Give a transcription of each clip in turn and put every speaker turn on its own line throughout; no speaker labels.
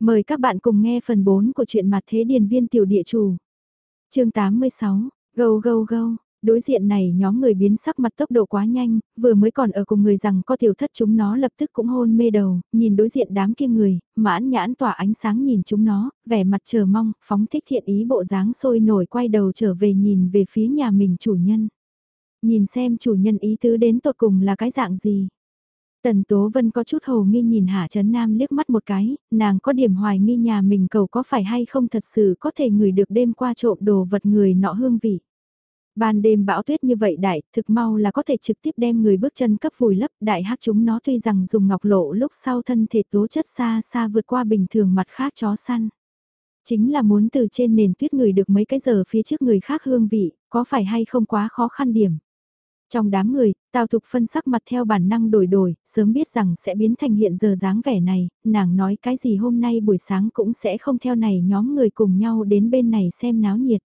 Mời các bạn cùng nghe phần 4 của truyện mặt thế điền viên tiểu địa chủ. chương 86, gâu gâu gâu, đối diện này nhóm người biến sắc mặt tốc độ quá nhanh, vừa mới còn ở cùng người rằng có tiểu thất chúng nó lập tức cũng hôn mê đầu, nhìn đối diện đám kia người, mãn nhãn tỏa ánh sáng nhìn chúng nó, vẻ mặt chờ mong, phóng thích thiện ý bộ dáng sôi nổi quay đầu trở về nhìn về phía nhà mình chủ nhân. Nhìn xem chủ nhân ý tứ đến tột cùng là cái dạng gì. Tần Tố Vân có chút hồ nghi nhìn Hạ Trấn Nam liếc mắt một cái, nàng có điểm hoài nghi nhà mình cầu có phải hay không thật sự có thể ngửi được đêm qua trộm đồ vật người nọ hương vị. Ban đêm bão tuyết như vậy đại, thực mau là có thể trực tiếp đem người bước chân cấp vùi lấp đại hắc chúng nó tuy rằng dùng ngọc lộ lúc sau thân thể tố chất xa xa vượt qua bình thường mặt khác chó săn. Chính là muốn từ trên nền tuyết người được mấy cái giờ phía trước người khác hương vị, có phải hay không quá khó khăn điểm. Trong đám người, Tào Thục phân sắc mặt theo bản năng đổi đổi, sớm biết rằng sẽ biến thành hiện giờ dáng vẻ này, nàng nói cái gì hôm nay buổi sáng cũng sẽ không theo này nhóm người cùng nhau đến bên này xem náo nhiệt.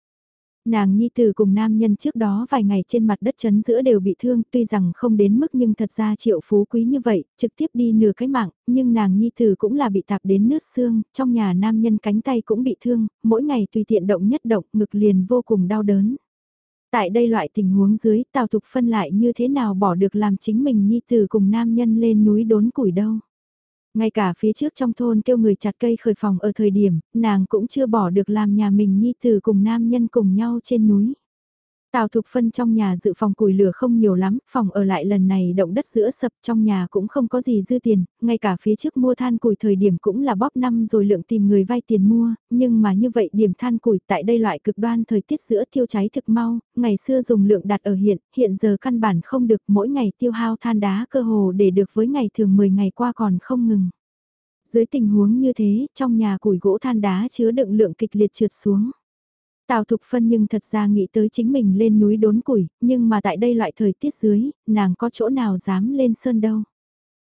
Nàng nhi tử cùng nam nhân trước đó vài ngày trên mặt đất chấn giữa đều bị thương, tuy rằng không đến mức nhưng thật ra triệu phú quý như vậy, trực tiếp đi nửa cái mạng, nhưng nàng nhi tử cũng là bị tạp đến nứt xương, trong nhà nam nhân cánh tay cũng bị thương, mỗi ngày tùy tiện động nhất động, ngực liền vô cùng đau đớn. Tại đây loại tình huống dưới, Tào Thục phân lại như thế nào bỏ được làm chính mình nhi tử cùng nam nhân lên núi đốn củi đâu. Ngay cả phía trước trong thôn kêu người chặt cây khởi phòng ở thời điểm, nàng cũng chưa bỏ được làm nhà mình nhi tử cùng nam nhân cùng nhau trên núi. Tào Thục Phân trong nhà dự phòng củi lửa không nhiều lắm, phòng ở lại lần này động đất giữa sập trong nhà cũng không có gì dư tiền, ngay cả phía trước mua than củi thời điểm cũng là bóp năm rồi lượng tìm người vay tiền mua, nhưng mà như vậy điểm than củi tại đây loại cực đoan thời tiết giữa tiêu cháy thực mau, ngày xưa dùng lượng đặt ở hiện, hiện giờ căn bản không được mỗi ngày tiêu hao than đá cơ hồ để được với ngày thường 10 ngày qua còn không ngừng. Dưới tình huống như thế, trong nhà củi gỗ than đá chứa đựng lượng kịch liệt trượt xuống. Tào Thục Phân nhưng thật ra nghĩ tới chính mình lên núi đốn củi, nhưng mà tại đây loại thời tiết dưới, nàng có chỗ nào dám lên sơn đâu.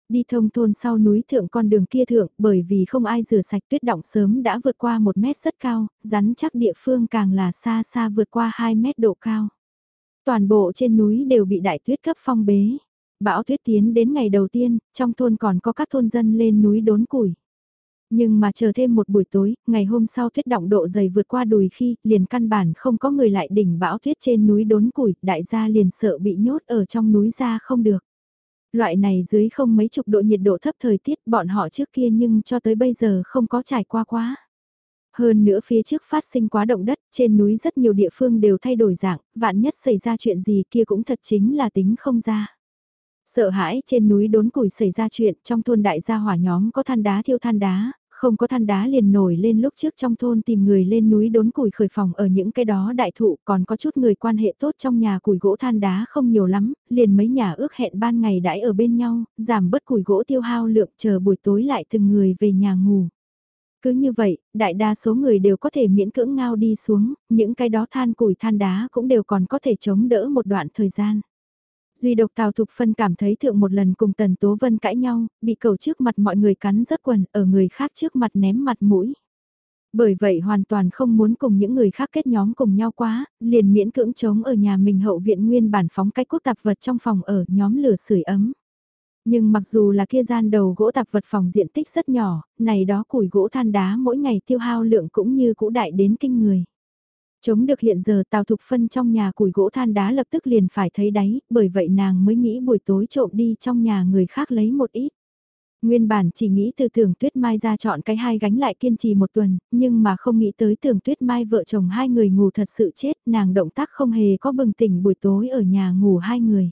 Đi thông thôn sau núi thượng con đường kia thượng bởi vì không ai rửa sạch tuyết động sớm đã vượt qua một mét rất cao, rắn chắc địa phương càng là xa xa vượt qua 2 mét độ cao. Toàn bộ trên núi đều bị đại tuyết cấp phong bế. Bão tuyết tiến đến ngày đầu tiên, trong thôn còn có các thôn dân lên núi đốn củi. Nhưng mà chờ thêm một buổi tối, ngày hôm sau tuyết động độ dày vượt qua đùi khi, liền căn bản không có người lại đỉnh bão tuyết trên núi đốn củi, đại gia liền sợ bị nhốt ở trong núi ra không được. Loại này dưới không mấy chục độ nhiệt độ thấp thời tiết bọn họ trước kia nhưng cho tới bây giờ không có trải qua quá. Hơn nữa phía trước phát sinh quá động đất, trên núi rất nhiều địa phương đều thay đổi dạng, vạn nhất xảy ra chuyện gì kia cũng thật chính là tính không ra. Sợ hãi trên núi đốn củi xảy ra chuyện trong thôn đại gia hỏa nhóm có than đá thiêu than đá, không có than đá liền nổi lên lúc trước trong thôn tìm người lên núi đốn củi khởi phòng ở những cái đó đại thụ còn có chút người quan hệ tốt trong nhà củi gỗ than đá không nhiều lắm, liền mấy nhà ước hẹn ban ngày đãi ở bên nhau, giảm bớt củi gỗ tiêu hao lượng chờ buổi tối lại từng người về nhà ngủ. Cứ như vậy, đại đa số người đều có thể miễn cưỡng ngao đi xuống, những cái đó than củi than đá cũng đều còn có thể chống đỡ một đoạn thời gian. Duy độc Tào Thục Phân cảm thấy thượng một lần cùng Tần Tố Vân cãi nhau, bị cầu trước mặt mọi người cắn rớt quần, ở người khác trước mặt ném mặt mũi. Bởi vậy hoàn toàn không muốn cùng những người khác kết nhóm cùng nhau quá, liền miễn cưỡng chống ở nhà mình hậu viện nguyên bản phóng cách quốc tạp vật trong phòng ở nhóm lửa sưởi ấm. Nhưng mặc dù là kia gian đầu gỗ tạp vật phòng diện tích rất nhỏ, này đó củi gỗ than đá mỗi ngày tiêu hao lượng cũng như cũ đại đến kinh người. Chống được hiện giờ Tào Thục Phân trong nhà củi gỗ than đá lập tức liền phải thấy đáy, bởi vậy nàng mới nghĩ buổi tối trộm đi trong nhà người khác lấy một ít. Nguyên bản chỉ nghĩ từ tưởng tuyết mai ra chọn cái hai gánh lại kiên trì một tuần, nhưng mà không nghĩ tới tưởng tuyết mai vợ chồng hai người ngủ thật sự chết, nàng động tác không hề có bừng tỉnh buổi tối ở nhà ngủ hai người.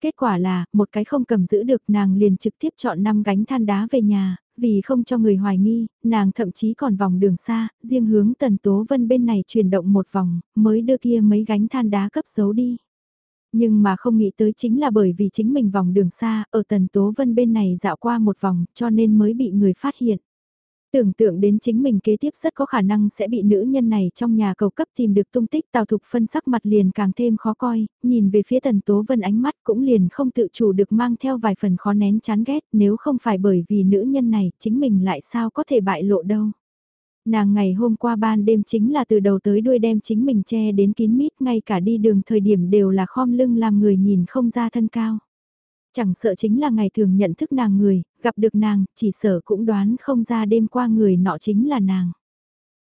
Kết quả là, một cái không cầm giữ được nàng liền trực tiếp chọn năm gánh than đá về nhà, vì không cho người hoài nghi, nàng thậm chí còn vòng đường xa, riêng hướng Tần Tố Vân bên này chuyển động một vòng, mới đưa kia mấy gánh than đá cấp giấu đi. Nhưng mà không nghĩ tới chính là bởi vì chính mình vòng đường xa, ở Tần Tố Vân bên này dạo qua một vòng, cho nên mới bị người phát hiện. Tưởng tượng đến chính mình kế tiếp rất có khả năng sẽ bị nữ nhân này trong nhà cầu cấp tìm được tung tích tào thục phân sắc mặt liền càng thêm khó coi, nhìn về phía tần tố vân ánh mắt cũng liền không tự chủ được mang theo vài phần khó nén chán ghét nếu không phải bởi vì nữ nhân này chính mình lại sao có thể bại lộ đâu. Nàng ngày hôm qua ban đêm chính là từ đầu tới đuôi đem chính mình che đến kín mít ngay cả đi đường thời điểm đều là khom lưng làm người nhìn không ra thân cao. Chẳng sợ chính là ngày thường nhận thức nàng người, gặp được nàng, chỉ sợ cũng đoán không ra đêm qua người nọ chính là nàng.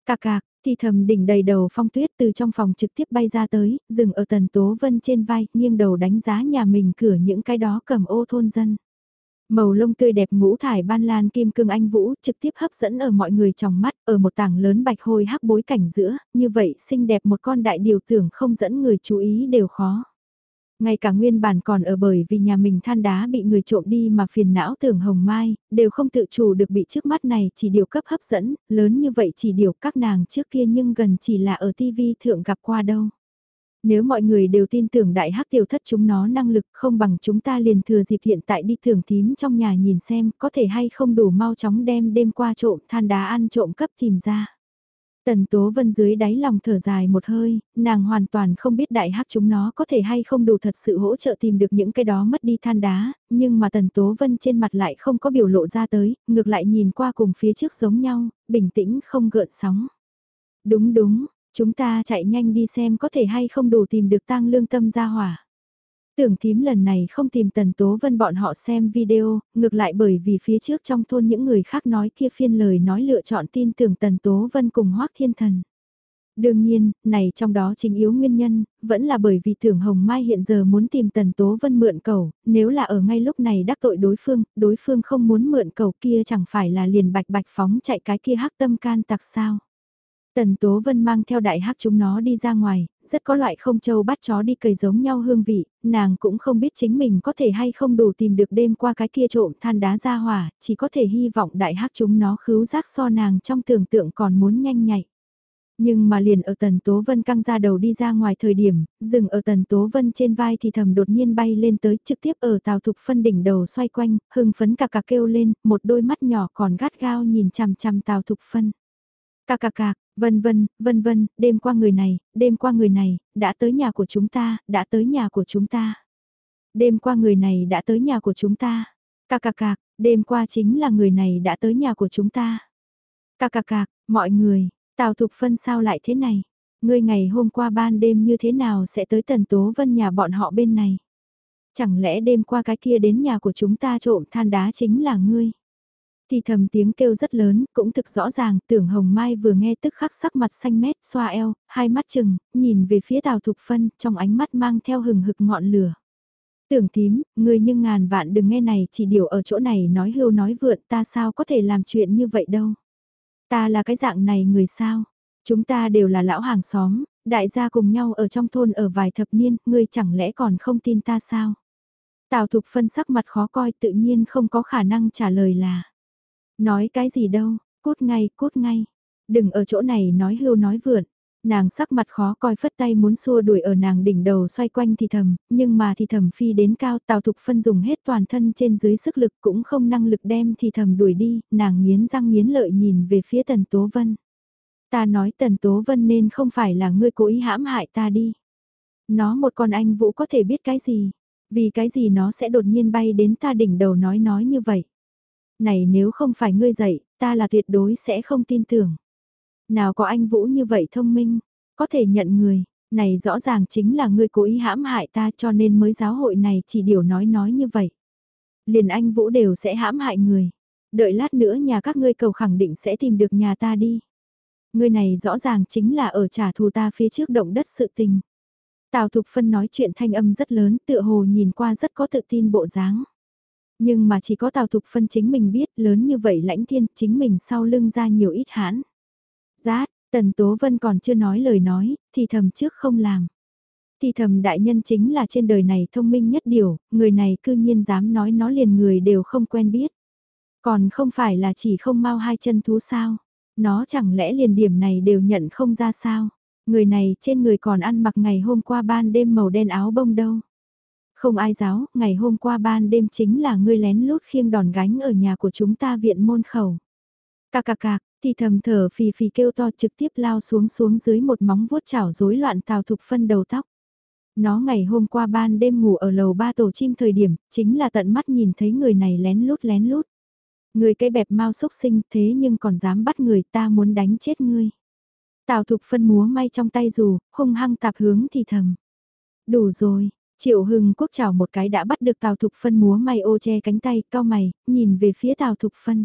Cạc cạc, thì thầm đỉnh đầy đầu phong tuyết từ trong phòng trực tiếp bay ra tới, dừng ở tần tố vân trên vai, nghiêng đầu đánh giá nhà mình cửa những cái đó cầm ô thôn dân. Màu lông tươi đẹp ngũ thải ban lan kim cương anh vũ trực tiếp hấp dẫn ở mọi người trong mắt ở một tảng lớn bạch hôi hắc bối cảnh giữa, như vậy xinh đẹp một con đại điều tưởng không dẫn người chú ý đều khó. Ngay cả nguyên bản còn ở bởi vì nhà mình than đá bị người trộm đi mà phiền não tưởng hồng mai, đều không tự chủ được bị trước mắt này chỉ điều cấp hấp dẫn, lớn như vậy chỉ điều các nàng trước kia nhưng gần chỉ là ở tivi thượng gặp qua đâu. Nếu mọi người đều tin tưởng đại hắc tiểu thất chúng nó năng lực không bằng chúng ta liền thừa dịp hiện tại đi thường thím trong nhà nhìn xem có thể hay không đủ mau chóng đem đêm qua trộm than đá ăn trộm cấp tìm ra. Tần Tố Vân dưới đáy lòng thở dài một hơi, nàng hoàn toàn không biết đại hắc chúng nó có thể hay không đủ thật sự hỗ trợ tìm được những cái đó mất đi than đá, nhưng mà Tần Tố Vân trên mặt lại không có biểu lộ ra tới, ngược lại nhìn qua cùng phía trước giống nhau, bình tĩnh không gợn sóng. Đúng đúng, chúng ta chạy nhanh đi xem có thể hay không đủ tìm được tang lương tâm ra hỏa. Tưởng thím lần này không tìm Tần Tố Vân bọn họ xem video, ngược lại bởi vì phía trước trong thôn những người khác nói kia phiên lời nói lựa chọn tin tưởng Tần Tố Vân cùng Hoác Thiên Thần. Đương nhiên, này trong đó chính yếu nguyên nhân, vẫn là bởi vì tưởng Hồng Mai hiện giờ muốn tìm Tần Tố Vân mượn cầu, nếu là ở ngay lúc này đắc tội đối phương, đối phương không muốn mượn cầu kia chẳng phải là liền bạch bạch phóng chạy cái kia hắc tâm can tặc sao. Tần Tố Vân mang theo đại hắc chúng nó đi ra ngoài, rất có loại không trâu bắt chó đi cầy giống nhau hương vị, nàng cũng không biết chính mình có thể hay không đủ tìm được đêm qua cái kia trộm than đá ra hỏa, chỉ có thể hy vọng đại hắc chúng nó khứu giác so nàng trong tưởng tượng còn muốn nhanh nhạy. Nhưng mà liền ở tần tố vân căng ra đầu đi ra ngoài thời điểm, dừng ở tần tố vân trên vai thì thầm đột nhiên bay lên tới trực tiếp ở tàu thục phân đỉnh đầu xoay quanh, hưng phấn cà cà kêu lên, một đôi mắt nhỏ còn gắt gao nhìn chằm chằm tàu thục phân. Cà cà cà, Vân vân, vân vân, đêm qua người này, đêm qua người này, đã tới nhà của chúng ta, đã tới nhà của chúng ta. Đêm qua người này đã tới nhà của chúng ta. Cà cà cà, đêm qua chính là người này đã tới nhà của chúng ta. Cà cà cà, mọi người, Tào Thục Phân sao lại thế này? Ngươi ngày hôm qua ban đêm như thế nào sẽ tới Tần Tố Vân nhà bọn họ bên này? Chẳng lẽ đêm qua cái kia đến nhà của chúng ta trộm than đá chính là ngươi? Thì thầm tiếng kêu rất lớn, cũng thực rõ ràng, tưởng Hồng Mai vừa nghe tức khắc sắc mặt xanh mét, xoa eo, hai mắt chừng, nhìn về phía Tào Thục Phân, trong ánh mắt mang theo hừng hực ngọn lửa. Tưởng tím, người nhưng ngàn vạn đừng nghe này chỉ điều ở chỗ này nói hưu nói vượn ta sao có thể làm chuyện như vậy đâu. Ta là cái dạng này người sao? Chúng ta đều là lão hàng xóm, đại gia cùng nhau ở trong thôn ở vài thập niên, ngươi chẳng lẽ còn không tin ta sao? Tào Thục Phân sắc mặt khó coi tự nhiên không có khả năng trả lời là. Nói cái gì đâu, cút ngay, cút ngay. Đừng ở chỗ này nói hưu nói vượn. Nàng sắc mặt khó coi phất tay muốn xua đuổi ở nàng đỉnh đầu xoay quanh thì thầm, nhưng mà thì thầm phi đến cao tào thục phân dùng hết toàn thân trên dưới sức lực cũng không năng lực đem thì thầm đuổi đi, nàng nghiến răng nghiến lợi nhìn về phía tần tố vân. Ta nói tần tố vân nên không phải là ngươi cố ý hãm hại ta đi. Nó một con anh vũ có thể biết cái gì, vì cái gì nó sẽ đột nhiên bay đến ta đỉnh đầu nói nói như vậy. Này nếu không phải ngươi dạy, ta là tuyệt đối sẽ không tin tưởng. Nào có anh Vũ như vậy thông minh, có thể nhận người, này rõ ràng chính là ngươi cố ý hãm hại ta cho nên mới giáo hội này chỉ điều nói nói như vậy. Liền anh Vũ đều sẽ hãm hại người. Đợi lát nữa nhà các ngươi cầu khẳng định sẽ tìm được nhà ta đi. Ngươi này rõ ràng chính là ở trả thù ta phía trước động đất sự tình. Tào Thục Phân nói chuyện thanh âm rất lớn tựa hồ nhìn qua rất có tự tin bộ dáng. Nhưng mà chỉ có Tào Thục Phân chính mình biết lớn như vậy lãnh thiên chính mình sau lưng ra nhiều ít hãn. Giác, Tần Tố Vân còn chưa nói lời nói, thì thầm trước không làm. Thì thầm đại nhân chính là trên đời này thông minh nhất điều, người này cư nhiên dám nói nó liền người đều không quen biết. Còn không phải là chỉ không mau hai chân thú sao, nó chẳng lẽ liền điểm này đều nhận không ra sao. Người này trên người còn ăn mặc ngày hôm qua ban đêm màu đen áo bông đâu. Không ai giáo, ngày hôm qua ban đêm chính là ngươi lén lút khiêng đòn gánh ở nhà của chúng ta viện môn khẩu. Cà cà cà, thì thầm thở phì phì kêu to trực tiếp lao xuống xuống dưới một móng vuốt chảo rối loạn tào thục phân đầu tóc. Nó ngày hôm qua ban đêm ngủ ở lầu ba tổ chim thời điểm, chính là tận mắt nhìn thấy người này lén lút lén lút. Người cây bẹp mau xúc sinh thế nhưng còn dám bắt người ta muốn đánh chết ngươi. Tào thục phân múa may trong tay dù, hung hăng tạp hướng thì thầm. Đủ rồi, Triệu Hưng Quốc chào một cái đã bắt được Tào Thục Phân múa may ô che cánh tay, cao mày, nhìn về phía Tào Thục Phân.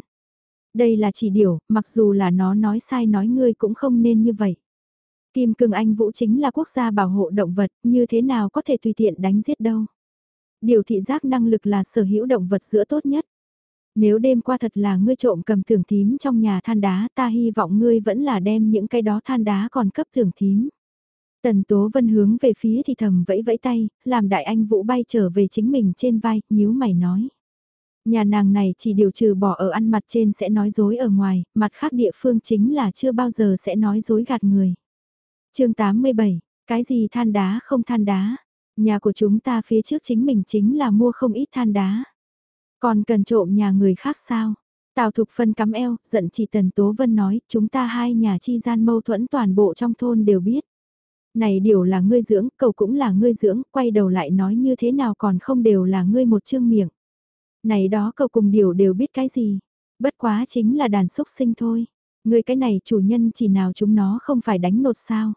Đây là chỉ điều, mặc dù là nó nói sai nói ngươi cũng không nên như vậy. Kim Cương Anh Vũ chính là quốc gia bảo hộ động vật, như thế nào có thể tùy tiện đánh giết đâu. Điều thị giác năng lực là sở hữu động vật giữa tốt nhất. Nếu đêm qua thật là ngươi trộm cầm thưởng thím trong nhà than đá ta hy vọng ngươi vẫn là đem những cái đó than đá còn cấp thưởng thím. Tần Tố Vân hướng về phía thì thầm vẫy vẫy tay, làm đại anh Vũ bay trở về chính mình trên vai, nhíu mày nói. Nhà nàng này chỉ điều trừ bỏ ở ăn mặt trên sẽ nói dối ở ngoài, mặt khác địa phương chính là chưa bao giờ sẽ nói dối gạt người. chương 87, cái gì than đá không than đá, nhà của chúng ta phía trước chính mình chính là mua không ít than đá. Còn cần trộm nhà người khác sao? Tào Thục Phân cắm eo, giận chỉ Tần Tố Vân nói, chúng ta hai nhà chi gian mâu thuẫn toàn bộ trong thôn đều biết. Này điều là ngươi dưỡng, cầu cũng là ngươi dưỡng, quay đầu lại nói như thế nào còn không đều là ngươi một chương miệng. Này đó cầu cùng điều đều biết cái gì, bất quá chính là đàn xúc sinh thôi. Ngươi cái này chủ nhân chỉ nào chúng nó không phải đánh nột sao.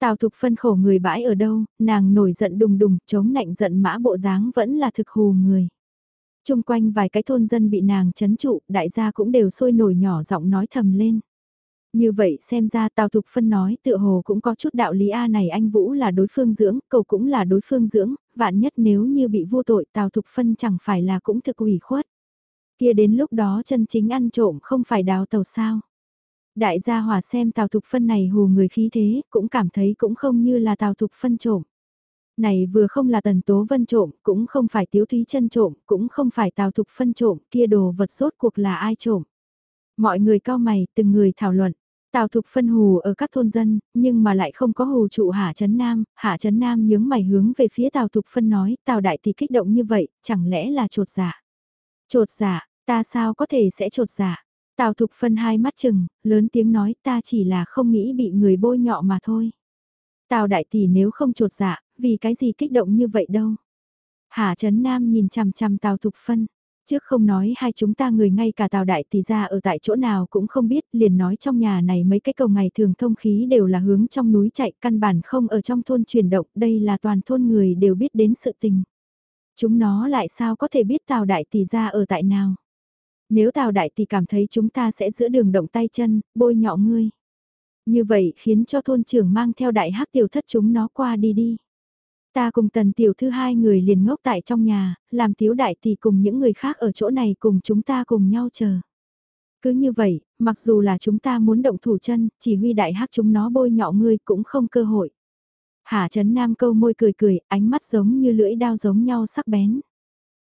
Tào Thục Phân khổ người bãi ở đâu, nàng nổi giận đùng đùng, chống nạnh giận mã bộ dáng vẫn là thực hù người. Trung quanh vài cái thôn dân bị nàng chấn trụ, đại gia cũng đều sôi nổi nhỏ giọng nói thầm lên. Như vậy xem ra Tào Thục Phân nói tựa hồ cũng có chút đạo lý A này anh Vũ là đối phương dưỡng, cầu cũng là đối phương dưỡng, vạn nhất nếu như bị vô tội Tào Thục Phân chẳng phải là cũng thực ủy khuất. Kia đến lúc đó chân chính ăn trộm không phải đào tàu sao. Đại gia hòa xem Tào Thục Phân này hù người khí thế, cũng cảm thấy cũng không như là Tào Thục Phân trộm. Này vừa không là Tần Tố Vân trộm, cũng không phải Tiếu Thúy chân trộm, cũng không phải Tào Thục Phân trộm, kia đồ vật sốt cuộc là ai trộm. Mọi người cao mày, từng người thảo luận. Tào Thục phân hù ở các thôn dân, nhưng mà lại không có hù trụ Hạ Trấn Nam, Hạ Trấn Nam nhướng mày hướng về phía Tào Thục phân nói, Tào Đại thì kích động như vậy, chẳng lẽ là trột giả? Trột giả, ta sao có thể sẽ trột giả? Tào Thục phân hai mắt chừng, lớn tiếng nói ta chỉ là không nghĩ bị người bôi nhọ mà thôi. Tào Đại tỷ nếu không trột dạ, vì cái gì kích động như vậy đâu? Hạ Trấn Nam nhìn chằm chằm Tào Thục phân, Trước không nói hai chúng ta người ngay cả tào đại thì ra ở tại chỗ nào cũng không biết, liền nói trong nhà này mấy cái cầu ngày thường thông khí đều là hướng trong núi chạy, căn bản không ở trong thôn chuyển động, đây là toàn thôn người đều biết đến sự tình. Chúng nó lại sao có thể biết tào đại tỷ ra ở tại nào? Nếu tào đại tỷ cảm thấy chúng ta sẽ giữa đường động tay chân, bôi nhọ ngươi. Như vậy khiến cho thôn trưởng mang theo đại hắc tiểu thất chúng nó qua đi đi. Ta cùng tần tiểu thư hai người liền ngốc tại trong nhà, làm tiếu đại tỷ cùng những người khác ở chỗ này cùng chúng ta cùng nhau chờ. Cứ như vậy, mặc dù là chúng ta muốn động thủ chân, chỉ huy đại hắc chúng nó bôi nhọ ngươi cũng không cơ hội. Hà Trấn Nam câu môi cười cười, ánh mắt giống như lưỡi đao giống nhau sắc bén.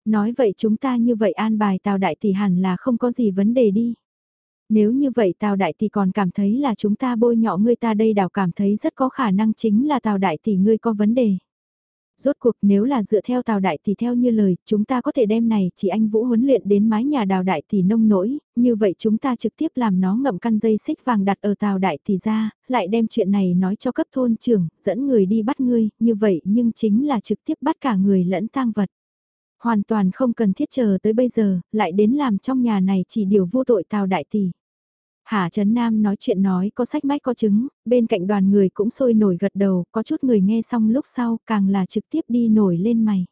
Nói vậy chúng ta như vậy an bài Tào Đại Tỷ hẳn là không có gì vấn đề đi. Nếu như vậy Tào Đại Tỷ còn cảm thấy là chúng ta bôi nhọ ngươi ta đây đảo cảm thấy rất có khả năng chính là Tào Đại Tỷ ngươi có vấn đề. Rốt cuộc nếu là dựa theo Tào Đại thì theo như lời, chúng ta có thể đem này chỉ anh Vũ huấn luyện đến mái nhà đào Đại thì nông nỗi, như vậy chúng ta trực tiếp làm nó ngậm căn dây xích vàng đặt ở Tào Đại thì ra, lại đem chuyện này nói cho cấp thôn trưởng, dẫn người đi bắt ngươi, như vậy nhưng chính là trực tiếp bắt cả người lẫn tang vật. Hoàn toàn không cần thiết chờ tới bây giờ, lại đến làm trong nhà này chỉ điều vô tội Tào Đại Tỷ. Hà Trấn Nam nói chuyện nói có sách mách có chứng, bên cạnh đoàn người cũng sôi nổi gật đầu, có chút người nghe xong lúc sau càng là trực tiếp đi nổi lên mày.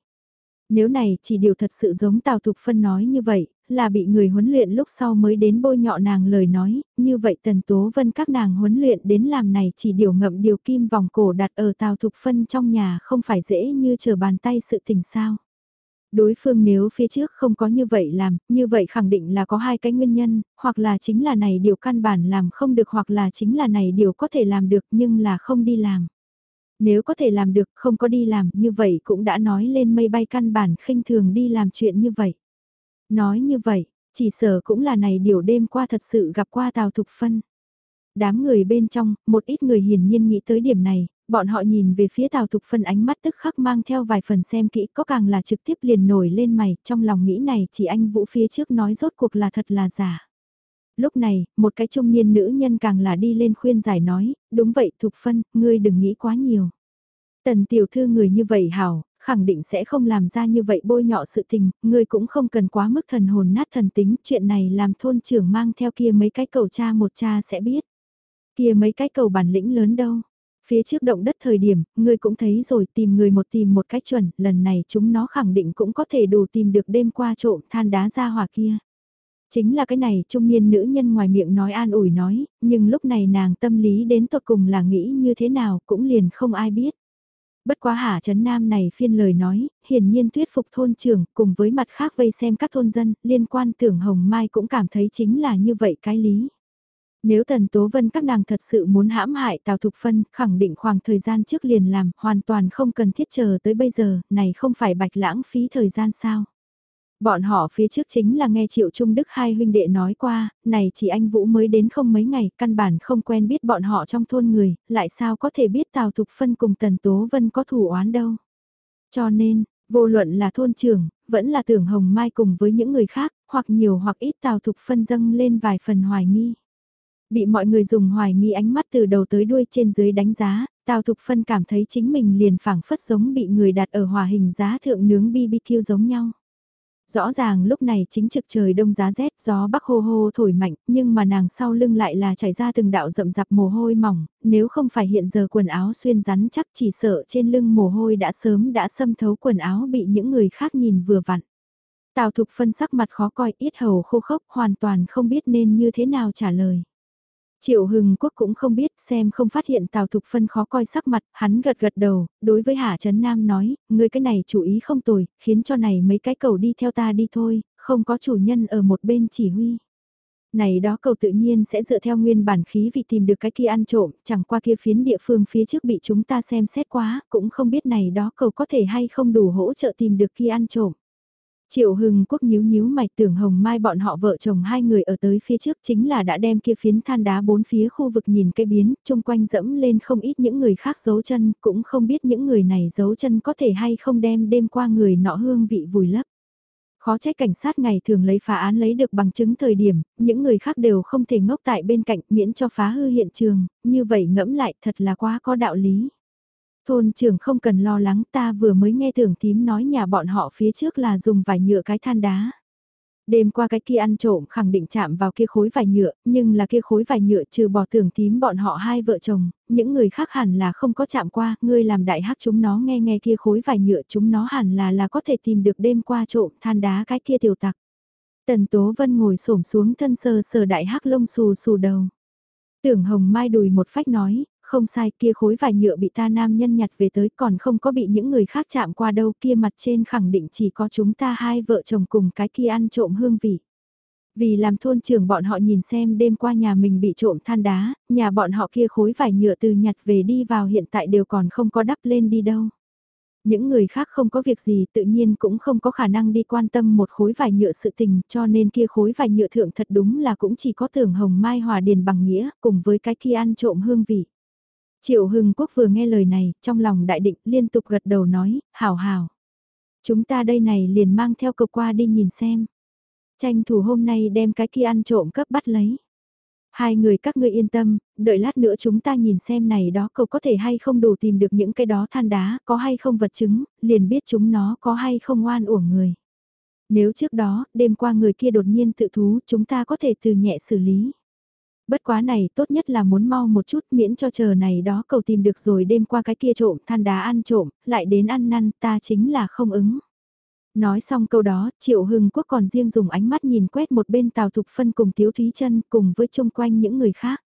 Nếu này chỉ điều thật sự giống Tào Thục Phân nói như vậy, là bị người huấn luyện lúc sau mới đến bôi nhọ nàng lời nói, như vậy Tần Tố Vân các nàng huấn luyện đến làm này chỉ điều ngậm điều kim vòng cổ đặt ở Tào Thục Phân trong nhà không phải dễ như chờ bàn tay sự tình sao. Đối phương nếu phía trước không có như vậy làm, như vậy khẳng định là có hai cái nguyên nhân, hoặc là chính là này điều căn bản làm không được hoặc là chính là này điều có thể làm được nhưng là không đi làm. Nếu có thể làm được không có đi làm như vậy cũng đã nói lên mây bay căn bản khinh thường đi làm chuyện như vậy. Nói như vậy, chỉ sở cũng là này điều đêm qua thật sự gặp qua Tào Thục Phân. Đám người bên trong, một ít người hiển nhiên nghĩ tới điểm này, bọn họ nhìn về phía Tào Thục Phân ánh mắt tức khắc mang theo vài phần xem kỹ có càng là trực tiếp liền nổi lên mày, trong lòng nghĩ này chỉ anh Vũ phía trước nói rốt cuộc là thật là giả. Lúc này, một cái trung niên nữ nhân càng là đi lên khuyên giải nói, đúng vậy Thục Phân, ngươi đừng nghĩ quá nhiều. Tần tiểu thư người như vậy hảo, khẳng định sẽ không làm ra như vậy bôi nhọ sự tình, ngươi cũng không cần quá mức thần hồn nát thần tính, chuyện này làm thôn trưởng mang theo kia mấy cái cầu cha một cha sẽ biết. Kia mấy cái cầu bản lĩnh lớn đâu, Phía trước động đất thời điểm, ngươi cũng thấy rồi tìm người một tìm một cách chuẩn, lần này chúng nó khẳng định cũng có thể đủ tìm được đêm qua trộm than đá ra hỏa kia. Chính là cái này trung niên nữ nhân ngoài miệng nói an ủi nói, nhưng lúc này nàng tâm lý đến tột cùng là nghĩ như thế nào cũng liền không ai biết. Bất quá hả Trấn Nam này phiên lời nói, hiển nhiên thuyết phục thôn trưởng cùng với mặt khác vây xem các thôn dân liên quan tưởng Hồng Mai cũng cảm thấy chính là như vậy cái lý. Nếu Tần Tố Vân các nàng thật sự muốn hãm hại Tào Thục Phân, khẳng định khoảng thời gian trước liền làm, hoàn toàn không cần thiết chờ tới bây giờ, này không phải bạch lãng phí thời gian sao. Bọn họ phía trước chính là nghe Triệu Trung Đức hai huynh đệ nói qua, này chỉ anh Vũ mới đến không mấy ngày, căn bản không quen biết bọn họ trong thôn người, lại sao có thể biết Tào Thục Phân cùng Tần Tố Vân có thủ oán đâu. Cho nên, vô luận là thôn trưởng, vẫn là tưởng Hồng Mai cùng với những người khác, hoặc nhiều hoặc ít Tào Thục Phân dâng lên vài phần hoài nghi. Bị mọi người dùng hoài nghi ánh mắt từ đầu tới đuôi trên dưới đánh giá, Tào Thục Phân cảm thấy chính mình liền phảng phất giống bị người đặt ở hòa hình giá thượng nướng BBQ giống nhau. Rõ ràng lúc này chính trực trời đông giá rét, gió bắc hô hô thổi mạnh, nhưng mà nàng sau lưng lại là chảy ra từng đạo rậm rạp mồ hôi mỏng, nếu không phải hiện giờ quần áo xuyên rắn chắc chỉ sợ trên lưng mồ hôi đã sớm đã xâm thấu quần áo bị những người khác nhìn vừa vặn. Tào Thục Phân sắc mặt khó coi, ít hầu khô khốc, hoàn toàn không biết nên như thế nào trả lời. Triệu Hưng Quốc cũng không biết xem không phát hiện Tào Thục Phân khó coi sắc mặt, hắn gật gật đầu, đối với Hạ Trấn Nam nói, ngươi cái này chủ ý không tồi, khiến cho này mấy cái cầu đi theo ta đi thôi, không có chủ nhân ở một bên chỉ huy. Này đó cầu tự nhiên sẽ dựa theo nguyên bản khí vì tìm được cái kia ăn trộm, chẳng qua kia phiến địa phương phía trước bị chúng ta xem xét quá, cũng không biết này đó cầu có thể hay không đủ hỗ trợ tìm được kia ăn trộm. Triệu Hưng Quốc nhíu nhíu mày tưởng Hồng Mai bọn họ vợ chồng hai người ở tới phía trước chính là đã đem kia phiến than đá bốn phía khu vực nhìn cây biến, chung quanh dẫm lên không ít những người khác giấu chân, cũng không biết những người này giấu chân có thể hay không đem đêm qua người nọ hương vị vùi lấp. Khó trách cảnh sát ngày thường lấy phá án lấy được bằng chứng thời điểm, những người khác đều không thể ngốc tại bên cạnh miễn cho phá hư hiện trường, như vậy ngẫm lại thật là quá có đạo lý. Thôn trưởng không cần lo lắng ta vừa mới nghe tưởng tím nói nhà bọn họ phía trước là dùng vải nhựa cái than đá. Đêm qua cái kia ăn trộm khẳng định chạm vào kia khối vải nhựa, nhưng là kia khối vải nhựa trừ bỏ tưởng tím bọn họ hai vợ chồng, những người khác hẳn là không có chạm qua, ngươi làm đại hắc chúng nó nghe nghe kia khối vải nhựa chúng nó hẳn là là có thể tìm được đêm qua trộm than đá cái kia tiểu tặc. Tần Tố Vân ngồi xổm xuống thân sờ sờ đại hắc lông xù xù đầu. Tưởng Hồng Mai đùi một phách nói, không sai kia khối vải nhựa bị ta nam nhân nhặt về tới còn không có bị những người khác chạm qua đâu kia mặt trên khẳng định chỉ có chúng ta hai vợ chồng cùng cái kia ăn trộm hương vị. Vì làm thôn trưởng bọn họ nhìn xem đêm qua nhà mình bị trộm than đá, nhà bọn họ kia khối vải nhựa từ nhặt về đi vào hiện tại đều còn không có đắp lên đi đâu. Những người khác không có việc gì tự nhiên cũng không có khả năng đi quan tâm một khối vải nhựa sự tình cho nên kia khối vải nhựa thượng thật đúng là cũng chỉ có tưởng hồng mai hòa điền bằng nghĩa cùng với cái kia ăn trộm hương vị. Triệu Hưng Quốc vừa nghe lời này, trong lòng đại định liên tục gật đầu nói, hảo hảo. Chúng ta đây này liền mang theo cậu qua đi nhìn xem. Tranh thủ hôm nay đem cái kia ăn trộm cấp bắt lấy. Hai người các ngươi yên tâm, đợi lát nữa chúng ta nhìn xem này đó cậu có thể hay không đủ tìm được những cái đó than đá, có hay không vật chứng, liền biết chúng nó có hay không oan uổng người. Nếu trước đó, đêm qua người kia đột nhiên tự thú, chúng ta có thể từ nhẹ xử lý. Bất quá này tốt nhất là muốn mau một chút miễn cho chờ này đó cầu tìm được rồi đêm qua cái kia trộm than đá ăn trộm, lại đến ăn năn ta chính là không ứng. Nói xong câu đó, Triệu Hưng Quốc còn riêng dùng ánh mắt nhìn quét một bên Tào Thục Phân cùng Tiếu Thúy chân cùng với chung quanh những người khác.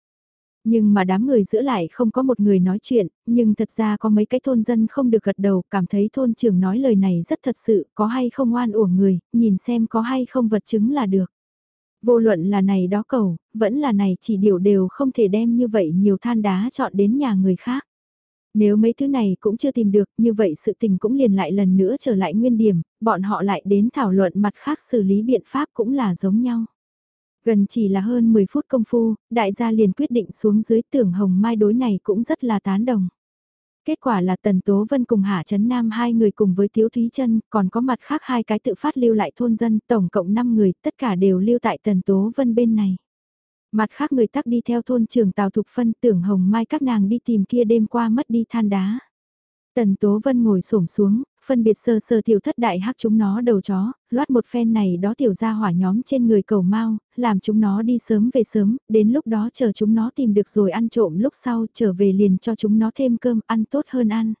Nhưng mà đám người giữa lại không có một người nói chuyện, nhưng thật ra có mấy cái thôn dân không được gật đầu, cảm thấy thôn trưởng nói lời này rất thật sự, có hay không oan uổng người, nhìn xem có hay không vật chứng là được. Vô luận là này đó cầu, vẫn là này chỉ điều đều không thể đem như vậy nhiều than đá chọn đến nhà người khác. Nếu mấy thứ này cũng chưa tìm được, như vậy sự tình cũng liền lại lần nữa trở lại nguyên điểm, bọn họ lại đến thảo luận mặt khác xử lý biện pháp cũng là giống nhau. Gần chỉ là hơn 10 phút công phu, đại gia liền quyết định xuống dưới tưởng hồng mai đối này cũng rất là tán đồng. Kết quả là Tần Tố Vân cùng Hạ Trấn Nam hai người cùng với Tiếu Thúy Trân, còn có mặt khác hai cái tự phát lưu lại thôn dân, tổng cộng 5 người, tất cả đều lưu tại Tần Tố Vân bên này. Mặt khác người tắc đi theo thôn trường Tào Thục Phân tưởng Hồng Mai các nàng đi tìm kia đêm qua mất đi than đá. Tần Tố Vân ngồi xổm xuống, phân biệt sơ sơ tiểu thất đại hắc chúng nó đầu chó, loát một phen này đó tiểu ra hỏa nhóm trên người cầu mau, làm chúng nó đi sớm về sớm, đến lúc đó chờ chúng nó tìm được rồi ăn trộm lúc sau trở về liền cho chúng nó thêm cơm ăn tốt hơn ăn.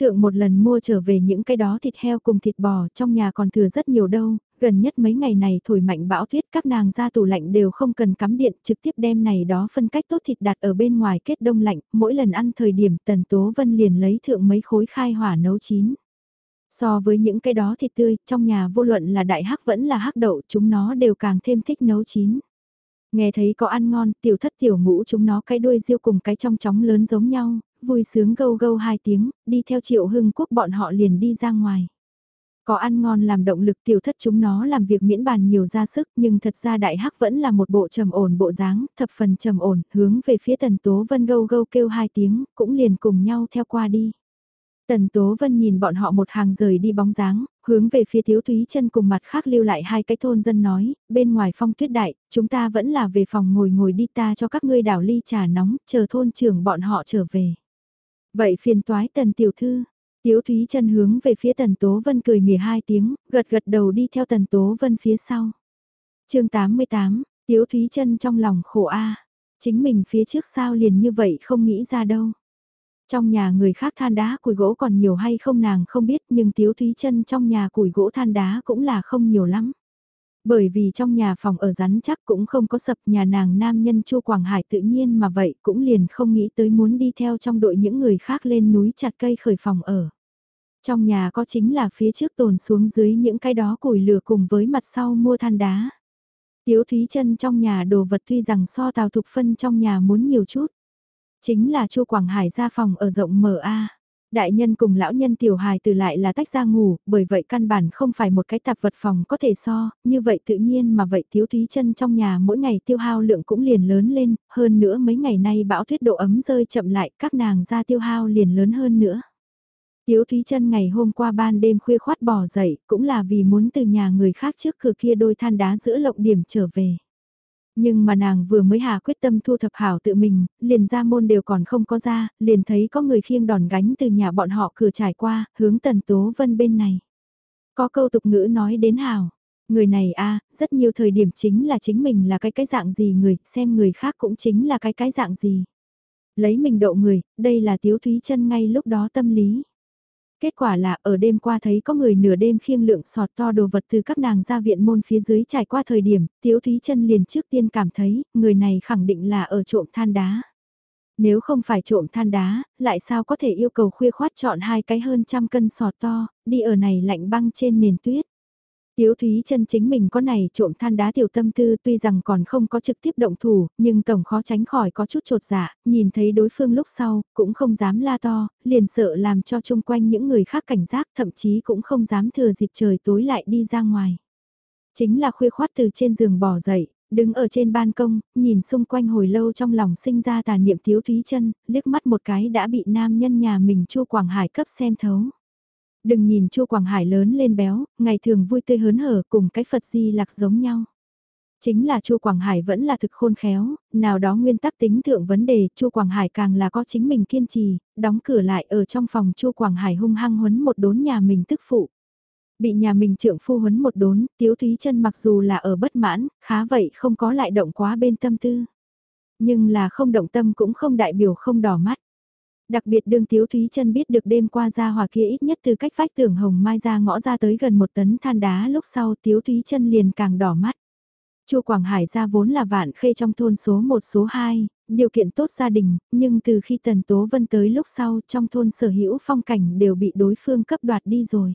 Thượng một lần mua trở về những cái đó thịt heo cùng thịt bò trong nhà còn thừa rất nhiều đâu, gần nhất mấy ngày này thổi mạnh bão tuyết các nàng ra tủ lạnh đều không cần cắm điện trực tiếp đem này đó phân cách tốt thịt đặt ở bên ngoài kết đông lạnh, mỗi lần ăn thời điểm tần tố vân liền lấy thượng mấy khối khai hỏa nấu chín. So với những cái đó thịt tươi, trong nhà vô luận là đại hắc vẫn là hắc đậu chúng nó đều càng thêm thích nấu chín. Nghe thấy có ăn ngon, tiểu thất tiểu ngũ chúng nó cái đuôi riêu cùng cái trong chóng lớn giống nhau, vui sướng gâu gâu hai tiếng, đi theo triệu hưng quốc bọn họ liền đi ra ngoài. Có ăn ngon làm động lực tiểu thất chúng nó làm việc miễn bàn nhiều ra sức nhưng thật ra đại hắc vẫn là một bộ trầm ổn bộ dáng, thập phần trầm ổn, hướng về phía tần tố vân gâu gâu kêu hai tiếng, cũng liền cùng nhau theo qua đi. Tần Tố Vân nhìn bọn họ một hàng rời đi bóng dáng, hướng về phía Thiếu Thúy chân cùng mặt khác lưu lại hai cái thôn dân nói, bên ngoài phong tuyết đại, chúng ta vẫn là về phòng ngồi ngồi đi ta cho các ngươi đảo ly trà nóng, chờ thôn trưởng bọn họ trở về. Vậy phiền toái Tần Tiểu Thư, Tiếu Thúy chân hướng về phía Tần Tố Vân cười mỉa hai tiếng, gật gật đầu đi theo Tần Tố Vân phía sau. chương 88, Tiếu Thúy chân trong lòng khổ a chính mình phía trước sao liền như vậy không nghĩ ra đâu. Trong nhà người khác than đá củi gỗ còn nhiều hay không nàng không biết, nhưng Tiếu Thúy chân trong nhà củi gỗ than đá cũng là không nhiều lắm. Bởi vì trong nhà phòng ở rắn chắc cũng không có sập, nhà nàng nam nhân Chu Quảng Hải tự nhiên mà vậy cũng liền không nghĩ tới muốn đi theo trong đội những người khác lên núi chặt cây khởi phòng ở. Trong nhà có chính là phía trước tồn xuống dưới những cái đó củi lửa cùng với mặt sau mua than đá. Tiếu Thúy chân trong nhà đồ vật tuy rằng so tào thục phân trong nhà muốn nhiều chút. Chính là Chu Quảng Hải ra phòng ở rộng mở a. Đại nhân cùng lão nhân tiểu hài từ lại là tách ra ngủ, bởi vậy căn bản không phải một cái tạp vật phòng có thể so, như vậy tự nhiên mà vậy thiếu thúy chân trong nhà mỗi ngày tiêu hao lượng cũng liền lớn lên, hơn nữa mấy ngày nay bão tuyết độ ấm rơi chậm lại các nàng ra tiêu hao liền lớn hơn nữa. Tiếu Thúy Chân ngày hôm qua ban đêm khuya khoát bỏ dậy, cũng là vì muốn từ nhà người khác trước cửa kia đôi than đá giữa lộng điểm trở về. Nhưng mà nàng vừa mới hạ quyết tâm thu thập hảo tự mình, liền ra môn đều còn không có ra, liền thấy có người khiêng đòn gánh từ nhà bọn họ cửa trải qua, hướng tần tố vân bên này. Có câu tục ngữ nói đến hảo, người này a rất nhiều thời điểm chính là chính mình là cái cái dạng gì người, xem người khác cũng chính là cái cái dạng gì. Lấy mình độ người, đây là tiếu thúy chân ngay lúc đó tâm lý. Kết quả là ở đêm qua thấy có người nửa đêm khiêng lượng sọt to đồ vật từ các nàng ra viện môn phía dưới trải qua thời điểm, Tiếu Thúy chân liền trước tiên cảm thấy, người này khẳng định là ở trộm than đá. Nếu không phải trộm than đá, lại sao có thể yêu cầu khuya khoát chọn hai cái hơn trăm cân sọt to, đi ở này lạnh băng trên nền tuyết. Tiếu Thúy chân chính mình có này trộm than đá tiểu tâm tư tuy rằng còn không có trực tiếp động thủ, nhưng tổng khó tránh khỏi có chút trột dạ, nhìn thấy đối phương lúc sau, cũng không dám la to, liền sợ làm cho chung quanh những người khác cảnh giác, thậm chí cũng không dám thừa dịp trời tối lại đi ra ngoài. Chính là khuya khoát từ trên giường bỏ dậy, đứng ở trên ban công, nhìn xung quanh hồi lâu trong lòng sinh ra tà niệm Tiếu Thúy chân, liếc mắt một cái đã bị nam nhân nhà mình Chu Quảng Hải cấp xem thấu. Đừng nhìn Chu Quảng Hải lớn lên béo, ngày thường vui tươi hớn hở cùng cái Phật di lạc giống nhau. Chính là Chu Quảng Hải vẫn là thực khôn khéo, nào đó nguyên tắc tính thượng vấn đề, Chu Quảng Hải càng là có chính mình kiên trì, đóng cửa lại ở trong phòng Chu Quảng Hải hung hăng huấn một đốn nhà mình tức phụ. Bị nhà mình trượng phu huấn một đốn, Tiếu Thúy chân mặc dù là ở bất mãn, khá vậy không có lại động quá bên tâm tư. Nhưng là không động tâm cũng không đại biểu không đỏ mắt. Đặc biệt đương Tiếu Thúy chân biết được đêm qua ra hòa kia ít nhất từ cách vách tường hồng mai ra ngõ ra tới gần một tấn than đá lúc sau Tiếu Thúy chân liền càng đỏ mắt. Chu Quảng Hải ra vốn là vạn khê trong thôn số 1 số 2, điều kiện tốt gia đình, nhưng từ khi Tần Tố Vân tới lúc sau trong thôn sở hữu phong cảnh đều bị đối phương cấp đoạt đi rồi.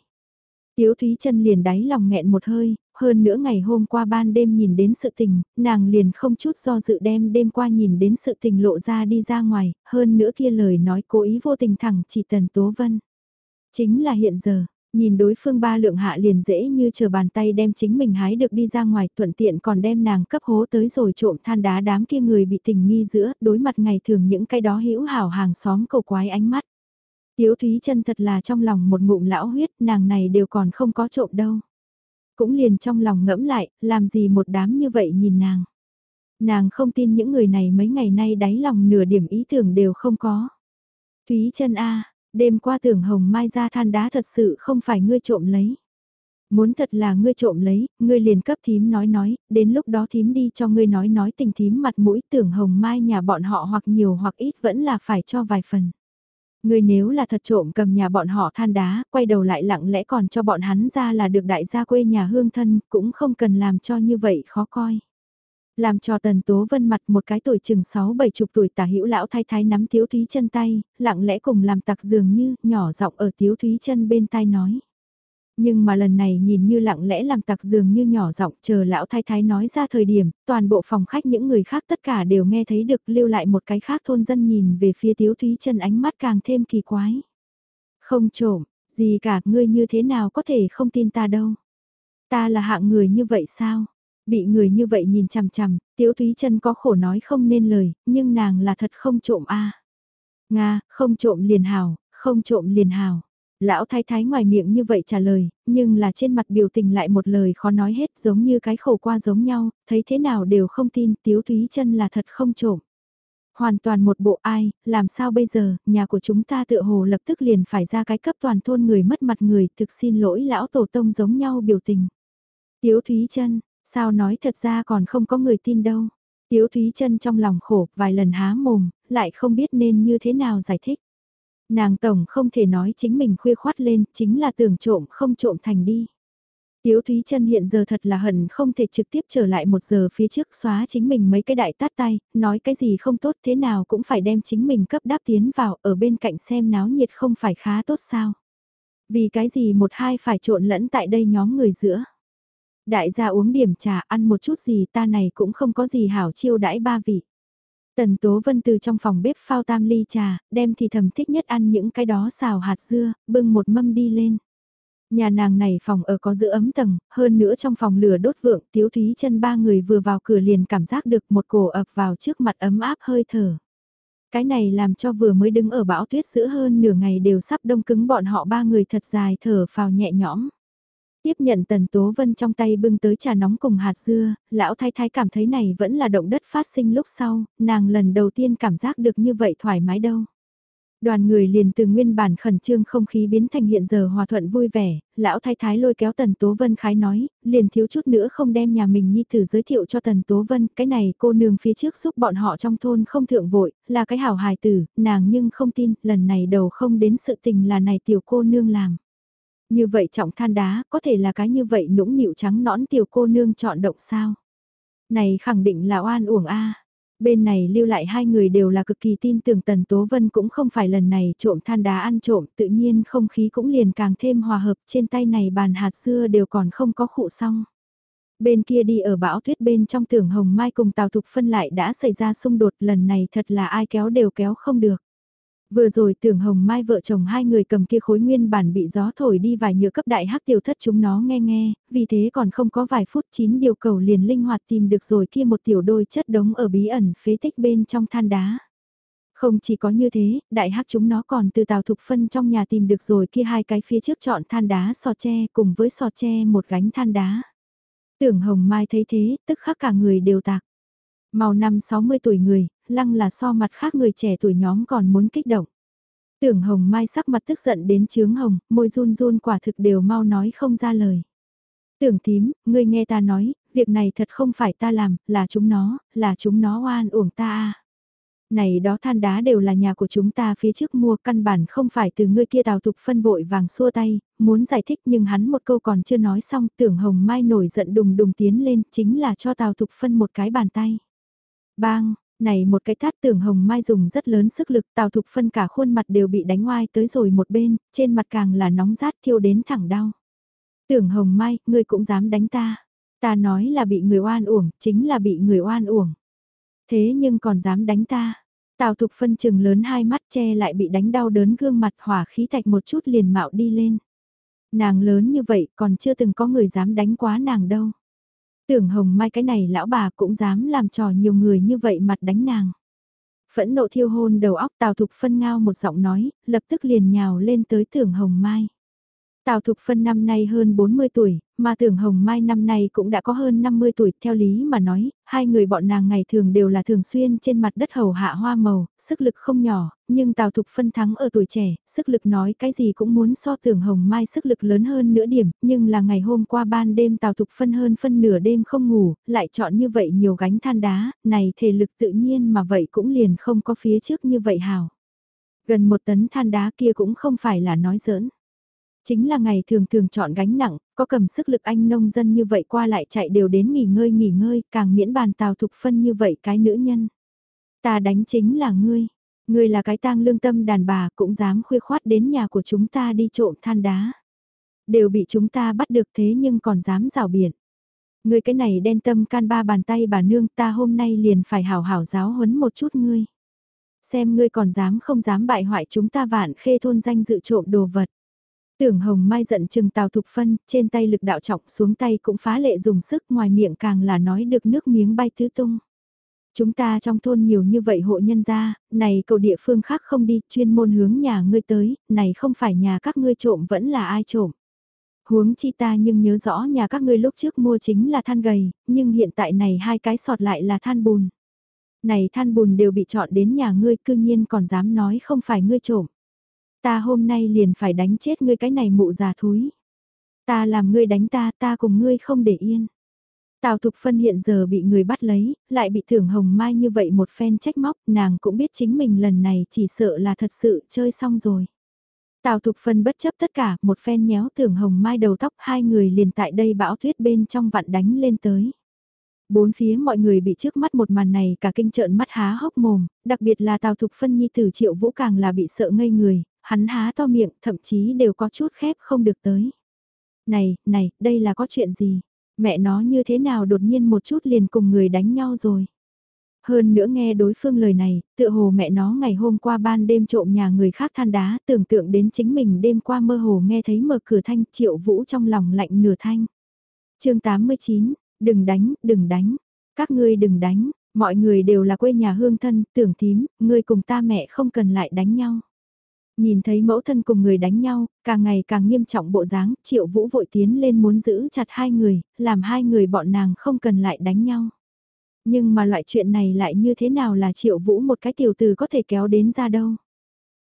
Tiếu Thúy chân liền đáy lòng nghẹn một hơi, hơn nữa ngày hôm qua ban đêm nhìn đến sự tình, nàng liền không chút do dự đem đêm qua nhìn đến sự tình lộ ra đi ra ngoài, hơn nữa kia lời nói cố ý vô tình thẳng chỉ Tần Tố Vân. Chính là hiện giờ, nhìn đối phương ba lượng hạ liền dễ như chờ bàn tay đem chính mình hái được đi ra ngoài thuận tiện còn đem nàng cấp hố tới rồi trộm than đá đám kia người bị tình nghi giữa, đối mặt ngày thường những cái đó hữu hảo hàng xóm cầu quái ánh mắt. Tiếu Thúy chân thật là trong lòng một ngụm lão huyết, nàng này đều còn không có trộm đâu. Cũng liền trong lòng ngẫm lại, làm gì một đám như vậy nhìn nàng. Nàng không tin những người này mấy ngày nay đáy lòng nửa điểm ý tưởng đều không có. Thúy chân A, Đêm qua tưởng hồng mai ra than đá thật sự không phải ngươi trộm lấy. Muốn thật là ngươi trộm lấy, ngươi liền cấp thím nói nói, đến lúc đó thím đi cho ngươi nói nói tình thím mặt mũi tưởng hồng mai nhà bọn họ hoặc nhiều hoặc ít vẫn là phải cho vài phần. Ngươi nếu là thật trộm cầm nhà bọn họ than đá, quay đầu lại lặng lẽ còn cho bọn hắn ra là được đại gia quê nhà hương thân, cũng không cần làm cho như vậy khó coi. Làm cho tần tố vân mặt một cái tuổi chừng 6-7 chục tuổi tả hữu lão thái thái nắm tiếu thúy chân tay, lặng lẽ cùng làm tặc dường như, nhỏ giọng ở tiếu thúy chân bên tai nói. Nhưng mà lần này nhìn như lặng lẽ làm tặc dường như nhỏ giọng chờ lão thái thái nói ra thời điểm, toàn bộ phòng khách những người khác tất cả đều nghe thấy được lưu lại một cái khác thôn dân nhìn về phía tiếu thúy chân ánh mắt càng thêm kỳ quái. Không trộm, gì cả ngươi như thế nào có thể không tin ta đâu. Ta là hạng người như vậy sao? Bị người như vậy nhìn chằm chằm, tiếu thúy chân có khổ nói không nên lời, nhưng nàng là thật không trộm a Nga, không trộm liền hào, không trộm liền hào. Lão thái thái ngoài miệng như vậy trả lời, nhưng là trên mặt biểu tình lại một lời khó nói hết giống như cái khổ qua giống nhau, thấy thế nào đều không tin tiếu thúy chân là thật không trộm. Hoàn toàn một bộ ai, làm sao bây giờ, nhà của chúng ta tựa hồ lập tức liền phải ra cái cấp toàn thôn người mất mặt người, thực xin lỗi lão tổ tông giống nhau biểu tình. Tiếu thúy chân, sao nói thật ra còn không có người tin đâu. Tiếu thúy chân trong lòng khổ, vài lần há mồm, lại không biết nên như thế nào giải thích. Nàng tổng không thể nói chính mình khuya khoát lên, chính là tưởng trộm không trộm thành đi. Tiếu Thúy Trân hiện giờ thật là hận không thể trực tiếp trở lại một giờ phía trước xóa chính mình mấy cái đại tát tay, nói cái gì không tốt thế nào cũng phải đem chính mình cấp đáp tiến vào ở bên cạnh xem náo nhiệt không phải khá tốt sao. Vì cái gì một hai phải trộn lẫn tại đây nhóm người giữa. Đại gia uống điểm trà ăn một chút gì ta này cũng không có gì hảo chiêu đãi ba vị. Tần Tố Vân từ trong phòng bếp phao tam ly trà, đem thì thầm thích nhất ăn những cái đó xào hạt dưa, bưng một mâm đi lên. Nhà nàng này phòng ở có giữ ấm tầng, hơn nữa trong phòng lửa đốt vượng, tiếu thúy chân ba người vừa vào cửa liền cảm giác được một cổ ập vào trước mặt ấm áp hơi thở. Cái này làm cho vừa mới đứng ở bão tuyết giữa hơn nửa ngày đều sắp đông cứng bọn họ ba người thật dài thở phào nhẹ nhõm. Tiếp nhận Tần Tố Vân trong tay bưng tới trà nóng cùng hạt dưa, lão thái thái cảm thấy này vẫn là động đất phát sinh lúc sau, nàng lần đầu tiên cảm giác được như vậy thoải mái đâu. Đoàn người liền từ nguyên bản khẩn trương không khí biến thành hiện giờ hòa thuận vui vẻ, lão thái thái lôi kéo Tần Tố Vân khái nói, liền thiếu chút nữa không đem nhà mình nhi tử giới thiệu cho Tần Tố Vân, cái này cô nương phía trước giúp bọn họ trong thôn không thượng vội, là cái hảo hài tử, nàng nhưng không tin, lần này đầu không đến sự tình là này tiểu cô nương làm. Như vậy trọng than đá, có thể là cái như vậy nũng nịu trắng nõn tiểu cô nương chọn động sao? Này khẳng định là oan uổng a. Bên này lưu lại hai người đều là cực kỳ tin tưởng Tần Tố Vân cũng không phải lần này trộm than đá ăn trộm, tự nhiên không khí cũng liền càng thêm hòa hợp, trên tay này bàn hạt xưa đều còn không có khụ xong. Bên kia đi ở bão tuyết bên trong tưởng Hồng Mai cùng Tào Thục Phân lại đã xảy ra xung đột lần này thật là ai kéo đều kéo không được. Vừa rồi tưởng hồng mai vợ chồng hai người cầm kia khối nguyên bản bị gió thổi đi vài nhựa cấp đại hắc tiểu thất chúng nó nghe nghe, vì thế còn không có vài phút chín điều cầu liền linh hoạt tìm được rồi kia một tiểu đôi chất đống ở bí ẩn phế tích bên trong than đá. Không chỉ có như thế, đại hắc chúng nó còn từ tàu thục phân trong nhà tìm được rồi kia hai cái phía trước chọn than đá sò tre cùng với sò tre một gánh than đá. Tưởng hồng mai thấy thế, tức khắc cả người đều tạc. Màu năm 60 tuổi người, lăng là so mặt khác người trẻ tuổi nhóm còn muốn kích động. Tưởng hồng mai sắc mặt tức giận đến chướng hồng, môi run run quả thực đều mau nói không ra lời. Tưởng tím ngươi nghe ta nói, việc này thật không phải ta làm, là chúng nó, là chúng nó oan uổng ta à. Này đó than đá đều là nhà của chúng ta phía trước mua căn bản không phải từ ngươi kia tào tục phân vội vàng xua tay, muốn giải thích nhưng hắn một câu còn chưa nói xong tưởng hồng mai nổi giận đùng đùng tiến lên chính là cho tào tục phân một cái bàn tay. Bang, này một cái tát tưởng hồng mai dùng rất lớn sức lực tào thục phân cả khuôn mặt đều bị đánh oai tới rồi một bên, trên mặt càng là nóng rát thiêu đến thẳng đau. Tưởng hồng mai, ngươi cũng dám đánh ta. Ta nói là bị người oan uổng, chính là bị người oan uổng. Thế nhưng còn dám đánh ta. Tào thục phân chừng lớn hai mắt che lại bị đánh đau đớn gương mặt hỏa khí thạch một chút liền mạo đi lên. Nàng lớn như vậy còn chưa từng có người dám đánh quá nàng đâu. Tưởng hồng mai cái này lão bà cũng dám làm trò nhiều người như vậy mặt đánh nàng. Phẫn nộ thiêu hôn đầu óc tào thục phân ngao một giọng nói, lập tức liền nhào lên tới tưởng hồng mai. Tào Thục Phân năm nay hơn 40 tuổi, mà Tưởng Hồng Mai năm nay cũng đã có hơn 50 tuổi, theo lý mà nói, hai người bọn nàng ngày thường đều là thường xuyên trên mặt đất hầu hạ hoa màu, sức lực không nhỏ, nhưng Tào Thục Phân thắng ở tuổi trẻ, sức lực nói cái gì cũng muốn so Tưởng Hồng Mai sức lực lớn hơn nửa điểm, nhưng là ngày hôm qua ban đêm Tào Thục Phân hơn phân nửa đêm không ngủ, lại chọn như vậy nhiều gánh than đá, này thể lực tự nhiên mà vậy cũng liền không có phía trước như vậy hào. Gần một tấn than đá kia cũng không phải là nói giỡn. Chính là ngày thường thường chọn gánh nặng, có cầm sức lực anh nông dân như vậy qua lại chạy đều đến nghỉ ngơi nghỉ ngơi, càng miễn bàn tào thục phân như vậy cái nữ nhân. Ta đánh chính là ngươi, ngươi là cái tang lương tâm đàn bà cũng dám khuya khoát đến nhà của chúng ta đi trộm than đá. Đều bị chúng ta bắt được thế nhưng còn dám rào biển. Ngươi cái này đen tâm can ba bàn tay bà nương ta hôm nay liền phải hảo hảo giáo huấn một chút ngươi. Xem ngươi còn dám không dám bại hoại chúng ta vạn khê thôn danh dự trộm đồ vật. Tưởng Hồng Mai giận chừng Tào Thục Phân, trên tay lực đạo trọng xuống tay cũng phá lệ dùng sức ngoài miệng càng là nói được nước miếng bay tứ tung. Chúng ta trong thôn nhiều như vậy hộ nhân gia, này cậu địa phương khác không đi, chuyên môn hướng nhà ngươi tới, này không phải nhà các ngươi trộm vẫn là ai trộm. Huống chi ta nhưng nhớ rõ nhà các ngươi lúc trước mua chính là than gầy, nhưng hiện tại này hai cái sọt lại là than bùn. Này than bùn đều bị chọn đến nhà ngươi cư nhiên còn dám nói không phải ngươi trộm. Ta hôm nay liền phải đánh chết ngươi cái này mụ già thúi. Ta làm ngươi đánh ta, ta cùng ngươi không để yên. Tào Thục Phân hiện giờ bị người bắt lấy, lại bị Thưởng Hồng Mai như vậy một phen trách móc, nàng cũng biết chính mình lần này chỉ sợ là thật sự chơi xong rồi. Tào Thục Phân bất chấp tất cả, một phen nhéo Thưởng Hồng Mai đầu tóc hai người liền tại đây bão tuyết bên trong vặn đánh lên tới. Bốn phía mọi người bị trước mắt một màn này cả kinh trợn mắt há hốc mồm, đặc biệt là Tào Thục Phân Nhi Tử Triệu Vũ càng là bị sợ ngây người, hắn há to miệng, thậm chí đều có chút khép không được tới. Này, này, đây là có chuyện gì? Mẹ nó như thế nào đột nhiên một chút liền cùng người đánh nhau rồi? Hơn nữa nghe đối phương lời này, tựa hồ mẹ nó ngày hôm qua ban đêm trộm nhà người khác than đá, tưởng tượng đến chính mình đêm qua mơ hồ nghe thấy mở cửa thanh triệu vũ trong lòng lạnh nửa thanh. chương 89, đừng đánh, đừng đánh, các ngươi đừng đánh, mọi người đều là quê nhà hương thân, tưởng thím, ngươi cùng ta mẹ không cần lại đánh nhau. Nhìn thấy mẫu thân cùng người đánh nhau, càng ngày càng nghiêm trọng bộ dáng, triệu vũ vội tiến lên muốn giữ chặt hai người, làm hai người bọn nàng không cần lại đánh nhau. Nhưng mà loại chuyện này lại như thế nào là triệu vũ một cái tiểu từ có thể kéo đến ra đâu.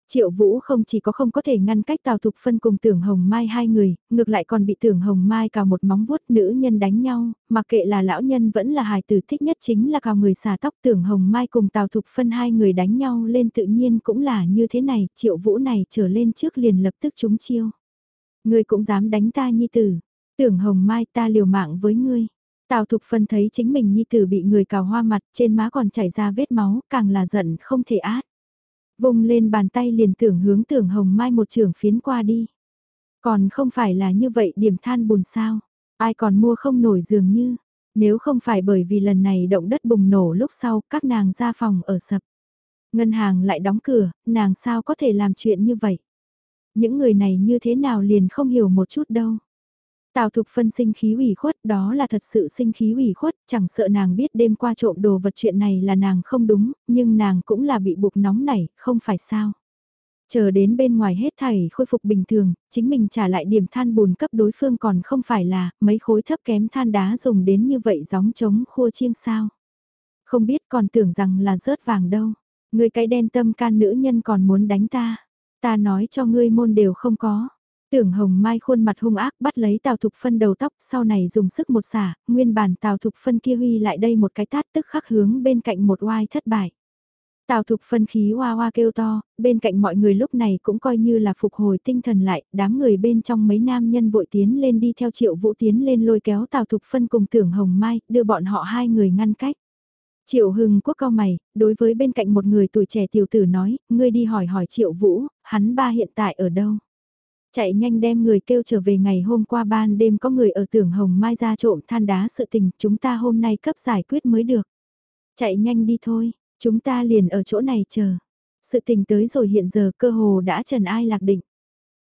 Triệu Vũ không chỉ có không có thể ngăn cách Tào Thục Phân cùng Tưởng Hồng Mai hai người, ngược lại còn bị Tưởng Hồng Mai cào một móng vuốt nữ nhân đánh nhau, mà kệ là lão nhân vẫn là hài tử thích nhất chính là cào người xả tóc Tưởng Hồng Mai cùng Tào Thục Phân hai người đánh nhau lên tự nhiên cũng là như thế này, Triệu Vũ này trở lên trước liền lập tức trúng chiêu. Ngươi cũng dám đánh ta nhi tử, Tưởng Hồng Mai ta liều mạng với ngươi. Tào Thục Phân thấy chính mình nhi tử bị người cào hoa mặt trên má còn chảy ra vết máu, càng là giận không thể át. Vung lên bàn tay liền tưởng hướng tưởng hồng mai một trường phiến qua đi. Còn không phải là như vậy điểm than bùn sao, ai còn mua không nổi dường như, nếu không phải bởi vì lần này động đất bùng nổ lúc sau các nàng ra phòng ở sập. Ngân hàng lại đóng cửa, nàng sao có thể làm chuyện như vậy? Những người này như thế nào liền không hiểu một chút đâu. Tào Thục Phân sinh khí ủy khuất đó là thật sự sinh khí ủy khuất, chẳng sợ nàng biết đêm qua trộm đồ vật chuyện này là nàng không đúng, nhưng nàng cũng là bị buộc nóng nảy, không phải sao. Chờ đến bên ngoài hết thảy khôi phục bình thường, chính mình trả lại điểm than bùn cấp đối phương còn không phải là mấy khối thấp kém than đá dùng đến như vậy gióng trống khua chiêng sao. Không biết còn tưởng rằng là rớt vàng đâu, người cái đen tâm can nữ nhân còn muốn đánh ta, ta nói cho ngươi môn đều không có. Tưởng Hồng Mai khuôn mặt hung ác bắt lấy Tào Thục Phân đầu tóc, sau này dùng sức một xả, nguyên bản Tào Thục Phân kia huy lại đây một cái tát tức khắc hướng bên cạnh một oai thất bại. Tào Thục Phân khí hoa hoa kêu to, bên cạnh mọi người lúc này cũng coi như là phục hồi tinh thần lại, đám người bên trong mấy nam nhân vội tiến lên đi theo Triệu Vũ tiến lên lôi kéo Tào Thục Phân cùng Tưởng Hồng Mai, đưa bọn họ hai người ngăn cách. Triệu Hưng Quốc cao mày, đối với bên cạnh một người tuổi trẻ tiểu tử nói, ngươi đi hỏi hỏi Triệu Vũ, hắn ba hiện tại ở đâu? Chạy nhanh đem người kêu trở về ngày hôm qua ban đêm có người ở tưởng Hồng Mai ra trộm than đá sự tình chúng ta hôm nay cấp giải quyết mới được. Chạy nhanh đi thôi, chúng ta liền ở chỗ này chờ. Sự tình tới rồi hiện giờ cơ hồ đã trần ai lạc định.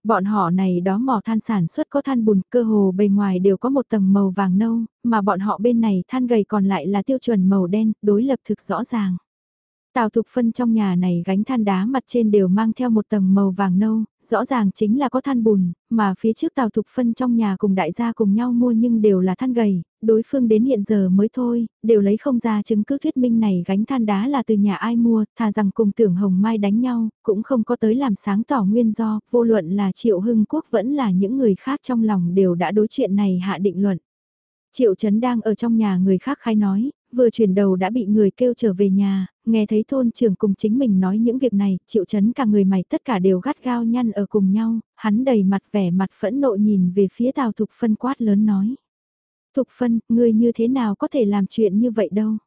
Bọn họ này đó mỏ than sản xuất có than bùn cơ hồ bề ngoài đều có một tầng màu vàng nâu, mà bọn họ bên này than gầy còn lại là tiêu chuẩn màu đen, đối lập thực rõ ràng. Tào Thục Phân trong nhà này gánh than đá mặt trên đều mang theo một tầng màu vàng nâu, rõ ràng chính là có than bùn, mà phía trước Tào Thục Phân trong nhà cùng đại gia cùng nhau mua nhưng đều là than gầy, đối phương đến hiện giờ mới thôi, đều lấy không ra chứng cứ thuyết minh này gánh than đá là từ nhà ai mua, thà rằng cùng tưởng Hồng Mai đánh nhau, cũng không có tới làm sáng tỏ nguyên do, vô luận là Triệu Hưng Quốc vẫn là những người khác trong lòng đều đã đối chuyện này hạ định luận. Triệu Trấn đang ở trong nhà người khác khai nói, vừa chuyển đầu đã bị người kêu trở về nhà, nghe thấy thôn trưởng cùng chính mình nói những việc này, Triệu chấn cả người mày tất cả đều gắt gao nhăn ở cùng nhau, hắn đầy mặt vẻ mặt phẫn nộ nhìn về phía Tào Thục Phân quát lớn nói. Thục Phân, ngươi như thế nào có thể làm chuyện như vậy đâu?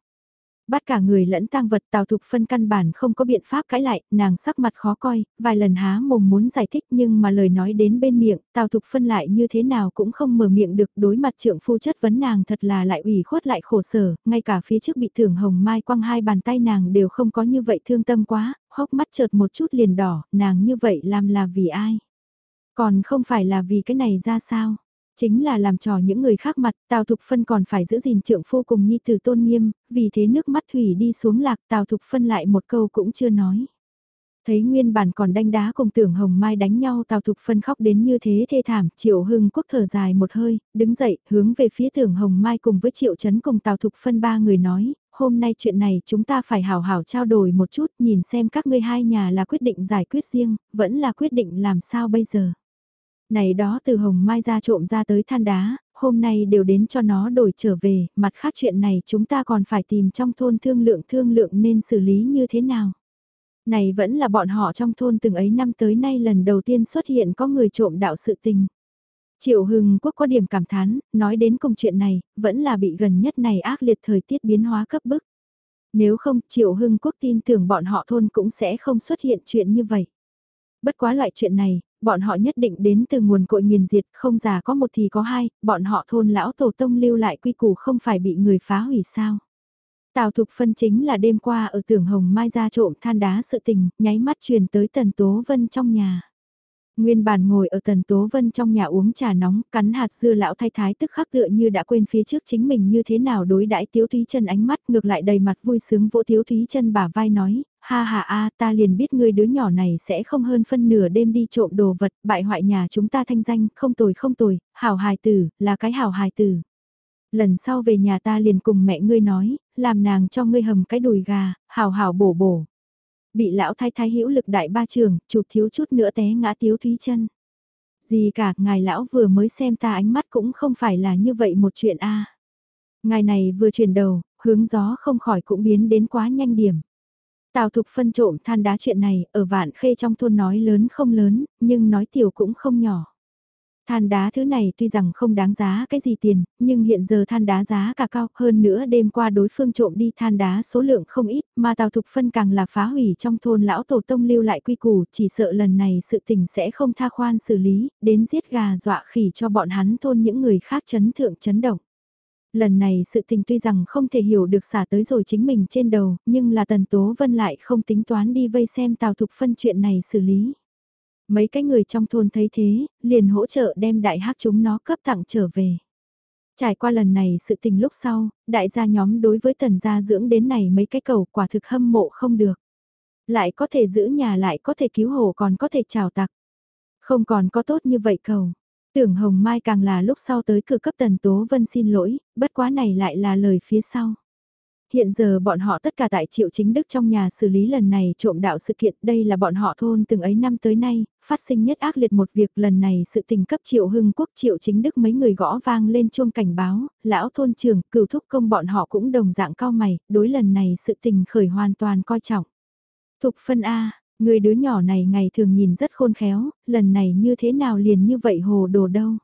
Bắt cả người lẫn tang vật Tào Thục Phân căn bản không có biện pháp cãi lại, nàng sắc mặt khó coi, vài lần há mồm muốn giải thích nhưng mà lời nói đến bên miệng, Tào Thục Phân lại như thế nào cũng không mở miệng được đối mặt trượng phu chất vấn nàng thật là lại ủy khuất lại khổ sở, ngay cả phía trước bị thưởng hồng mai quăng hai bàn tay nàng đều không có như vậy thương tâm quá, hốc mắt chợt một chút liền đỏ, nàng như vậy làm là vì ai? Còn không phải là vì cái này ra sao? Chính là làm trò những người khác mặt, Tào Thục Phân còn phải giữ gìn trượng phu cùng nhi tử tôn nghiêm, vì thế nước mắt thủy đi xuống lạc Tào Thục Phân lại một câu cũng chưa nói. Thấy nguyên bản còn đanh đá cùng tưởng hồng mai đánh nhau Tào Thục Phân khóc đến như thế thê thảm, Triệu Hưng Quốc thở dài một hơi, đứng dậy, hướng về phía tưởng hồng mai cùng với Triệu Trấn cùng Tào Thục Phân ba người nói, hôm nay chuyện này chúng ta phải hào hảo trao đổi một chút, nhìn xem các ngươi hai nhà là quyết định giải quyết riêng, vẫn là quyết định làm sao bây giờ. Này đó từ hồng mai ra trộm ra tới than đá, hôm nay đều đến cho nó đổi trở về, mặt khác chuyện này chúng ta còn phải tìm trong thôn thương lượng thương lượng nên xử lý như thế nào. Này vẫn là bọn họ trong thôn từng ấy năm tới nay lần đầu tiên xuất hiện có người trộm đạo sự tình. Triệu Hưng Quốc có điểm cảm thán, nói đến công chuyện này, vẫn là bị gần nhất này ác liệt thời tiết biến hóa cấp bức. Nếu không, Triệu Hưng Quốc tin tưởng bọn họ thôn cũng sẽ không xuất hiện chuyện như vậy. Bất quá loại chuyện này, bọn họ nhất định đến từ nguồn cội nghiền diệt, không già có một thì có hai, bọn họ thôn lão tổ tông lưu lại quy củ không phải bị người phá hủy sao. Tào Thục Phân chính là đêm qua ở tưởng Hồng Mai ra trộm than đá sự tình, nháy mắt truyền tới Tần Tố Vân trong nhà. Nguyên bản ngồi ở Tần Tố Vân trong nhà uống trà nóng, cắn hạt dưa lão thay thái tức khắc tựa như đã quên phía trước chính mình như thế nào đối đãi Tiếu Thúy Chân ánh mắt ngược lại đầy mặt vui sướng vỗ Tiếu Thúy Chân bả vai nói, ha ha a ta liền biết ngươi đứa nhỏ này sẽ không hơn phân nửa đêm đi trộm đồ vật, bại hoại nhà chúng ta thanh danh, không tồi không tồi, hảo hài tử, là cái hảo hài tử. Lần sau về nhà ta liền cùng mẹ ngươi nói, làm nàng cho ngươi hầm cái đùi gà, hảo hảo bổ bổ. Bị lão thái thái hữu lực đại ba trường, chụp thiếu chút nữa té ngã tiếu thúy chân. Gì cả, ngài lão vừa mới xem ta ánh mắt cũng không phải là như vậy một chuyện a. Ngài này vừa chuyển đầu, hướng gió không khỏi cũng biến đến quá nhanh điểm. Tào Thục phân trộm than đá chuyện này, ở vạn khê trong thôn nói lớn không lớn, nhưng nói tiểu cũng không nhỏ. Than đá thứ này tuy rằng không đáng giá cái gì tiền, nhưng hiện giờ than đá giá cả cao hơn nữa đêm qua đối phương trộm đi than đá số lượng không ít mà Tào Thục Phân càng là phá hủy trong thôn lão tổ tông lưu lại quy củ chỉ sợ lần này sự tình sẽ không tha khoan xử lý, đến giết gà dọa khỉ cho bọn hắn thôn những người khác chấn thượng chấn động. Lần này sự tình tuy rằng không thể hiểu được xả tới rồi chính mình trên đầu, nhưng là Tần Tố Vân lại không tính toán đi vây xem Tào Thục Phân chuyện này xử lý. Mấy cái người trong thôn thấy thế, liền hỗ trợ đem đại hắc chúng nó cấp tặng trở về. Trải qua lần này sự tình lúc sau, đại gia nhóm đối với tần gia dưỡng đến này mấy cái cầu quả thực hâm mộ không được. Lại có thể giữ nhà lại có thể cứu hồ còn có thể chào tặc. Không còn có tốt như vậy cầu. Tưởng Hồng Mai càng là lúc sau tới cửa cấp Tần Tố Vân xin lỗi, bất quá này lại là lời phía sau. Hiện giờ bọn họ tất cả tại Triệu Chính Đức trong nhà xử lý lần này trộm đạo sự kiện, đây là bọn họ thôn từng ấy năm tới nay, phát sinh nhất ác liệt một việc lần này sự tình cấp Triệu Hưng Quốc Triệu Chính Đức mấy người gõ vang lên chuông cảnh báo, lão thôn trưởng, cửu thúc công bọn họ cũng đồng dạng cao mày, đối lần này sự tình khởi hoàn toàn coi trọng. Thục phân A, Người đứa nhỏ này ngày thường nhìn rất khôn khéo, lần này như thế nào liền như vậy hồ đồ đâu.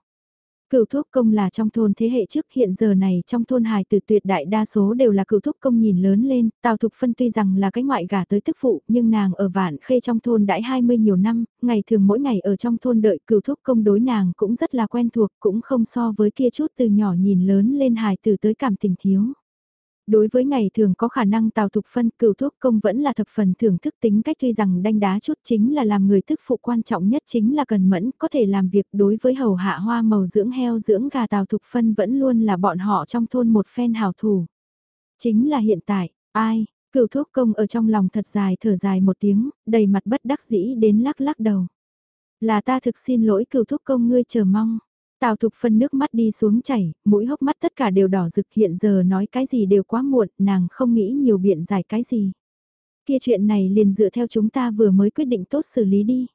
Cựu thúc công là trong thôn thế hệ trước hiện giờ này trong thôn hài từ tuyệt đại đa số đều là cựu thúc công nhìn lớn lên, Tào Thục Phân tuy rằng là cái ngoại gả tới tức phụ nhưng nàng ở vạn khê trong thôn đãi 20 nhiều năm, ngày thường mỗi ngày ở trong thôn đợi cựu thúc công đối nàng cũng rất là quen thuộc cũng không so với kia chút từ nhỏ nhìn lớn lên hài từ tới cảm tình thiếu. Đối với ngày thường có khả năng tào thục phân cửu thuốc công vẫn là thập phần thưởng thức tính cách tuy rằng đanh đá chút chính là làm người thức phụ quan trọng nhất chính là cần mẫn có thể làm việc đối với hầu hạ hoa màu dưỡng heo dưỡng gà tào thục phân vẫn luôn là bọn họ trong thôn một phen hào thủ. Chính là hiện tại, ai, Cựu thuốc công ở trong lòng thật dài thở dài một tiếng, đầy mặt bất đắc dĩ đến lắc lắc đầu. Là ta thực xin lỗi cựu thuốc công ngươi chờ mong. Tào thục phân nước mắt đi xuống chảy, mũi hốc mắt tất cả đều đỏ rực hiện giờ nói cái gì đều quá muộn, nàng không nghĩ nhiều biện giải cái gì. Kia chuyện này liền dựa theo chúng ta vừa mới quyết định tốt xử lý đi.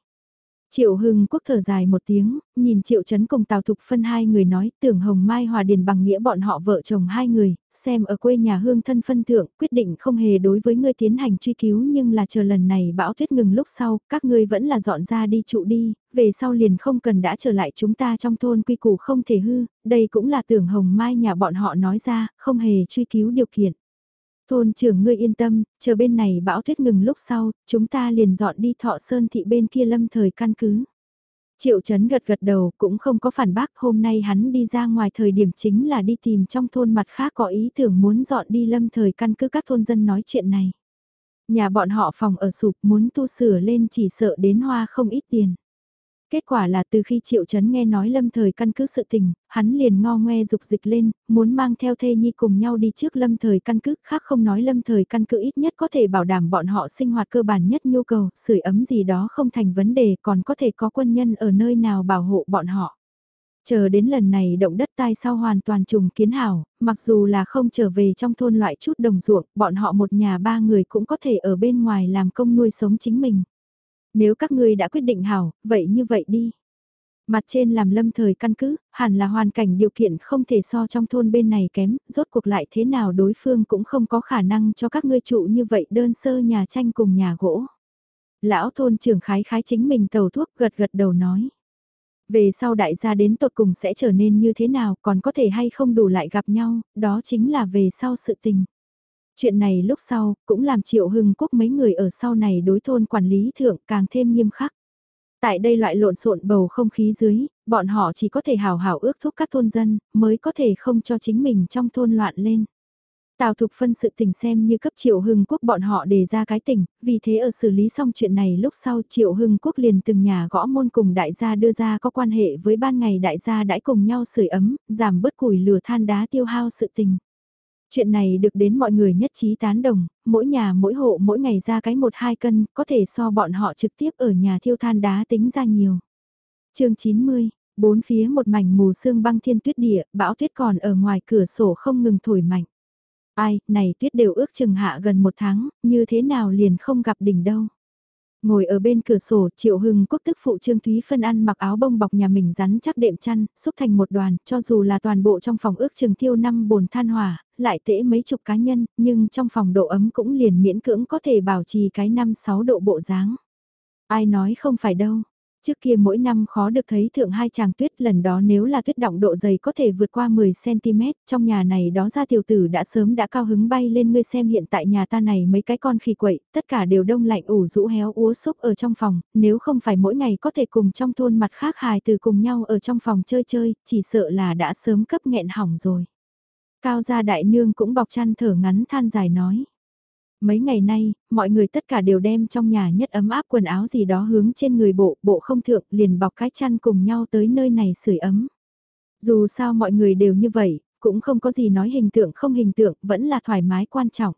Triệu Hưng Quốc thở dài một tiếng, nhìn Triệu Trấn cùng Tào Thục Phân hai người nói tưởng Hồng Mai Hòa Điền bằng nghĩa bọn họ vợ chồng hai người, xem ở quê nhà hương thân phân thượng, quyết định không hề đối với ngươi tiến hành truy cứu nhưng là chờ lần này bão tuyết ngừng lúc sau, các ngươi vẫn là dọn ra đi trụ đi, về sau liền không cần đã trở lại chúng ta trong thôn quy củ không thể hư, đây cũng là tưởng Hồng Mai nhà bọn họ nói ra, không hề truy cứu điều kiện. Thôn trưởng ngươi yên tâm, chờ bên này bão tuyết ngừng lúc sau, chúng ta liền dọn đi thọ sơn thị bên kia lâm thời căn cứ. Triệu Trấn gật gật đầu, cũng không có phản bác, hôm nay hắn đi ra ngoài thời điểm chính là đi tìm trong thôn mặt khác có ý tưởng muốn dọn đi lâm thời căn cứ các thôn dân nói chuyện này. Nhà bọn họ phòng ở sụp, muốn tu sửa lên chỉ sợ đến hoa không ít tiền. Kết quả là từ khi Triệu Trấn nghe nói lâm thời căn cứ sự tình, hắn liền ngo ngoe dục dịch lên, muốn mang theo thê nhi cùng nhau đi trước lâm thời căn cứ, khác không nói lâm thời căn cứ ít nhất có thể bảo đảm bọn họ sinh hoạt cơ bản nhất nhu cầu, sưởi ấm gì đó không thành vấn đề, còn có thể có quân nhân ở nơi nào bảo hộ bọn họ. Chờ đến lần này động đất tai sau hoàn toàn trùng kiến hảo, mặc dù là không trở về trong thôn loại chút đồng ruộng, bọn họ một nhà ba người cũng có thể ở bên ngoài làm công nuôi sống chính mình. Nếu các ngươi đã quyết định hảo, vậy như vậy đi. Mặt trên làm lâm thời căn cứ, hẳn là hoàn cảnh điều kiện không thể so trong thôn bên này kém, rốt cuộc lại thế nào đối phương cũng không có khả năng cho các ngươi trụ như vậy đơn sơ nhà tranh cùng nhà gỗ. Lão thôn trưởng khái khái chính mình tàu thuốc gật gật đầu nói. Về sau đại gia đến tột cùng sẽ trở nên như thế nào còn có thể hay không đủ lại gặp nhau, đó chính là về sau sự tình. Chuyện này lúc sau, cũng làm triệu hưng quốc mấy người ở sau này đối thôn quản lý thượng càng thêm nghiêm khắc. Tại đây loại lộn xộn bầu không khí dưới, bọn họ chỉ có thể hào hào ước thúc các thôn dân, mới có thể không cho chính mình trong thôn loạn lên. Tào Thục phân sự tình xem như cấp Triệu Hưng Quốc bọn họ đề ra cái tình, vì thế ở xử lý xong chuyện này lúc sau Triệu Hưng Quốc liền từng nhà gõ môn cùng đại gia đưa ra có quan hệ với ban ngày đại gia đãi cùng nhau sưởi ấm, giảm bớt củi lửa than đá tiêu hao sự tình. Chuyện này được đến mọi người nhất trí tán đồng, mỗi nhà mỗi hộ mỗi ngày ra cái một hai cân, có thể so bọn họ trực tiếp ở nhà thiêu than đá tính ra nhiều. chương 90, bốn phía một mảnh mù sương băng thiên tuyết địa, bão tuyết còn ở ngoài cửa sổ không ngừng thổi mạnh. Ai, này tuyết đều ước chừng hạ gần một tháng, như thế nào liền không gặp đỉnh đâu. Ngồi ở bên cửa sổ, Triệu Hưng Quốc tức phụ Trương Thúy phân ăn mặc áo bông bọc nhà mình rắn chắc đệm chăn, xúc thành một đoàn, cho dù là toàn bộ trong phòng ước chừng thiêu năm bồn than hỏa, lại tễ mấy chục cá nhân, nhưng trong phòng độ ấm cũng liền miễn cưỡng có thể bảo trì cái 5-6 độ bộ dáng. Ai nói không phải đâu, Trước kia mỗi năm khó được thấy thượng hai chàng tuyết lần đó nếu là tuyết động độ dày có thể vượt qua 10cm, trong nhà này đó ra tiểu tử đã sớm đã cao hứng bay lên ngươi xem hiện tại nhà ta này mấy cái con khỉ quậy, tất cả đều đông lạnh ủ rũ héo úa xúc ở trong phòng, nếu không phải mỗi ngày có thể cùng trong thôn mặt khác hài từ cùng nhau ở trong phòng chơi chơi, chỉ sợ là đã sớm cấp nghẹn hỏng rồi. Cao gia đại nương cũng bọc chăn thở ngắn than dài nói. Mấy ngày nay, mọi người tất cả đều đem trong nhà nhất ấm áp quần áo gì đó hướng trên người bộ, bộ không thượng, liền bọc cái chăn cùng nhau tới nơi này sưởi ấm. Dù sao mọi người đều như vậy, cũng không có gì nói hình tượng không hình tượng, vẫn là thoải mái quan trọng.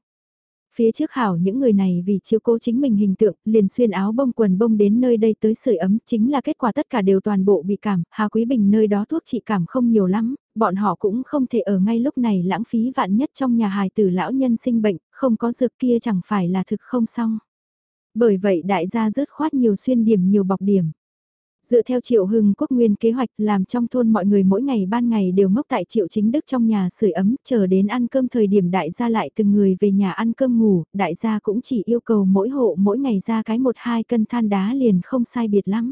Phía trước hảo những người này vì chiếu cố chính mình hình tượng, liền xuyên áo bông quần bông đến nơi đây tới sưởi ấm, chính là kết quả tất cả đều toàn bộ bị cảm, Hà Quý Bình nơi đó thuốc trị cảm không nhiều lắm, bọn họ cũng không thể ở ngay lúc này lãng phí vạn nhất trong nhà hài tử lão nhân sinh bệnh, không có dược kia chẳng phải là thực không xong. Bởi vậy đại gia rớt khoát nhiều xuyên điểm nhiều bọc điểm. Dựa theo Triệu Hưng Quốc Nguyên kế hoạch làm trong thôn mọi người mỗi ngày ban ngày đều ngốc tại Triệu Chính Đức trong nhà sưởi ấm, chờ đến ăn cơm thời điểm đại gia lại từng người về nhà ăn cơm ngủ, đại gia cũng chỉ yêu cầu mỗi hộ mỗi ngày ra cái một hai cân than đá liền không sai biệt lắm.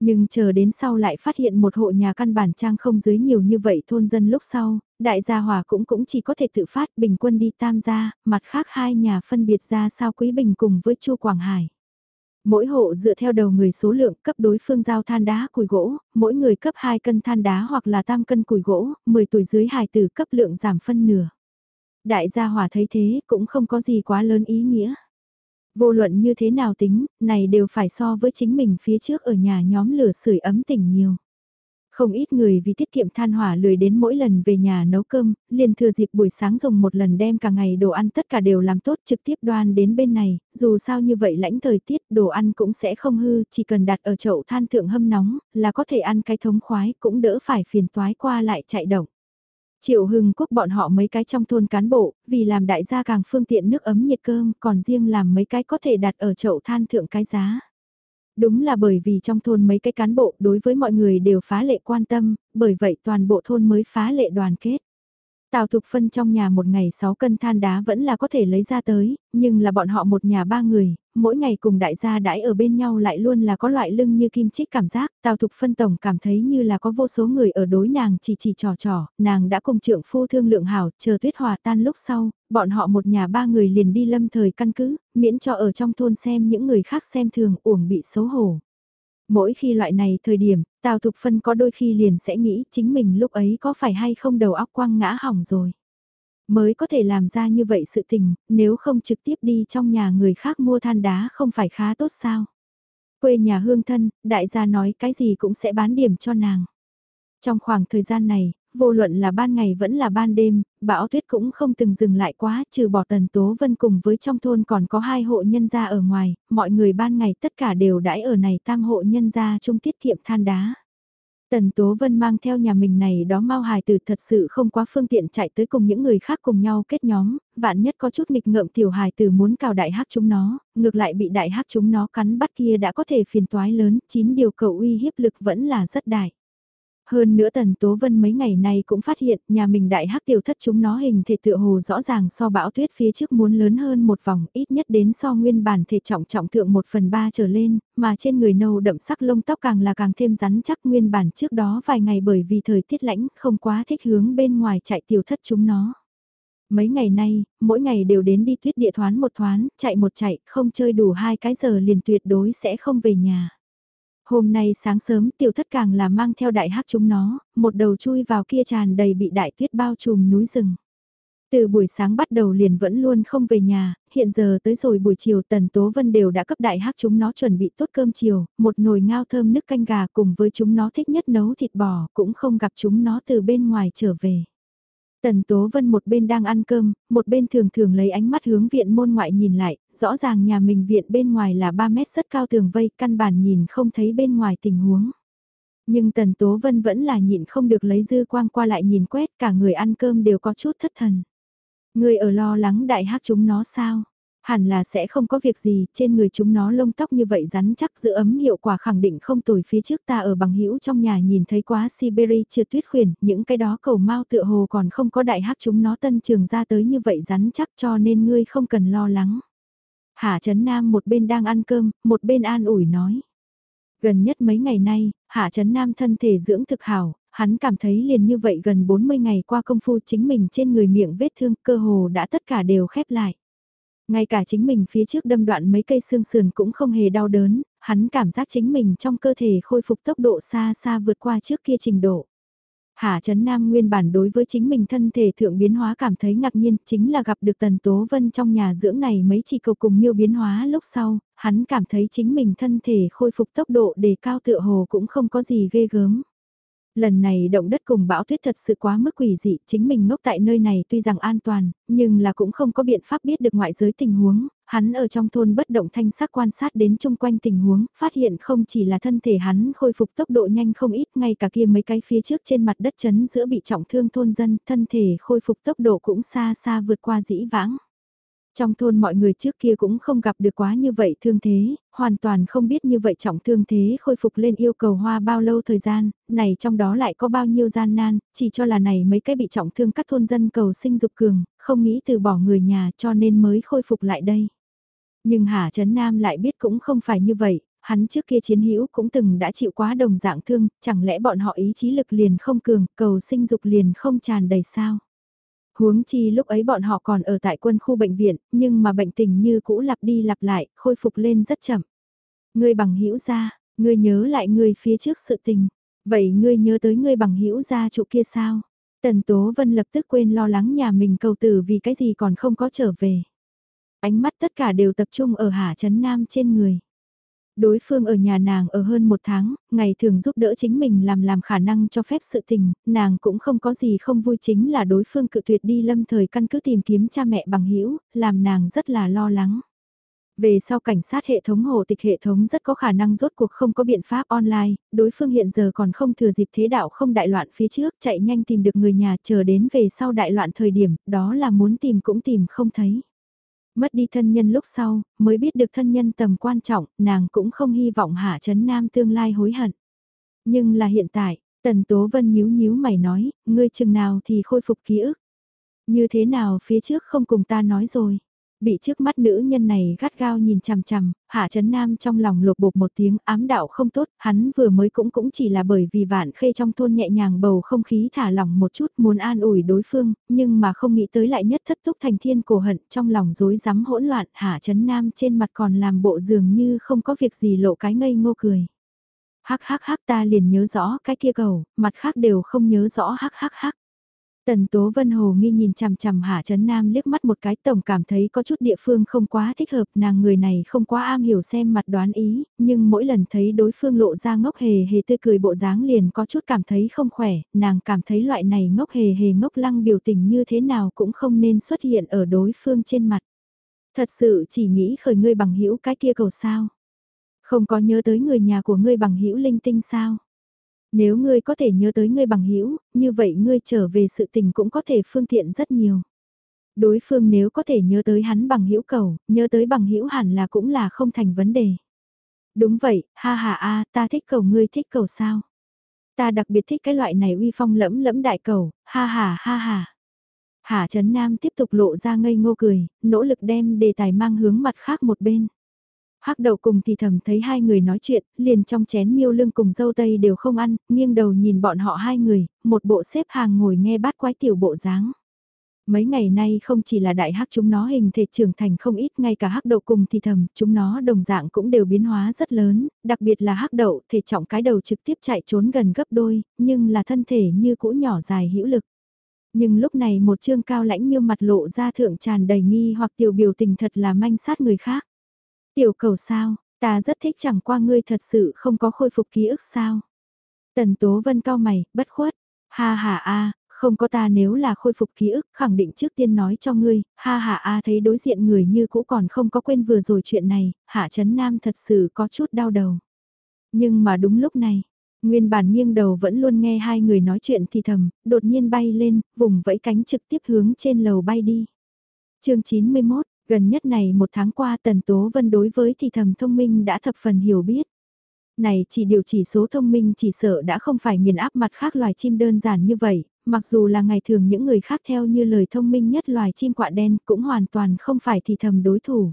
Nhưng chờ đến sau lại phát hiện một hộ nhà căn bản trang không dưới nhiều như vậy thôn dân lúc sau, đại gia hòa cũng cũng chỉ có thể tự phát bình quân đi tam gia, mặt khác hai nhà phân biệt ra sao Quý Bình cùng với Chu Quảng Hải. Mỗi hộ dựa theo đầu người số lượng cấp đối phương giao than đá củi gỗ, mỗi người cấp 2 cân than đá hoặc là tam cân củi gỗ, 10 tuổi dưới hài tử cấp lượng giảm phân nửa. Đại gia hỏa thấy thế cũng không có gì quá lớn ý nghĩa. Vô luận như thế nào tính, này đều phải so với chính mình phía trước ở nhà nhóm lửa sưởi ấm tỉnh nhiều. Không ít người vì tiết kiệm than hỏa lười đến mỗi lần về nhà nấu cơm, liền thừa dịp buổi sáng dùng một lần đem cả ngày đồ ăn tất cả đều làm tốt trực tiếp đoan đến bên này, dù sao như vậy lãnh thời tiết đồ ăn cũng sẽ không hư, chỉ cần đặt ở chậu than thượng hâm nóng là có thể ăn cái thống khoái cũng đỡ phải phiền toái qua lại chạy động. Triệu Hưng Quốc bọn họ mấy cái trong thôn cán bộ, vì làm đại gia càng phương tiện nước ấm nhiệt cơm, còn riêng làm mấy cái có thể đặt ở chậu than thượng cái giá. Đúng là bởi vì trong thôn mấy cái cán bộ đối với mọi người đều phá lệ quan tâm, bởi vậy toàn bộ thôn mới phá lệ đoàn kết. Tào Thục Phân trong nhà một ngày 6 cân than đá vẫn là có thể lấy ra tới, nhưng là bọn họ một nhà ba người, mỗi ngày cùng đại gia đãi ở bên nhau lại luôn là có loại lưng như kim chích cảm giác. Tào Thục Phân tổng cảm thấy như là có vô số người ở đối nàng chỉ chỉ trò trò, nàng đã cùng trưởng phu thương lượng hảo, chờ tuyết hòa tan lúc sau, bọn họ một nhà ba người liền đi lâm thời căn cứ, miễn cho ở trong thôn xem những người khác xem thường uổng bị xấu hổ. Mỗi khi loại này thời điểm, Tào Thục Phân có đôi khi liền sẽ nghĩ chính mình lúc ấy có phải hay không đầu óc quăng ngã hỏng rồi. Mới có thể làm ra như vậy sự tình, nếu không trực tiếp đi trong nhà người khác mua than đá không phải khá tốt sao. Quê nhà hương thân, đại gia nói cái gì cũng sẽ bán điểm cho nàng. Trong khoảng thời gian này, vô luận là ban ngày vẫn là ban đêm, bão tuyết cũng không từng dừng lại quá, trừ bỏ tần tố vân cùng với trong thôn còn có hai hộ nhân gia ở ngoài, mọi người ban ngày tất cả đều đãi ở này tam hộ nhân gia chung tiết kiệm than đá. Tần Tố Vân mang theo nhà mình này đó mau hài từ thật sự không quá phương tiện chạy tới cùng những người khác cùng nhau kết nhóm, vạn nhất có chút nghịch ngợm tiểu hài từ muốn cào đại hắc chúng nó, ngược lại bị đại hắc chúng nó cắn bắt kia đã có thể phiền toái lớn, chín điều cầu uy hiếp lực vẫn là rất đại. Hơn nữa Tần Tố Vân mấy ngày nay cũng phát hiện nhà mình đại hắc tiểu thất chúng nó hình thể tựa hồ rõ ràng so bão tuyết phía trước muốn lớn hơn một vòng ít nhất đến so nguyên bản thể trọng trọng thượng một phần ba trở lên, mà trên người nâu đậm sắc lông tóc càng là càng thêm rắn chắc nguyên bản trước đó vài ngày bởi vì thời tiết lãnh không quá thích hướng bên ngoài chạy tiểu thất chúng nó. Mấy ngày nay, mỗi ngày đều đến đi tuyết địa thoán một thoán, chạy một chạy, không chơi đủ hai cái giờ liền tuyệt đối sẽ không về nhà. Hôm nay sáng sớm tiểu thất càng là mang theo đại hắc chúng nó, một đầu chui vào kia tràn đầy bị đại tuyết bao trùm núi rừng. Từ buổi sáng bắt đầu liền vẫn luôn không về nhà, hiện giờ tới rồi buổi chiều Tần Tố Vân đều đã cấp đại hắc chúng nó chuẩn bị tốt cơm chiều, một nồi ngao thơm nước canh gà cùng với chúng nó thích nhất nấu thịt bò cũng không gặp chúng nó từ bên ngoài trở về. Tần Tố Vân một bên đang ăn cơm, một bên thường thường lấy ánh mắt hướng viện môn ngoại nhìn lại, rõ ràng nhà mình viện bên ngoài là 3 mét rất cao tường vây, căn bản nhìn không thấy bên ngoài tình huống. Nhưng Tần Tố Vân vẫn là nhịn không được lấy dư quang qua lại nhìn quét cả người ăn cơm đều có chút thất thần. Người ở lo lắng đại hát chúng nó sao? Hẳn là sẽ không có việc gì, trên người chúng nó lông tóc như vậy rắn chắc giữ ấm hiệu quả khẳng định không tồi phía trước ta ở bằng hữu trong nhà nhìn thấy quá Siberia chưa tuyết khuyển, những cái đó cầu mau tựa hồ còn không có đại hắc chúng nó tân trường ra tới như vậy rắn chắc cho nên ngươi không cần lo lắng. Hạ Trấn Nam một bên đang ăn cơm, một bên an ủi nói. Gần nhất mấy ngày nay, Hạ Trấn Nam thân thể dưỡng thực hảo, hắn cảm thấy liền như vậy gần 40 ngày qua công phu chính mình trên người miệng vết thương cơ hồ đã tất cả đều khép lại. Ngay cả chính mình phía trước đâm đoạn mấy cây xương sườn cũng không hề đau đớn, hắn cảm giác chính mình trong cơ thể khôi phục tốc độ xa xa vượt qua trước kia trình độ. Hạ Trấn Nam nguyên bản đối với chính mình thân thể thượng biến hóa cảm thấy ngạc nhiên chính là gặp được Tần Tố Vân trong nhà dưỡng này mấy chỉ cầu cùng miêu biến hóa lúc sau, hắn cảm thấy chính mình thân thể khôi phục tốc độ để cao tựa hồ cũng không có gì ghê gớm. Lần này động đất cùng bão tuyết thật sự quá mức quỷ dị, chính mình ngốc tại nơi này tuy rằng an toàn, nhưng là cũng không có biện pháp biết được ngoại giới tình huống, hắn ở trong thôn bất động thanh sắc quan sát đến chung quanh tình huống, phát hiện không chỉ là thân thể hắn khôi phục tốc độ nhanh không ít, ngay cả kia mấy cái phía trước trên mặt đất chấn giữa bị trọng thương thôn dân, thân thể khôi phục tốc độ cũng xa xa vượt qua dĩ vãng. Trong thôn mọi người trước kia cũng không gặp được quá như vậy thương thế, hoàn toàn không biết như vậy trọng thương thế khôi phục lên yêu cầu hoa bao lâu thời gian, này trong đó lại có bao nhiêu gian nan, chỉ cho là này mấy cái bị trọng thương các thôn dân cầu sinh dục cường, không nghĩ từ bỏ người nhà cho nên mới khôi phục lại đây. Nhưng Hà Trấn Nam lại biết cũng không phải như vậy, hắn trước kia chiến hữu cũng từng đã chịu quá đồng dạng thương, chẳng lẽ bọn họ ý chí lực liền không cường, cầu sinh dục liền không tràn đầy sao? Huống chi lúc ấy bọn họ còn ở tại quân khu bệnh viện, nhưng mà bệnh tình như cũ lặp đi lặp lại, khôi phục lên rất chậm. Ngươi bằng hữu ra, ngươi nhớ lại ngươi phía trước sự tình. Vậy ngươi nhớ tới ngươi bằng hữu ra chỗ kia sao? Tần Tố Vân lập tức quên lo lắng nhà mình cầu tử vì cái gì còn không có trở về. Ánh mắt tất cả đều tập trung ở Hạ Trấn Nam trên người. Đối phương ở nhà nàng ở hơn một tháng, ngày thường giúp đỡ chính mình làm làm khả năng cho phép sự tình, nàng cũng không có gì không vui chính là đối phương cự tuyệt đi lâm thời căn cứ tìm kiếm cha mẹ bằng hữu làm nàng rất là lo lắng. Về sau cảnh sát hệ thống hồ tịch hệ thống rất có khả năng rốt cuộc không có biện pháp online, đối phương hiện giờ còn không thừa dịp thế đạo không đại loạn phía trước chạy nhanh tìm được người nhà chờ đến về sau đại loạn thời điểm, đó là muốn tìm cũng tìm không thấy. Mất đi thân nhân lúc sau, mới biết được thân nhân tầm quan trọng, nàng cũng không hy vọng hạ chấn nam tương lai hối hận. Nhưng là hiện tại, Tần Tố Vân nhíu nhíu mày nói, ngươi chừng nào thì khôi phục ký ức. Như thế nào phía trước không cùng ta nói rồi. Bị trước mắt nữ nhân này gắt gao nhìn chằm chằm, Hạ Trấn Nam trong lòng lột bột một tiếng ám đạo không tốt, hắn vừa mới cũng cũng chỉ là bởi vì vạn khê trong thôn nhẹ nhàng bầu không khí thả lỏng một chút muốn an ủi đối phương, nhưng mà không nghĩ tới lại nhất thất thúc thành thiên cổ hận trong lòng rối rắm hỗn loạn Hạ Trấn Nam trên mặt còn làm bộ dường như không có việc gì lộ cái ngây ngô cười. Hắc hắc hắc ta liền nhớ rõ cái kia cầu, mặt khác đều không nhớ rõ hắc hắc hắc. Tần Tố Vân Hồ nghi nhìn chằm chằm Hạ Trấn Nam liếc mắt một cái tổng cảm thấy có chút địa phương không quá thích hợp nàng người này không quá am hiểu xem mặt đoán ý, nhưng mỗi lần thấy đối phương lộ ra ngốc hề hề tươi cười bộ dáng liền có chút cảm thấy không khỏe, nàng cảm thấy loại này ngốc hề hề ngốc lăng biểu tình như thế nào cũng không nên xuất hiện ở đối phương trên mặt. Thật sự chỉ nghĩ khởi ngươi bằng hữu cái kia cầu sao. Không có nhớ tới người nhà của ngươi bằng hữu linh tinh sao nếu ngươi có thể nhớ tới ngươi bằng hữu như vậy ngươi trở về sự tình cũng có thể phương tiện rất nhiều. Đối phương nếu có thể nhớ tới hắn bằng hữu cầu, nhớ tới bằng hữu hẳn là cũng là không thành vấn đề. Đúng vậy, ha ha a, ta thích cầu ngươi thích cầu sao? Ta đặc biệt thích cái loại này uy phong lẫm lẫm đại cầu, ha ha ha ha. Hà Trấn Nam tiếp tục lộ ra ngây ngô cười, nỗ lực đem đề tài mang hướng mặt khác một bên. Hắc đầu cùng thì thầm thấy hai người nói chuyện, liền trong chén miêu lương cùng dâu tây đều không ăn, nghiêng đầu nhìn bọn họ hai người, một bộ xếp hàng ngồi nghe bát quái tiểu bộ dáng. Mấy ngày nay không chỉ là đại hắc chúng nó hình thể trưởng thành không ít, ngay cả hắc đậu cùng thì thầm, chúng nó đồng dạng cũng đều biến hóa rất lớn, đặc biệt là hắc đậu, thể trọng cái đầu trực tiếp chạy trốn gần gấp đôi, nhưng là thân thể như cũ nhỏ dài hữu lực. Nhưng lúc này một trương cao lãnh miêu mặt lộ ra thượng tràn đầy nghi hoặc tiểu biểu tình thật là manh sát người khác. Tiểu cầu sao, ta rất thích chẳng qua ngươi thật sự không có khôi phục ký ức sao. Tần Tố Vân cao mày, bất khuất. Ha ha a, không có ta nếu là khôi phục ký ức, khẳng định trước tiên nói cho ngươi, ha ha a thấy đối diện người như cũ còn không có quên vừa rồi chuyện này, Hạ Trấn Nam thật sự có chút đau đầu. Nhưng mà đúng lúc này, nguyên bản nghiêng đầu vẫn luôn nghe hai người nói chuyện thì thầm, đột nhiên bay lên, vùng vẫy cánh trực tiếp hướng trên lầu bay đi. chương 91, Gần nhất này một tháng qua Tần Tố Vân đối với thì thầm thông minh đã thập phần hiểu biết. Này chỉ điều chỉ số thông minh chỉ sợ đã không phải nghiền áp mặt khác loài chim đơn giản như vậy, mặc dù là ngày thường những người khác theo như lời thông minh nhất loài chim quạ đen cũng hoàn toàn không phải thì thầm đối thủ.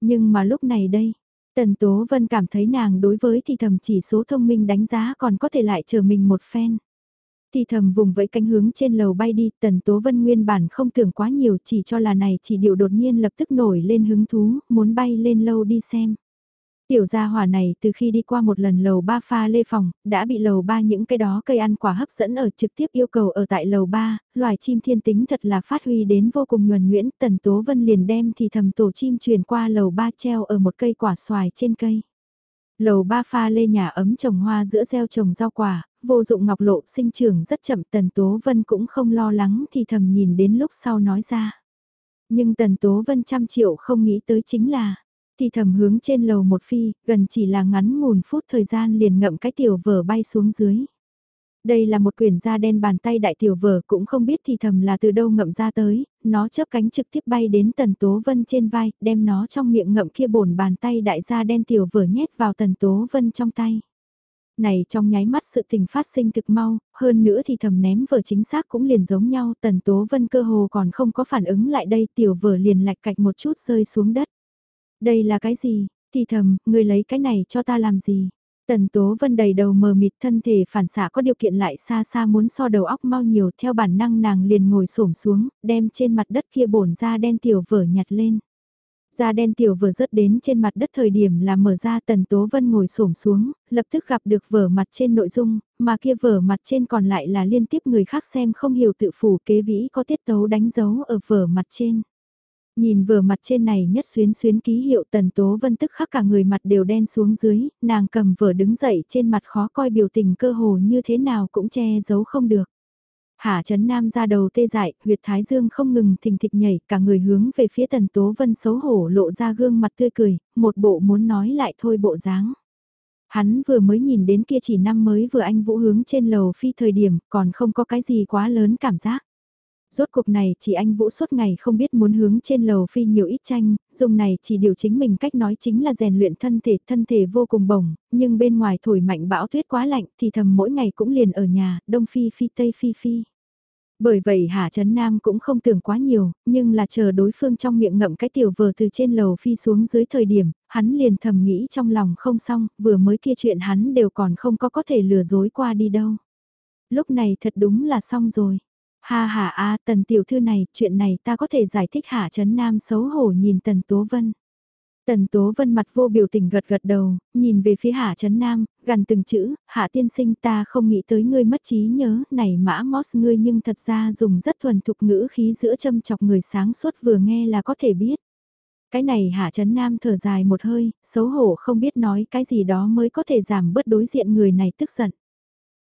Nhưng mà lúc này đây, Tần Tố Vân cảm thấy nàng đối với thì thầm chỉ số thông minh đánh giá còn có thể lại chờ mình một phen thì thầm vùng vẫy cánh hướng trên lầu bay đi, tần tố vân nguyên bản không tưởng quá nhiều chỉ cho là này chỉ điệu đột nhiên lập tức nổi lên hứng thú, muốn bay lên lâu đi xem. Tiểu gia hỏa này từ khi đi qua một lần lầu ba pha lê phòng, đã bị lầu ba những cái đó cây ăn quả hấp dẫn ở trực tiếp yêu cầu ở tại lầu ba loài chim thiên tính thật là phát huy đến vô cùng nhuần nhuyễn, tần tố vân liền đem thì thầm tổ chim truyền qua lầu ba treo ở một cây quả xoài trên cây. Lầu ba pha lê nhà ấm trồng hoa giữa gieo trồng rau quả, vô dụng ngọc lộ sinh trưởng rất chậm Tần Tố Vân cũng không lo lắng thì thầm nhìn đến lúc sau nói ra. Nhưng Tần Tố Vân trăm triệu không nghĩ tới chính là, thì thầm hướng trên lầu một phi, gần chỉ là ngắn ngủn phút thời gian liền ngậm cái tiểu vở bay xuống dưới. Đây là một quyển da đen bàn tay đại tiểu vở cũng không biết thì thầm là từ đâu ngậm ra tới, nó chớp cánh trực tiếp bay đến tần tố vân trên vai, đem nó trong miệng ngậm kia bổn bàn tay đại da đen tiểu vở nhét vào tần tố vân trong tay. Này trong nháy mắt sự tình phát sinh thực mau, hơn nữa thì thầm ném vở chính xác cũng liền giống nhau, tần tố vân cơ hồ còn không có phản ứng lại đây tiểu vở liền lạch cạch một chút rơi xuống đất. Đây là cái gì? Thì thầm, người lấy cái này cho ta làm gì? Tần Tố Vân đầy đầu mờ mịt thân thể phản xạ có điều kiện lại xa xa muốn so đầu óc mau nhiều theo bản năng nàng liền ngồi xổm xuống, đem trên mặt đất kia bổn ra đen tiểu vở nhặt lên. Da đen tiểu vừa rớt đến trên mặt đất thời điểm là mở ra tần tố vân ngồi xổm xuống, lập tức gặp được vở mặt trên nội dung, mà kia vở mặt trên còn lại là liên tiếp người khác xem không hiểu tự phủ kế vĩ có tiết tấu đánh dấu ở vở mặt trên. Nhìn vừa mặt trên này nhất xuyến xuyến ký hiệu tần tố vân tức khắc cả người mặt đều đen xuống dưới, nàng cầm vở đứng dậy trên mặt khó coi biểu tình cơ hồ như thế nào cũng che giấu không được. Hạ chấn nam ra đầu tê dại, huyệt thái dương không ngừng thình thịch nhảy, cả người hướng về phía tần tố vân xấu hổ lộ ra gương mặt tươi cười, một bộ muốn nói lại thôi bộ dáng. Hắn vừa mới nhìn đến kia chỉ năm mới vừa anh vũ hướng trên lầu phi thời điểm, còn không có cái gì quá lớn cảm giác. Rốt cuộc này chỉ anh Vũ suốt ngày không biết muốn hướng trên lầu phi nhiều ít tranh, dùng này chỉ điều chính mình cách nói chính là rèn luyện thân thể, thân thể vô cùng bổng, nhưng bên ngoài thổi mạnh bão tuyết quá lạnh thì thầm mỗi ngày cũng liền ở nhà, đông phi phi tây phi phi. Bởi vậy Hạ Trấn Nam cũng không tưởng quá nhiều, nhưng là chờ đối phương trong miệng ngậm cái tiểu vờ từ trên lầu phi xuống dưới thời điểm, hắn liền thầm nghĩ trong lòng không xong, vừa mới kia chuyện hắn đều còn không có có thể lừa dối qua đi đâu. Lúc này thật đúng là xong rồi. Ha ha a tần tiểu thư này, chuyện này ta có thể giải thích Hạ Trấn Nam xấu hổ nhìn tần Tố Vân. Tần Tố Vân mặt vô biểu tình gật gật đầu, nhìn về phía Hạ Trấn Nam, gần từng chữ, Hạ tiên sinh ta không nghĩ tới ngươi mất trí nhớ, này mã mót ngươi nhưng thật ra dùng rất thuần thục ngữ khí giữa châm chọc người sáng suốt vừa nghe là có thể biết. Cái này Hạ Trấn Nam thở dài một hơi, xấu hổ không biết nói cái gì đó mới có thể giảm bớt đối diện người này tức giận.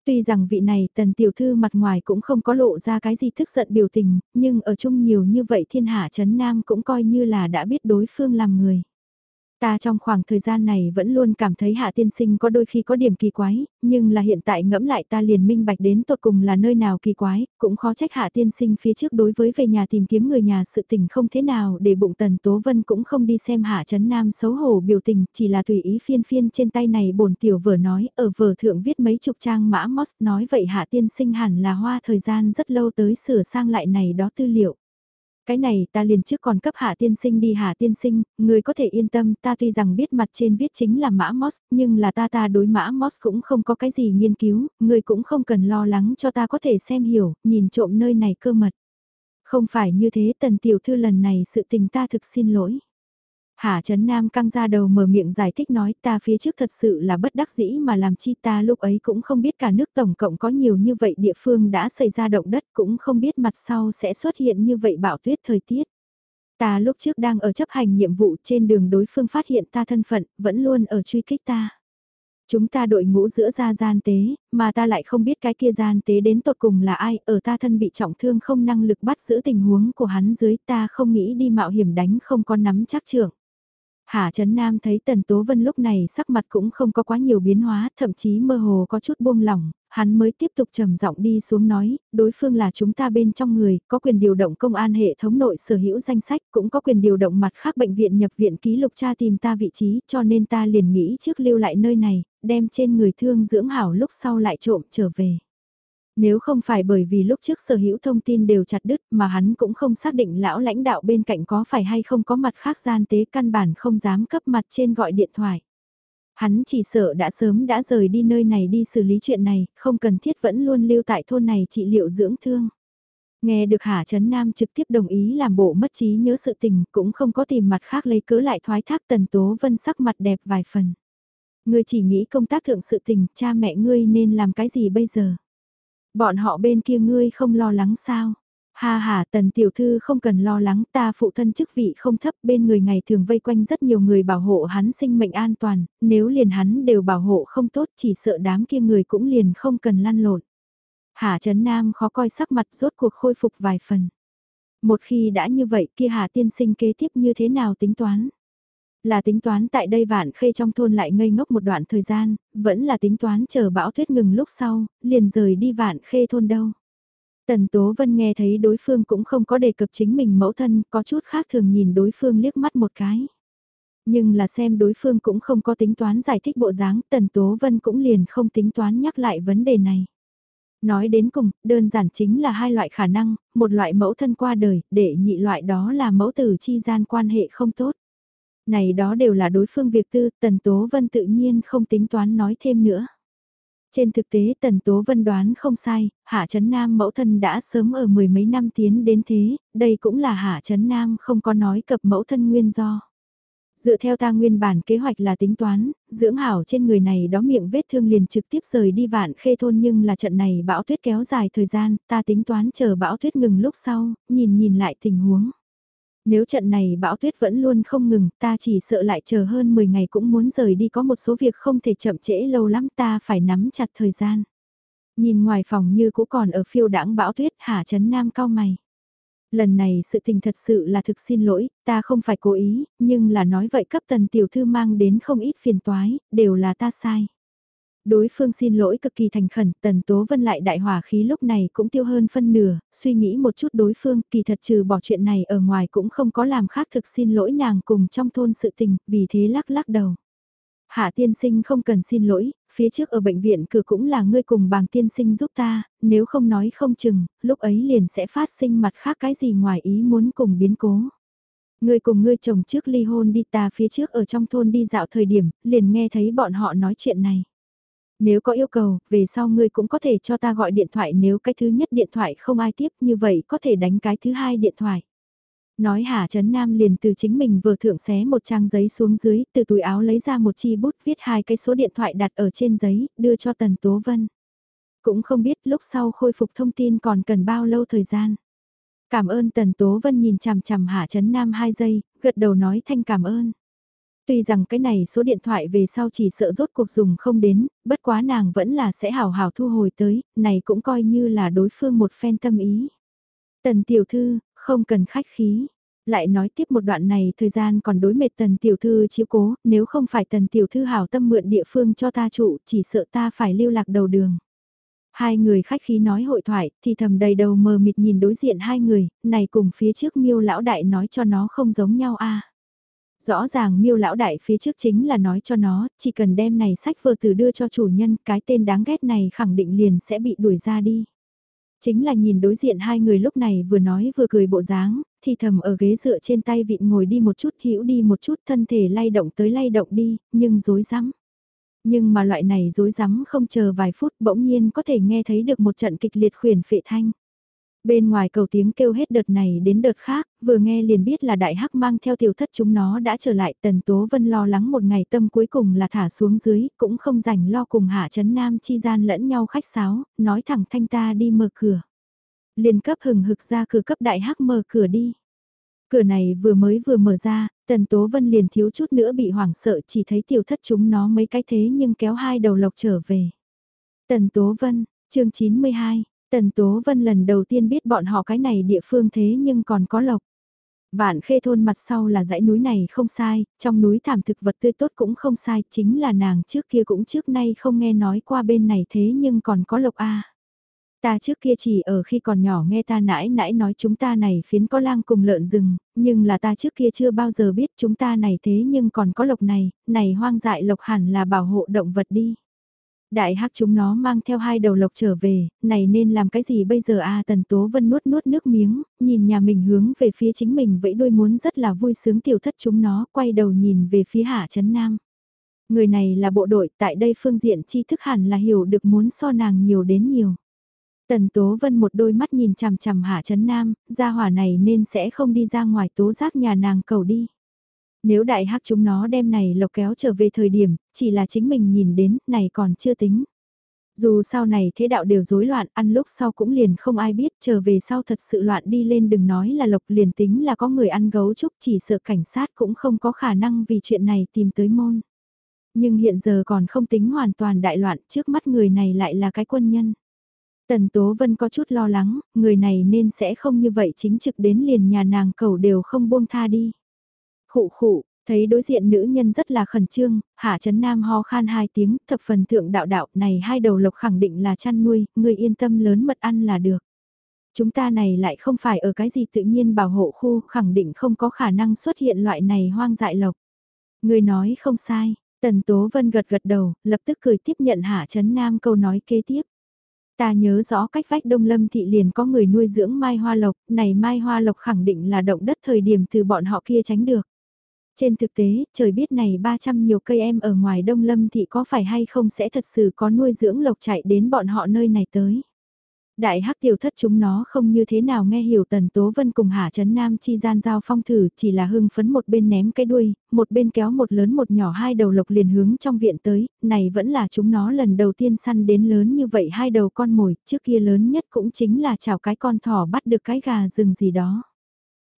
Tuy rằng vị này tần tiểu thư mặt ngoài cũng không có lộ ra cái gì thức giận biểu tình, nhưng ở chung nhiều như vậy thiên hạ chấn nam cũng coi như là đã biết đối phương làm người. Ta trong khoảng thời gian này vẫn luôn cảm thấy hạ tiên sinh có đôi khi có điểm kỳ quái, nhưng là hiện tại ngẫm lại ta liền minh bạch đến tột cùng là nơi nào kỳ quái, cũng khó trách hạ tiên sinh phía trước đối với về nhà tìm kiếm người nhà sự tình không thế nào để bụng tần tố vân cũng không đi xem hạ chấn nam xấu hổ biểu tình, chỉ là tùy ý phiên phiên trên tay này bổn tiểu vở nói, ở vở thượng viết mấy chục trang mã Moss nói vậy hạ tiên sinh hẳn là hoa thời gian rất lâu tới sửa sang lại này đó tư liệu. Cái này ta liền trước còn cấp hạ tiên sinh đi hạ tiên sinh, người có thể yên tâm ta tuy rằng biết mặt trên viết chính là mã Moss, nhưng là ta ta đối mã Moss cũng không có cái gì nghiên cứu, người cũng không cần lo lắng cho ta có thể xem hiểu, nhìn trộm nơi này cơ mật. Không phải như thế tần tiểu thư lần này sự tình ta thực xin lỗi. Hạ Trấn Nam căng ra đầu mở miệng giải thích nói ta phía trước thật sự là bất đắc dĩ mà làm chi ta lúc ấy cũng không biết cả nước tổng cộng có nhiều như vậy địa phương đã xảy ra động đất cũng không biết mặt sau sẽ xuất hiện như vậy bão tuyết thời tiết. Ta lúc trước đang ở chấp hành nhiệm vụ trên đường đối phương phát hiện ta thân phận, vẫn luôn ở truy kích ta. Chúng ta đội ngũ giữa ra gian tế, mà ta lại không biết cái kia gian tế đến tột cùng là ai, ở ta thân bị trọng thương không năng lực bắt giữ tình huống của hắn dưới ta không nghĩ đi mạo hiểm đánh không có nắm chắc trưởng. Hạ Trấn Nam thấy Tần Tố Vân lúc này sắc mặt cũng không có quá nhiều biến hóa, thậm chí mơ hồ có chút buông lỏng, hắn mới tiếp tục trầm giọng đi xuống nói, đối phương là chúng ta bên trong người, có quyền điều động công an hệ thống nội sở hữu danh sách, cũng có quyền điều động mặt khác bệnh viện nhập viện ký lục tra tìm ta vị trí, cho nên ta liền nghĩ trước lưu lại nơi này, đem trên người thương dưỡng hảo lúc sau lại trộm trở về. Nếu không phải bởi vì lúc trước sở hữu thông tin đều chặt đứt mà hắn cũng không xác định lão lãnh đạo bên cạnh có phải hay không có mặt khác gian tế căn bản không dám cấp mặt trên gọi điện thoại. Hắn chỉ sợ đã sớm đã rời đi nơi này đi xử lý chuyện này, không cần thiết vẫn luôn lưu tại thôn này trị liệu dưỡng thương. Nghe được Hà Trấn Nam trực tiếp đồng ý làm bộ mất trí nhớ sự tình, cũng không có tìm mặt khác lấy cớ lại thoái thác Tần Tố Vân sắc mặt đẹp vài phần. Ngươi chỉ nghĩ công tác thượng sự tình, cha mẹ ngươi nên làm cái gì bây giờ? Bọn họ bên kia ngươi không lo lắng sao? Ha ha, tần tiểu thư không cần lo lắng ta phụ thân chức vị không thấp bên người ngày thường vây quanh rất nhiều người bảo hộ hắn sinh mệnh an toàn, nếu liền hắn đều bảo hộ không tốt chỉ sợ đám kia người cũng liền không cần lăn lộn. Hà Trấn Nam khó coi sắc mặt rốt cuộc khôi phục vài phần. Một khi đã như vậy kia Hà tiên sinh kế tiếp như thế nào tính toán? Là tính toán tại đây vạn khê trong thôn lại ngây ngốc một đoạn thời gian, vẫn là tính toán chờ bão tuyết ngừng lúc sau, liền rời đi vạn khê thôn đâu. Tần Tố Vân nghe thấy đối phương cũng không có đề cập chính mình mẫu thân, có chút khác thường nhìn đối phương liếc mắt một cái. Nhưng là xem đối phương cũng không có tính toán giải thích bộ dáng, Tần Tố Vân cũng liền không tính toán nhắc lại vấn đề này. Nói đến cùng, đơn giản chính là hai loại khả năng, một loại mẫu thân qua đời, để nhị loại đó là mẫu tử chi gian quan hệ không tốt. Này đó đều là đối phương việc tư, Tần Tố Vân tự nhiên không tính toán nói thêm nữa. Trên thực tế Tần Tố Vân đoán không sai, Hạ Trấn Nam mẫu thân đã sớm ở mười mấy năm tiến đến thế, đây cũng là Hạ Trấn Nam không có nói cập mẫu thân nguyên do. Dựa theo ta nguyên bản kế hoạch là tính toán, dưỡng hảo trên người này đó miệng vết thương liền trực tiếp rời đi vạn khê thôn nhưng là trận này bão tuyết kéo dài thời gian, ta tính toán chờ bão tuyết ngừng lúc sau, nhìn nhìn lại tình huống. Nếu trận này bão tuyết vẫn luôn không ngừng, ta chỉ sợ lại chờ hơn 10 ngày cũng muốn rời đi có một số việc không thể chậm trễ lâu lắm ta phải nắm chặt thời gian. Nhìn ngoài phòng như cũ còn ở phiêu đãng bão tuyết hạ chấn nam cao mày. Lần này sự tình thật sự là thực xin lỗi, ta không phải cố ý, nhưng là nói vậy cấp tần tiểu thư mang đến không ít phiền toái, đều là ta sai. Đối phương xin lỗi cực kỳ thành khẩn, tần tố vân lại đại hỏa khí lúc này cũng tiêu hơn phân nửa, suy nghĩ một chút đối phương, kỳ thật trừ bỏ chuyện này ở ngoài cũng không có làm khác thực xin lỗi nàng cùng trong thôn sự tình, vì thế lắc lắc đầu. Hạ tiên sinh không cần xin lỗi, phía trước ở bệnh viện cửa cũng là ngươi cùng bàng tiên sinh giúp ta, nếu không nói không chừng, lúc ấy liền sẽ phát sinh mặt khác cái gì ngoài ý muốn cùng biến cố. Ngươi cùng ngươi chồng trước ly hôn đi ta phía trước ở trong thôn đi dạo thời điểm, liền nghe thấy bọn họ nói chuyện này. Nếu có yêu cầu, về sau ngươi cũng có thể cho ta gọi điện thoại nếu cái thứ nhất điện thoại không ai tiếp như vậy có thể đánh cái thứ hai điện thoại. Nói Hà Trấn Nam liền từ chính mình vừa thượng xé một trang giấy xuống dưới, từ túi áo lấy ra một chi bút viết hai cái số điện thoại đặt ở trên giấy, đưa cho Tần Tố Vân. Cũng không biết lúc sau khôi phục thông tin còn cần bao lâu thời gian. Cảm ơn Tần Tố Vân nhìn chằm chằm Hà Trấn Nam hai giây, gật đầu nói thanh cảm ơn. Tuy rằng cái này số điện thoại về sau chỉ sợ rốt cuộc dùng không đến, bất quá nàng vẫn là sẽ hào hào thu hồi tới, này cũng coi như là đối phương một phen tâm ý. Tần tiểu thư, không cần khách khí. Lại nói tiếp một đoạn này thời gian còn đối mệt tần tiểu thư chiếu cố, nếu không phải tần tiểu thư hảo tâm mượn địa phương cho ta trụ, chỉ sợ ta phải lưu lạc đầu đường. Hai người khách khí nói hội thoại, thì thầm đầy đầu mờ mịt nhìn đối diện hai người, này cùng phía trước miêu lão đại nói cho nó không giống nhau a Rõ ràng miêu lão đại phía trước chính là nói cho nó, chỉ cần đem này sách vừa từ đưa cho chủ nhân, cái tên đáng ghét này khẳng định liền sẽ bị đuổi ra đi. Chính là nhìn đối diện hai người lúc này vừa nói vừa cười bộ dáng, thì thầm ở ghế dựa trên tay vịn ngồi đi một chút hữu đi một chút thân thể lay động tới lay động đi, nhưng dối rắm Nhưng mà loại này dối rắm không chờ vài phút bỗng nhiên có thể nghe thấy được một trận kịch liệt khuyển phệ thanh. Bên ngoài cầu tiếng kêu hết đợt này đến đợt khác, vừa nghe liền biết là đại hắc mang theo tiểu thất chúng nó đã trở lại tần tố vân lo lắng một ngày tâm cuối cùng là thả xuống dưới, cũng không rảnh lo cùng hạ chấn nam chi gian lẫn nhau khách sáo, nói thẳng thanh ta đi mở cửa. Liền cấp hừng hực ra cửa cấp đại hắc mở cửa đi. Cửa này vừa mới vừa mở ra, tần tố vân liền thiếu chút nữa bị hoảng sợ chỉ thấy tiểu thất chúng nó mấy cái thế nhưng kéo hai đầu lộc trở về. Tần tố vân, chương 92 Tần Tố Vân lần đầu tiên biết bọn họ cái này địa phương thế nhưng còn có lộc. Vạn khê thôn mặt sau là dãy núi này không sai, trong núi thảm thực vật tươi tốt cũng không sai, chính là nàng trước kia cũng trước nay không nghe nói qua bên này thế nhưng còn có lộc A. Ta trước kia chỉ ở khi còn nhỏ nghe ta nãi nãi nói chúng ta này phiến có lang cùng lợn rừng, nhưng là ta trước kia chưa bao giờ biết chúng ta này thế nhưng còn có lộc này, này hoang dại lộc hẳn là bảo hộ động vật đi. Đại hắc chúng nó mang theo hai đầu lộc trở về, này nên làm cái gì bây giờ a tần tố vân nuốt nuốt nước miếng, nhìn nhà mình hướng về phía chính mình vẫy đuôi muốn rất là vui sướng tiểu thất chúng nó, quay đầu nhìn về phía hạ chấn nam. Người này là bộ đội, tại đây phương diện tri thức hẳn là hiểu được muốn so nàng nhiều đến nhiều. Tần Tố Vân một đôi mắt nhìn chằm chằm Hạ Chấn Nam, gia hỏa này nên sẽ không đi ra ngoài tố giác nhà nàng cầu đi. Nếu đại hắc chúng nó đem này lộc kéo trở về thời điểm, chỉ là chính mình nhìn đến, này còn chưa tính. Dù sau này thế đạo đều rối loạn, ăn lúc sau cũng liền không ai biết, trở về sau thật sự loạn đi lên đừng nói là lộc liền tính là có người ăn gấu trúc chỉ sợ cảnh sát cũng không có khả năng vì chuyện này tìm tới môn. Nhưng hiện giờ còn không tính hoàn toàn đại loạn, trước mắt người này lại là cái quân nhân. Tần Tố Vân có chút lo lắng, người này nên sẽ không như vậy chính trực đến liền nhà nàng cầu đều không buông tha đi. Khụ khụ, thấy đối diện nữ nhân rất là khẩn trương, Hạ Trấn Nam ho khan hai tiếng, thập phần thượng đạo đạo này hai đầu lộc khẳng định là chăn nuôi, người yên tâm lớn mật ăn là được. Chúng ta này lại không phải ở cái gì tự nhiên bảo hộ khu, khẳng định không có khả năng xuất hiện loại này hoang dại lộc. Người nói không sai, Tần Tố Vân gật gật đầu, lập tức cười tiếp nhận Hạ Trấn Nam câu nói kế tiếp. Ta nhớ rõ cách vách Đông Lâm thị liền có người nuôi dưỡng mai hoa lộc, này mai hoa lộc khẳng định là động đất thời điểm từ bọn họ kia tránh được. Trên thực tế, trời biết này 300 nhiều cây em ở ngoài Đông Lâm thì có phải hay không sẽ thật sự có nuôi dưỡng lộc chạy đến bọn họ nơi này tới. Đại hắc tiểu thất chúng nó không như thế nào nghe hiểu tần tố vân cùng hạ chấn nam chi gian giao phong thử chỉ là hưng phấn một bên ném cái đuôi, một bên kéo một lớn một nhỏ hai đầu lộc liền hướng trong viện tới, này vẫn là chúng nó lần đầu tiên săn đến lớn như vậy hai đầu con mồi, trước kia lớn nhất cũng chính là chào cái con thỏ bắt được cái gà rừng gì đó.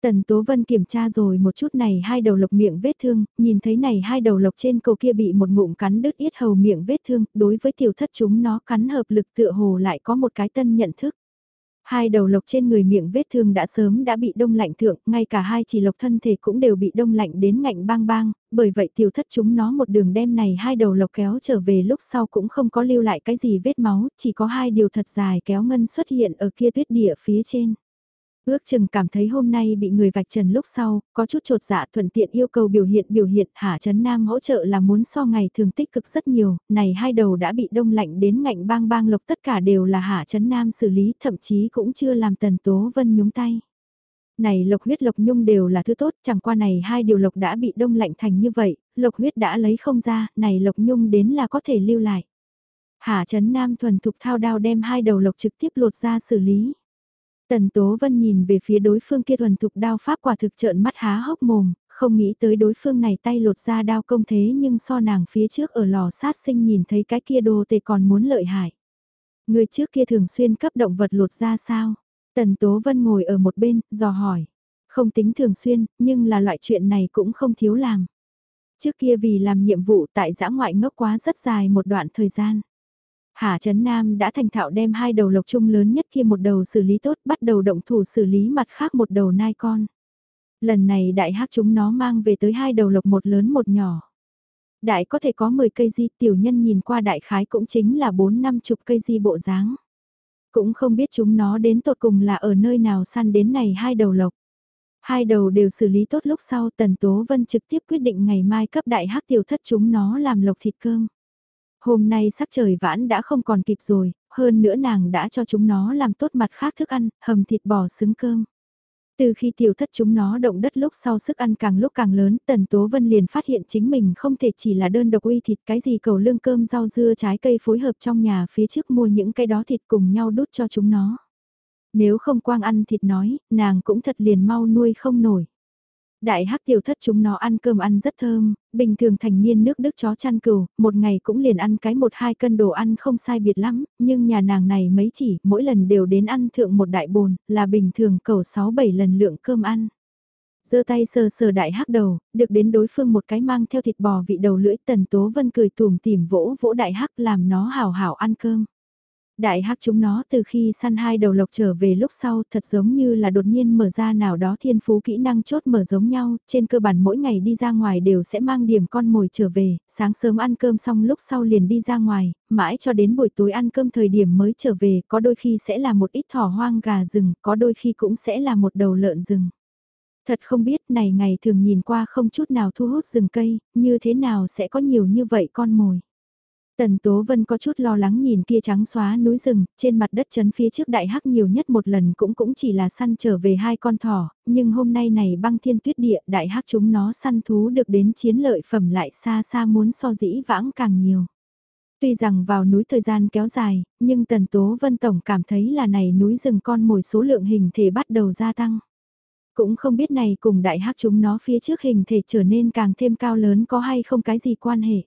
Tần Tố Vân kiểm tra rồi một chút này hai đầu lộc miệng vết thương, nhìn thấy này hai đầu lộc trên cầu kia bị một ngụm cắn đứt yết hầu miệng vết thương, đối với tiểu thất chúng nó cắn hợp lực tựa hồ lại có một cái tân nhận thức. Hai đầu lộc trên người miệng vết thương đã sớm đã bị đông lạnh thượng, ngay cả hai chỉ lộc thân thể cũng đều bị đông lạnh đến ngạnh bang bang, bởi vậy tiểu thất chúng nó một đường đem này hai đầu lộc kéo trở về lúc sau cũng không có lưu lại cái gì vết máu, chỉ có hai điều thật dài kéo ngân xuất hiện ở kia tuyết địa phía trên. Ước chừng cảm thấy hôm nay bị người vạch trần lúc sau, có chút trột dạ thuận tiện yêu cầu biểu hiện biểu hiện Hạ Trấn Nam hỗ trợ là muốn so ngày thường tích cực rất nhiều, này hai đầu đã bị đông lạnh đến ngạnh bang bang lộc tất cả đều là Hạ Trấn Nam xử lý thậm chí cũng chưa làm Tần Tố Vân nhúng tay. Này lộc huyết lộc nhung đều là thứ tốt, chẳng qua này hai điều lộc đã bị đông lạnh thành như vậy, lộc huyết đã lấy không ra, này lộc nhung đến là có thể lưu lại. Hạ Trấn Nam thuần thục thao đao đem hai đầu lộc trực tiếp lột ra xử lý. Tần Tố Vân nhìn về phía đối phương kia thuần thục đao pháp quả thực trợn mắt há hốc mồm, không nghĩ tới đối phương này tay lột ra đao công thế nhưng so nàng phía trước ở lò sát sinh nhìn thấy cái kia đồ tề còn muốn lợi hại. Người trước kia thường xuyên cấp động vật lột ra sao? Tần Tố Vân ngồi ở một bên, dò hỏi. Không tính thường xuyên, nhưng là loại chuyện này cũng không thiếu làm. Trước kia vì làm nhiệm vụ tại giã ngoại ngốc quá rất dài một đoạn thời gian. Hà Trấn Nam đã thành thạo đem hai đầu lộc chung lớn nhất kia một đầu xử lý tốt, bắt đầu động thủ xử lý mặt khác một đầu nai con. Lần này đại hắc chúng nó mang về tới hai đầu lộc một lớn một nhỏ. Đại có thể có 10 cây di, tiểu nhân nhìn qua đại khái cũng chính là 4 năm chục cây di bộ dáng. Cũng không biết chúng nó đến tột cùng là ở nơi nào săn đến này hai đầu lộc. Hai đầu đều xử lý tốt lúc sau, Tần Tố Vân trực tiếp quyết định ngày mai cấp đại hắc tiểu thất chúng nó làm lộc thịt cơm. Hôm nay sắc trời vãn đã không còn kịp rồi, hơn nữa nàng đã cho chúng nó làm tốt mặt khác thức ăn, hầm thịt bò xứng cơm. Từ khi tiểu thất chúng nó động đất lúc sau sức ăn càng lúc càng lớn, Tần Tố Vân liền phát hiện chính mình không thể chỉ là đơn độc uy thịt cái gì cầu lương cơm rau dưa trái cây phối hợp trong nhà phía trước mua những cái đó thịt cùng nhau đút cho chúng nó. Nếu không quang ăn thịt nói, nàng cũng thật liền mau nuôi không nổi. Đại hắc tiểu thất chúng nó ăn cơm ăn rất thơm, bình thường thành niên nước đức chó chăn cừu, một ngày cũng liền ăn cái một hai cân đồ ăn không sai biệt lắm, nhưng nhà nàng này mấy chỉ, mỗi lần đều đến ăn thượng một đại bồn, là bình thường cầu 6-7 lần lượng cơm ăn. giơ tay sờ sờ đại hắc đầu, được đến đối phương một cái mang theo thịt bò vị đầu lưỡi tần tố vân cười tùm tìm vỗ vỗ đại hắc làm nó hào hảo ăn cơm. Đại hắc chúng nó từ khi săn hai đầu lộc trở về lúc sau thật giống như là đột nhiên mở ra nào đó thiên phú kỹ năng chốt mở giống nhau, trên cơ bản mỗi ngày đi ra ngoài đều sẽ mang điểm con mồi trở về, sáng sớm ăn cơm xong lúc sau liền đi ra ngoài, mãi cho đến buổi tối ăn cơm thời điểm mới trở về, có đôi khi sẽ là một ít thỏ hoang gà rừng, có đôi khi cũng sẽ là một đầu lợn rừng. Thật không biết này ngày thường nhìn qua không chút nào thu hút rừng cây, như thế nào sẽ có nhiều như vậy con mồi. Tần Tố Vân có chút lo lắng nhìn kia trắng xóa núi rừng, trên mặt đất chấn phía trước đại hắc nhiều nhất một lần cũng cũng chỉ là săn trở về hai con thỏ, nhưng hôm nay này băng thiên tuyết địa đại hắc chúng nó săn thú được đến chiến lợi phẩm lại xa xa muốn so dĩ vãng càng nhiều. Tuy rằng vào núi thời gian kéo dài, nhưng Tần Tố Vân Tổng cảm thấy là này núi rừng con mồi số lượng hình thể bắt đầu gia tăng. Cũng không biết này cùng đại hắc chúng nó phía trước hình thể trở nên càng thêm cao lớn có hay không cái gì quan hệ.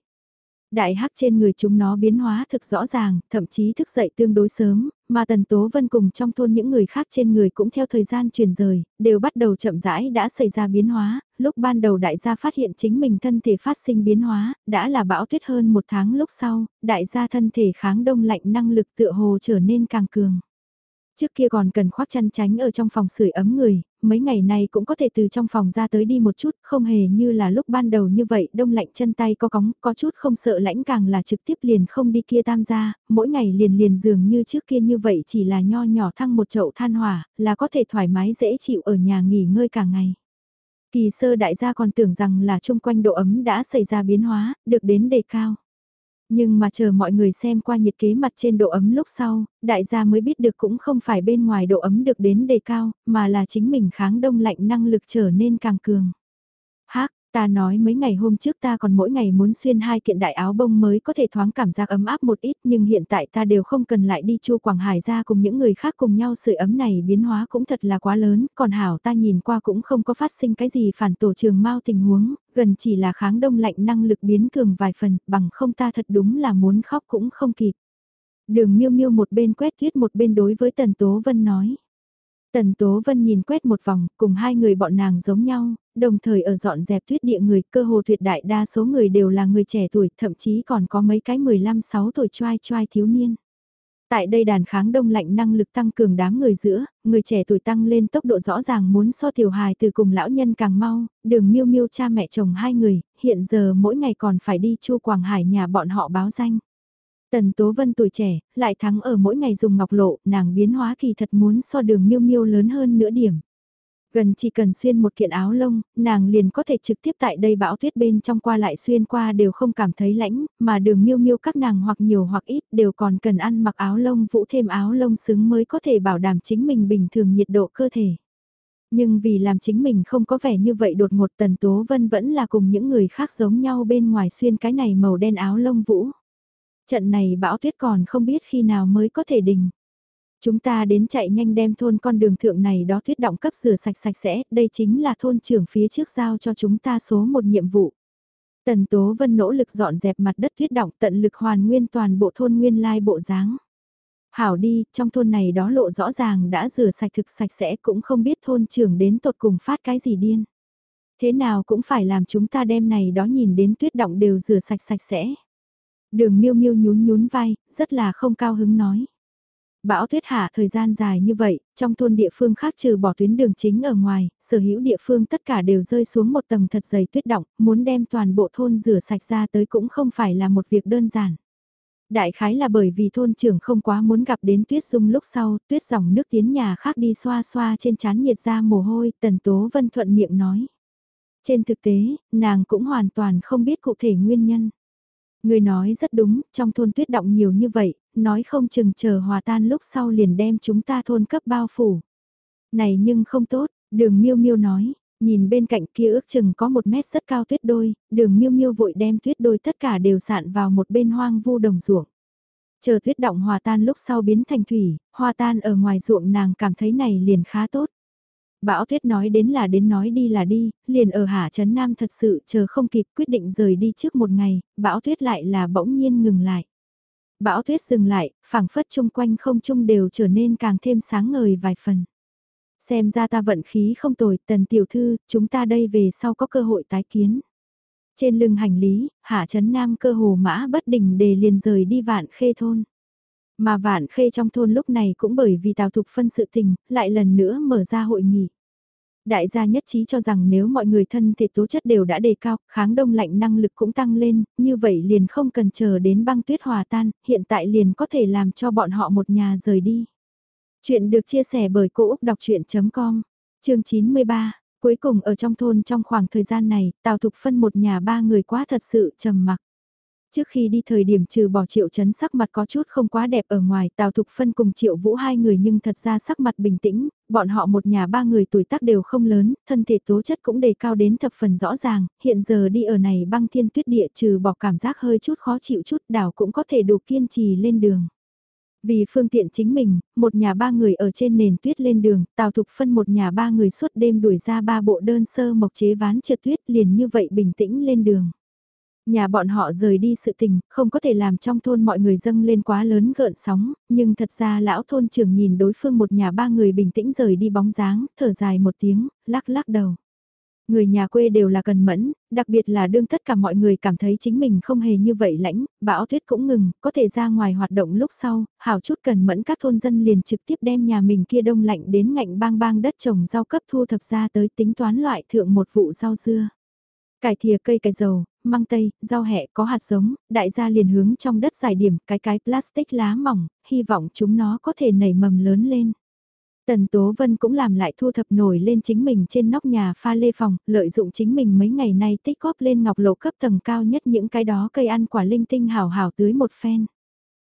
Đại hắc trên người chúng nó biến hóa thực rõ ràng, thậm chí thức dậy tương đối sớm, mà Tần Tố Vân cùng trong thôn những người khác trên người cũng theo thời gian truyền rời, đều bắt đầu chậm rãi đã xảy ra biến hóa, lúc ban đầu đại gia phát hiện chính mình thân thể phát sinh biến hóa, đã là bão tuyết hơn một tháng lúc sau, đại gia thân thể kháng đông lạnh năng lực tựa hồ trở nên càng cường. Trước kia còn cần khoác chăn tránh ở trong phòng sưởi ấm người, mấy ngày này cũng có thể từ trong phòng ra tới đi một chút, không hề như là lúc ban đầu như vậy, đông lạnh chân tay có cóng, có chút không sợ lãnh càng là trực tiếp liền không đi kia tam gia, mỗi ngày liền liền dường như trước kia như vậy chỉ là nho nhỏ thăng một chậu than hỏa, là có thể thoải mái dễ chịu ở nhà nghỉ ngơi cả ngày. Kỳ sơ đại gia còn tưởng rằng là chung quanh độ ấm đã xảy ra biến hóa, được đến đề cao. Nhưng mà chờ mọi người xem qua nhiệt kế mặt trên độ ấm lúc sau, đại gia mới biết được cũng không phải bên ngoài độ ấm được đến đề cao, mà là chính mình kháng đông lạnh năng lực trở nên càng cường. Hác, Ta nói mấy ngày hôm trước ta còn mỗi ngày muốn xuyên hai kiện đại áo bông mới có thể thoáng cảm giác ấm áp một ít nhưng hiện tại ta đều không cần lại đi chu Quảng Hải ra cùng những người khác cùng nhau sưởi ấm này biến hóa cũng thật là quá lớn, còn hảo ta nhìn qua cũng không có phát sinh cái gì phản tổ trường mau tình huống, gần chỉ là kháng đông lạnh năng lực biến cường vài phần, bằng không ta thật đúng là muốn khóc cũng không kịp. Đường miêu miêu một bên quét tuyết một bên đối với Tần Tố Vân nói. Tần Tố Vân nhìn quét một vòng, cùng hai người bọn nàng giống nhau, đồng thời ở dọn dẹp tuyết địa người, cơ hồ tuyệt đại đa số người đều là người trẻ tuổi, thậm chí còn có mấy cái 15-6 tuổi trai trai thiếu niên. Tại đây đàn kháng đông lạnh năng lực tăng cường đám người giữa, người trẻ tuổi tăng lên tốc độ rõ ràng muốn so tiểu hài từ cùng lão nhân càng mau, đường miêu miêu cha mẹ chồng hai người, hiện giờ mỗi ngày còn phải đi chu Quảng Hải nhà bọn họ báo danh. Tần Tố Vân tuổi trẻ, lại thắng ở mỗi ngày dùng ngọc lộ, nàng biến hóa kỳ thật muốn so đường miêu miêu lớn hơn nửa điểm. Gần chỉ cần xuyên một kiện áo lông, nàng liền có thể trực tiếp tại đây bão tuyết bên trong qua lại xuyên qua đều không cảm thấy lãnh, mà đường miêu miêu các nàng hoặc nhiều hoặc ít đều còn cần ăn mặc áo lông vũ thêm áo lông xứng mới có thể bảo đảm chính mình bình thường nhiệt độ cơ thể. Nhưng vì làm chính mình không có vẻ như vậy đột ngột tần tố vân vẫn là cùng những người khác giống nhau bên ngoài xuyên cái này màu đen áo lông vũ. Trận này bão tuyết còn không biết khi nào mới có thể đình. Chúng ta đến chạy nhanh đem thôn con đường thượng này đó tuyết động cấp rửa sạch sạch sẽ, đây chính là thôn trưởng phía trước giao cho chúng ta số một nhiệm vụ. Tần Tố Vân nỗ lực dọn dẹp mặt đất tuyết động tận lực hoàn nguyên toàn bộ thôn nguyên lai bộ dáng. Hảo đi, trong thôn này đó lộ rõ ràng đã rửa sạch thực sạch sẽ cũng không biết thôn trưởng đến tột cùng phát cái gì điên. Thế nào cũng phải làm chúng ta đem này đó nhìn đến tuyết động đều rửa sạch sạch sẽ. Đường miêu miêu nhún nhún vai, rất là không cao hứng nói. Bão tuyết hạ thời gian dài như vậy, trong thôn địa phương khác trừ bỏ tuyến đường chính ở ngoài, sở hữu địa phương tất cả đều rơi xuống một tầng thật dày tuyết động, muốn đem toàn bộ thôn rửa sạch ra tới cũng không phải là một việc đơn giản. Đại khái là bởi vì thôn trưởng không quá muốn gặp đến tuyết dung lúc sau, tuyết dòng nước tiến nhà khác đi xoa xoa trên chán nhiệt ra mồ hôi, tần tố vân thuận miệng nói. Trên thực tế, nàng cũng hoàn toàn không biết cụ thể nguyên nhân. Người nói rất đúng, trong thôn tuyết động nhiều như vậy, nói không chừng chờ hòa tan lúc sau liền đem chúng ta thôn cấp bao phủ. Này nhưng không tốt, đường miêu miêu nói, nhìn bên cạnh kia ước chừng có một mét rất cao tuyết đôi, đường miêu miêu vội đem tuyết đôi tất cả đều sạn vào một bên hoang vu đồng ruộng. Chờ tuyết động hòa tan lúc sau biến thành thủy, hòa tan ở ngoài ruộng nàng cảm thấy này liền khá tốt. Bão tuyết nói đến là đến nói đi là đi, liền ở Hà Trấn Nam thật sự chờ không kịp quyết định rời đi trước một ngày, bão tuyết lại là bỗng nhiên ngừng lại. Bão tuyết dừng lại, phảng phất chung quanh không chung đều trở nên càng thêm sáng ngời vài phần. Xem ra ta vận khí không tồi, tần tiểu thư, chúng ta đây về sau có cơ hội tái kiến. Trên lưng hành lý, Hạ Trấn Nam cơ hồ mã bất đình để liền rời đi vạn khê thôn. Mà vạn khê trong thôn lúc này cũng bởi vì tào thục phân sự tình, lại lần nữa mở ra hội nghị. Đại gia nhất trí cho rằng nếu mọi người thân thể tố chất đều đã đề cao, kháng đông lạnh năng lực cũng tăng lên, như vậy liền không cần chờ đến băng tuyết hòa tan, hiện tại liền có thể làm cho bọn họ một nhà rời đi. Chuyện được chia sẻ bởi Cô Úc Đọc Chuyện.com, chương 93, cuối cùng ở trong thôn trong khoảng thời gian này, Tào Thục phân một nhà ba người quá thật sự trầm mặc. Trước khi đi thời điểm trừ bỏ triệu chấn sắc mặt có chút không quá đẹp ở ngoài Tào Thục Phân cùng triệu vũ hai người nhưng thật ra sắc mặt bình tĩnh, bọn họ một nhà ba người tuổi tác đều không lớn, thân thể tố chất cũng đề cao đến thập phần rõ ràng, hiện giờ đi ở này băng thiên tuyết địa trừ bỏ cảm giác hơi chút khó chịu chút đảo cũng có thể đủ kiên trì lên đường. Vì phương tiện chính mình, một nhà ba người ở trên nền tuyết lên đường, Tào Thục Phân một nhà ba người suốt đêm đuổi ra ba bộ đơn sơ mộc chế ván trượt tuyết liền như vậy bình tĩnh lên đường. Nhà bọn họ rời đi sự tình, không có thể làm trong thôn mọi người dâng lên quá lớn gợn sóng, nhưng thật ra lão thôn trưởng nhìn đối phương một nhà ba người bình tĩnh rời đi bóng dáng, thở dài một tiếng, lắc lắc đầu. Người nhà quê đều là cần mẫn, đặc biệt là đương tất cả mọi người cảm thấy chính mình không hề như vậy lãnh, bão tuyết cũng ngừng, có thể ra ngoài hoạt động lúc sau, hảo chút cần mẫn các thôn dân liền trực tiếp đem nhà mình kia đông lạnh đến ngạnh bang bang đất trồng rau cấp thu thập ra tới tính toán loại thượng một vụ rau dưa. Cải thìa cây cải dầu, măng tây, rau hẹ có hạt giống, đại gia liền hướng trong đất giải điểm cái cái plastic lá mỏng, hy vọng chúng nó có thể nảy mầm lớn lên. Tần Tố Vân cũng làm lại thu thập nổi lên chính mình trên nóc nhà pha lê phòng, lợi dụng chính mình mấy ngày nay tích góp lên ngọc lộ cấp tầng cao nhất những cái đó cây ăn quả linh tinh hào hào tưới một phen.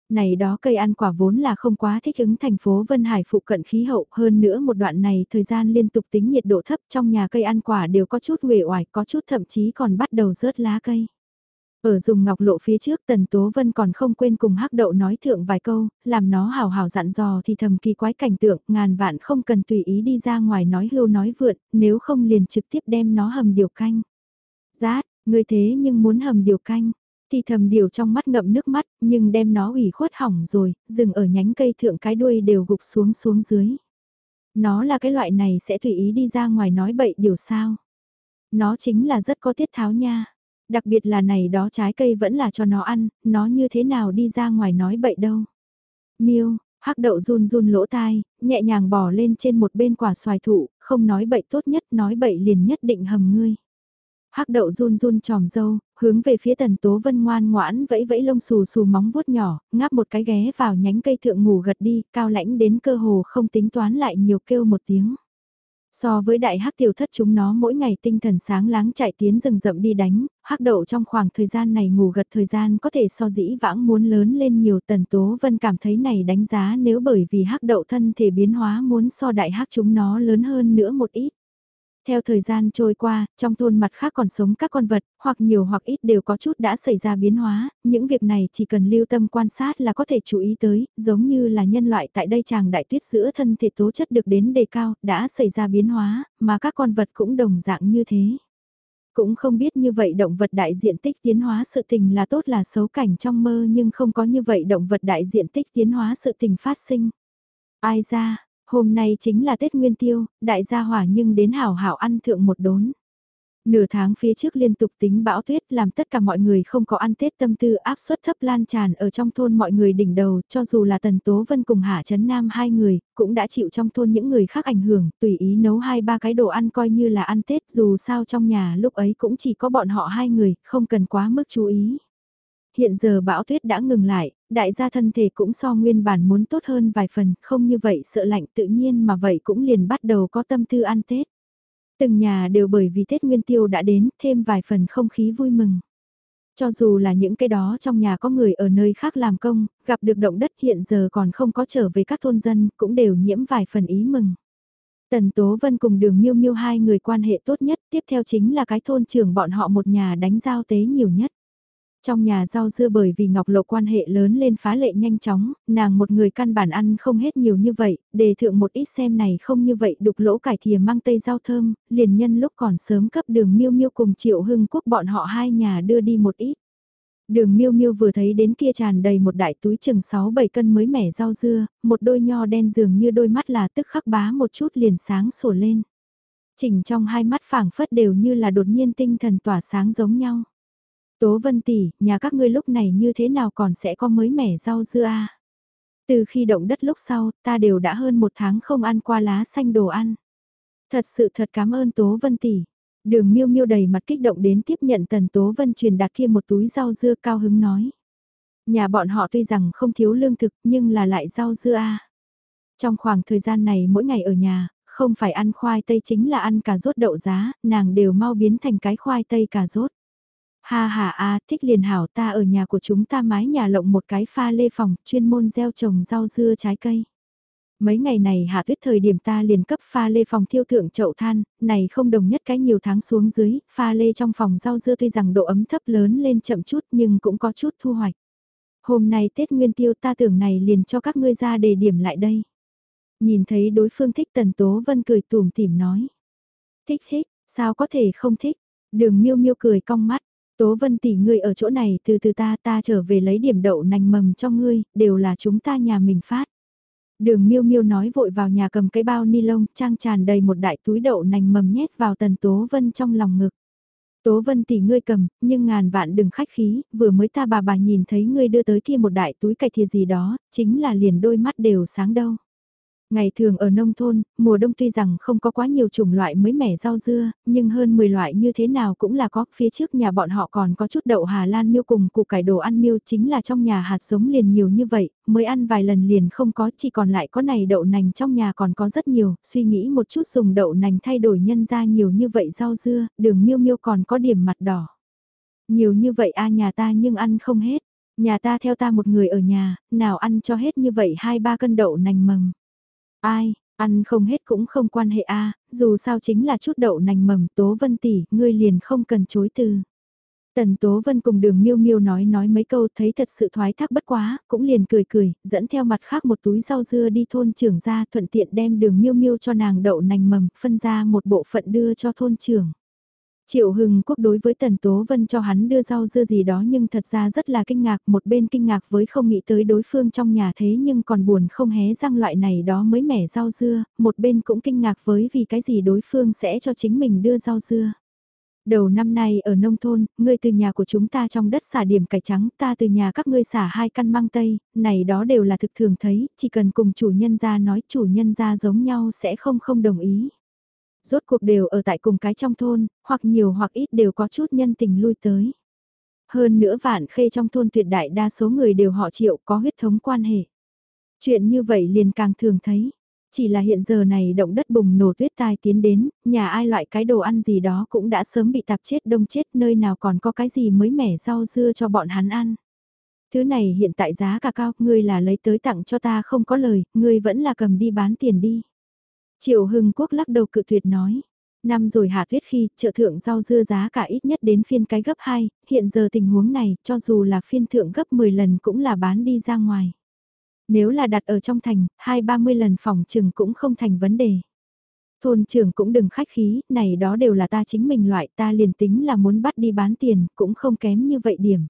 Này đó cây ăn quả vốn là không quá thích ứng thành phố Vân Hải phụ cận khí hậu, hơn nữa một đoạn này thời gian liên tục tính nhiệt độ thấp trong nhà cây ăn quả đều có chút uể oải, có chút thậm chí còn bắt đầu rớt lá cây. Ở dùng ngọc lộ phía trước Tần Tố Vân còn không quên cùng hắc đậu nói thượng vài câu, làm nó hào hào dặn dò thì thầm kỳ quái cảnh tượng, ngàn vạn không cần tùy ý đi ra ngoài nói hưu nói vượn, nếu không liền trực tiếp đem nó hầm điều canh. giá người thế nhưng muốn hầm điều canh, thì thầm điều trong mắt ngậm nước mắt, nhưng đem nó ủy khuất hỏng rồi, dừng ở nhánh cây thượng cái đuôi đều gục xuống xuống dưới. Nó là cái loại này sẽ tùy ý đi ra ngoài nói bậy điều sao. Nó chính là rất có tiết tháo nha. Đặc biệt là này đó trái cây vẫn là cho nó ăn, nó như thế nào đi ra ngoài nói bậy đâu. Miêu, hắc đậu run run lỗ tai, nhẹ nhàng bỏ lên trên một bên quả xoài thụ, không nói bậy tốt nhất nói bậy liền nhất định hầm ngươi. Hắc đậu run run tròm dâu, hướng về phía tần tố vân ngoan ngoãn vẫy vẫy lông xù xù móng vuốt nhỏ, ngáp một cái ghé vào nhánh cây thượng ngủ gật đi, cao lãnh đến cơ hồ không tính toán lại nhiều kêu một tiếng. So với đại hắc tiểu thất chúng nó mỗi ngày tinh thần sáng láng chạy tiến rừng rậm đi đánh, hắc đậu trong khoảng thời gian này ngủ gật thời gian có thể so dĩ vãng muốn lớn lên nhiều tần tố vân cảm thấy này đánh giá nếu bởi vì hắc đậu thân thể biến hóa muốn so đại hắc chúng nó lớn hơn nữa một ít. Theo thời gian trôi qua, trong thôn mặt khác còn sống các con vật, hoặc nhiều hoặc ít đều có chút đã xảy ra biến hóa, những việc này chỉ cần lưu tâm quan sát là có thể chú ý tới, giống như là nhân loại tại đây chàng đại tuyết giữa thân thể tố chất được đến đề cao, đã xảy ra biến hóa, mà các con vật cũng đồng dạng như thế. Cũng không biết như vậy động vật đại diện tích tiến hóa sự tình là tốt là xấu cảnh trong mơ nhưng không có như vậy động vật đại diện tích tiến hóa sự tình phát sinh. Ai ra, Hôm nay chính là Tết Nguyên Tiêu, đại gia hỏa nhưng đến hảo hảo ăn thượng một đốn. Nửa tháng phía trước liên tục tính bão tuyết làm tất cả mọi người không có ăn Tết tâm tư áp suất thấp lan tràn ở trong thôn mọi người đỉnh đầu cho dù là Tần Tố Vân cùng Hạ Trấn Nam hai người, cũng đã chịu trong thôn những người khác ảnh hưởng, tùy ý nấu hai ba cái đồ ăn coi như là ăn Tết dù sao trong nhà lúc ấy cũng chỉ có bọn họ hai người, không cần quá mức chú ý. Hiện giờ bão tuyết đã ngừng lại, đại gia thân thể cũng so nguyên bản muốn tốt hơn vài phần, không như vậy sợ lạnh tự nhiên mà vậy cũng liền bắt đầu có tâm tư ăn Tết. Từng nhà đều bởi vì Tết Nguyên Tiêu đã đến, thêm vài phần không khí vui mừng. Cho dù là những cái đó trong nhà có người ở nơi khác làm công, gặp được động đất hiện giờ còn không có trở về các thôn dân, cũng đều nhiễm vài phần ý mừng. Tần Tố Vân cùng đường miêu miêu hai người quan hệ tốt nhất, tiếp theo chính là cái thôn trưởng bọn họ một nhà đánh giao tế nhiều nhất. Trong nhà rau dưa bởi vì Ngọc Lộ quan hệ lớn lên phá lệ nhanh chóng, nàng một người căn bản ăn không hết nhiều như vậy, đề thượng một ít xem này không như vậy đục lỗ cải thìa mang tây rau thơm, liền nhân lúc còn sớm cấp đường miêu miêu cùng triệu hưng quốc bọn họ hai nhà đưa đi một ít. Đường miêu miêu vừa thấy đến kia tràn đầy một đại túi chừng 6-7 cân mới mẻ rau dưa, một đôi nho đen dường như đôi mắt là tức khắc bá một chút liền sáng sổ lên. Chỉnh trong hai mắt phảng phất đều như là đột nhiên tinh thần tỏa sáng giống nhau. Tố Vân tỷ, nhà các ngươi lúc này như thế nào còn sẽ có mới mẻ rau dưa a? Từ khi động đất lúc sau, ta đều đã hơn một tháng không ăn qua lá xanh đồ ăn. Thật sự thật cảm ơn Tố Vân tỷ. Đường miêu miêu đầy mặt kích động đến tiếp nhận tần Tố Vân truyền đạt kia một túi rau dưa cao hứng nói. Nhà bọn họ tuy rằng không thiếu lương thực nhưng là lại rau dưa a. Trong khoảng thời gian này mỗi ngày ở nhà, không phải ăn khoai tây chính là ăn cà rốt đậu giá, nàng đều mau biến thành cái khoai tây cà rốt. Ha ha a thích liền hảo ta ở nhà của chúng ta mái nhà lộng một cái pha lê phòng chuyên môn gieo trồng rau dưa trái cây. Mấy ngày này hạ tuyết thời điểm ta liền cấp pha lê phòng thiêu thượng chậu than, này không đồng nhất cái nhiều tháng xuống dưới, pha lê trong phòng rau dưa tuy rằng độ ấm thấp lớn lên chậm chút nhưng cũng có chút thu hoạch. Hôm nay Tết Nguyên Tiêu ta tưởng này liền cho các ngươi ra đề điểm lại đây. Nhìn thấy đối phương thích Tần Tố Vân cười tùm tìm nói. Thích thích, sao có thể không thích? Đường miêu miêu cười cong mắt, Tố Vân tỷ ngươi ở chỗ này từ từ ta ta trở về lấy điểm đậu nành mầm cho ngươi, đều là chúng ta nhà mình phát. Đường miêu miêu nói vội vào nhà cầm cái bao ni lông trang tràn đầy một đại túi đậu nành mầm nhét vào tần Tố Vân trong lòng ngực. Tố Vân tỷ ngươi cầm, nhưng ngàn vạn đừng khách khí, vừa mới ta bà bà nhìn thấy ngươi đưa tới kia một đại túi cải thìa gì đó, chính là liền đôi mắt đều sáng đâu. Ngày thường ở nông thôn, mùa đông tuy rằng không có quá nhiều chủng loại mới mẻ rau dưa, nhưng hơn 10 loại như thế nào cũng là có, phía trước nhà bọn họ còn có chút đậu Hà Lan miêu cùng củ cải đồ ăn miêu chính là trong nhà hạt giống liền nhiều như vậy, mới ăn vài lần liền không có, chỉ còn lại có này đậu nành trong nhà còn có rất nhiều, suy nghĩ một chút dùng đậu nành thay đổi nhân ra nhiều như vậy rau dưa, đường miêu miêu còn có điểm mặt đỏ. Nhiều như vậy a nhà ta nhưng ăn không hết, nhà ta theo ta một người ở nhà, nào ăn cho hết như vậy hai ba cân đậu nành mầm. Ai, ăn không hết cũng không quan hệ a dù sao chính là chút đậu nành mầm Tố Vân tỷ, ngươi liền không cần chối từ. Tần Tố Vân cùng đường miêu miêu nói nói mấy câu thấy thật sự thoái thác bất quá, cũng liền cười cười, dẫn theo mặt khác một túi rau dưa đi thôn trưởng ra thuận tiện đem đường miêu miêu cho nàng đậu nành mầm, phân ra một bộ phận đưa cho thôn trưởng. Triệu Hưng Quốc đối với Tần Tố Vân cho hắn đưa rau dưa gì đó nhưng thật ra rất là kinh ngạc, một bên kinh ngạc với không nghĩ tới đối phương trong nhà thế nhưng còn buồn không hé răng loại này đó mới mẻ rau dưa, một bên cũng kinh ngạc với vì cái gì đối phương sẽ cho chính mình đưa rau dưa. Đầu năm nay ở nông thôn, ngươi từ nhà của chúng ta trong đất xả điểm cải trắng, ta từ nhà các ngươi xả hai căn măng tây, này đó đều là thực thường thấy, chỉ cần cùng chủ nhân ra nói chủ nhân ra giống nhau sẽ không không đồng ý. Rốt cuộc đều ở tại cùng cái trong thôn, hoặc nhiều hoặc ít đều có chút nhân tình lui tới. Hơn nữa vạn khê trong thôn tuyệt đại đa số người đều họ triệu có huyết thống quan hệ. Chuyện như vậy liền càng thường thấy. Chỉ là hiện giờ này động đất bùng nổ tuyết tai tiến đến, nhà ai loại cái đồ ăn gì đó cũng đã sớm bị tạp chết đông chết nơi nào còn có cái gì mới mẻ rau dưa cho bọn hắn ăn. Thứ này hiện tại giá cả cao, ngươi là lấy tới tặng cho ta không có lời, ngươi vẫn là cầm đi bán tiền đi. Triệu Hưng Quốc lắc đầu cự tuyệt nói. Năm rồi hạ tuyết khi chợ thượng rau dưa giá cả ít nhất đến phiên cái gấp 2, hiện giờ tình huống này cho dù là phiên thượng gấp 10 lần cũng là bán đi ra ngoài. Nếu là đặt ở trong thành, hai ba mươi lần phòng trừng cũng không thành vấn đề. Thôn trưởng cũng đừng khách khí, này đó đều là ta chính mình loại ta liền tính là muốn bắt đi bán tiền, cũng không kém như vậy điểm.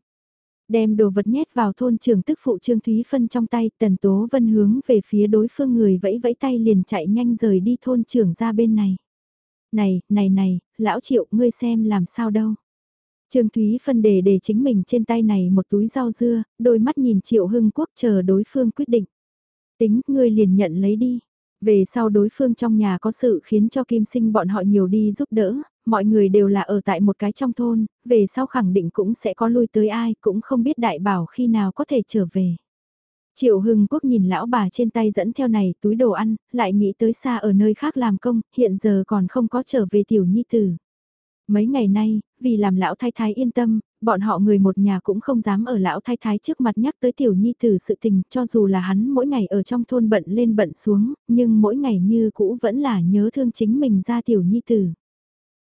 Đem đồ vật nhét vào thôn trưởng tức phụ Trương Thúy Phân trong tay, Tần Tố Vân hướng về phía đối phương người vẫy vẫy tay liền chạy nhanh rời đi thôn trưởng ra bên này. Này, này này, lão triệu, ngươi xem làm sao đâu. Trương Thúy phân đề để chính mình trên tay này một túi rau dưa, đôi mắt nhìn Triệu Hưng Quốc chờ đối phương quyết định. Tính, ngươi liền nhận lấy đi. Về sau đối phương trong nhà có sự khiến cho Kim Sinh bọn họ nhiều đi giúp đỡ, mọi người đều là ở tại một cái trong thôn, về sau khẳng định cũng sẽ có lui tới ai, cũng không biết đại bảo khi nào có thể trở về. Triệu Hưng Quốc nhìn lão bà trên tay dẫn theo này túi đồ ăn, lại nghĩ tới xa ở nơi khác làm công, hiện giờ còn không có trở về tiểu nhi tử. Mấy ngày nay, vì làm lão thái thái yên tâm, bọn họ người một nhà cũng không dám ở lão thái thái trước mặt nhắc tới tiểu nhi tử sự tình cho dù là hắn mỗi ngày ở trong thôn bận lên bận xuống, nhưng mỗi ngày như cũ vẫn là nhớ thương chính mình ra tiểu nhi tử.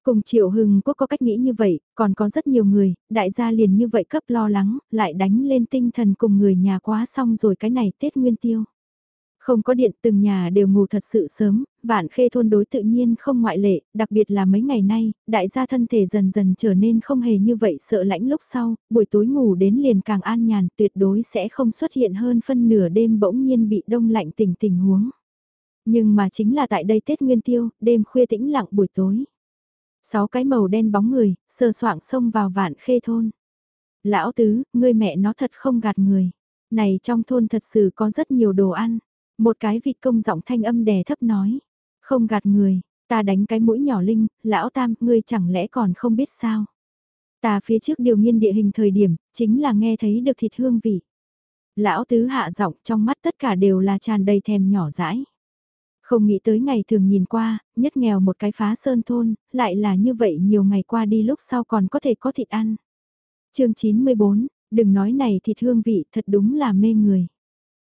Cùng Triệu Hưng Quốc có cách nghĩ như vậy, còn có rất nhiều người, đại gia liền như vậy cấp lo lắng, lại đánh lên tinh thần cùng người nhà quá xong rồi cái này Tết Nguyên Tiêu. Không có điện từng nhà đều ngủ thật sự sớm, vạn khê thôn đối tự nhiên không ngoại lệ, đặc biệt là mấy ngày nay, đại gia thân thể dần dần trở nên không hề như vậy sợ lãnh lúc sau, buổi tối ngủ đến liền càng an nhàn tuyệt đối sẽ không xuất hiện hơn phân nửa đêm bỗng nhiên bị đông lạnh tình tình huống. Nhưng mà chính là tại đây Tết Nguyên Tiêu, đêm khuya tĩnh lặng buổi tối. Sáu cái màu đen bóng người, sờ soạng xông vào vạn khê thôn. Lão tứ, ngươi mẹ nó thật không gạt người. Này trong thôn thật sự có rất nhiều đồ ăn. Một cái vịt công giọng thanh âm đè thấp nói. Không gạt người, ta đánh cái mũi nhỏ linh, lão tam, ngươi chẳng lẽ còn không biết sao. Ta phía trước điều nghiên địa hình thời điểm, chính là nghe thấy được thịt hương vị. Lão tứ hạ giọng trong mắt tất cả đều là tràn đầy thèm nhỏ dãi. Không nghĩ tới ngày thường nhìn qua, nhất nghèo một cái phá sơn thôn, lại là như vậy nhiều ngày qua đi lúc sau còn có thể có thịt ăn. chương 94, đừng nói này thịt hương vị thật đúng là mê người.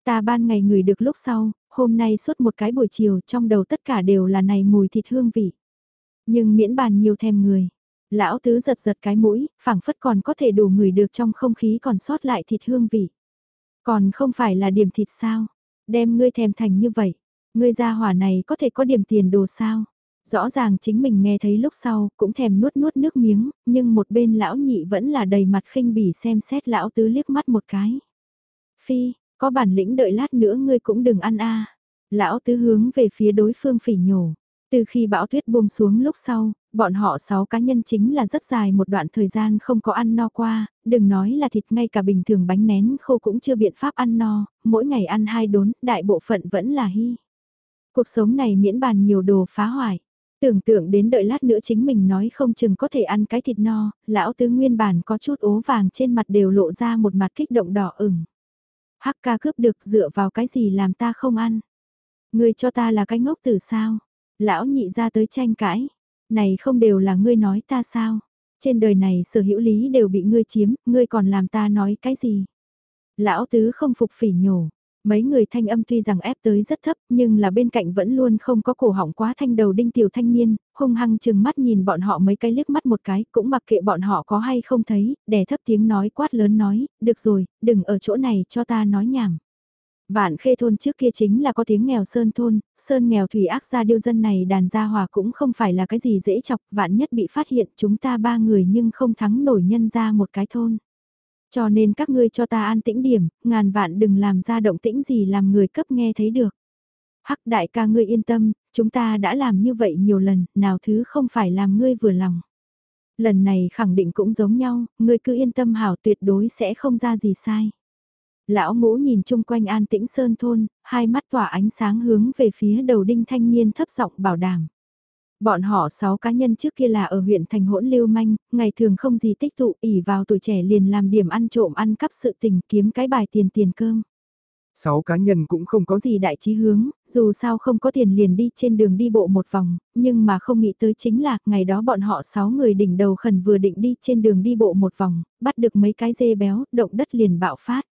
Ta ban ngày người được lúc sau, hôm nay suốt một cái buổi chiều trong đầu tất cả đều là này mùi thịt hương vị. Nhưng miễn bàn nhiều thèm người. Lão tứ giật giật cái mũi, phảng phất còn có thể đủ người được trong không khí còn sót lại thịt hương vị. Còn không phải là điểm thịt sao? Đem ngươi thèm thành như vậy. Ngươi gia hỏa này có thể có điểm tiền đồ sao? Rõ ràng chính mình nghe thấy lúc sau cũng thèm nuốt nuốt nước miếng, nhưng một bên lão nhị vẫn là đầy mặt khinh bỉ xem xét lão tứ liếc mắt một cái. Phi, có bản lĩnh đợi lát nữa ngươi cũng đừng ăn a. Lão tứ hướng về phía đối phương phỉ nhổ. Từ khi bão tuyết buông xuống lúc sau, bọn họ sáu cá nhân chính là rất dài một đoạn thời gian không có ăn no qua, đừng nói là thịt ngay cả bình thường bánh nén khô cũng chưa biện pháp ăn no, mỗi ngày ăn hai đốn, đại bộ phận vẫn là hy. Cuộc sống này miễn bàn nhiều đồ phá hoại. Tưởng tượng đến đợi lát nữa chính mình nói không chừng có thể ăn cái thịt no, lão tứ nguyên bản có chút ố vàng trên mặt đều lộ ra một mặt kích động đỏ ửng. Hắc ca cướp được dựa vào cái gì làm ta không ăn. Ngươi cho ta là cái ngốc từ sao? Lão nhị ra tới tranh cãi. Này không đều là ngươi nói ta sao? Trên đời này sở hữu lý đều bị ngươi chiếm, ngươi còn làm ta nói cái gì? Lão tứ không phục phỉ nhổ, Mấy người thanh âm tuy rằng ép tới rất thấp nhưng là bên cạnh vẫn luôn không có cổ họng quá thanh đầu đinh tiểu thanh niên, hung hăng chừng mắt nhìn bọn họ mấy cái liếc mắt một cái, cũng mặc kệ bọn họ có hay không thấy, đè thấp tiếng nói quát lớn nói, được rồi, đừng ở chỗ này cho ta nói nhảm. Vạn khê thôn trước kia chính là có tiếng nghèo sơn thôn, sơn nghèo thủy ác gia điêu dân này đàn gia hòa cũng không phải là cái gì dễ chọc, vạn nhất bị phát hiện chúng ta ba người nhưng không thắng nổi nhân ra một cái thôn. Cho nên các ngươi cho ta an tĩnh điểm, ngàn vạn đừng làm ra động tĩnh gì làm người cấp nghe thấy được. Hắc đại ca ngươi yên tâm, chúng ta đã làm như vậy nhiều lần, nào thứ không phải làm ngươi vừa lòng. Lần này khẳng định cũng giống nhau, ngươi cứ yên tâm hảo tuyệt đối sẽ không ra gì sai. Lão ngũ nhìn chung quanh an tĩnh sơn thôn, hai mắt tỏa ánh sáng hướng về phía đầu đinh thanh niên thấp giọng bảo đảm. Bọn họ sáu cá nhân trước kia là ở huyện thành hỗn lưu manh, ngày thường không gì tích tụ, ỉ vào tuổi trẻ liền làm điểm ăn trộm ăn cắp sự tình kiếm cái bài tiền tiền cơm.
Sáu cá nhân cũng không có
gì đại chí hướng, dù sao không có tiền liền đi trên đường đi bộ một vòng, nhưng mà không nghĩ tới chính là, ngày đó bọn họ sáu người đỉnh đầu khẩn vừa định đi trên đường đi bộ một vòng, bắt được mấy cái dê béo, động đất liền bạo phát.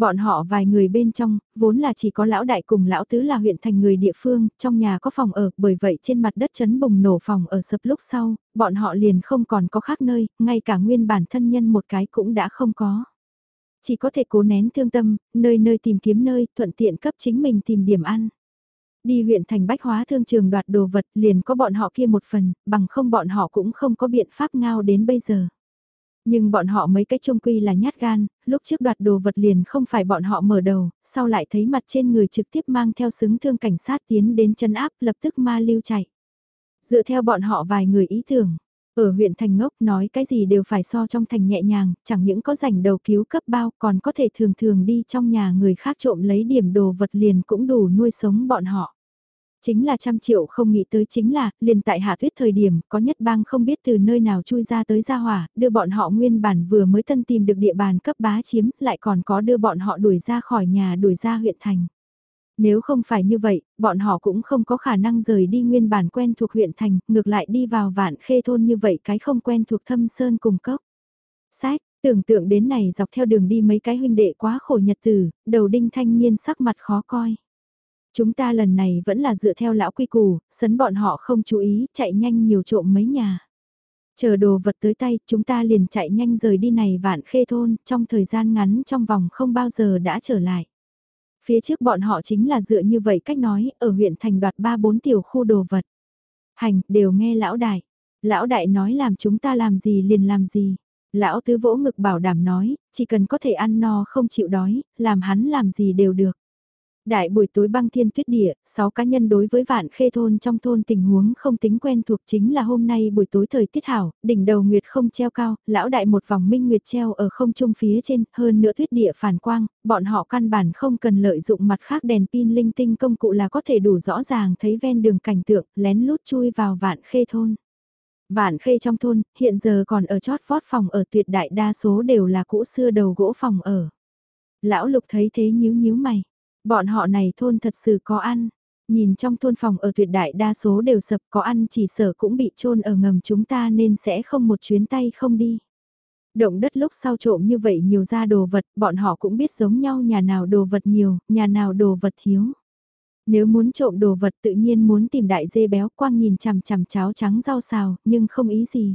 Bọn họ vài người bên trong, vốn là chỉ có lão đại cùng lão tứ là huyện thành người địa phương, trong nhà có phòng ở, bởi vậy trên mặt đất chấn bùng nổ phòng ở sập lúc sau, bọn họ liền không còn có khác nơi, ngay cả nguyên bản thân nhân một cái cũng đã không có. Chỉ có thể cố nén thương tâm, nơi nơi tìm kiếm nơi, thuận tiện cấp chính mình tìm điểm ăn. Đi huyện thành bách hóa thương trường đoạt đồ vật liền có bọn họ kia một phần, bằng không bọn họ cũng không có biện pháp ngao đến bây giờ. Nhưng bọn họ mấy cái trông quy là nhát gan, lúc trước đoạt đồ vật liền không phải bọn họ mở đầu, sau lại thấy mặt trên người trực tiếp mang theo xứng thương cảnh sát tiến đến chân áp lập tức ma lưu chạy. Dựa theo bọn họ vài người ý tưởng, ở huyện thành ngốc nói cái gì đều phải so trong thành nhẹ nhàng, chẳng những có rảnh đầu cứu cấp bao còn có thể thường thường đi trong nhà người khác trộm lấy điểm đồ vật liền cũng đủ nuôi sống bọn họ. Chính là trăm triệu không nghĩ tới chính là, liền tại hạ tuyết thời điểm, có nhất bang không biết từ nơi nào chui ra tới gia hỏa, đưa bọn họ nguyên bản vừa mới thân tìm được địa bàn cấp bá chiếm, lại còn có đưa bọn họ đuổi ra khỏi nhà đuổi ra huyện thành. Nếu không phải như vậy, bọn họ cũng không có khả năng rời đi nguyên bản quen thuộc huyện thành, ngược lại đi vào vạn khê thôn như vậy cái không quen thuộc thâm sơn cùng cốc. Sách, tưởng tượng đến này dọc theo đường đi mấy cái huynh đệ quá khổ nhật tử, đầu đinh thanh niên sắc mặt khó coi. Chúng ta lần này vẫn là dựa theo lão quy củ, sấn bọn họ không chú ý, chạy nhanh nhiều trộm mấy nhà. Chờ đồ vật tới tay, chúng ta liền chạy nhanh rời đi này vạn khê thôn, trong thời gian ngắn trong vòng không bao giờ đã trở lại. Phía trước bọn họ chính là dựa như vậy cách nói, ở huyện thành đoạt 3-4 tiểu khu đồ vật. Hành, đều nghe lão đại. Lão đại nói làm chúng ta làm gì liền làm gì. Lão tứ vỗ ngực bảo đảm nói, chỉ cần có thể ăn no không chịu đói, làm hắn làm gì đều được. Đại buổi tối băng thiên tuyết địa, 6 cá nhân đối với vạn khê thôn trong thôn tình huống không tính quen thuộc chính là hôm nay buổi tối thời tiết hảo, đỉnh đầu nguyệt không treo cao, lão đại một vòng minh nguyệt treo ở không trung phía trên, hơn nữa tuyết địa phản quang, bọn họ căn bản không cần lợi dụng mặt khác đèn pin linh tinh công cụ là có thể đủ rõ ràng thấy ven đường cảnh tượng, lén lút chui vào vạn khê thôn. Vạn khê trong thôn, hiện giờ còn ở chót vót phòng ở tuyệt đại đa số đều là cũ xưa đầu gỗ phòng ở. Lão lục thấy thế nhíu nhíu mày Bọn họ này thôn thật sự có ăn. Nhìn trong thôn phòng ở tuyệt đại đa số đều sập có ăn chỉ sở cũng bị trôn ở ngầm chúng ta nên sẽ không một chuyến tay không đi. Động đất lúc sau trộm như vậy nhiều ra đồ vật, bọn họ cũng biết giống nhau nhà nào đồ vật nhiều, nhà nào đồ vật thiếu. Nếu muốn trộm đồ vật tự nhiên muốn tìm đại dê béo quang nhìn chằm chằm cháo trắng rau xào, nhưng không ý gì.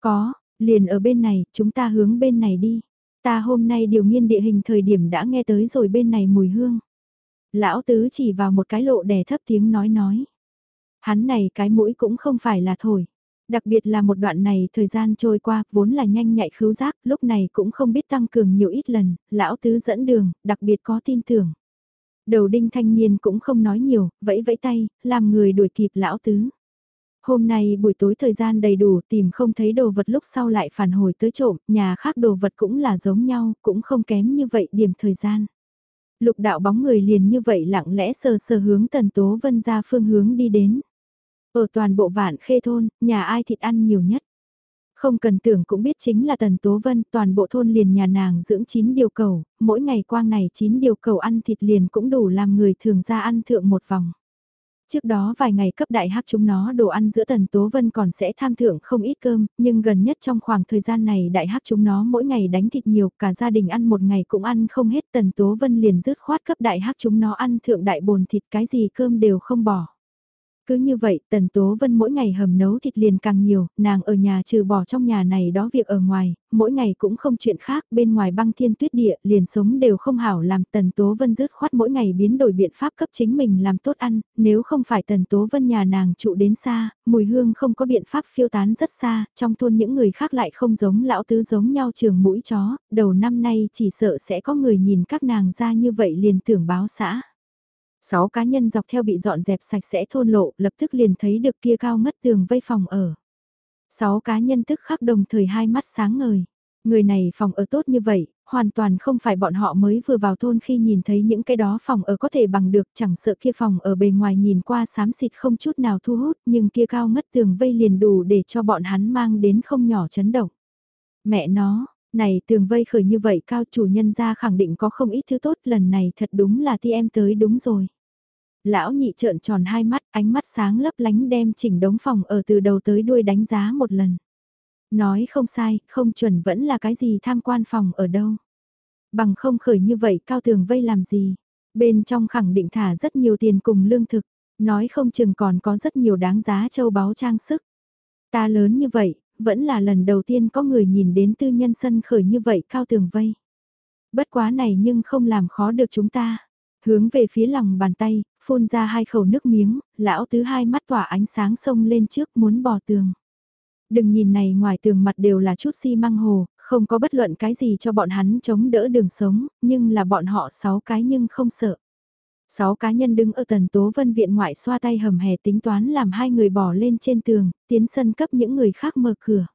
Có, liền ở bên này, chúng ta hướng bên này đi. Ta hôm nay điều nghiên địa hình thời điểm đã nghe tới rồi bên này mùi hương. Lão tứ chỉ vào một cái lộ đè thấp tiếng nói nói. Hắn này cái mũi cũng không phải là thổi. Đặc biệt là một đoạn này thời gian trôi qua vốn là nhanh nhạy khứu giác, lúc này cũng không biết tăng cường nhiều ít lần, lão tứ dẫn đường, đặc biệt có tin tưởng. Đầu đinh thanh niên cũng không nói nhiều, vẫy vẫy tay, làm người đuổi kịp lão tứ. Hôm nay buổi tối thời gian đầy đủ tìm không thấy đồ vật lúc sau lại phản hồi tới trộm, nhà khác đồ vật cũng là giống nhau, cũng không kém như vậy điểm thời gian. Lục đạo bóng người liền như vậy lặng lẽ sờ sờ hướng tần tố vân ra phương hướng đi đến. Ở toàn bộ vạn khê thôn, nhà ai thịt ăn nhiều nhất. Không cần tưởng cũng biết chính là Tần Tố Vân, toàn bộ thôn liền nhà nàng dưỡng 9 điều cầu, mỗi ngày quang này 9 điều cầu ăn thịt liền cũng đủ làm người thường ra ăn thượng một vòng. Trước đó vài ngày cấp đại hắc chúng nó đồ ăn giữa Tần Tố Vân còn sẽ tham thưởng không ít cơm, nhưng gần nhất trong khoảng thời gian này đại hắc chúng nó mỗi ngày đánh thịt nhiều, cả gia đình ăn một ngày cũng ăn không hết. Tần Tố Vân liền dứt khoát cấp đại hắc chúng nó ăn thượng đại bồn thịt cái gì cơm đều không bỏ. Cứ như vậy, Tần Tố Vân mỗi ngày hầm nấu thịt liền càng nhiều, nàng ở nhà trừ bỏ trong nhà này đó việc ở ngoài, mỗi ngày cũng không chuyện khác, bên ngoài băng thiên tuyết địa, liền sống đều không hảo làm Tần Tố Vân rứt khoát mỗi ngày biến đổi biện pháp cấp chính mình làm tốt ăn, nếu không phải Tần Tố Vân nhà nàng trụ đến xa, mùi hương không có biện pháp phiêu tán rất xa, trong thôn những người khác lại không giống lão tứ giống nhau trường mũi chó, đầu năm nay chỉ sợ sẽ có người nhìn các nàng ra như vậy liền tưởng báo xã. Sáu cá nhân dọc theo bị dọn dẹp sạch sẽ thôn lộ, lập tức liền thấy được kia cao ngất tường vây phòng ở. Sáu cá nhân tức khắc đồng thời hai mắt sáng ngời. Người này phòng ở tốt như vậy, hoàn toàn không phải bọn họ mới vừa vào thôn khi nhìn thấy những cái đó phòng ở có thể bằng được chẳng sợ kia phòng ở bề ngoài nhìn qua xám xịt không chút nào thu hút nhưng kia cao ngất tường vây liền đủ để cho bọn hắn mang đến không nhỏ chấn động. Mẹ nó, này tường vây khởi như vậy cao chủ nhân ra khẳng định có không ít thứ tốt lần này thật đúng là thi em tới đúng rồi. Lão nhị trợn tròn hai mắt, ánh mắt sáng lấp lánh đem chỉnh đống phòng ở từ đầu tới đuôi đánh giá một lần. Nói không sai, không chuẩn vẫn là cái gì tham quan phòng ở đâu. Bằng không khởi như vậy cao tường vây làm gì. Bên trong khẳng định thả rất nhiều tiền cùng lương thực, nói không chừng còn có rất nhiều đáng giá châu báu trang sức. Ta lớn như vậy, vẫn là lần đầu tiên có người nhìn đến tư nhân sân khởi như vậy cao tường vây. Bất quá này nhưng không làm khó được chúng ta. Hướng về phía lòng bàn tay, phun ra hai khẩu nước miếng, lão tứ hai mắt tỏa ánh sáng sông lên trước muốn bò tường. Đừng nhìn này ngoài tường mặt đều là chút xi măng hồ, không có bất luận cái gì cho bọn hắn chống đỡ đường sống, nhưng là bọn họ sáu cái nhưng không sợ. Sáu cá nhân đứng ở tần tố vân viện ngoại xoa tay hầm hè tính toán làm hai người bỏ lên trên tường, tiến sân cấp những người khác mở cửa.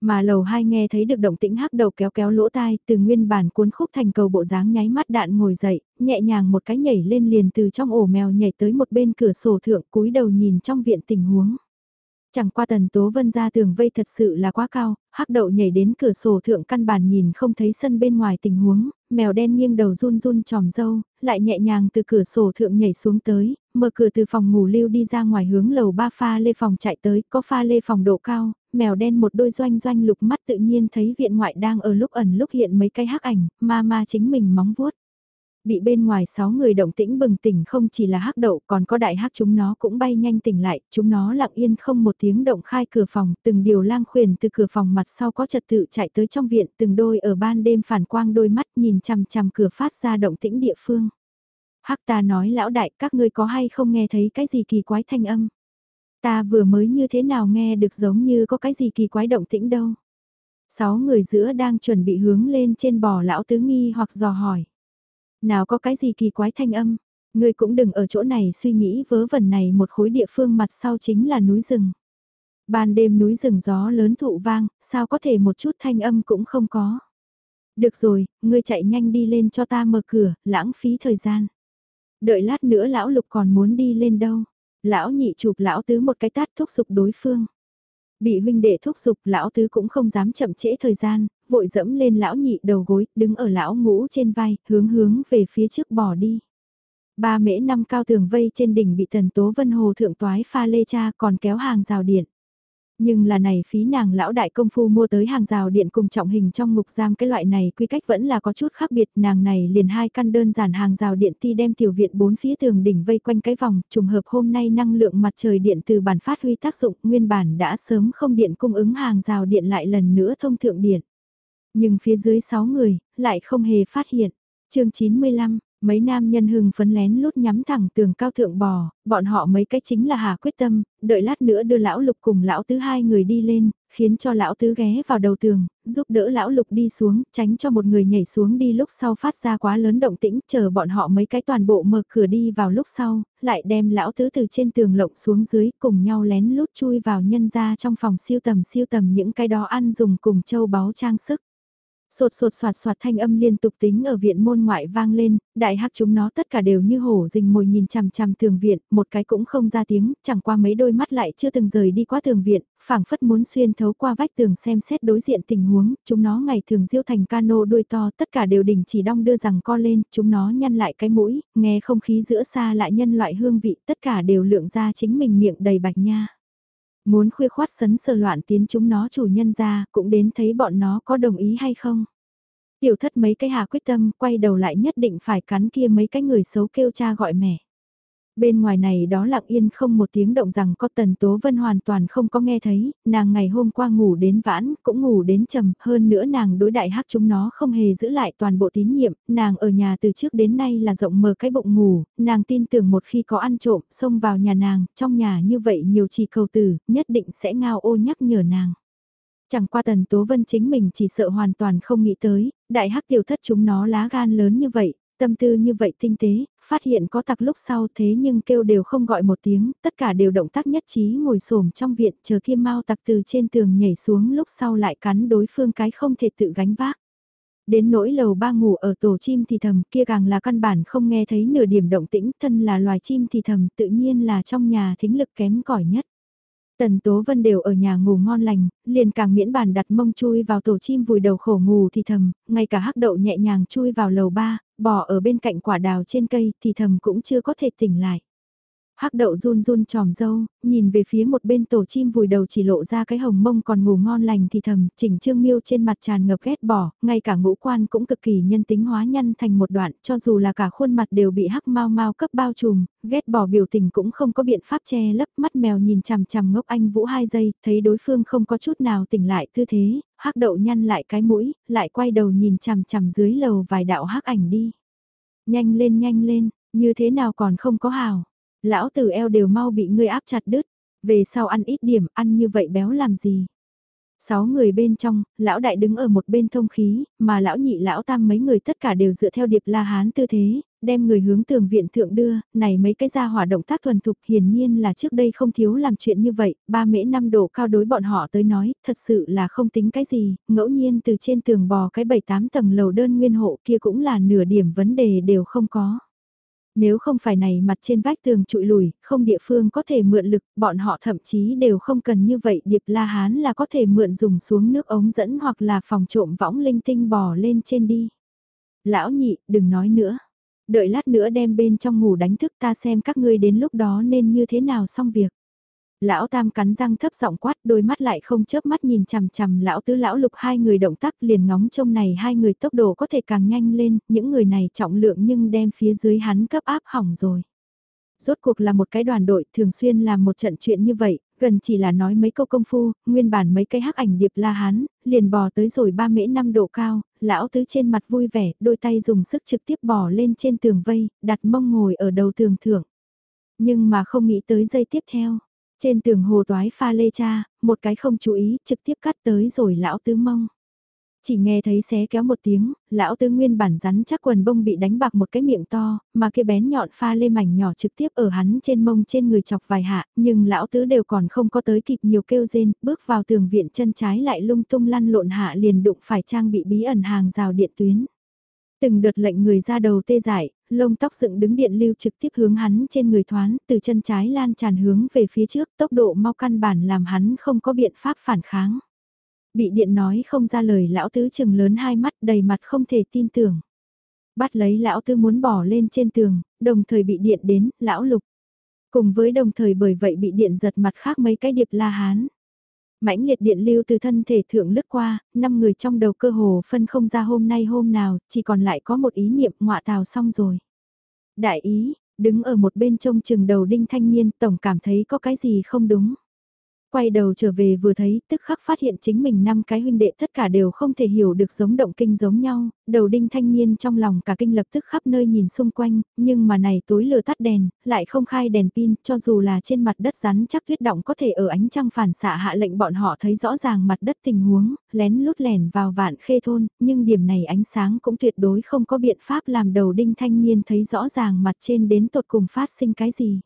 Mà lầu hai nghe thấy được động tĩnh hắc đầu kéo kéo lỗ tai, từ nguyên bản cuốn khúc thành cầu bộ dáng nháy mắt đạn ngồi dậy, nhẹ nhàng một cái nhảy lên liền từ trong ổ mèo nhảy tới một bên cửa sổ thượng cúi đầu nhìn trong viện tình huống. Chẳng qua tần tố vân ra tường vây thật sự là quá cao, hắc đậu nhảy đến cửa sổ thượng căn bản nhìn không thấy sân bên ngoài tình huống, mèo đen nghiêng đầu run run tròm dâu, lại nhẹ nhàng từ cửa sổ thượng nhảy xuống tới, mở cửa từ phòng ngủ lưu đi ra ngoài hướng lầu ba pha lê phòng chạy tới, có pha lê phòng độ cao, mèo đen một đôi doanh doanh lục mắt tự nhiên thấy viện ngoại đang ở lúc ẩn lúc hiện mấy cái hắc ảnh, ma ma chính mình móng vuốt. Bị bên ngoài sáu người động tĩnh bừng tỉnh không chỉ là hắc đậu còn có đại hắc chúng nó cũng bay nhanh tỉnh lại, chúng nó lặng yên không một tiếng động khai cửa phòng, từng điều lang khuyển từ cửa phòng mặt sau có trật tự chạy tới trong viện, từng đôi ở ban đêm phản quang đôi mắt nhìn chằm chằm cửa phát ra động tĩnh địa phương. Hắc ta nói lão đại các ngươi có hay không nghe thấy cái gì kỳ quái thanh âm. Ta vừa mới như thế nào nghe được giống như có cái gì kỳ quái động tĩnh đâu. Sáu người giữa đang chuẩn bị hướng lên trên bò lão tứ nghi hoặc dò hỏi. Nào có cái gì kỳ quái thanh âm, ngươi cũng đừng ở chỗ này suy nghĩ vớ vẩn này một khối địa phương mặt sau chính là núi rừng. Ban đêm núi rừng gió lớn thụ vang, sao có thể một chút thanh âm cũng không có. Được rồi, ngươi chạy nhanh đi lên cho ta mở cửa, lãng phí thời gian. Đợi lát nữa lão lục còn muốn đi lên đâu. Lão nhị chụp lão tứ một cái tát thúc giục đối phương. Bị huynh đệ thúc giục lão tứ cũng không dám chậm trễ thời gian, vội dẫm lên lão nhị đầu gối, đứng ở lão ngũ trên vai, hướng hướng về phía trước bỏ đi. Ba mễ năm cao tường vây trên đỉnh bị tần tố vân hồ thượng toái pha lê cha còn kéo hàng rào điện. Nhưng là này phí nàng lão đại công phu mua tới hàng rào điện cùng trọng hình trong ngục giam cái loại này quy cách vẫn là có chút khác biệt nàng này liền hai căn đơn giản hàng rào điện ti đem tiểu viện bốn phía tường đỉnh vây quanh cái vòng trùng hợp hôm nay năng lượng mặt trời điện từ bản phát huy tác dụng nguyên bản đã sớm không điện cung ứng hàng rào điện lại lần nữa thông thượng điện. Nhưng phía dưới 6 người, lại không hề phát hiện. chương 95, mấy nam nhân hưng phấn lén lút nhắm thẳng tường cao thượng bò, bọn họ mấy cái chính là hà quyết tâm, đợi lát nữa đưa lão lục cùng lão tứ hai người đi lên, khiến cho lão tứ ghé vào đầu tường, giúp đỡ lão lục đi xuống, tránh cho một người nhảy xuống đi lúc sau phát ra quá lớn động tĩnh, chờ bọn họ mấy cái toàn bộ mở cửa đi vào lúc sau, lại đem lão tứ từ trên tường lộng xuống dưới, cùng nhau lén lút chui vào nhân ra trong phòng siêu tầm siêu tầm những cái đó ăn dùng cùng châu báu trang sức. Sột sột soạt soạt thanh âm liên tục tính ở viện môn ngoại vang lên, đại hắc chúng nó tất cả đều như hổ rình mồi nhìn chằm chằm tường viện, một cái cũng không ra tiếng, chẳng qua mấy đôi mắt lại chưa từng rời đi qua tường viện, phảng phất muốn xuyên thấu qua vách tường xem xét đối diện tình huống, chúng nó ngày thường diêu thành cano đuôi to, tất cả đều đình chỉ đong đưa rằng co lên, chúng nó nhăn lại cái mũi, nghe không khí giữa xa lại nhân loại hương vị, tất cả đều lượng ra chính mình miệng đầy bạch nha. Muốn khuya khoát sấn sờ loạn tiến chúng nó chủ nhân ra, cũng đến thấy bọn nó có đồng ý hay không. Tiểu thất mấy cái hà quyết tâm, quay đầu lại nhất định phải cắn kia mấy cái người xấu kêu cha gọi mẹ. Bên ngoài này đó lặng yên không một tiếng động rằng có Tần Tố Vân hoàn toàn không có nghe thấy, nàng ngày hôm qua ngủ đến vãn, cũng ngủ đến trầm, hơn nữa nàng đối đại hắc chúng nó không hề giữ lại toàn bộ tín nhiệm, nàng ở nhà từ trước đến nay là rộng mở cái bụng ngủ, nàng tin tưởng một khi có ăn trộm, xông vào nhà nàng, trong nhà như vậy nhiều chỉ cầu tử, nhất định sẽ ngao ô nhắc nhở nàng. Chẳng qua Tần Tố Vân chính mình chỉ sợ hoàn toàn không nghĩ tới, đại hắc tiểu thất chúng nó lá gan lớn như vậy, tâm tư như vậy tinh tế, phát hiện có tặc lúc sau thế nhưng kêu đều không gọi một tiếng, tất cả đều động tác nhất trí ngồi xổm trong viện chờ kim mau tặc từ trên tường nhảy xuống lúc sau lại cắn đối phương cái không thể tự gánh vác. Đến nỗi lầu ba ngủ ở tổ chim thì thầm kia càng là căn bản không nghe thấy nửa điểm động tĩnh thân là loài chim thì thầm tự nhiên là trong nhà thính lực kém cỏi nhất. Tần Tố Vân đều ở nhà ngủ ngon lành, liền càng miễn bàn đặt mông chui vào tổ chim vùi đầu khổ ngủ thì thầm, ngay cả hắc đậu nhẹ nhàng chui vào lầu ba, bò ở bên cạnh quả đào trên cây thì thầm cũng chưa có thể tỉnh lại. Hắc đậu run run tròm dâu, nhìn về phía một bên tổ chim vùi đầu chỉ lộ ra cái hồng mông còn ngủ ngon lành thì thầm, chỉnh trương miêu trên mặt tràn ngập ghét bỏ, ngay cả ngũ quan cũng cực kỳ nhân tính hóa nhăn thành một đoạn, cho dù là cả khuôn mặt đều bị hắc mau mau cấp bao trùm, ghét bỏ biểu tình cũng không có biện pháp che lấp mắt mèo nhìn chằm chằm ngốc anh vũ hai giây, thấy đối phương không có chút nào tỉnh lại tư thế, hắc đậu nhăn lại cái mũi, lại quay đầu nhìn chằm chằm dưới lầu vài đạo hắc ảnh đi. Nhanh lên nhanh lên, như thế nào còn không có hào Lão tử eo đều mau bị ngươi áp chặt đứt, về sau ăn ít điểm, ăn như vậy béo làm gì. Sáu người bên trong, lão đại đứng ở một bên thông khí, mà lão nhị lão tam mấy người tất cả đều dựa theo điệp la hán tư thế, đem người hướng tường viện thượng đưa, này mấy cái gia hỏa động tác thuần thục hiển nhiên là trước đây không thiếu làm chuyện như vậy, ba mễ năm độ cao đối bọn họ tới nói, thật sự là không tính cái gì, ngẫu nhiên từ trên tường bò cái bảy tám tầng lầu đơn nguyên hộ kia cũng là nửa điểm vấn đề đều không có. Nếu không phải này mặt trên vách tường trụi lùi, không địa phương có thể mượn lực, bọn họ thậm chí đều không cần như vậy điệp la hán là có thể mượn dùng xuống nước ống dẫn hoặc là phòng trộm võng linh tinh bò lên trên đi. Lão nhị, đừng nói nữa. Đợi lát nữa đem bên trong ngủ đánh thức ta xem các ngươi đến lúc đó nên như thế nào xong việc. Lão Tam cắn răng thấp giọng quát đôi mắt lại không chớp mắt nhìn chằm chằm lão tứ lão lục hai người động tác liền ngóng trông này hai người tốc độ có thể càng nhanh lên, những người này trọng lượng nhưng đem phía dưới hắn cấp áp hỏng rồi. Rốt cuộc là một cái đoàn đội thường xuyên làm một trận chuyện như vậy, gần chỉ là nói mấy câu công phu, nguyên bản mấy cái hắc ảnh điệp la hán, liền bò tới rồi ba mễ năm độ cao, lão tứ trên mặt vui vẻ, đôi tay dùng sức trực tiếp bò lên trên tường vây, đặt mông ngồi ở đầu tường thượng. Nhưng mà không nghĩ tới giây tiếp theo, trên tường hồ toái pha lê cha, một cái không chú ý, trực tiếp cắt tới rồi lão tứ mông. Chỉ nghe thấy xé kéo một tiếng, lão tứ nguyên bản rắn chắc quần bông bị đánh bạc một cái miệng to, mà cái bén nhọn pha lê mảnh nhỏ trực tiếp ở hắn trên mông trên người chọc vài hạ, nhưng lão tứ đều còn không có tới kịp nhiều kêu rên, bước vào tường viện chân trái lại lung tung lăn lộn hạ liền đụng phải trang bị bí ẩn hàng rào điện tuyến. Từng đợt lệnh người ra đầu tê dại, lông tóc dựng đứng điện lưu trực tiếp hướng hắn trên người thoán, từ chân trái lan tràn hướng về phía trước, tốc độ mau căn bản làm hắn không có biện pháp phản kháng. Bị điện nói không ra lời lão tứ chừng lớn hai mắt đầy mặt không thể tin tưởng. Bắt lấy lão tứ muốn bỏ lên trên tường, đồng thời bị điện đến, lão lục. Cùng với đồng thời bởi vậy bị điện giật mặt khác mấy cái điệp la hán mãnh liệt điện lưu từ thân thể thượng lướt qua, năm người trong đầu cơ hồ phân không ra hôm nay hôm nào, chỉ còn lại có một ý niệm ngọa tào xong rồi. Đại ý, đứng ở một bên trông chừng đầu đinh thanh niên tổng cảm thấy có cái gì không đúng. Quay đầu trở về vừa thấy, tức khắc phát hiện chính mình năm cái huynh đệ tất cả đều không thể hiểu được giống động kinh giống nhau, đầu đinh thanh niên trong lòng cả kinh lập tức khắp nơi nhìn xung quanh, nhưng mà này tối lừa tắt đèn, lại không khai đèn pin, cho dù là trên mặt đất rắn chắc tuyết động có thể ở ánh trăng phản xạ hạ lệnh bọn họ thấy rõ ràng mặt đất tình huống, lén lút lẻn vào vạn khê thôn, nhưng điểm này ánh sáng cũng tuyệt đối không có biện pháp làm đầu đinh thanh niên thấy rõ ràng mặt trên đến tột cùng phát sinh cái gì.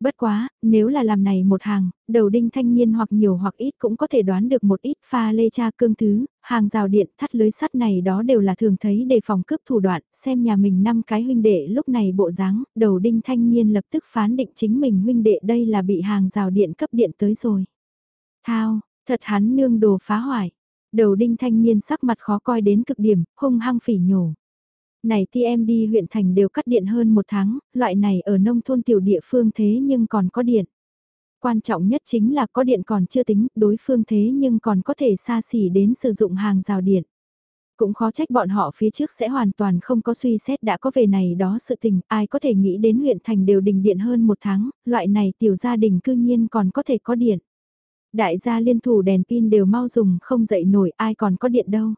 Bất quá, nếu là làm này một hàng, đầu đinh thanh niên hoặc nhiều hoặc ít cũng có thể đoán được một ít pha lê cha cương thứ, hàng rào điện thắt lưới sắt này đó đều là thường thấy để phòng cướp thủ đoạn, xem nhà mình năm cái huynh đệ lúc này bộ dáng, đầu đinh thanh niên lập tức phán định chính mình huynh đệ đây là bị hàng rào điện cấp điện tới rồi. Thao, thật hắn nương đồ phá hoại. Đầu đinh thanh niên sắc mặt khó coi đến cực điểm, hung hăng phỉ nhổ. Này TM đi huyện thành đều cắt điện hơn một tháng, loại này ở nông thôn tiểu địa phương thế nhưng còn có điện. Quan trọng nhất chính là có điện còn chưa tính, đối phương thế nhưng còn có thể xa xỉ đến sử dụng hàng rào điện. Cũng khó trách bọn họ phía trước sẽ hoàn toàn không có suy xét đã có về này đó sự tình, ai có thể nghĩ đến huyện thành đều đình điện hơn một tháng, loại này tiểu gia đình cư nhiên còn có thể có điện. Đại gia liên thủ đèn pin đều mau dùng không dậy nổi ai còn có điện đâu.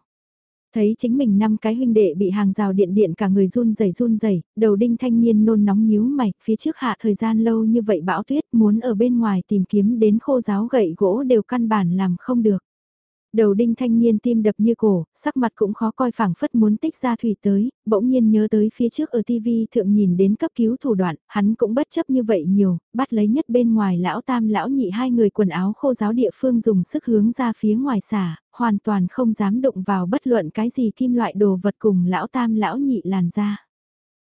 Thấy chính mình năm cái huynh đệ bị hàng rào điện điện cả người run rẩy run rẩy, đầu đinh thanh niên nôn nóng nhíu mày, phía trước hạ thời gian lâu như vậy bão tuyết muốn ở bên ngoài tìm kiếm đến khô giáo gậy gỗ đều căn bản làm không được. Đầu đinh thanh niên tim đập như cổ, sắc mặt cũng khó coi phảng phất muốn tích ra thủy tới, bỗng nhiên nhớ tới phía trước ở TV thượng nhìn đến cấp cứu thủ đoạn, hắn cũng bất chấp như vậy nhiều, bắt lấy nhất bên ngoài lão tam lão nhị hai người quần áo khô giáo địa phương dùng sức hướng ra phía ngoài xả, hoàn toàn không dám đụng vào bất luận cái gì kim loại đồ vật cùng lão tam lão nhị làn ra.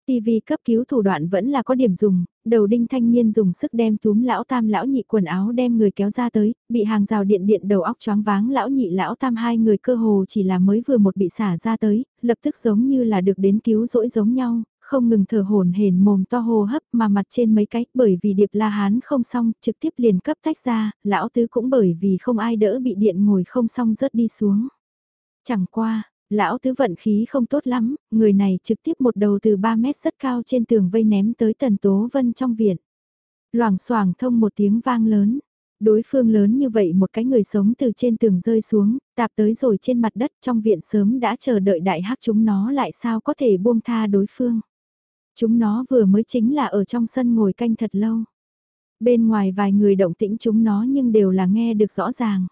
TV cấp cứu thủ đoạn vẫn là có điểm dùng, đầu đinh thanh niên dùng sức đem túm lão tam lão nhị quần áo đem người kéo ra tới, bị hàng rào điện điện đầu óc choáng váng lão nhị lão tam hai người cơ hồ chỉ là mới vừa một bị xả ra tới, lập tức giống như là được đến cứu rỗi giống nhau, không ngừng thở hồn hển mồm to hô hấp mà mặt trên mấy cái bởi vì điệp la hán không xong trực tiếp liền cấp tách ra, lão tứ cũng bởi vì không ai đỡ bị điện ngồi không xong rớt đi xuống. Chẳng qua, Lão tứ vận khí không tốt lắm, người này trực tiếp một đầu từ 3 mét rất cao trên tường vây ném tới tần tố vân trong viện. Loảng xoảng thông một tiếng vang lớn. Đối phương lớn như vậy một cái người sống từ trên tường rơi xuống, tạp tới rồi trên mặt đất trong viện sớm đã chờ đợi đại hắc chúng nó lại sao có thể buông tha đối phương. Chúng nó vừa mới chính là ở trong sân ngồi canh thật lâu. Bên ngoài vài người động tĩnh chúng nó nhưng đều là nghe được rõ ràng.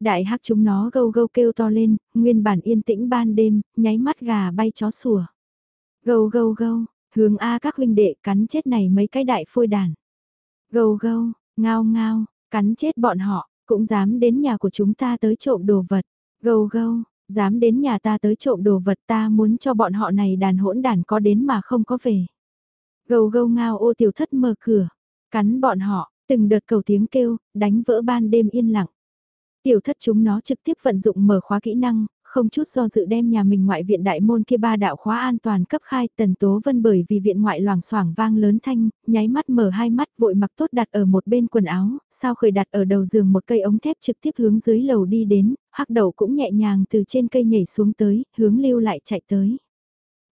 Đại hắc chúng nó gâu gâu kêu to lên, nguyên bản yên tĩnh ban đêm, nháy mắt gà bay chó sủa. Gâu gâu gâu, hướng A các huynh đệ cắn chết này mấy cái đại phôi đàn. Gâu gâu, ngao ngao, cắn chết bọn họ, cũng dám đến nhà của chúng ta tới trộm đồ vật. Gâu gâu, dám đến nhà ta tới trộm đồ vật ta muốn cho bọn họ này đàn hỗn đàn có đến mà không có về. Gâu gâu ngao ô tiểu thất mở cửa, cắn bọn họ, từng đợt cầu tiếng kêu, đánh vỡ ban đêm yên lặng. Tiểu thất chúng nó trực tiếp vận dụng mở khóa kỹ năng, không chút do dự đem nhà mình ngoại viện đại môn kia ba đạo khóa an toàn cấp khai tần tố vân bởi vì viện ngoại loảng xoảng vang lớn thanh, nháy mắt mở hai mắt vội mặc tốt đặt ở một bên quần áo, sao khởi đặt ở đầu giường một cây ống thép trực tiếp hướng dưới lầu đi đến, hắc đầu cũng nhẹ nhàng từ trên cây nhảy xuống tới, hướng lưu lại chạy tới.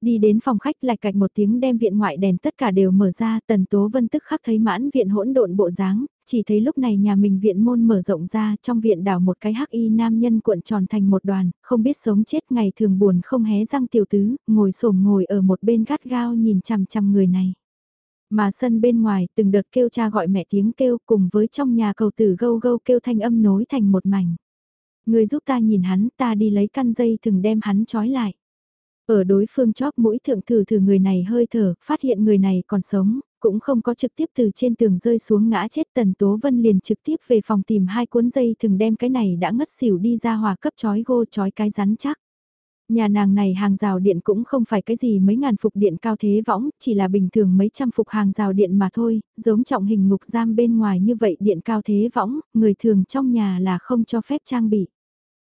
Đi đến phòng khách lại cạch một tiếng đem viện ngoại đèn tất cả đều mở ra, tần tố vân tức khắc thấy mãn viện hỗn độn bộ dáng, chỉ thấy lúc này nhà mình viện môn mở rộng ra, trong viện đảo một cái hắc y nam nhân cuộn tròn thành một đoàn, không biết sống chết ngày thường buồn không hé răng tiểu tứ, ngồi xổm ngồi ở một bên gắt gao nhìn chằm chằm người này. Mà sân bên ngoài từng đợt kêu cha gọi mẹ tiếng kêu cùng với trong nhà cầu tử gâu gâu kêu thanh âm nối thành một mảnh. Người giúp ta nhìn hắn ta đi lấy căn dây thường đem hắn trói lại. Ở đối phương chóp mũi thượng thử thử người này hơi thở, phát hiện người này còn sống, cũng không có trực tiếp từ trên tường rơi xuống ngã chết Tần Tố Vân liền trực tiếp về phòng tìm hai cuốn dây thường đem cái này đã ngất xỉu đi ra hòa cấp chói gô chói cái rắn chắc. Nhà nàng này hàng rào điện cũng không phải cái gì mấy ngàn phục điện cao thế võng, chỉ là bình thường mấy trăm phục hàng rào điện mà thôi, giống trọng hình ngục giam bên ngoài như vậy điện cao thế võng, người thường trong nhà là không cho phép trang bị.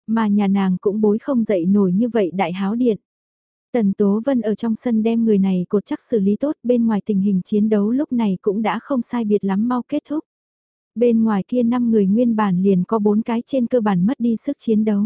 Mà nhà nàng cũng bối không dậy nổi như vậy đại háo điện. Tần Tố Vân ở trong sân đem người này cột chắc xử lý tốt, bên ngoài tình hình chiến đấu lúc này cũng đã không sai biệt lắm, mau kết thúc. Bên ngoài kia 5 người nguyên bản liền có 4 cái trên cơ bản mất đi sức chiến đấu.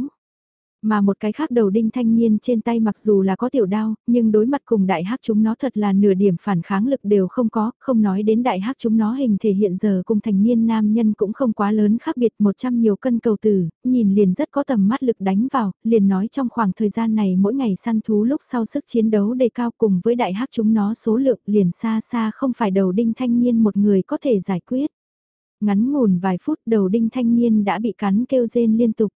Mà một cái khác đầu đinh thanh niên trên tay mặc dù là có tiểu đao, nhưng đối mặt cùng đại hắc chúng nó thật là nửa điểm phản kháng lực đều không có, không nói đến đại hắc chúng nó hình thể hiện giờ cùng thành niên nam nhân cũng không quá lớn khác biệt 100 nhiều cân cầu tử, nhìn liền rất có tầm mắt lực đánh vào, liền nói trong khoảng thời gian này mỗi ngày săn thú lúc sau sức chiến đấu đề cao cùng với đại hắc chúng nó số lượng liền xa xa không phải đầu đinh thanh niên một người có thể giải quyết. Ngắn ngủn vài phút đầu đinh thanh niên đã bị cắn kêu rên liên tục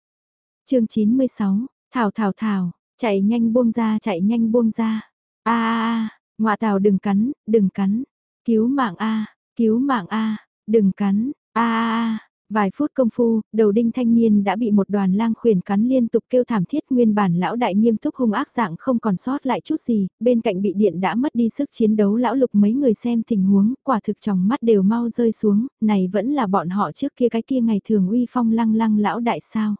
chương 96, thảo thảo thảo, chạy nhanh buông ra chạy nhanh buông ra. a a a, ngọa tào đừng cắn, đừng cắn. Cứu mạng a, cứu mạng a, đừng cắn. a a a. Vài phút công phu, đầu đinh thanh niên đã bị một đoàn lang khuyển cắn liên tục kêu thảm thiết nguyên bản lão đại nghiêm túc hung ác dạng không còn sót lại chút gì, bên cạnh bị điện đã mất đi sức chiến đấu lão lục mấy người xem tình huống, quả thực trong mắt đều mau rơi xuống, này vẫn là bọn họ trước kia cái kia ngày thường uy phong lăng lăng lão đại sao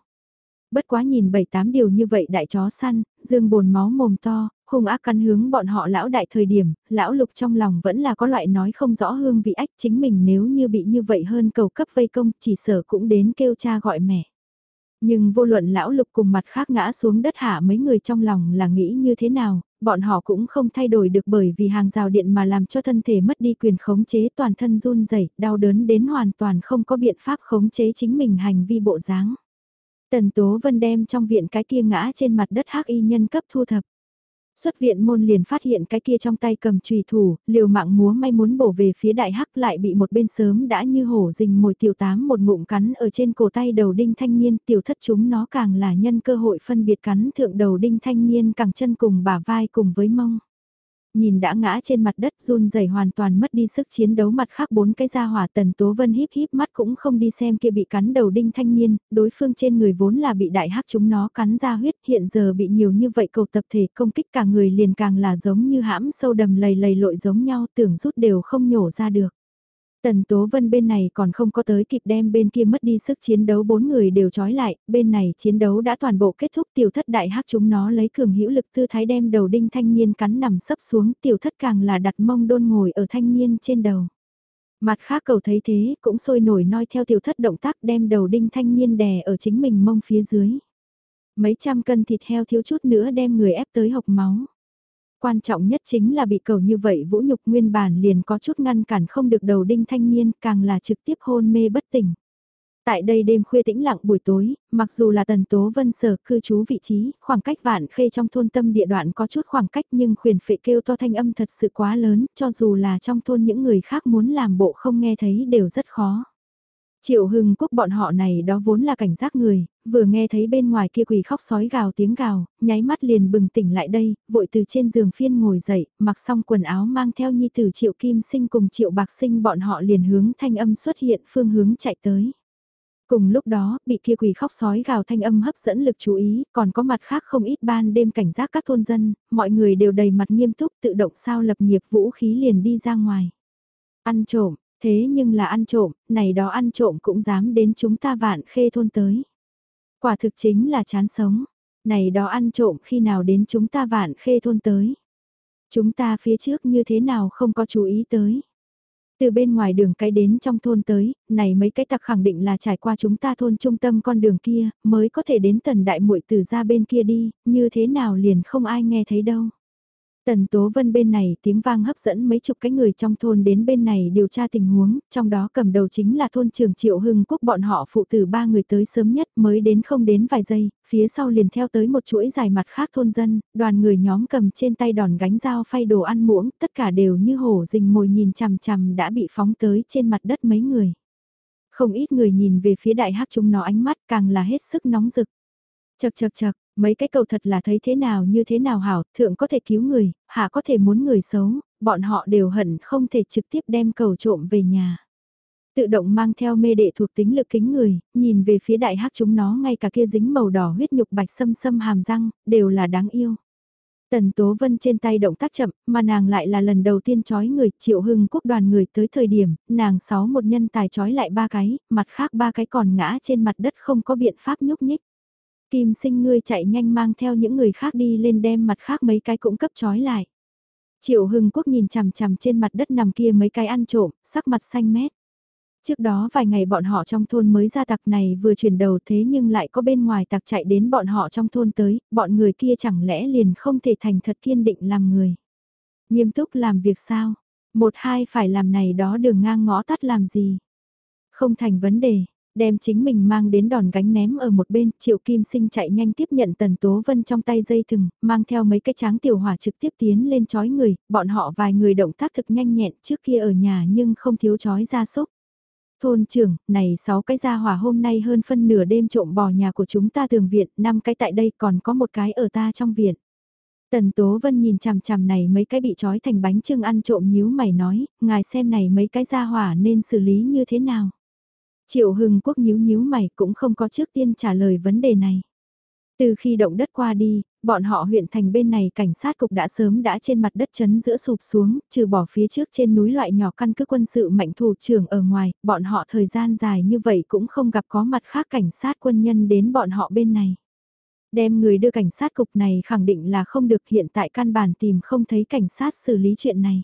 bất quá nhìn bảy tám điều như vậy đại chó săn, dương bồn máu mồm to, hung ác căn hướng bọn họ lão đại thời điểm, lão lục trong lòng vẫn là có loại nói không rõ hương vị ách chính mình nếu như bị như vậy hơn cầu cấp vây công chỉ sở cũng đến kêu cha gọi mẹ. Nhưng vô luận lão lục cùng mặt khác ngã xuống đất hạ mấy người trong lòng là nghĩ như thế nào, bọn họ cũng không thay đổi được bởi vì hàng rào điện mà làm cho thân thể mất đi quyền khống chế toàn thân run rẩy đau đớn đến hoàn toàn không có biện pháp khống chế chính mình hành vi bộ dáng. Tần Tố Vân đem trong viện cái kia ngã trên mặt đất hắc y nhân cấp thu thập. Xuất viện môn liền phát hiện cái kia trong tay cầm trùy thủ, liều mạng múa may muốn bổ về phía đại hắc lại bị một bên sớm đã như hổ rình mồi tiểu tám một ngụm cắn ở trên cổ tay đầu đinh thanh niên tiểu thất chúng nó càng là nhân cơ hội phân biệt cắn thượng đầu đinh thanh niên càng chân cùng bả vai cùng với mông nhìn đã ngã trên mặt đất run rẩy hoàn toàn mất đi sức chiến đấu mặt khác bốn cái gia hỏa tần tố vân híp híp mắt cũng không đi xem kia bị cắn đầu đinh thanh niên, đối phương trên người vốn là bị đại hắc chúng nó cắn ra huyết hiện giờ bị nhiều như vậy cầu tập thể công kích cả người liền càng là giống như hãm sâu đầm lầy lầy lội giống nhau tưởng rút đều không nhổ ra được. Tần Tố Vân bên này còn không có tới kịp đem bên kia mất đi sức chiến đấu bốn người đều trói lại, bên này chiến đấu đã toàn bộ kết thúc tiểu thất đại hắc chúng nó lấy cường hữu lực tư thái đem đầu đinh thanh niên cắn nằm sấp xuống tiểu thất càng là đặt mông đôn ngồi ở thanh niên trên đầu. Mặt khác cầu thấy thế cũng sôi nổi noi theo tiểu thất động tác đem đầu đinh thanh niên đè ở chính mình mông phía dưới. Mấy trăm cân thịt heo thiếu chút nữa đem người ép tới hộc máu quan trọng nhất chính là bị cầu như vậy vũ nhục nguyên bản liền có chút ngăn cản không được đầu đinh thanh niên càng là trực tiếp hôn mê bất tỉnh. Tại đây đêm khuya tĩnh lặng buổi tối, mặc dù là tần tố vân sở cư trú vị trí, khoảng cách vạn khê trong thôn tâm địa đoạn có chút khoảng cách nhưng khuyển phệ kêu to thanh âm thật sự quá lớn, cho dù là trong thôn những người khác muốn làm bộ không nghe thấy đều rất khó. Triệu hưng quốc bọn họ này đó vốn là cảnh giác người, vừa nghe thấy bên ngoài kia quỷ khóc sói gào tiếng gào, nháy mắt liền bừng tỉnh lại đây, vội từ trên giường phiên ngồi dậy, mặc xong quần áo mang theo nhi tử triệu kim sinh cùng triệu bạc sinh bọn họ liền hướng thanh âm xuất hiện phương hướng chạy tới. Cùng lúc đó, bị kia quỷ khóc sói gào thanh âm hấp dẫn lực chú ý, còn có mặt khác không ít ban đêm cảnh giác các thôn dân, mọi người đều đầy mặt nghiêm túc tự động sao lập nghiệp vũ khí liền đi ra ngoài. Ăn trộm, Thế nhưng là ăn trộm, này đó ăn trộm cũng dám đến chúng ta vạn khê thôn tới. Quả thực chính là chán sống. Này đó ăn trộm khi nào đến chúng ta vạn khê thôn tới. Chúng ta phía trước như thế nào không có chú ý tới. Từ bên ngoài đường cái đến trong thôn tới, này mấy cái tặc khẳng định là trải qua chúng ta thôn trung tâm con đường kia, mới có thể đến tần đại muội từ ra bên kia đi, như thế nào liền không ai nghe thấy đâu. Tần Tố Vân bên này tiếng vang hấp dẫn mấy chục cái người trong thôn đến bên này điều tra tình huống, trong đó cầm đầu chính là thôn trưởng Triệu Hưng Quốc bọn họ phụ tử ba người tới sớm nhất mới đến không đến vài giây, phía sau liền theo tới một chuỗi dài mặt khác thôn dân, đoàn người nhóm cầm trên tay đòn gánh dao phay đồ ăn muỗng, tất cả đều như hổ rình mồi nhìn chằm chằm đã bị phóng tới trên mặt đất mấy người. Không ít người nhìn về phía đại hắc chúng nó ánh mắt càng là hết sức nóng rực. Chật chật chật, Mấy cái cầu thật là thấy thế nào như thế nào hảo, thượng có thể cứu người, hạ có thể muốn người xấu, bọn họ đều hận không thể trực tiếp đem cầu trộm về nhà. Tự động mang theo mê đệ thuộc tính lực kính người, nhìn về phía đại hắc chúng nó ngay cả kia dính màu đỏ huyết nhục bạch sâm sâm hàm răng, đều là đáng yêu. Tần Tố Vân trên tay động tác chậm, mà nàng lại là lần đầu tiên chói người, triệu hưng quốc đoàn người tới thời điểm, nàng sáu một nhân tài chói lại ba cái, mặt khác ba cái còn ngã trên mặt đất không có biện pháp nhúc nhích. Kim sinh ngươi chạy nhanh mang theo những người khác đi lên đem mặt khác mấy cái cũng cấp trói lại. Triệu Hưng Quốc nhìn chằm chằm trên mặt đất nằm kia mấy cái ăn trộm, sắc mặt xanh mét. Trước đó vài ngày bọn họ trong thôn mới ra tặc này vừa chuyển đầu thế nhưng lại có bên ngoài tặc chạy đến bọn họ trong thôn tới, bọn người kia chẳng lẽ liền không thể thành thật kiên định làm người. Nghiêm túc làm việc sao? Một hai phải làm này đó đường ngang ngõ tắt làm gì? Không thành vấn đề, đem chính mình mang đến đòn gánh ném ở một bên, Triệu Kim Sinh chạy nhanh tiếp nhận Tần Tố Vân trong tay dây thừng, mang theo mấy cái tráng tiểu hỏa trực tiếp tiến lên chói người, bọn họ vài người động tác thực nhanh nhẹn trước kia ở nhà nhưng không thiếu chói ra sốc. Thôn trưởng, này sáu cái gia hỏa hôm nay hơn phân nửa đêm trộm bò nhà của chúng ta tường viện, năm cái tại đây còn có một cái ở ta trong viện. Tần Tố Vân nhìn chằm chằm này mấy cái bị trói thành bánh trưng ăn trộm nhíu mày nói, ngài xem này mấy cái gia hỏa nên xử lý như thế nào. Triệu Hưng Quốc nhíu nhíu mày cũng không có trước tiên trả lời vấn đề này. Từ khi động đất qua đi, bọn họ huyện thành bên này cảnh sát cục đã sớm đã trên mặt đất chấn giữa sụp xuống, trừ bỏ phía trước trên núi loại nhỏ căn cứ quân sự mạnh thủ trưởng ở ngoài, bọn họ thời gian dài như vậy cũng không gặp có mặt khác cảnh sát quân nhân đến bọn họ bên này. Đem người đưa cảnh sát cục này khẳng định là không được hiện tại căn bản tìm không thấy cảnh sát xử lý chuyện này.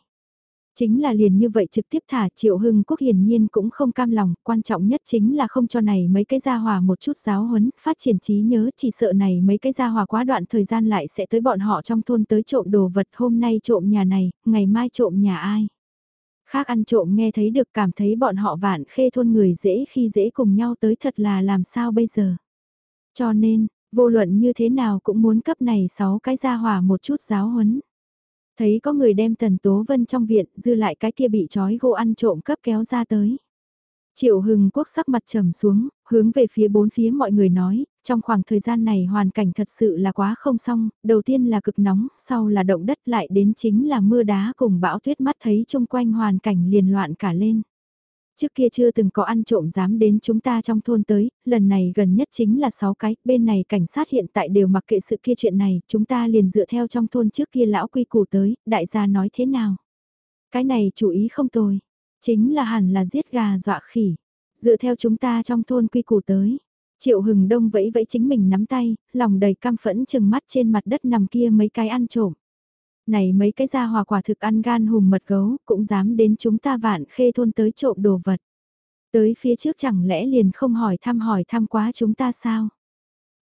Chính là liền như vậy trực tiếp thả Triệu Hưng Quốc hiển nhiên cũng không cam lòng, quan trọng nhất chính là không cho này mấy cái gia hòa một chút giáo huấn, phát triển trí nhớ chỉ sợ này mấy cái gia hòa quá đoạn thời gian lại sẽ tới bọn họ trong thôn tới trộm đồ vật hôm nay trộm nhà này, ngày mai trộm nhà ai. Khác ăn trộm nghe thấy được cảm thấy bọn họ vạn khê thôn người dễ khi dễ cùng nhau tới thật là làm sao bây giờ. Cho nên, vô luận như thế nào cũng muốn cấp này 6 cái gia hòa một chút giáo huấn. Thấy có người đem Tần Tố Vân trong viện, dư lại cái kia bị trói gỗ ăn trộm cấp kéo ra tới. Triệu Hưng Quốc sắc mặt trầm xuống, hướng về phía bốn phía mọi người nói, trong khoảng thời gian này hoàn cảnh thật sự là quá không xong, đầu tiên là cực nóng, sau là động đất lại đến chính là mưa đá cùng bão tuyết mắt thấy chung quanh hoàn cảnh liền loạn cả lên. Trước kia chưa từng có ăn trộm dám đến chúng ta trong thôn tới, lần này gần nhất chính là 6 cái, bên này cảnh sát hiện tại đều mặc kệ sự kia chuyện này, chúng ta liền dựa theo trong thôn trước kia lão quy củ tới, đại gia nói thế nào. Cái này chủ ý không tồi, chính là hẳn là giết gà dọa khỉ, dựa theo chúng ta trong thôn quy củ tới. Triệu hừng đông vẫy vẫy chính mình nắm tay, lòng đầy cam phẫn chừng mắt trên mặt đất nằm kia mấy cái ăn trộm này mấy cái gia hòa quả thực ăn gan hùm mật gấu, cũng dám đến chúng ta vạn khê thôn tới trộm đồ vật. Tới phía trước chẳng lẽ liền không hỏi thăm hỏi thăm quá chúng ta sao?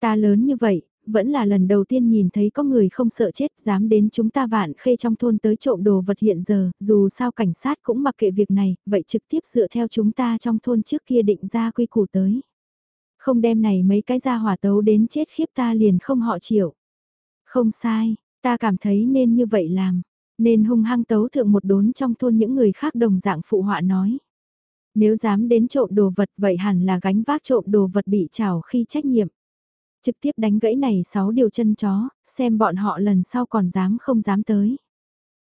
Ta lớn như vậy, vẫn là lần đầu tiên nhìn thấy có người không sợ chết dám đến chúng ta vạn khê trong thôn tới trộm đồ vật hiện giờ, dù sao cảnh sát cũng mặc kệ việc này, vậy trực tiếp dựa theo chúng ta trong thôn trước kia định ra quy củ tới. Không đem này mấy cái gia hỏa tấu đến chết khiếp ta liền không họ chịu. Không sai, Ta cảm thấy nên như vậy làm, nên hung hăng tấu thượng một đốn trong thôn những người khác đồng dạng phụ họa nói. Nếu dám đến trộm đồ vật vậy hẳn là gánh vác trộm đồ vật bị trào khi trách nhiệm. Trực tiếp đánh gãy này 6 điều chân chó, xem bọn họ lần sau còn dám không dám tới.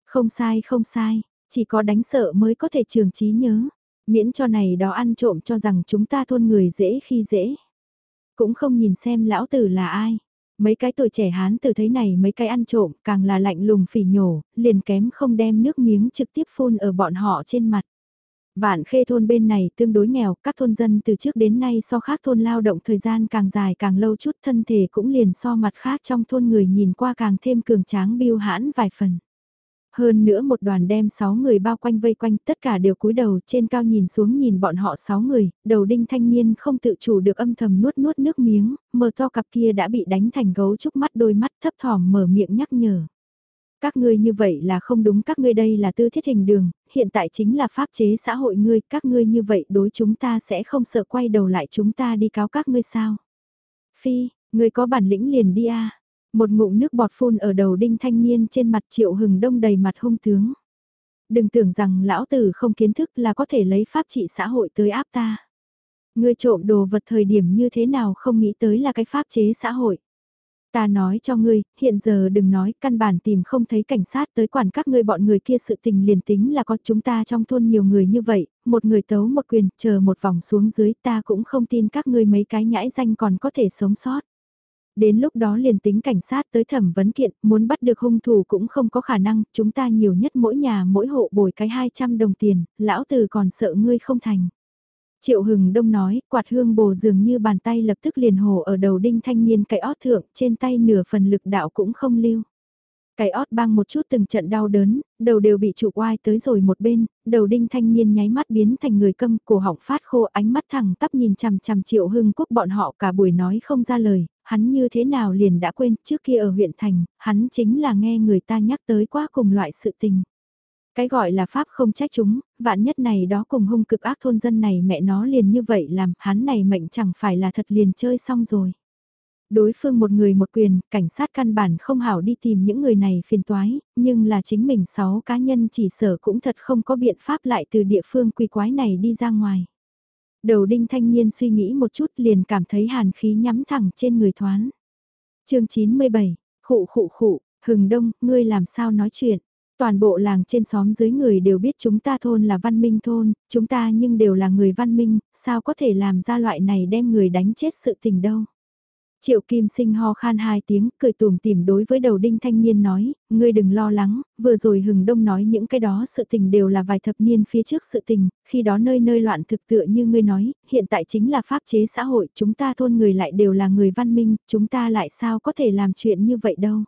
Không sai không sai, chỉ có đánh sợ mới có thể trường trí nhớ. Miễn cho này đó ăn trộm cho rằng chúng ta thôn người dễ khi dễ. Cũng không nhìn xem lão tử là ai. Mấy cái tuổi trẻ hán từ thấy này mấy cái ăn trộm càng là lạnh lùng phỉ nhổ, liền kém không đem nước miếng trực tiếp phun ở bọn họ trên mặt. Vạn khê thôn bên này tương đối nghèo, các thôn dân từ trước đến nay so khác thôn lao động thời gian càng dài càng lâu chút thân thể cũng liền so mặt khác trong thôn người nhìn qua càng thêm cường tráng biêu hãn vài phần. Hơn nữa một đoàn đem 6 người bao quanh vây quanh tất cả đều cúi đầu trên cao nhìn xuống nhìn bọn họ 6 người, đầu đinh thanh niên không tự chủ được âm thầm nuốt nuốt nước miếng, mờ to cặp kia đã bị đánh thành gấu trúc mắt đôi mắt thấp thỏm mở miệng nhắc nhở. Các ngươi như vậy là không đúng các ngươi đây là tư thiết hình đường, hiện tại chính là pháp chế xã hội ngươi, các ngươi như vậy đối chúng ta sẽ không sợ quay đầu lại chúng ta đi cáo các ngươi sao. Phi, ngươi có bản lĩnh liền đi a một ngụm nước bọt phun ở đầu đinh thanh niên trên mặt triệu hừng đông đầy mặt hung tướng. Đừng tưởng rằng lão tử không kiến thức là có thể lấy pháp trị xã hội tới áp ta. Ngươi trộm đồ vật thời điểm như thế nào không nghĩ tới là cái pháp chế xã hội. Ta nói cho ngươi, hiện giờ đừng nói, căn bản tìm không thấy cảnh sát tới quản các ngươi bọn người kia sự tình liền tính là có chúng ta trong thôn nhiều người như vậy, một người tấu một quyền, chờ một vòng xuống dưới ta cũng không tin các ngươi mấy cái nhãi danh còn có thể sống sót. Đến lúc đó liền tính cảnh sát tới thẩm vấn kiện, muốn bắt được hung thủ cũng không có khả năng, chúng ta nhiều nhất mỗi nhà mỗi hộ bồi cái 200 đồng tiền, lão tử còn sợ ngươi không thành. Triệu Hừng Đông nói, quạt hương bồ dường như bàn tay lập tức liền hồ ở đầu đinh thanh niên cái ót thượng, trên tay nửa phần lực đạo cũng không lưu. Cái ót băng một chút từng trận đau đớn, đầu đều bị trụ oai tới rồi một bên, đầu đinh thanh niên nháy mắt biến thành người câm, cổ họng phát khô ánh mắt thẳng tắp nhìn chằm chằm triệu hưng quốc bọn họ cả buổi nói không ra lời, hắn như thế nào liền đã quên trước kia ở huyện thành, hắn chính là nghe người ta nhắc tới quá cùng loại sự tình. Cái gọi là pháp không trách chúng, vạn nhất này đó cùng hung cực ác thôn dân này mẹ nó liền như vậy làm hắn này mệnh chẳng phải là thật liền chơi xong rồi. Đối phương một người một quyền, cảnh sát căn bản không hảo đi tìm những người này phiền toái, nhưng là chính mình sáu cá nhân chỉ sở cũng thật không có biện pháp lại từ địa phương quỷ quái này đi ra ngoài. Đầu đinh thanh niên suy nghĩ một chút liền cảm thấy hàn khí nhắm thẳng trên người thoán. chương 97, khụ khụ khụ, hừng đông, ngươi làm sao nói chuyện. Toàn bộ làng trên xóm dưới người đều biết chúng ta thôn là văn minh thôn, chúng ta nhưng đều là người văn minh, sao có thể làm ra loại này đem người đánh chết sự tình đâu. Triệu Kim Sinh ho khan hai tiếng, cười tùm tìm đối với đầu đinh thanh niên nói, ngươi đừng lo lắng, vừa rồi hừng đông nói những cái đó sự tình đều là vài thập niên phía trước sự tình, khi đó nơi nơi loạn thực tựa như ngươi nói, hiện tại chính là pháp chế xã hội, chúng ta thôn người lại đều là người văn minh, chúng ta lại sao có thể làm chuyện như vậy đâu.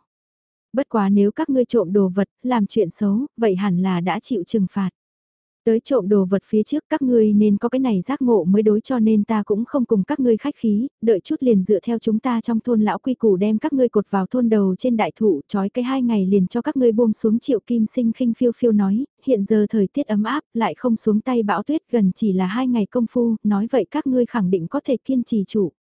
Bất quá nếu các ngươi trộm đồ vật, làm chuyện xấu, vậy hẳn là đã chịu trừng phạt. Tới trộm đồ vật phía trước các ngươi nên có cái này giác ngộ mới đối cho nên ta cũng không cùng các ngươi khách khí, đợi chút liền dựa theo chúng ta trong thôn lão quy củ đem các ngươi cột vào thôn đầu trên đại thụ trói cái hai ngày liền cho các ngươi buông xuống triệu kim sinh khinh phiêu phiêu nói, hiện giờ thời tiết ấm áp lại không xuống tay bão tuyết gần chỉ là hai ngày công phu, nói vậy các ngươi khẳng định có thể kiên trì chủ.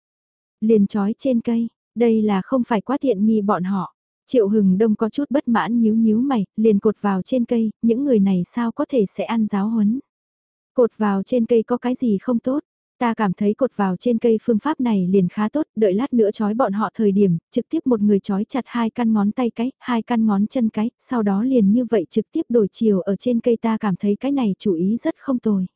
Liền trói trên cây, đây là không phải quá tiện nghi bọn họ. Triệu Hừng Đông có chút bất mãn nhíu nhíu mày, liền cột vào trên cây, những người này sao có thể sẽ ăn giáo huấn. Cột vào trên cây có cái gì không tốt, ta cảm thấy cột vào trên cây phương pháp này liền khá tốt, đợi lát nữa trói bọn họ thời điểm, trực tiếp một người trói chặt hai căn ngón tay cái, hai căn ngón chân cái, sau đó liền như vậy trực tiếp đổi chiều ở trên cây ta cảm thấy cái này chủ ý rất không tồi.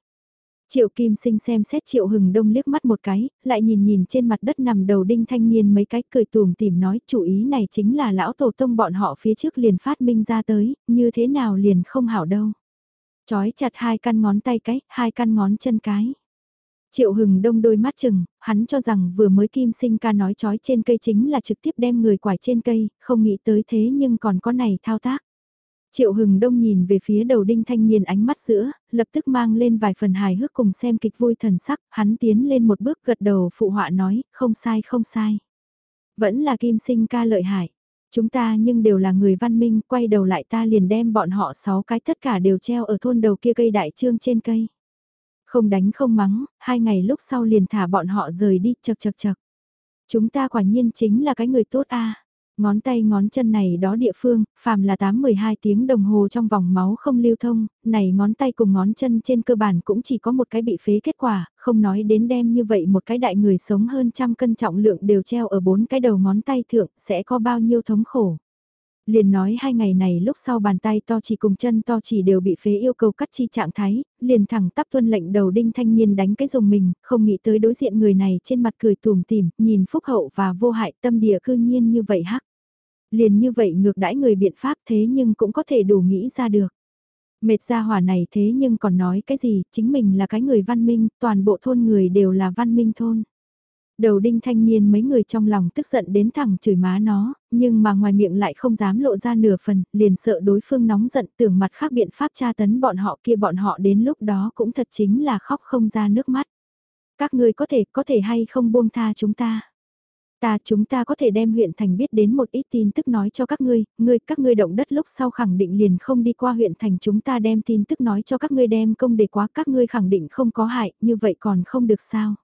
Triệu Kim Sinh xem xét Triệu Hừng Đông liếc mắt một cái, lại nhìn nhìn trên mặt đất nằm đầu đinh thanh niên mấy cái cười tùm tìm nói chủ ý này chính là lão tổ tông bọn họ phía trước liền phát minh ra tới, như thế nào liền không hảo đâu. Chói chặt hai căn ngón tay cái, hai căn ngón chân cái. Triệu Hừng Đông đôi mắt chừng, hắn cho rằng vừa mới Kim Sinh ca nói chói trên cây chính là trực tiếp đem người quải trên cây, không nghĩ tới thế nhưng còn có này thao tác. Triệu Hừng Đông nhìn về phía đầu đinh thanh niên ánh mắt giữa, lập tức mang lên vài phần hài hước cùng xem kịch vui thần sắc, hắn tiến lên một bước gật đầu phụ họa nói, không sai không sai. Vẫn là kim sinh ca lợi hại. Chúng ta nhưng đều là người văn minh, quay đầu lại ta liền đem bọn họ sáu cái tất cả đều treo ở thôn đầu kia cây đại trương trên cây. Không đánh không mắng, hai ngày lúc sau liền thả bọn họ rời đi, chật chật chật. Chúng ta quả nhiên chính là cái người tốt a Ngón tay ngón chân này đó địa phương, phàm là 8-12 tiếng đồng hồ trong vòng máu không lưu thông, này ngón tay cùng ngón chân trên cơ bản cũng chỉ có một cái bị phế kết quả, không nói đến đem như vậy một cái đại người sống hơn trăm cân trọng lượng đều treo ở bốn cái đầu ngón tay thượng, sẽ có bao nhiêu thống khổ. Liền nói hai ngày này lúc sau bàn tay to chỉ cùng chân to chỉ đều bị phế yêu cầu cắt chi trạng thái, liền thẳng tắp tuân lệnh đầu đinh thanh niên đánh cái dùng mình, không nghĩ tới đối diện người này trên mặt cười tùm tìm, nhìn phúc hậu và vô hại tâm địa cư nhiên như vậy hắc. Liền như vậy ngược đãi người biện pháp thế nhưng cũng có thể đủ nghĩ ra được. Mệt ra hỏa này thế nhưng còn nói cái gì, chính mình là cái người văn minh, toàn bộ thôn người đều là văn minh thôn. Đầu đinh thanh niên mấy người trong lòng tức giận đến thẳng chửi má nó, nhưng mà ngoài miệng lại không dám lộ ra nửa phần, liền sợ đối phương nóng giận tưởng mặt khác biện pháp tra tấn bọn họ kia bọn họ đến lúc đó cũng thật chính là khóc không ra nước mắt. Các ngươi có thể, có thể hay không buông tha chúng ta. Ta chúng ta có thể đem huyện thành biết đến một ít tin tức nói cho các ngươi, ngươi các ngươi động đất lúc sau khẳng định liền không đi qua huyện thành chúng ta đem tin tức nói cho các ngươi đem công để quá các ngươi khẳng định không có hại, như vậy còn không được sao.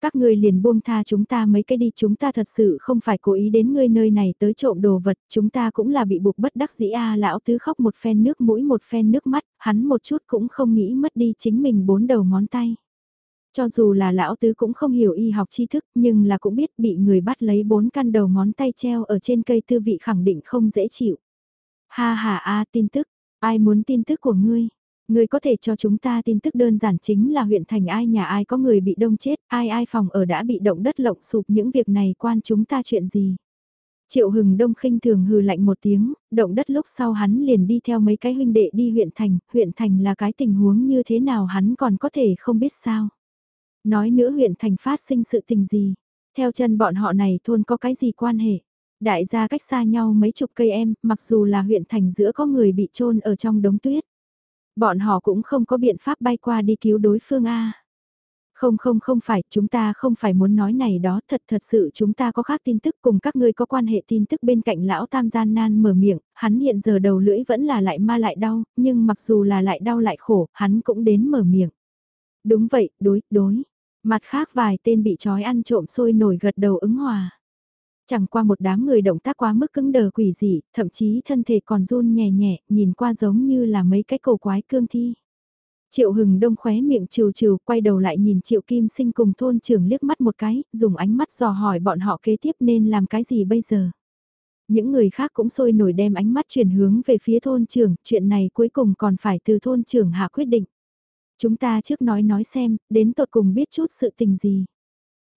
Các ngươi liền buông tha chúng ta mấy cái đi chúng ta thật sự không phải cố ý đến ngươi nơi này tới trộm đồ vật, chúng ta cũng là bị buộc bất đắc dĩ a lão tứ khóc một phen nước mũi một phen nước mắt, hắn một chút cũng không nghĩ mất đi chính mình bốn đầu ngón tay. Cho dù là lão tứ cũng không hiểu y học tri thức nhưng là cũng biết bị người bắt lấy bốn căn đầu ngón tay treo ở trên cây tư vị khẳng định không dễ chịu. Ha ha a tin tức, ai muốn tin tức của ngươi? Ngươi có thể cho chúng ta tin tức đơn giản chính là huyện thành ai nhà ai có người bị đông chết, ai ai phòng ở đã bị động đất lộng sụp những việc này quan chúng ta chuyện gì. Triệu hừng đông khinh thường hừ lạnh một tiếng, động đất lúc sau hắn liền đi theo mấy cái huynh đệ đi huyện thành, huyện thành là cái tình huống như thế nào hắn còn có thể không biết sao. Nói nữa huyện thành phát sinh sự tình gì, theo chân bọn họ này thôn có cái gì quan hệ. Đại gia cách xa nhau mấy chục cây em, mặc dù là huyện thành giữa có người bị trôn ở trong đống tuyết. Bọn họ cũng không có biện pháp bay qua đi cứu đối phương A. Không không không phải, chúng ta không phải muốn nói này đó, thật thật sự chúng ta có khác tin tức cùng các ngươi có quan hệ tin tức bên cạnh lão tam gian nan mở miệng, hắn hiện giờ đầu lưỡi vẫn là lại ma lại đau, nhưng mặc dù là lại đau lại khổ, hắn cũng đến mở miệng. Đúng vậy, đối, đối. Mặt khác vài tên bị trói ăn trộm sôi nổi gật đầu ứng hòa. Chẳng qua một đám người động tác quá mức cứng đờ quỷ dị, thậm chí thân thể còn run nhẹ nhẹ, nhìn qua giống như là mấy cái cổ quái cương thi. Triệu hừng đông khóe miệng trừ trừ quay đầu lại nhìn triệu kim sinh cùng thôn trưởng liếc mắt một cái, dùng ánh mắt dò hỏi bọn họ kế tiếp nên làm cái gì bây giờ. Những người khác cũng sôi nổi đem ánh mắt chuyển hướng về phía thôn trưởng, chuyện này cuối cùng còn phải từ thôn trưởng hạ quyết định. Chúng ta trước nói nói xem, đến tột cùng biết chút sự tình gì.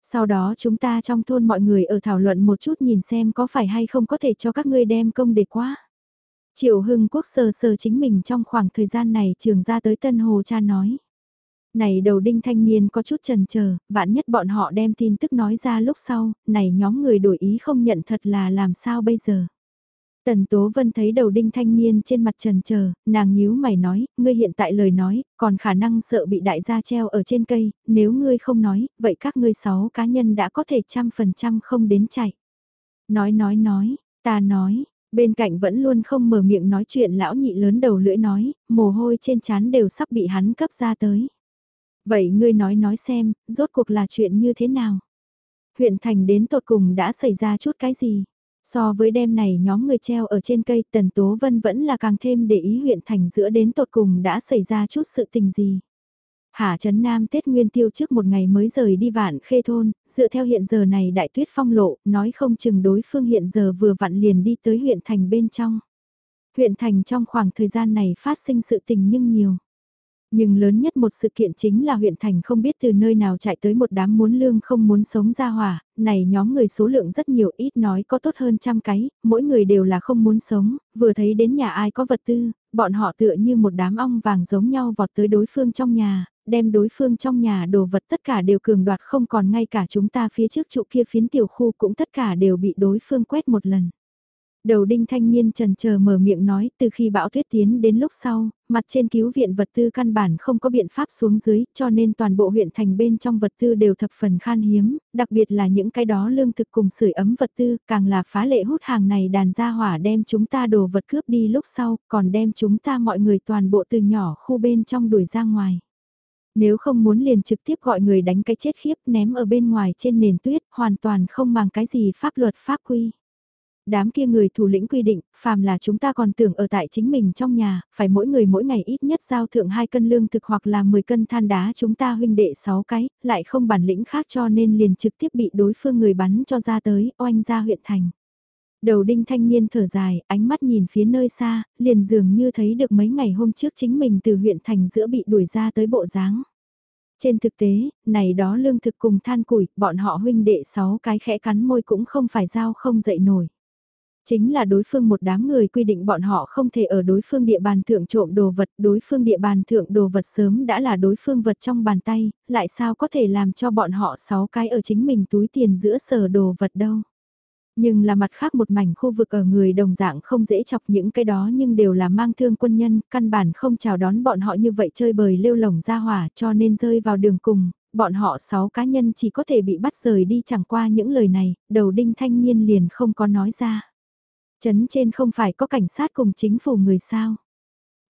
Sau đó chúng ta trong thôn mọi người ở thảo luận một chút nhìn xem có phải hay không có thể cho các ngươi đem công để quá. Triệu Hưng Quốc sờ sờ chính mình trong khoảng thời gian này trường ra tới Tân Hồ cha nói. Này đầu đinh thanh niên có chút trần chờ vạn nhất bọn họ đem tin tức nói ra lúc sau, này nhóm người đổi ý không nhận thật là làm sao bây giờ. Tần Tố Vân thấy đầu đinh thanh niên trên mặt trần chờ nàng nhíu mày nói, ngươi hiện tại lời nói, còn khả năng sợ bị đại gia treo ở trên cây, nếu ngươi không nói, vậy các ngươi sáu cá nhân đã có thể trăm phần trăm không đến chạy. Nói nói nói, ta nói, bên cạnh vẫn luôn không mở miệng nói chuyện lão nhị lớn đầu lưỡi nói, mồ hôi trên trán đều sắp bị hắn cấp ra tới. Vậy ngươi nói nói xem, rốt cuộc là chuyện như thế nào? Huyện thành đến tột cùng đã xảy ra chút cái gì? So với đêm này nhóm người treo ở trên cây Tần Tố Vân vẫn là càng thêm để ý huyện thành giữa đến tột cùng đã xảy ra chút sự tình gì. Hà Trấn Nam Tết Nguyên Tiêu trước một ngày mới rời đi vạn khê thôn, dựa theo hiện giờ này đại tuyết phong lộ, nói không chừng đối phương hiện giờ vừa vặn liền đi tới huyện thành bên trong. Huyện thành trong khoảng thời gian này phát sinh sự tình nhưng nhiều. Nhưng lớn nhất một sự kiện chính là huyện thành không biết từ nơi nào chạy tới một đám muốn lương không muốn sống ra hỏa, này nhóm người số lượng rất nhiều ít nói có tốt hơn trăm cái, mỗi người đều là không muốn sống, vừa thấy đến nhà ai có vật tư, bọn họ tựa như một đám ong vàng giống nhau vọt tới đối phương trong nhà, đem đối phương trong nhà đồ vật tất cả đều cường đoạt không còn ngay cả chúng ta phía trước trụ kia phiến tiểu khu cũng tất cả đều bị đối phương quét một lần. Đầu đinh thanh niên trần chờ mở miệng nói từ khi bão tuyết tiến đến lúc sau, mặt trên cứu viện vật tư căn bản không có biện pháp xuống dưới cho nên toàn bộ huyện thành bên trong vật tư đều thập phần khan hiếm, đặc biệt là những cái đó lương thực cùng sưởi ấm vật tư càng là phá lệ hút hàng này đàn ra hỏa đem chúng ta đồ vật cướp đi lúc sau còn đem chúng ta mọi người toàn bộ từ nhỏ khu bên trong đuổi ra ngoài. Nếu không muốn liền trực tiếp gọi người đánh cái chết khiếp ném ở bên ngoài trên nền tuyết hoàn toàn không mang cái gì pháp luật pháp quy đám kia người thủ lĩnh quy định, phàm là chúng ta còn tưởng ở tại chính mình trong nhà, phải mỗi người mỗi ngày ít nhất giao thượng 2 cân lương thực hoặc là 10 cân than đá chúng ta huynh đệ 6 cái, lại không bản lĩnh khác cho nên liền trực tiếp bị đối phương người bắn cho ra tới, oanh ra huyện thành. Đầu đinh thanh niên thở dài, ánh mắt nhìn phía nơi xa, liền dường như thấy được mấy ngày hôm trước chính mình từ huyện thành giữa bị đuổi ra tới bộ dáng. Trên thực tế, này đó lương thực cùng than củi, bọn họ huynh đệ 6 cái khẽ cắn môi cũng không phải giao không dậy nổi. Chính là đối phương một đám người quy định bọn họ không thể ở đối phương địa bàn thượng trộm đồ vật, đối phương địa bàn thượng đồ vật sớm đã là đối phương vật trong bàn tay, lại sao có thể làm cho bọn họ sáu cái ở chính mình túi tiền giữa sở đồ vật đâu. Nhưng là mặt khác một mảnh khu vực ở người đồng dạng không dễ chọc những cái đó nhưng đều là mang thương quân nhân, căn bản không chào đón bọn họ như vậy chơi bời lêu lồng ra hỏa cho nên rơi vào đường cùng, bọn họ sáu cá nhân chỉ có thể bị bắt rời đi chẳng qua những lời này, đầu đinh thanh niên liền không có nói ra. Chấn trên không phải có cảnh sát cùng chính phủ người sao?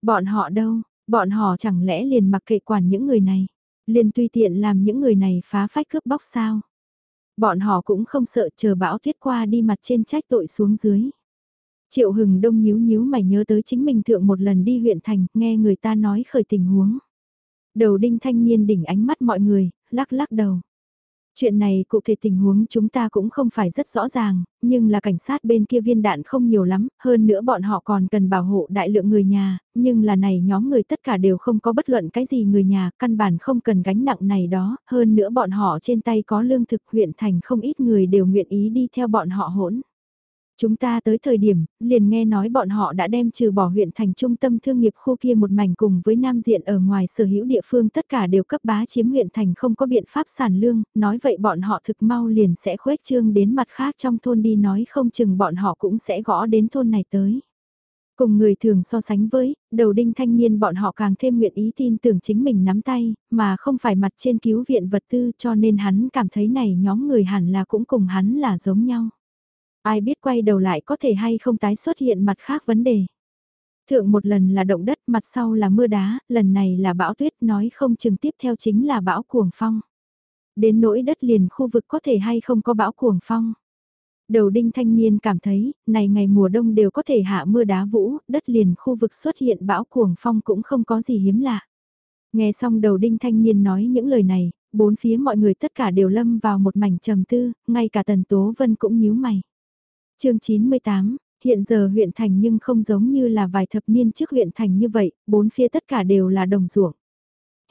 Bọn họ đâu, bọn họ chẳng lẽ liền mặc kệ quản những người này, liền tùy tiện làm những người này phá phách cướp bóc sao? Bọn họ cũng không sợ chờ bão tuyết qua đi mặt trên trách tội xuống dưới. Triệu hừng đông nhíu nhíu mày nhớ tới chính mình thượng một lần đi huyện thành, nghe người ta nói khởi tình huống. Đầu đinh thanh niên đỉnh ánh mắt mọi người, lắc lắc đầu. Chuyện này cụ thể tình huống chúng ta cũng không phải rất rõ ràng, nhưng là cảnh sát bên kia viên đạn không nhiều lắm, hơn nữa bọn họ còn cần bảo hộ đại lượng người nhà, nhưng là này nhóm người tất cả đều không có bất luận cái gì người nhà, căn bản không cần gánh nặng này đó, hơn nữa bọn họ trên tay có lương thực huyện thành không ít người đều nguyện ý đi theo bọn họ hỗn. Chúng ta tới thời điểm, liền nghe nói bọn họ đã đem trừ bỏ huyện thành trung tâm thương nghiệp khu kia một mảnh cùng với nam diện ở ngoài sở hữu địa phương tất cả đều cấp bá chiếm huyện thành không có biện pháp sản lương, nói vậy bọn họ thực mau liền sẽ khuếch trương đến mặt khác trong thôn đi nói không chừng bọn họ cũng sẽ gõ đến thôn này tới. Cùng người thường so sánh với, đầu đinh thanh niên bọn họ càng thêm nguyện ý tin tưởng chính mình nắm tay, mà không phải mặt trên cứu viện vật tư cho nên hắn cảm thấy này nhóm người hẳn là cũng cùng hắn là giống nhau. Ai biết quay đầu lại có thể hay không tái xuất hiện mặt khác vấn đề. Thượng một lần là động đất, mặt sau là mưa đá, lần này là bão tuyết nói không chừng tiếp theo chính là bão cuồng phong. Đến nỗi đất liền khu vực có thể hay không có bão cuồng phong. Đầu đinh thanh niên cảm thấy, này ngày mùa đông đều có thể hạ mưa đá vũ, đất liền khu vực xuất hiện bão cuồng phong cũng không có gì hiếm lạ. Nghe xong đầu đinh thanh niên nói những lời này, bốn phía mọi người tất cả đều lâm vào một mảnh trầm tư, ngay cả tần tố vân cũng nhíu mày chương 98, hiện giờ huyện thành nhưng không giống như là vài thập niên trước huyện thành như vậy, bốn phía tất cả đều là đồng ruộng.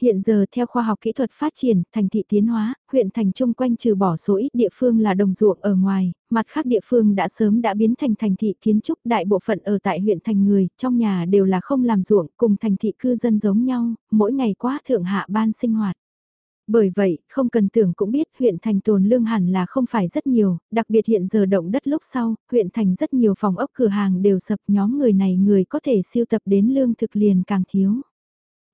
Hiện giờ theo khoa học kỹ thuật phát triển, thành thị tiến hóa, huyện thành chung quanh trừ bỏ số ít địa phương là đồng ruộng ở ngoài, mặt khác địa phương đã sớm đã biến thành thành thị kiến trúc đại bộ phận ở tại huyện thành người, trong nhà đều là không làm ruộng, cùng thành thị cư dân giống nhau, mỗi ngày quá thượng hạ ban sinh hoạt. Bởi vậy, không cần tưởng cũng biết huyện thành tồn lương hẳn là không phải rất nhiều, đặc biệt hiện giờ động đất lúc sau, huyện thành rất nhiều phòng ốc cửa hàng đều sập nhóm người này người có thể siêu tập đến lương thực liền càng thiếu.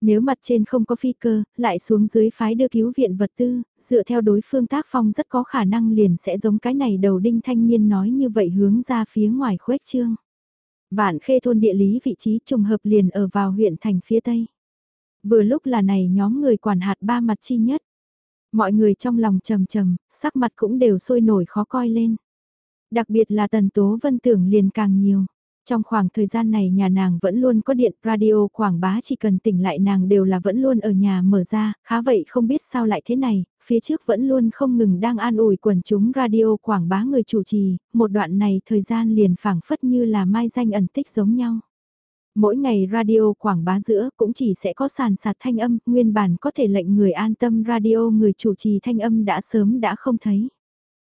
Nếu mặt trên không có phi cơ, lại xuống dưới phái đưa cứu viện vật tư, dựa theo đối phương tác phong rất có khả năng liền sẽ giống cái này đầu đinh thanh niên nói như vậy hướng ra phía ngoài khuếch trương. Vạn khê thôn địa lý vị trí trùng hợp liền ở vào huyện thành phía tây. Vừa lúc là này nhóm người quản hạt ba mặt chi nhất. Mọi người trong lòng trầm trầm, sắc mặt cũng đều sôi nổi khó coi lên. Đặc biệt là tần tố vân tưởng liền càng nhiều. Trong khoảng thời gian này nhà nàng vẫn luôn có điện radio quảng bá chỉ cần tỉnh lại nàng đều là vẫn luôn ở nhà mở ra, khá vậy không biết sao lại thế này, phía trước vẫn luôn không ngừng đang an ủi quần chúng radio quảng bá người chủ trì, một đoạn này thời gian liền phảng phất như là mai danh ẩn tích giống nhau. Mỗi ngày radio quảng bá giữa cũng chỉ sẽ có sàn sạt thanh âm, nguyên bản có thể lệnh người an tâm radio người chủ trì thanh âm đã sớm đã không thấy.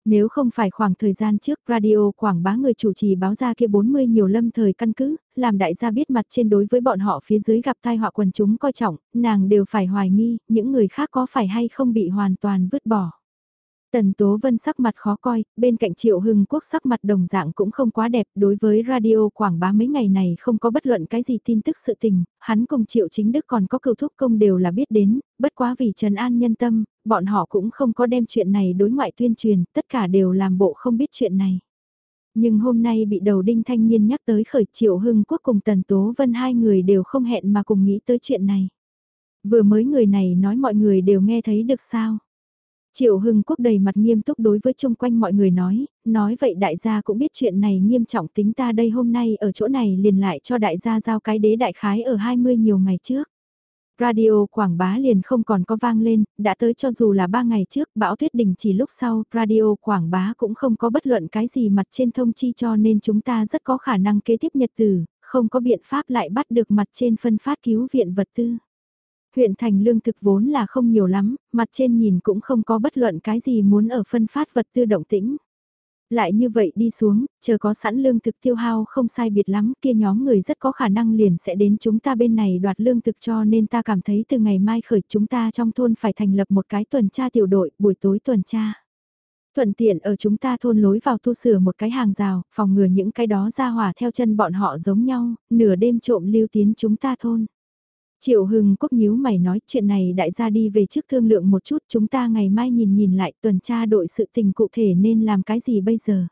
Nếu không phải khoảng thời gian trước radio quảng bá người chủ trì báo ra kia 40 nhiều lâm thời căn cứ, làm đại gia biết mặt trên đối với bọn họ phía dưới gặp tai họa quần chúng coi trọng, nàng đều phải hoài nghi, những người khác có phải hay không bị hoàn toàn vứt bỏ. Tần Tố Vân sắc mặt khó coi, bên cạnh Triệu Hưng Quốc sắc mặt đồng dạng cũng không quá đẹp, đối với radio quảng bá mấy ngày này không có bất luận cái gì tin tức sự tình, hắn cùng Triệu Chính Đức còn có cựu thúc công đều là biết đến, bất quá vì trần an nhân tâm, bọn họ cũng không có đem chuyện này đối ngoại tuyên truyền, tất cả đều làm bộ không biết chuyện này. Nhưng hôm nay bị đầu đinh thanh niên nhắc tới khởi Triệu Hưng Quốc cùng Tần Tố Vân hai người đều không hẹn mà cùng nghĩ tới chuyện này. Vừa mới người này nói mọi người đều nghe thấy được sao. Triệu Hưng Quốc đầy mặt nghiêm túc đối với chung quanh mọi người nói, nói vậy đại gia cũng biết chuyện này nghiêm trọng tính ta đây hôm nay ở chỗ này liền lại cho đại gia giao cái đế đại khái ở 20 nhiều ngày trước. Radio quảng bá liền không còn có vang lên, đã tới cho dù là 3 ngày trước bão tuyết đình chỉ lúc sau, radio quảng bá cũng không có bất luận cái gì mặt trên thông chi cho nên chúng ta rất có khả năng kế tiếp nhật tử, không có biện pháp lại bắt được mặt trên phân phát cứu viện vật tư. Huyện thành lương thực vốn là không nhiều lắm, mặt trên nhìn cũng không có bất luận cái gì muốn ở phân phát vật tư động tĩnh. Lại như vậy đi xuống, chờ có sẵn lương thực tiêu hao không sai biệt lắm, kia nhóm người rất có khả năng liền sẽ đến chúng ta bên này đoạt lương thực cho nên ta cảm thấy từ ngày mai khởi chúng ta trong thôn phải thành lập một cái tuần tra tiểu đội, buổi tối tuần tra. Thuận tiện ở chúng ta thôn lối vào tu sửa một cái hàng rào, phòng ngừa những cái đó ra hỏa theo chân bọn họ giống nhau, nửa đêm trộm lưu tiến chúng ta thôn. Triệu Hưng Quốc nhíu mày nói chuyện này đại gia đi về trước thương lượng một chút chúng ta ngày mai nhìn nhìn lại tuần tra đội sự tình cụ thể nên làm cái gì bây giờ.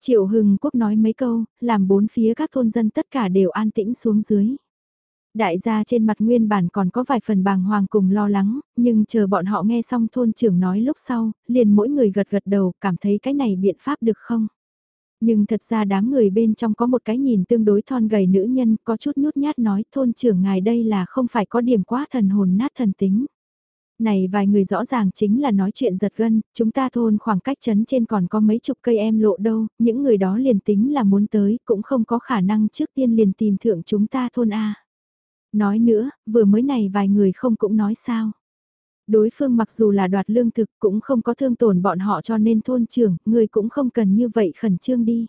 Triệu Hưng Quốc nói mấy câu, làm bốn phía các thôn dân tất cả đều an tĩnh xuống dưới. Đại gia trên mặt nguyên bản còn có vài phần bàng hoàng cùng lo lắng, nhưng chờ bọn họ nghe xong thôn trưởng nói lúc sau, liền mỗi người gật gật đầu cảm thấy cái này biện pháp được không? Nhưng thật ra đám người bên trong có một cái nhìn tương đối thon gầy nữ nhân có chút nhút nhát nói thôn trưởng ngài đây là không phải có điểm quá thần hồn nát thần tính. Này vài người rõ ràng chính là nói chuyện giật gân, chúng ta thôn khoảng cách chấn trên còn có mấy chục cây em lộ đâu, những người đó liền tính là muốn tới cũng không có khả năng trước tiên liền tìm thượng chúng ta thôn A. Nói nữa, vừa mới này vài người không cũng nói sao đối phương mặc dù là đoạt lương thực cũng không có thương tổn bọn họ cho nên thôn trưởng, người cũng không cần như vậy khẩn trương đi.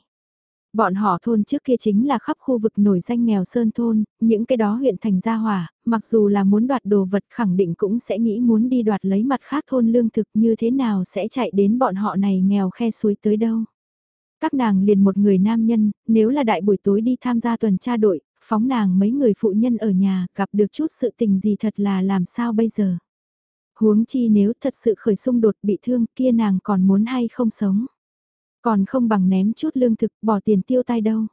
Bọn họ thôn trước kia chính là khắp khu vực nổi danh nghèo sơn thôn, những cái đó huyện thành gia hòa mặc dù là muốn đoạt đồ vật khẳng định cũng sẽ nghĩ muốn đi đoạt lấy mặt khác thôn lương thực như thế nào sẽ chạy đến bọn họ này nghèo khe suối tới đâu. Các nàng liền một người nam nhân, nếu là đại buổi tối đi tham gia tuần tra đội, phóng nàng mấy người phụ nhân ở nhà gặp được chút sự tình gì thật là làm sao bây giờ. Huống chi nếu thật sự khởi xung đột bị thương kia nàng còn muốn hay không sống. Còn không bằng ném chút lương thực bỏ tiền tiêu tai đâu.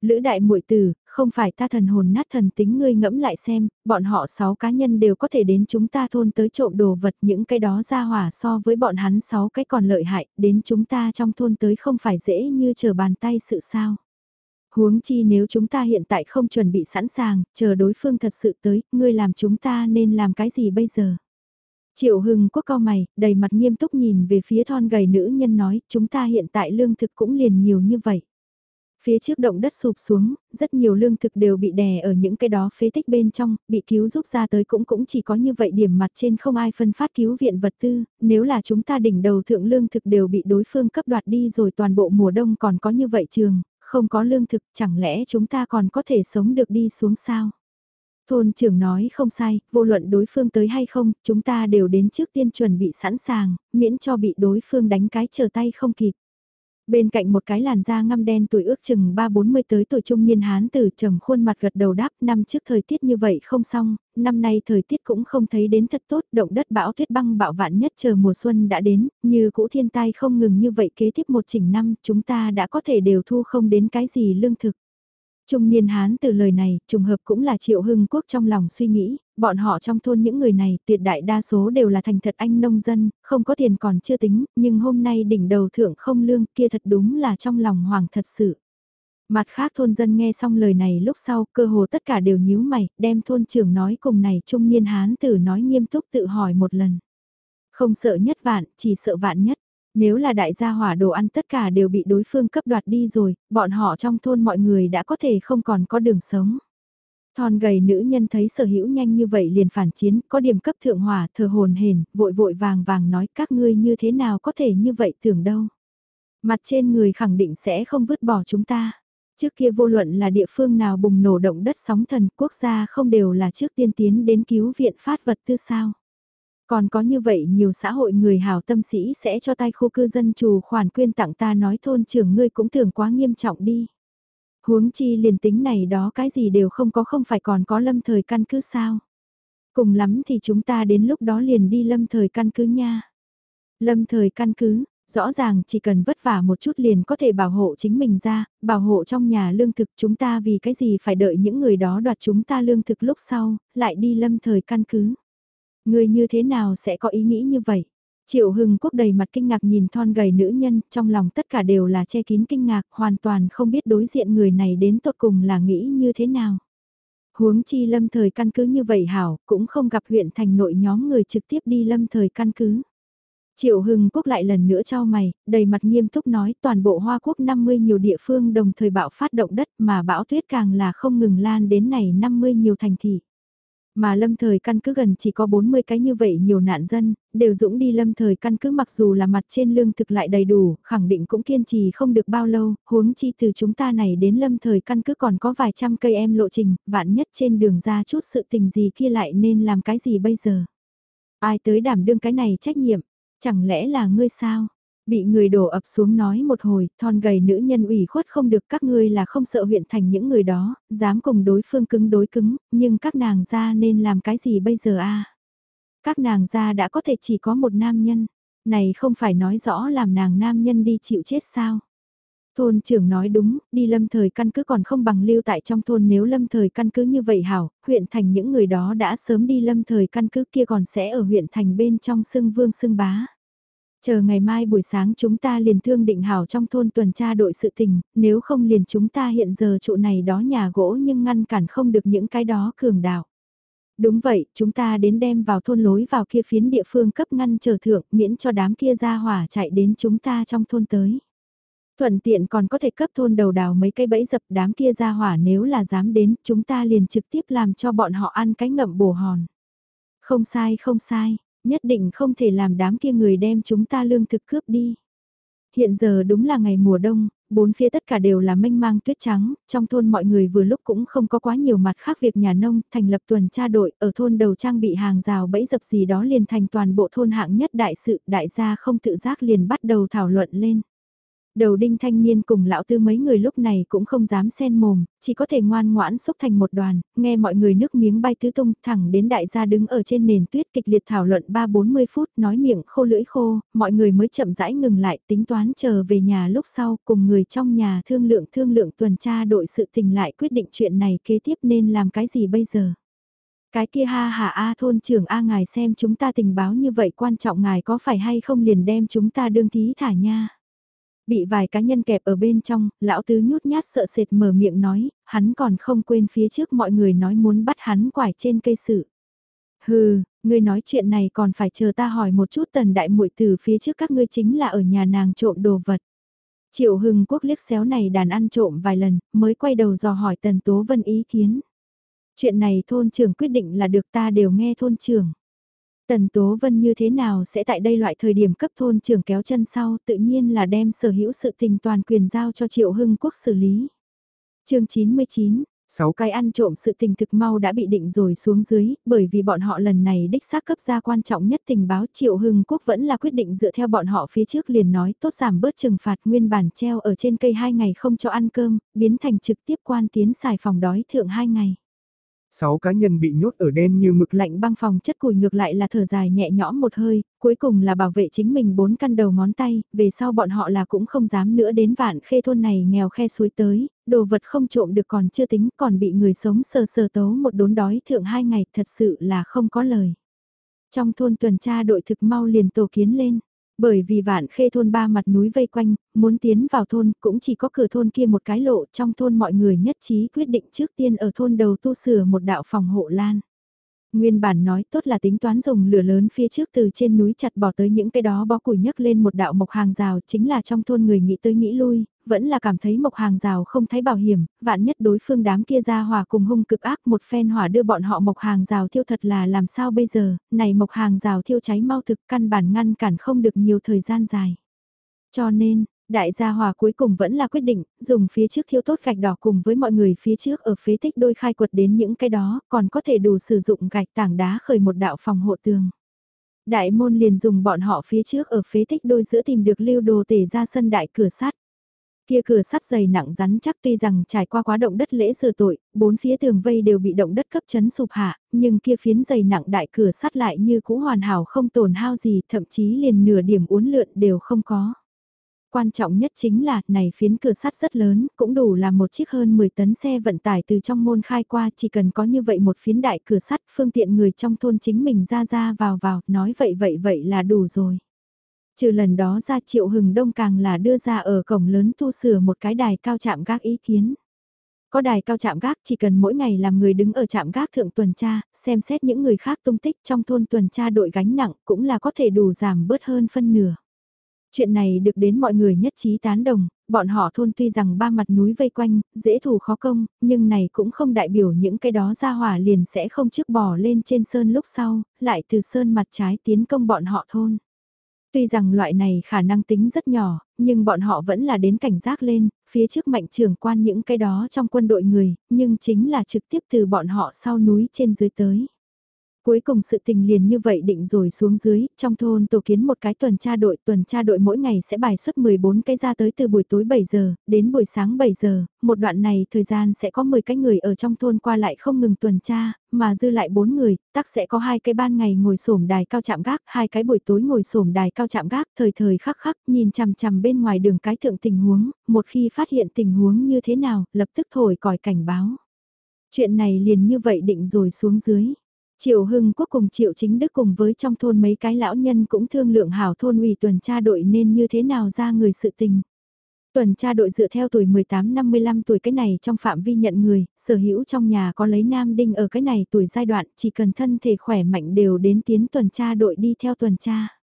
Lữ đại muội tử, không phải ta thần hồn nát thần tính ngươi ngẫm lại xem, bọn họ sáu cá nhân đều có thể đến chúng ta thôn tới trộm đồ vật những cái đó ra hỏa so với bọn hắn sáu cái còn lợi hại, đến chúng ta trong thôn tới không phải dễ như chờ bàn tay sự sao. Huống chi nếu chúng ta hiện tại không chuẩn bị sẵn sàng, chờ đối phương thật sự tới, ngươi làm chúng ta nên làm cái gì bây giờ? Triệu Hưng Quốc cao mày, đầy mặt nghiêm túc nhìn về phía thon gầy nữ nhân nói, chúng ta hiện tại lương thực cũng liền nhiều như vậy. Phía trước động đất sụp xuống, rất nhiều lương thực đều bị đè ở những cái đó phế tích bên trong, bị cứu giúp ra tới cũng cũng chỉ có như vậy điểm mặt trên không ai phân phát cứu viện vật tư, nếu là chúng ta đỉnh đầu thượng lương thực đều bị đối phương cấp đoạt đi rồi toàn bộ mùa đông còn có như vậy trường, không có lương thực chẳng lẽ chúng ta còn có thể sống được đi xuống sao? Thôn trưởng nói không sai, vô luận đối phương tới hay không, chúng ta đều đến trước tiên chuẩn bị sẵn sàng, miễn cho bị đối phương đánh cái chờ tay không kịp. Bên cạnh một cái làn da ngăm đen tuổi ước chừng 3-40 tới tuổi trung niên hán tử trầm khuôn mặt gật đầu đáp năm trước thời tiết như vậy không xong, năm nay thời tiết cũng không thấy đến thật tốt, động đất bão tuyết băng bạo vạn nhất chờ mùa xuân đã đến, như cũ thiên tai không ngừng như vậy kế tiếp một chỉnh năm, chúng ta đã có thể đều thu không đến cái gì lương thực. Trung niên Hán từ lời này, trùng hợp cũng là Triệu Hưng Quốc trong lòng suy nghĩ, bọn họ trong thôn những người này tuyệt đại đa số đều là thành thật anh nông dân, không có tiền còn chưa tính, nhưng hôm nay đỉnh đầu thượng không lương kia thật đúng là trong lòng hoàng thật sự. Mặt khác thôn dân nghe xong lời này lúc sau cơ hồ tất cả đều nhíu mày, đem thôn trưởng nói cùng này trung niên Hán tử nói nghiêm túc tự hỏi một lần. Không sợ nhất vạn, chỉ sợ vạn nhất. Nếu là đại gia hỏa đồ ăn tất cả đều bị đối phương cấp đoạt đi rồi, bọn họ trong thôn mọi người đã có thể không còn có đường sống. Thon gầy nữ nhân thấy sở hữu nhanh như vậy liền phản chiến, có điểm cấp thượng hỏa, thờ hồn hền, vội vội vàng vàng nói các ngươi như thế nào có thể như vậy tưởng đâu. Mặt trên người khẳng định sẽ không vứt bỏ chúng ta. Trước kia vô luận là địa phương nào bùng nổ động đất sóng thần quốc gia không đều là trước tiên tiến đến cứu viện phát vật tư sao. Còn có như vậy nhiều xã hội người hào tâm sĩ sẽ cho tay khu cư dân chủ khoản quyên tặng ta nói thôn trưởng ngươi cũng tưởng quá nghiêm trọng đi. Huống chi liền tính này đó cái gì đều không có không phải còn có lâm thời căn cứ sao. Cùng lắm thì chúng ta đến lúc đó liền đi lâm thời căn cứ nha. Lâm thời căn cứ, rõ ràng chỉ cần vất vả một chút liền có thể bảo hộ chính mình ra, bảo hộ trong nhà lương thực chúng ta vì cái gì phải đợi những người đó đoạt chúng ta lương thực lúc sau, lại đi lâm thời căn cứ. Người như thế nào sẽ có ý nghĩ như vậy? Triệu Hưng Quốc đầy mặt kinh ngạc nhìn thon gầy nữ nhân, trong lòng tất cả đều là che kín kinh ngạc, hoàn toàn không biết đối diện người này đến tột cùng là nghĩ như thế nào. Huống chi lâm thời căn cứ như vậy hảo, cũng không gặp huyện thành nội nhóm người trực tiếp đi lâm thời căn cứ. Triệu Hưng Quốc lại lần nữa cho mày, đầy mặt nghiêm túc nói toàn bộ Hoa Quốc 50 nhiều địa phương đồng thời bạo phát động đất mà bão tuyết càng là không ngừng lan đến này 50 nhiều thành thị. Mà lâm thời căn cứ gần chỉ có 40 cái như vậy nhiều nạn dân, đều dũng đi lâm thời căn cứ mặc dù là mặt trên lương thực lại đầy đủ, khẳng định cũng kiên trì không được bao lâu, huống chi từ chúng ta này đến lâm thời căn cứ còn có vài trăm cây em lộ trình, vạn nhất trên đường ra chút sự tình gì kia lại nên làm cái gì bây giờ. Ai tới đảm đương cái này trách nhiệm, chẳng lẽ là ngươi sao? Bị người đổ ập xuống nói một hồi, thon gầy nữ nhân ủy khuất không được các ngươi là không sợ huyện thành những người đó, dám cùng đối phương cứng đối cứng, nhưng các nàng ra nên làm cái gì bây giờ a Các nàng ra đã có thể chỉ có một nam nhân, này không phải nói rõ làm nàng nam nhân đi chịu chết sao? Thôn trưởng nói đúng, đi lâm thời căn cứ còn không bằng lưu tại trong thôn nếu lâm thời căn cứ như vậy hảo, huyện thành những người đó đã sớm đi lâm thời căn cứ kia còn sẽ ở huyện thành bên trong sưng vương sưng bá. Chờ ngày mai buổi sáng chúng ta liền thương định hảo trong thôn tuần tra đội sự tình, nếu không liền chúng ta hiện giờ trụ này đó nhà gỗ nhưng ngăn cản không được những cái đó cường đạo. Đúng vậy, chúng ta đến đem vào thôn lối vào kia phiến địa phương cấp ngăn trở thượng miễn cho đám kia ra hỏa chạy đến chúng ta trong thôn tới. Thuận tiện còn có thể cấp thôn đầu đào mấy cây bẫy dập đám kia ra hỏa nếu là dám đến chúng ta liền trực tiếp làm cho bọn họ ăn cái ngậm bổ hòn. Không sai không sai, nhất định không thể làm đám kia người đem chúng ta lương thực cướp đi. Hiện giờ đúng là ngày mùa đông, bốn phía tất cả đều là mênh mang tuyết trắng, trong thôn mọi người vừa lúc cũng không có quá nhiều mặt khác việc nhà nông, thành lập tuần tra đội, ở thôn đầu trang bị hàng rào bẫy dập gì đó liền thành toàn bộ thôn hạng nhất đại sự, đại gia không tự giác liền bắt đầu thảo luận lên. Đầu đinh thanh niên cùng lão tư mấy người lúc này cũng không dám xen mồm, chỉ có thể ngoan ngoãn xúc thành một đoàn, nghe mọi người nước miếng bay tứ tung thẳng đến đại gia đứng ở trên nền tuyết kịch liệt thảo luận 3-40 phút nói miệng khô lưỡi khô, mọi người mới chậm rãi ngừng lại tính toán chờ về nhà lúc sau cùng người trong nhà thương lượng thương lượng tuần tra đội sự tình lại quyết định chuyện này kế tiếp nên làm cái gì bây giờ. Cái kia ha hà A thôn trưởng A ngài xem chúng ta tình báo như vậy quan trọng ngài có phải hay không liền đem chúng ta đương thí thả nha. Bị vài cá nhân kẹp ở bên trong, lão tứ nhút nhát sợ sệt mở miệng nói, hắn còn không quên phía trước mọi người nói muốn bắt hắn quải trên cây sự. Hừ, ngươi nói chuyện này còn phải chờ ta hỏi một chút tần đại muội từ phía trước các ngươi chính là ở nhà nàng trộm đồ vật. Triệu hưng quốc liếc xéo này đàn ăn trộm vài lần, mới quay đầu dò hỏi tần tố vân ý kiến. Chuyện này thôn trưởng quyết định là được ta đều nghe thôn trưởng. Tần Tố Vân như thế nào sẽ tại đây loại thời điểm cấp thôn trưởng kéo chân sau tự nhiên là đem sở hữu sự tình toàn quyền giao cho Triệu Hưng Quốc xử lý. chương 99,
Sáu
cái ăn trộm sự tình thực mau đã bị định rồi xuống dưới, bởi vì bọn họ lần này đích xác cấp ra quan trọng nhất tình báo Triệu Hưng Quốc vẫn là quyết định dựa theo bọn họ phía trước liền nói tốt giảm bớt trừng phạt nguyên bản treo ở trên cây hai ngày không cho ăn cơm, biến thành trực tiếp quan tiến xài phòng đói thượng hai ngày.
Sáu cá nhân bị nhốt ở đen như mực
lạnh băng phòng chất củi ngược lại là thở dài nhẹ nhõm một hơi, cuối cùng là bảo vệ chính mình bốn căn đầu ngón tay, về sau bọn họ là cũng không dám nữa đến vạn khê thôn này nghèo khe suối tới, đồ vật không trộm được còn chưa tính còn bị người sống sờ sờ tấu một đốn đói thượng hai ngày thật sự là không có lời. Trong thôn tuần tra đội thực mau liền tổ kiến lên. Bởi vì vạn khê thôn ba mặt núi vây quanh, muốn tiến vào thôn cũng chỉ có cửa thôn kia một cái lộ trong thôn mọi người nhất trí quyết định trước tiên ở thôn đầu tu sửa một đạo phòng hộ lan. Nguyên bản nói tốt là tính toán dùng lửa lớn phía trước từ trên núi chặt bỏ tới những cái đó bó củi nhấc lên một đạo mộc hàng rào chính là trong thôn người nghĩ tới nghĩ lui, vẫn là cảm thấy mộc hàng rào không thấy bảo hiểm, vạn nhất đối phương đám kia ra hòa cùng hung cực ác một phen hỏa đưa bọn họ mộc hàng rào thiêu thật là làm sao bây giờ, này mộc hàng rào thiêu cháy mau thực căn bản ngăn cản không được nhiều thời gian dài. Cho nên, Đại gia hòa cuối cùng vẫn là quyết định, dùng phía trước thiếu tốt gạch đỏ cùng với mọi người phía trước ở phế tích đôi khai quật đến những cái đó, còn có thể đủ sử dụng gạch tảng đá khởi một đạo phòng hộ tường. Đại môn liền dùng bọn họ phía trước ở phế tích đôi giữa tìm được lưu đồ tể ra sân đại cửa sắt. Kia cửa sắt dày nặng rắn chắc tuy rằng trải qua quá động đất lễ sửa tội, bốn phía tường vây đều bị động đất cấp chấn sụp hạ, nhưng kia phiến dày nặng đại cửa sắt lại như cũ hoàn hảo không tổn hao gì, thậm chí liền nửa điểm uốn lượn đều không có. Quan trọng nhất chính là, này phiến cửa sắt rất lớn, cũng đủ là một chiếc hơn 10 tấn xe vận tải từ trong môn khai qua, chỉ cần có như vậy một phiến đại cửa sắt, phương tiện người trong thôn chính mình ra ra vào vào, nói vậy vậy vậy là đủ rồi. Trừ lần đó ra Triệu Hừng Đông càng là đưa ra ở cổng lớn tu sửa một cái đài cao chạm gác ý kiến. Có đài cao chạm gác chỉ cần mỗi ngày làm người đứng ở chạm gác thượng tuần tra, xem xét những người khác tung tích trong thôn tuần tra đội gánh nặng cũng là có thể đủ giảm bớt hơn phân nửa. Chuyện này được đến mọi người nhất trí tán đồng, bọn họ thôn tuy rằng ba mặt núi vây quanh, dễ thủ khó công, nhưng này cũng không đại biểu những cái đó ra hỏa liền sẽ không trước bỏ lên trên sơn lúc sau, lại từ sơn mặt trái tiến công bọn họ thôn. Tuy rằng loại này khả năng tính rất nhỏ, nhưng bọn họ vẫn là đến cảnh giác lên, phía trước mạnh trưởng quan những cái đó trong quân đội người, nhưng chính là trực tiếp từ bọn họ sau núi trên dưới tới. Cuối cùng sự tình liền như vậy định rồi xuống dưới, trong thôn tổ kiến một cái tuần tra đội, tuần tra đội mỗi ngày sẽ bài xuất 14 cái ra tới từ buổi tối 7 giờ, đến buổi sáng 7 giờ, một đoạn này thời gian sẽ có 10 cái người ở trong thôn qua lại không ngừng tuần tra, mà dư lại 4 người, tắc sẽ có hai cái ban ngày ngồi sổm đài cao chạm gác, hai cái buổi tối ngồi sổm đài cao chạm gác, thời thời khắc khắc, nhìn chằm chằm bên ngoài đường cái thượng tình huống, một khi phát hiện tình huống như thế nào, lập tức thổi còi cảnh báo. Chuyện này liền như vậy định rồi xuống dưới. Triệu Hưng Quốc cùng Triệu Chính Đức cùng với trong thôn mấy cái lão nhân cũng thương lượng hảo thôn ủy tuần tra đội nên như thế nào ra người sự tình. Tuần tra đội dựa theo tuổi 18-55 tuổi cái này trong phạm vi nhận người, sở hữu trong nhà có lấy nam đinh ở cái này tuổi giai đoạn chỉ cần thân thể khỏe mạnh đều đến tiến tuần tra đội đi theo tuần tra.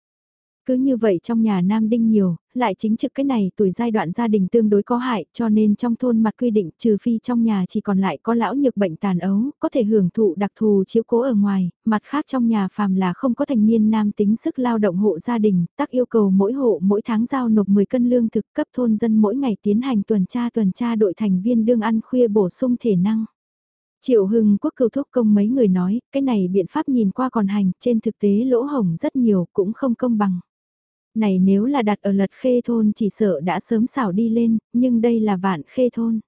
Cứ như vậy trong nhà nam đinh nhiều, lại chính trực cái này tuổi giai đoạn gia đình tương đối có hại cho nên trong thôn mặt quy định trừ phi trong nhà chỉ còn lại có lão nhược bệnh tàn ấu, có thể hưởng thụ đặc thù chiếu cố ở ngoài, mặt khác trong nhà phàm là không có thành niên nam tính sức lao động hộ gia đình, tác yêu cầu mỗi hộ mỗi tháng giao nộp 10 cân lương thực cấp thôn dân mỗi ngày tiến hành tuần tra tuần tra đội thành viên đương ăn khuya bổ sung thể năng. Triệu Hưng Quốc cựu thúc công mấy người nói, cái này biện pháp nhìn qua còn hành, trên thực tế lỗ hổng rất nhiều, cũng không công bằng này nếu là đặt ở lật khê thôn chỉ sợ đã sớm xảo đi lên, nhưng đây là vạn khê thôn.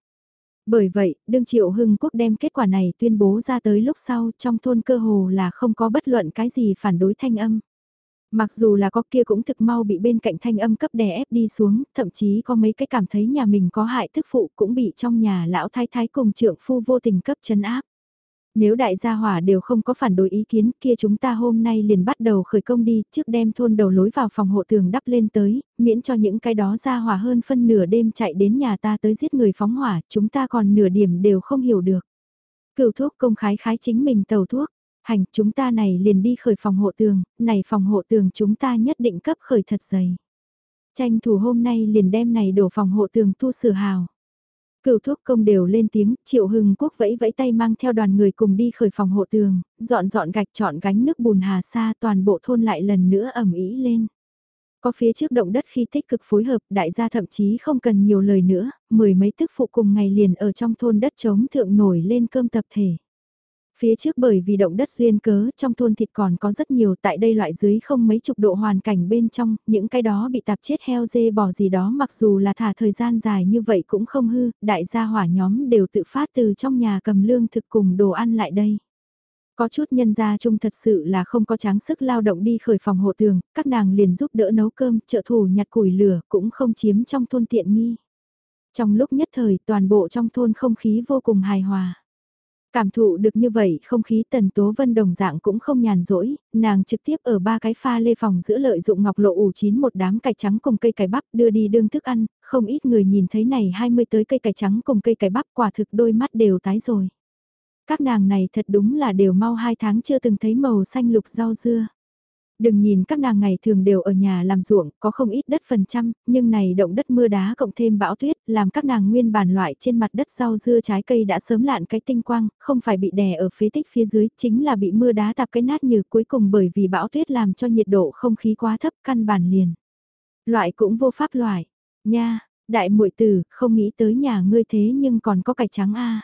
Bởi vậy, đương triệu hưng quốc đem kết quả này tuyên bố ra tới lúc sau trong thôn cơ hồ là không có bất luận cái gì phản đối thanh âm. Mặc dù là có kia cũng thực mau bị bên cạnh thanh âm cấp đè ép đi xuống, thậm chí có mấy cái cảm thấy nhà mình có hại thức phụ cũng bị trong nhà lão thái thái cùng trượng phu vô tình cấp chấn áp. Nếu đại gia hỏa đều không có phản đối ý kiến kia chúng ta hôm nay liền bắt đầu khởi công đi trước đem thôn đầu lối vào phòng hộ tường đắp lên tới, miễn cho những cái đó gia hỏa hơn phân nửa đêm chạy đến nhà ta tới giết người phóng hỏa, chúng ta còn nửa điểm đều không hiểu được. Cựu thuốc công khái khái chính mình tàu thuốc, hành chúng ta này liền đi khởi phòng hộ tường, này phòng hộ tường chúng ta nhất định cấp khởi thật dày. Tranh thủ hôm nay liền đem này đổ phòng hộ tường tu sửa hào. Cựu thuốc công đều lên tiếng, triệu hưng quốc vẫy vẫy tay mang theo đoàn người cùng đi khởi phòng hộ tường, dọn dọn gạch chọn gánh nước bùn hà sa toàn bộ thôn lại lần nữa ẩm ý lên. Có phía trước động đất khi tích cực phối hợp, đại gia thậm chí không cần nhiều lời nữa, mười mấy tức phụ cùng ngày liền ở trong thôn đất trống thượng nổi lên cơm tập thể. Phía trước bởi vì động đất duyên cớ, trong thôn thịt còn có rất nhiều tại đây loại dưới không mấy chục độ hoàn cảnh bên trong, những cái đó bị tạp chết heo dê bò gì đó mặc dù là thả thời gian dài như vậy cũng không hư, đại gia hỏa nhóm đều tự phát từ trong nhà cầm lương thực cùng đồ ăn lại đây. Có chút nhân gia chung thật sự là không có tráng sức lao động đi khởi phòng hộ tường, các nàng liền giúp đỡ nấu cơm, trợ thủ nhặt củi lửa cũng không chiếm trong thôn tiện nghi. Trong lúc nhất thời toàn bộ trong thôn không khí vô cùng hài hòa. Cảm thụ được như vậy không khí tần tố vân đồng dạng cũng không nhàn rỗi, nàng trực tiếp ở ba cái pha lê phòng giữa lợi dụng ngọc lộ ủ chín một đám cải trắng cùng cây cải bắp đưa đi đương thức ăn, không ít người nhìn thấy này 20 tới cây cải trắng cùng cây cải bắp quả thực đôi mắt đều tái rồi. Các nàng này thật đúng là đều mau hai tháng chưa từng thấy màu xanh lục rau dưa. Đừng nhìn các nàng ngày thường đều ở nhà làm ruộng, có không ít đất phần trăm, nhưng này động đất mưa đá cộng thêm bão tuyết, làm các nàng nguyên bản loại trên mặt đất rau dưa trái cây đã sớm lạn cái tinh quang, không phải bị đè ở phế tích phía dưới, chính là bị mưa đá tạp cái nát như cuối cùng bởi vì bão tuyết làm cho nhiệt độ không khí quá thấp căn bản liền. Loại cũng vô pháp loại, nha, đại muội tử, không nghĩ tới nhà ngươi thế nhưng còn có cải trắng a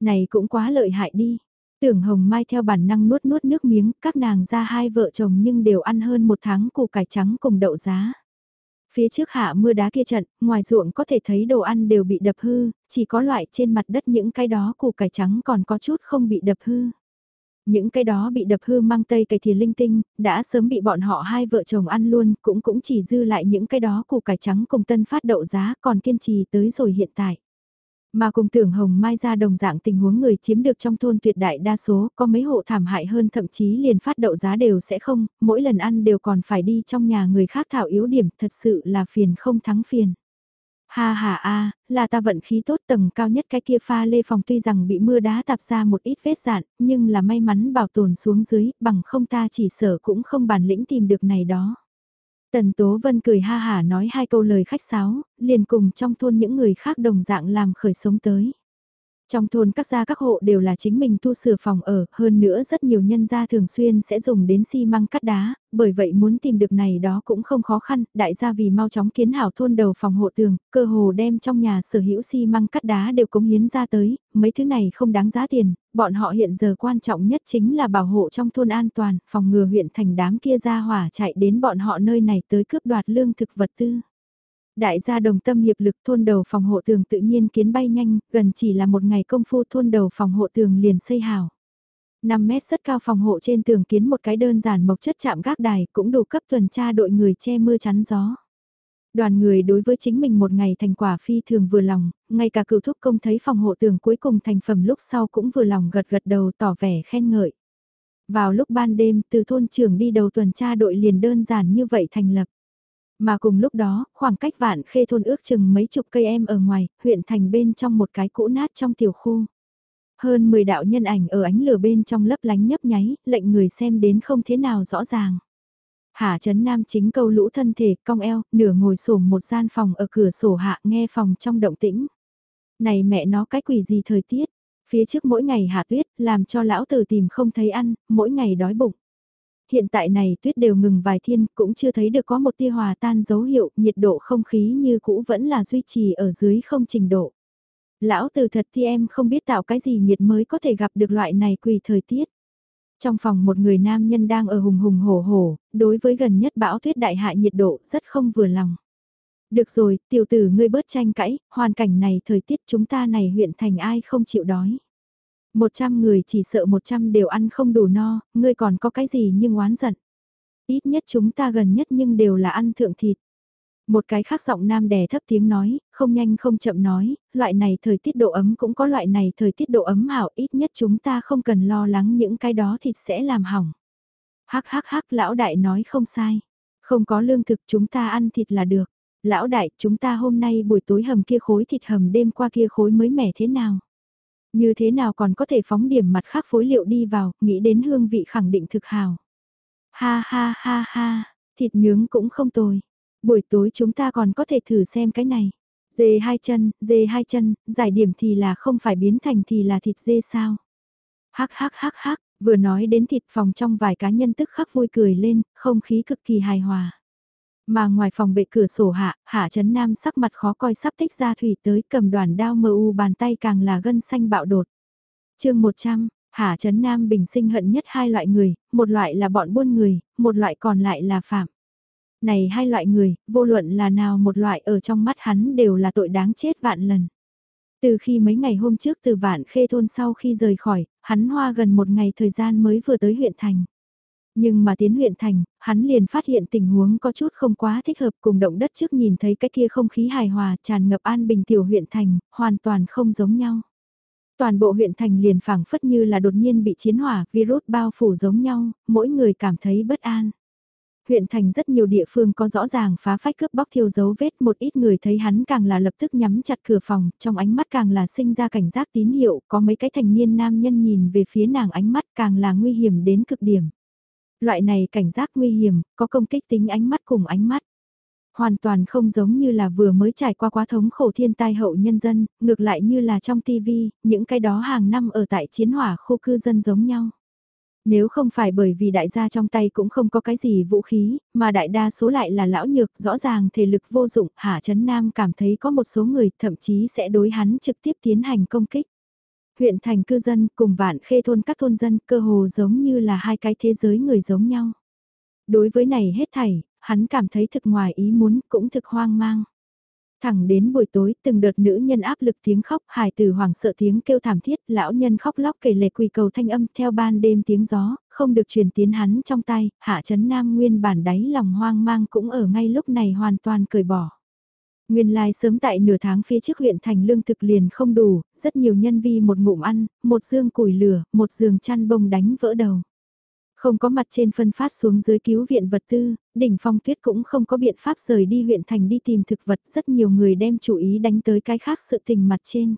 Này cũng quá lợi hại đi. Tưởng Hồng Mai theo bản năng nuốt nuốt nước miếng, các nàng ra hai vợ chồng nhưng đều ăn hơn một tháng củ cải trắng cùng đậu giá. Phía trước hạ mưa đá kia trận, ngoài ruộng có thể thấy đồ ăn đều bị đập hư, chỉ có loại trên mặt đất những cái đó củ cải trắng còn có chút không bị đập hư. Những cái đó bị đập hư mang tây cải thì linh tinh, đã sớm bị bọn họ hai vợ chồng ăn luôn, cũng cũng chỉ dư lại những cái đó củ cải trắng cùng tân phát đậu giá còn kiên trì tới rồi hiện tại. Mà cùng tưởng Hồng Mai ra đồng dạng tình huống người chiếm được trong thôn tuyệt đại đa số, có mấy hộ thảm hại hơn thậm chí liền phát đậu giá đều sẽ không, mỗi lần ăn đều còn phải đi trong nhà người khác thảo yếu điểm, thật sự là phiền không thắng phiền. Ha ha a, là ta vận khí tốt tầng cao nhất cái kia pha lê phòng tuy rằng bị mưa đá tạp ra một ít vết dạn, nhưng là may mắn bảo tồn xuống dưới, bằng không ta chỉ sở cũng không bản lĩnh tìm được này đó. Tần Tố Vân cười ha hả nói hai câu lời khách sáo, liền cùng trong thôn những người khác đồng dạng làm khởi sống tới. Trong thôn các gia các hộ đều là chính mình tu sửa phòng ở, hơn nữa rất nhiều nhân gia thường xuyên sẽ dùng đến xi măng cắt đá, bởi vậy muốn tìm được này đó cũng không khó khăn, đại gia vì mau chóng kiến hảo thôn đầu phòng hộ tường, cơ hồ đem trong nhà sở hữu xi măng cắt đá đều cống hiến ra tới, mấy thứ này không đáng giá tiền, bọn họ hiện giờ quan trọng nhất chính là bảo hộ trong thôn an toàn, phòng ngừa huyện thành đám kia ra hỏa chạy đến bọn họ nơi này tới cướp đoạt lương thực vật tư. Đại gia đồng tâm hiệp lực thôn đầu phòng hộ tường tự nhiên kiến bay nhanh, gần chỉ là một ngày công phu thôn đầu phòng hộ tường liền xây hào. 5 mét rất cao phòng hộ trên tường kiến một cái đơn giản mộc chất chạm gác đài cũng đủ cấp tuần tra đội người che mưa chắn gió. Đoàn người đối với chính mình một ngày thành quả phi thường vừa lòng, ngay cả cựu thúc công thấy phòng hộ tường cuối cùng thành phẩm lúc sau cũng vừa lòng gật gật đầu tỏ vẻ khen ngợi. Vào lúc ban đêm từ thôn trưởng đi đầu tuần tra đội liền đơn giản như vậy thành lập. Mà cùng lúc đó, khoảng cách vạn khê thôn ước chừng mấy chục cây em ở ngoài, huyện thành bên trong một cái cũ nát trong tiểu khu. Hơn 10 đạo nhân ảnh ở ánh lửa bên trong lấp lánh nhấp nháy, lệnh người xem đến không thế nào rõ ràng. Hạ Trấn nam chính câu lũ thân thể, cong eo, nửa ngồi sổm một gian phòng ở cửa sổ hạ nghe phòng trong động tĩnh. Này mẹ nó cái quỷ gì thời tiết, phía trước mỗi ngày hạ tuyết, làm cho lão tử tìm không thấy ăn, mỗi ngày đói bụng. Hiện tại này tuyết đều ngừng vài thiên, cũng chưa thấy được có một tia hòa tan dấu hiệu, nhiệt độ không khí như cũ vẫn là duy trì ở dưới không trình độ. Lão từ thật thì em không biết tạo cái gì nhiệt mới có thể gặp được loại này quỳ thời tiết. Trong phòng một người nam nhân đang ở hùng hùng hổ hổ, đối với gần nhất bão tuyết đại hại nhiệt độ rất không vừa lòng. Được rồi, tiểu tử ngươi bớt tranh cãi, hoàn cảnh này thời tiết chúng ta này huyện thành ai không chịu đói. Một trăm người chỉ sợ một trăm đều ăn không đủ no, ngươi còn có cái gì nhưng oán giận. Ít nhất chúng ta gần nhất nhưng đều là ăn thượng thịt. Một cái khác giọng nam đè thấp tiếng nói, không nhanh không chậm nói, loại này thời tiết độ ấm cũng có loại này thời tiết độ ấm hảo, ít nhất chúng ta không cần lo lắng những cái đó thịt sẽ làm hỏng. Hắc hắc hắc lão đại nói không sai, không có lương thực chúng ta ăn thịt là được. Lão đại, chúng ta hôm nay buổi tối hầm kia khối thịt hầm đêm qua kia khối mới mẻ thế nào? Như thế nào còn có thể phóng điểm mặt khác phối liệu đi vào, nghĩ đến hương vị khẳng định thực hào. Ha ha ha ha, thịt nướng cũng không tồi. Buổi tối chúng ta còn có thể thử xem cái này. Dê hai chân, dê hai chân, giải điểm thì là không phải biến thành thì là thịt dê sao. Hắc hắc hắc hắc, vừa nói đến thịt phòng trong vài cá nhân tức khắc vui cười lên, không khí cực kỳ hài hòa. Mà ngoài phòng bệ cửa sổ hạ, hạ chấn nam sắc mặt khó coi sắp tích ra thủy tới cầm đoàn đao mơ u bàn tay càng là gân xanh bạo đột. chương 100, hạ chấn nam bình sinh hận nhất hai loại người, một loại là bọn buôn người, một loại còn lại là phạm. Này hai loại người, vô luận là nào một loại ở trong mắt hắn đều là tội đáng chết vạn lần. Từ khi mấy ngày hôm trước từ vạn khê thôn sau khi rời khỏi, hắn hoa gần một ngày thời gian mới vừa tới huyện thành. Nhưng mà tiến huyện thành, hắn liền phát hiện tình huống có chút không quá thích hợp cùng động đất trước nhìn thấy cái kia không khí hài hòa tràn ngập an bình tiểu huyện thành, hoàn toàn không giống nhau. Toàn bộ huyện thành liền phảng phất như là đột nhiên bị chiến hỏa, virus bao phủ giống nhau, mỗi người cảm thấy bất an. Huyện thành rất nhiều địa phương có rõ ràng phá phách cướp bóc thiêu dấu vết một ít người thấy hắn càng là lập tức nhắm chặt cửa phòng, trong ánh mắt càng là sinh ra cảnh giác tín hiệu, có mấy cái thành niên nam nhân nhìn về phía nàng ánh mắt càng là nguy hiểm đến cực điểm. Loại này cảnh giác nguy hiểm, có công kích tính ánh mắt cùng ánh mắt. Hoàn toàn không giống như là vừa mới trải qua quá thống khổ thiên tai hậu nhân dân, ngược lại như là trong tivi, những cái đó hàng năm ở tại chiến hỏa khu cư dân giống nhau. Nếu không phải bởi vì đại gia trong tay cũng không có cái gì vũ khí, mà đại đa số lại là lão nhược, rõ ràng thể lực vô dụng, Hạ Trấn Nam cảm thấy có một số người thậm chí sẽ đối hắn trực tiếp tiến hành công kích. Huyện thành cư dân cùng vạn khê thôn các thôn dân cơ hồ giống như là hai cái thế giới người giống nhau. Đối với này hết thảy, hắn cảm thấy thực ngoài ý muốn cũng thực hoang mang. Thẳng đến buổi tối, từng đợt nữ nhân áp lực tiếng khóc, hài từ hoàng sợ tiếng kêu thảm thiết, lão nhân khóc lóc kể lệ quỳ cầu thanh âm theo ban đêm tiếng gió, không được truyền tiến hắn trong tay, hạ chấn nam nguyên bản đáy lòng hoang mang cũng ở ngay lúc này hoàn toàn cởi bỏ. Nguyên lai like sớm tại nửa tháng phía trước huyện thành lương thực liền không đủ, rất nhiều nhân vi một ngụm ăn, một dương củi lửa, một giường chăn bông đánh vỡ đầu. Không có mặt trên phân phát xuống dưới cứu viện vật tư, đỉnh phong tuyết cũng không có biện pháp rời đi huyện thành đi tìm thực vật, rất nhiều người đem chủ ý đánh tới cái khác sự tình mặt trên.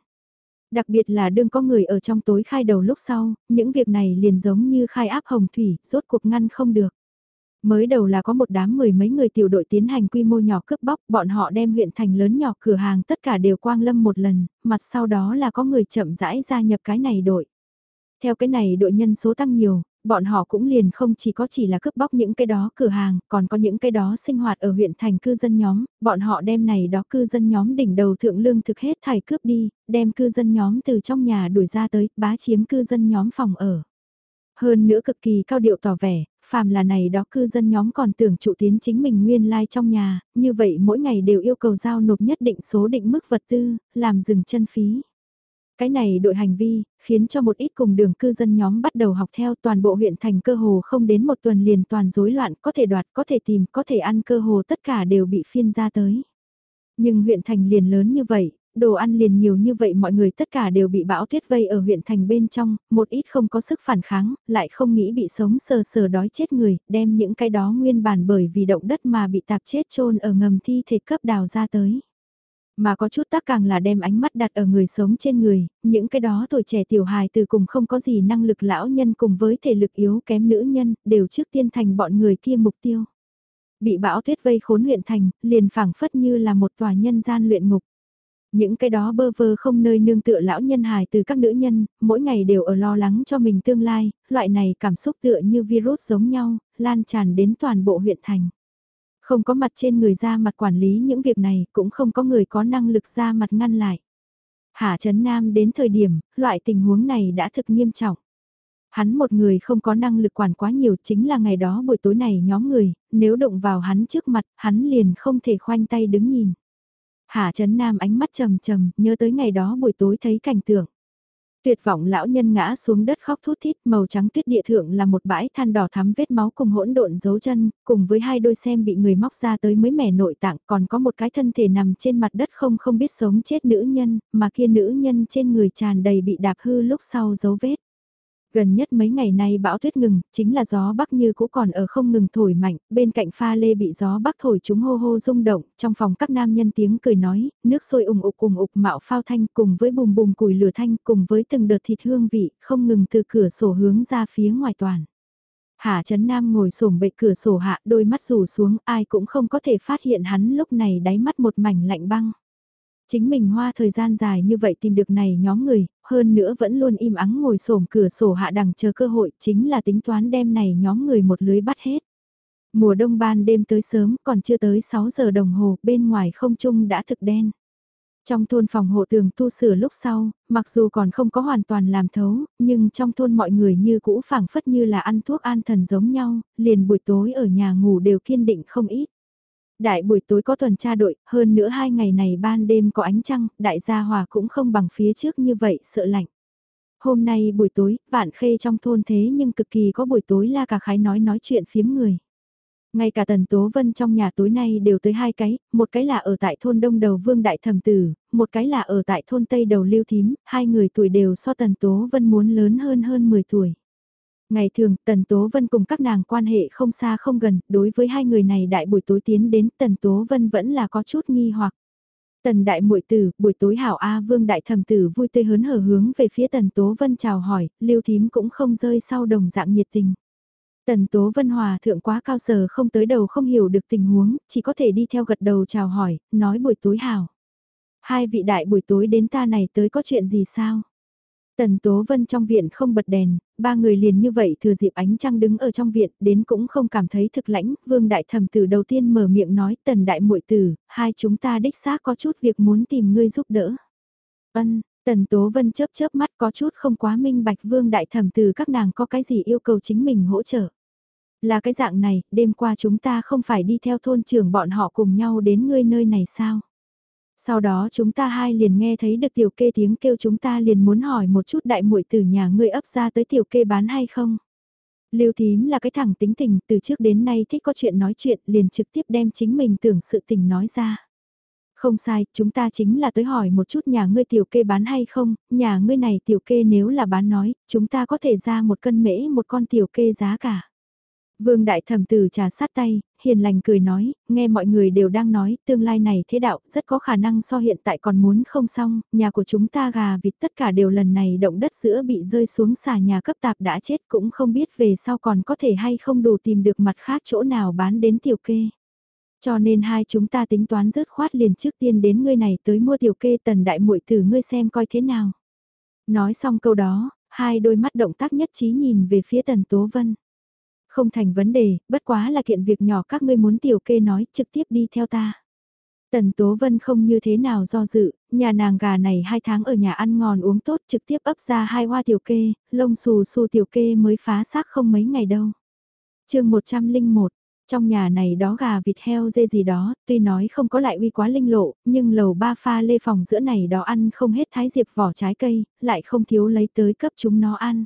Đặc biệt là đương có người ở trong tối khai đầu lúc sau, những việc này liền giống như khai áp hồng thủy, rốt cuộc ngăn không được. Mới đầu là có một đám mười mấy người tiểu đội tiến hành quy mô nhỏ cướp bóc, bọn họ đem huyện thành lớn nhỏ cửa hàng tất cả đều quang lâm một lần, mặt sau đó là có người chậm rãi gia nhập cái này đội. Theo cái này đội nhân số tăng nhiều, bọn họ cũng liền không chỉ có chỉ là cướp bóc những cái đó cửa hàng, còn có những cái đó sinh hoạt ở huyện thành cư dân nhóm, bọn họ đem này đó cư dân nhóm đỉnh đầu thượng lương thực hết thải cướp đi, đem cư dân nhóm từ trong nhà đuổi ra tới, bá chiếm cư dân nhóm phòng ở. Hơn nữa cực kỳ cao điệu tỏ vẻ, phàm là này đó cư dân nhóm còn tưởng trụ tiến chính mình nguyên lai like trong nhà, như vậy mỗi ngày đều yêu cầu giao nộp nhất định số định mức vật tư, làm dừng chân phí. Cái này đội hành vi, khiến cho một ít cùng đường cư dân nhóm bắt đầu học theo toàn bộ huyện thành cơ hồ không đến một tuần liền toàn rối loạn, có thể đoạt, có thể tìm, có thể ăn cơ hồ tất cả đều bị phiên ra tới. Nhưng huyện thành liền lớn như vậy, đồ ăn liền nhiều như vậy mọi người tất cả đều bị bão tuyết vây ở huyện thành bên trong, một ít không có sức phản kháng, lại không nghĩ bị sống sờ sờ đói chết người, đem những cái đó nguyên bản bởi vì động đất mà bị tạp chết chôn ở ngầm thi thể cấp đào ra tới. Mà có chút tác càng là đem ánh mắt đặt ở người sống trên người, những cái đó tuổi trẻ tiểu hài từ cùng không có gì năng lực lão nhân cùng với thể lực yếu kém nữ nhân, đều trước tiên thành bọn người kia mục tiêu. Bị bão tuyết vây khốn huyện thành, liền phảng phất như là một tòa nhân gian luyện ngục. Những cái đó bơ vơ không nơi nương tựa lão nhân hài từ các nữ nhân, mỗi ngày đều ở lo lắng cho mình tương lai, loại này cảm xúc tựa như virus giống nhau, lan tràn đến toàn bộ huyện thành. Không có mặt trên người ra mặt quản lý những việc này, cũng không có người có năng lực ra mặt ngăn lại. Hạ Trấn Nam đến thời điểm, loại tình huống này đã thực nghiêm trọng. Hắn một người không có năng lực quản quá nhiều chính là ngày đó buổi tối này nhóm người, nếu động vào hắn trước mặt, hắn liền không thể khoanh tay đứng nhìn. Hạ Trấn Nam ánh mắt trầm trầm, nhớ tới ngày đó buổi tối thấy cảnh tượng. Tuyệt vọng lão nhân ngã xuống đất khóc thút thít, màu trắng tuyết địa thượng là một bãi than đỏ thắm vết máu cùng hỗn độn dấu chân, cùng với hai đôi xem bị người móc ra tới mới mẻ nội tạng, còn có một cái thân thể nằm trên mặt đất không không biết sống chết nữ nhân, mà kia nữ nhân trên người tràn đầy bị đạp hư lúc sau dấu vết. Gần nhất mấy ngày nay bão tuyết ngừng, chính là gió bắc như cũ còn ở không ngừng thổi mạnh, bên cạnh pha lê bị gió bắc thổi chúng hô hô rung động, trong phòng các nam nhân tiếng cười nói, nước sôi ủng ục cùng ục mạo phao thanh cùng với bùm bùm củi lửa thanh cùng với từng đợt thịt hương vị, không ngừng từ cửa sổ hướng ra phía ngoài toàn. Hạ Trấn Nam ngồi sổm bệ cửa sổ hạ đôi mắt rủ xuống ai cũng không có thể phát hiện hắn lúc này đáy mắt một mảnh lạnh băng. Chính mình hoa thời gian dài như vậy tìm được này nhóm người, hơn nữa vẫn luôn im ắng ngồi sổm cửa sổ hạ đằng chờ cơ hội chính là tính toán đem này nhóm người một lưới bắt hết. Mùa đông ban đêm tới sớm, còn chưa tới 6 giờ đồng hồ, bên ngoài không trung đã thực đen. Trong thôn phòng hộ tường tu sửa lúc sau, mặc dù còn không có hoàn toàn làm thấu, nhưng trong thôn mọi người như cũ phảng phất như là ăn thuốc an thần giống nhau, liền buổi tối ở nhà ngủ đều kiên định không ít. Đại buổi tối có tuần tra đội, hơn nữa hai ngày này ban đêm có ánh trăng, đại gia hòa cũng không bằng phía trước như vậy sợ lạnh. Hôm nay buổi tối, vạn khê trong thôn thế nhưng cực kỳ có buổi tối la cả khái nói nói chuyện phiếm người. Ngay cả Tần Tố Vân trong nhà tối nay đều tới hai cái, một cái là ở tại thôn Đông Đầu Vương Đại Thẩm Tử, một cái là ở tại thôn Tây Đầu Lưu Thím, hai người tuổi đều so Tần Tố Vân muốn lớn hơn hơn 10 tuổi. Ngày thường, Tần Tố Vân cùng các nàng quan hệ không xa không gần, đối với hai người này đại buổi tối tiến đến Tần Tố Vân vẫn là có chút nghi hoặc. Tần đại muội tử, buổi tối hảo A Vương đại thẩm tử vui tươi hớn hở hướng về phía Tần Tố Vân chào hỏi, Lưu Thím cũng không rơi sau đồng dạng nhiệt tình. Tần Tố Vân Hòa thượng quá cao sờ không tới đầu không hiểu được tình huống, chỉ có thể đi theo gật đầu chào hỏi, nói buổi tối hảo. Hai vị đại buổi tối đến ta này tới có chuyện gì sao? Tần Tố Vân trong viện không bật đèn, ba người liền như vậy thừa dịp ánh trăng đứng ở trong viện, đến cũng không cảm thấy thực lãnh, Vương Đại Thẩm từ đầu tiên mở miệng nói, Tần Đại muội Tử, hai chúng ta đích xác có chút việc muốn tìm ngươi giúp đỡ. Ân, Tần Tố Vân chớp chớp mắt có chút không quá minh bạch Vương Đại Thẩm từ các nàng có cái gì yêu cầu chính mình hỗ trợ. Là cái dạng này, đêm qua chúng ta không phải đi theo thôn trưởng bọn họ cùng nhau đến ngươi nơi này sao? Sau đó chúng ta hai liền nghe thấy được tiểu kê tiếng kêu chúng ta liền muốn hỏi một chút đại muội từ nhà ngươi ấp ra tới tiểu kê bán hay không. Lưu thím là cái thằng tính tình từ trước đến nay thích có chuyện nói chuyện liền trực tiếp đem chính mình tưởng sự tình nói ra. Không sai, chúng ta chính là tới hỏi một chút nhà ngươi tiểu kê bán hay không, nhà ngươi này tiểu kê nếu là bán nói, chúng ta có thể ra một cân mễ một con tiểu kê giá cả. Vương Đại Thẩm Tử trà sát tay, hiền lành cười nói, nghe mọi người đều đang nói, tương lai này thế đạo rất có khả năng so hiện tại còn muốn không xong, nhà của chúng ta gà vịt tất cả đều lần này động đất giữa bị rơi xuống xà nhà cấp tạp đã chết cũng không biết về sau còn có thể hay không đủ tìm được mặt khác chỗ nào bán đến tiểu kê. Cho nên hai chúng ta tính toán rớt khoát liền trước tiên đến ngươi này tới mua tiểu kê tần đại muội tử ngươi xem coi thế nào. Nói xong câu đó, hai đôi mắt động tác nhất trí nhìn về phía tần tố vân. Không thành vấn đề, bất quá là kiện việc nhỏ các ngươi muốn tiểu kê nói trực tiếp đi theo ta. Tần Tố Vân không như thế nào do dự, nhà nàng gà này hai tháng ở nhà ăn ngon uống tốt trực tiếp ấp ra hai hoa tiểu kê, lông xù xù tiểu kê mới phá xác không mấy ngày đâu. chương 101, trong nhà này đó gà vịt heo dê gì đó, tuy nói không có lại uy quá linh lộ, nhưng lầu ba pha lê phòng giữa này đó ăn không hết thái diệp vỏ trái cây, lại không thiếu lấy tới cấp chúng nó ăn.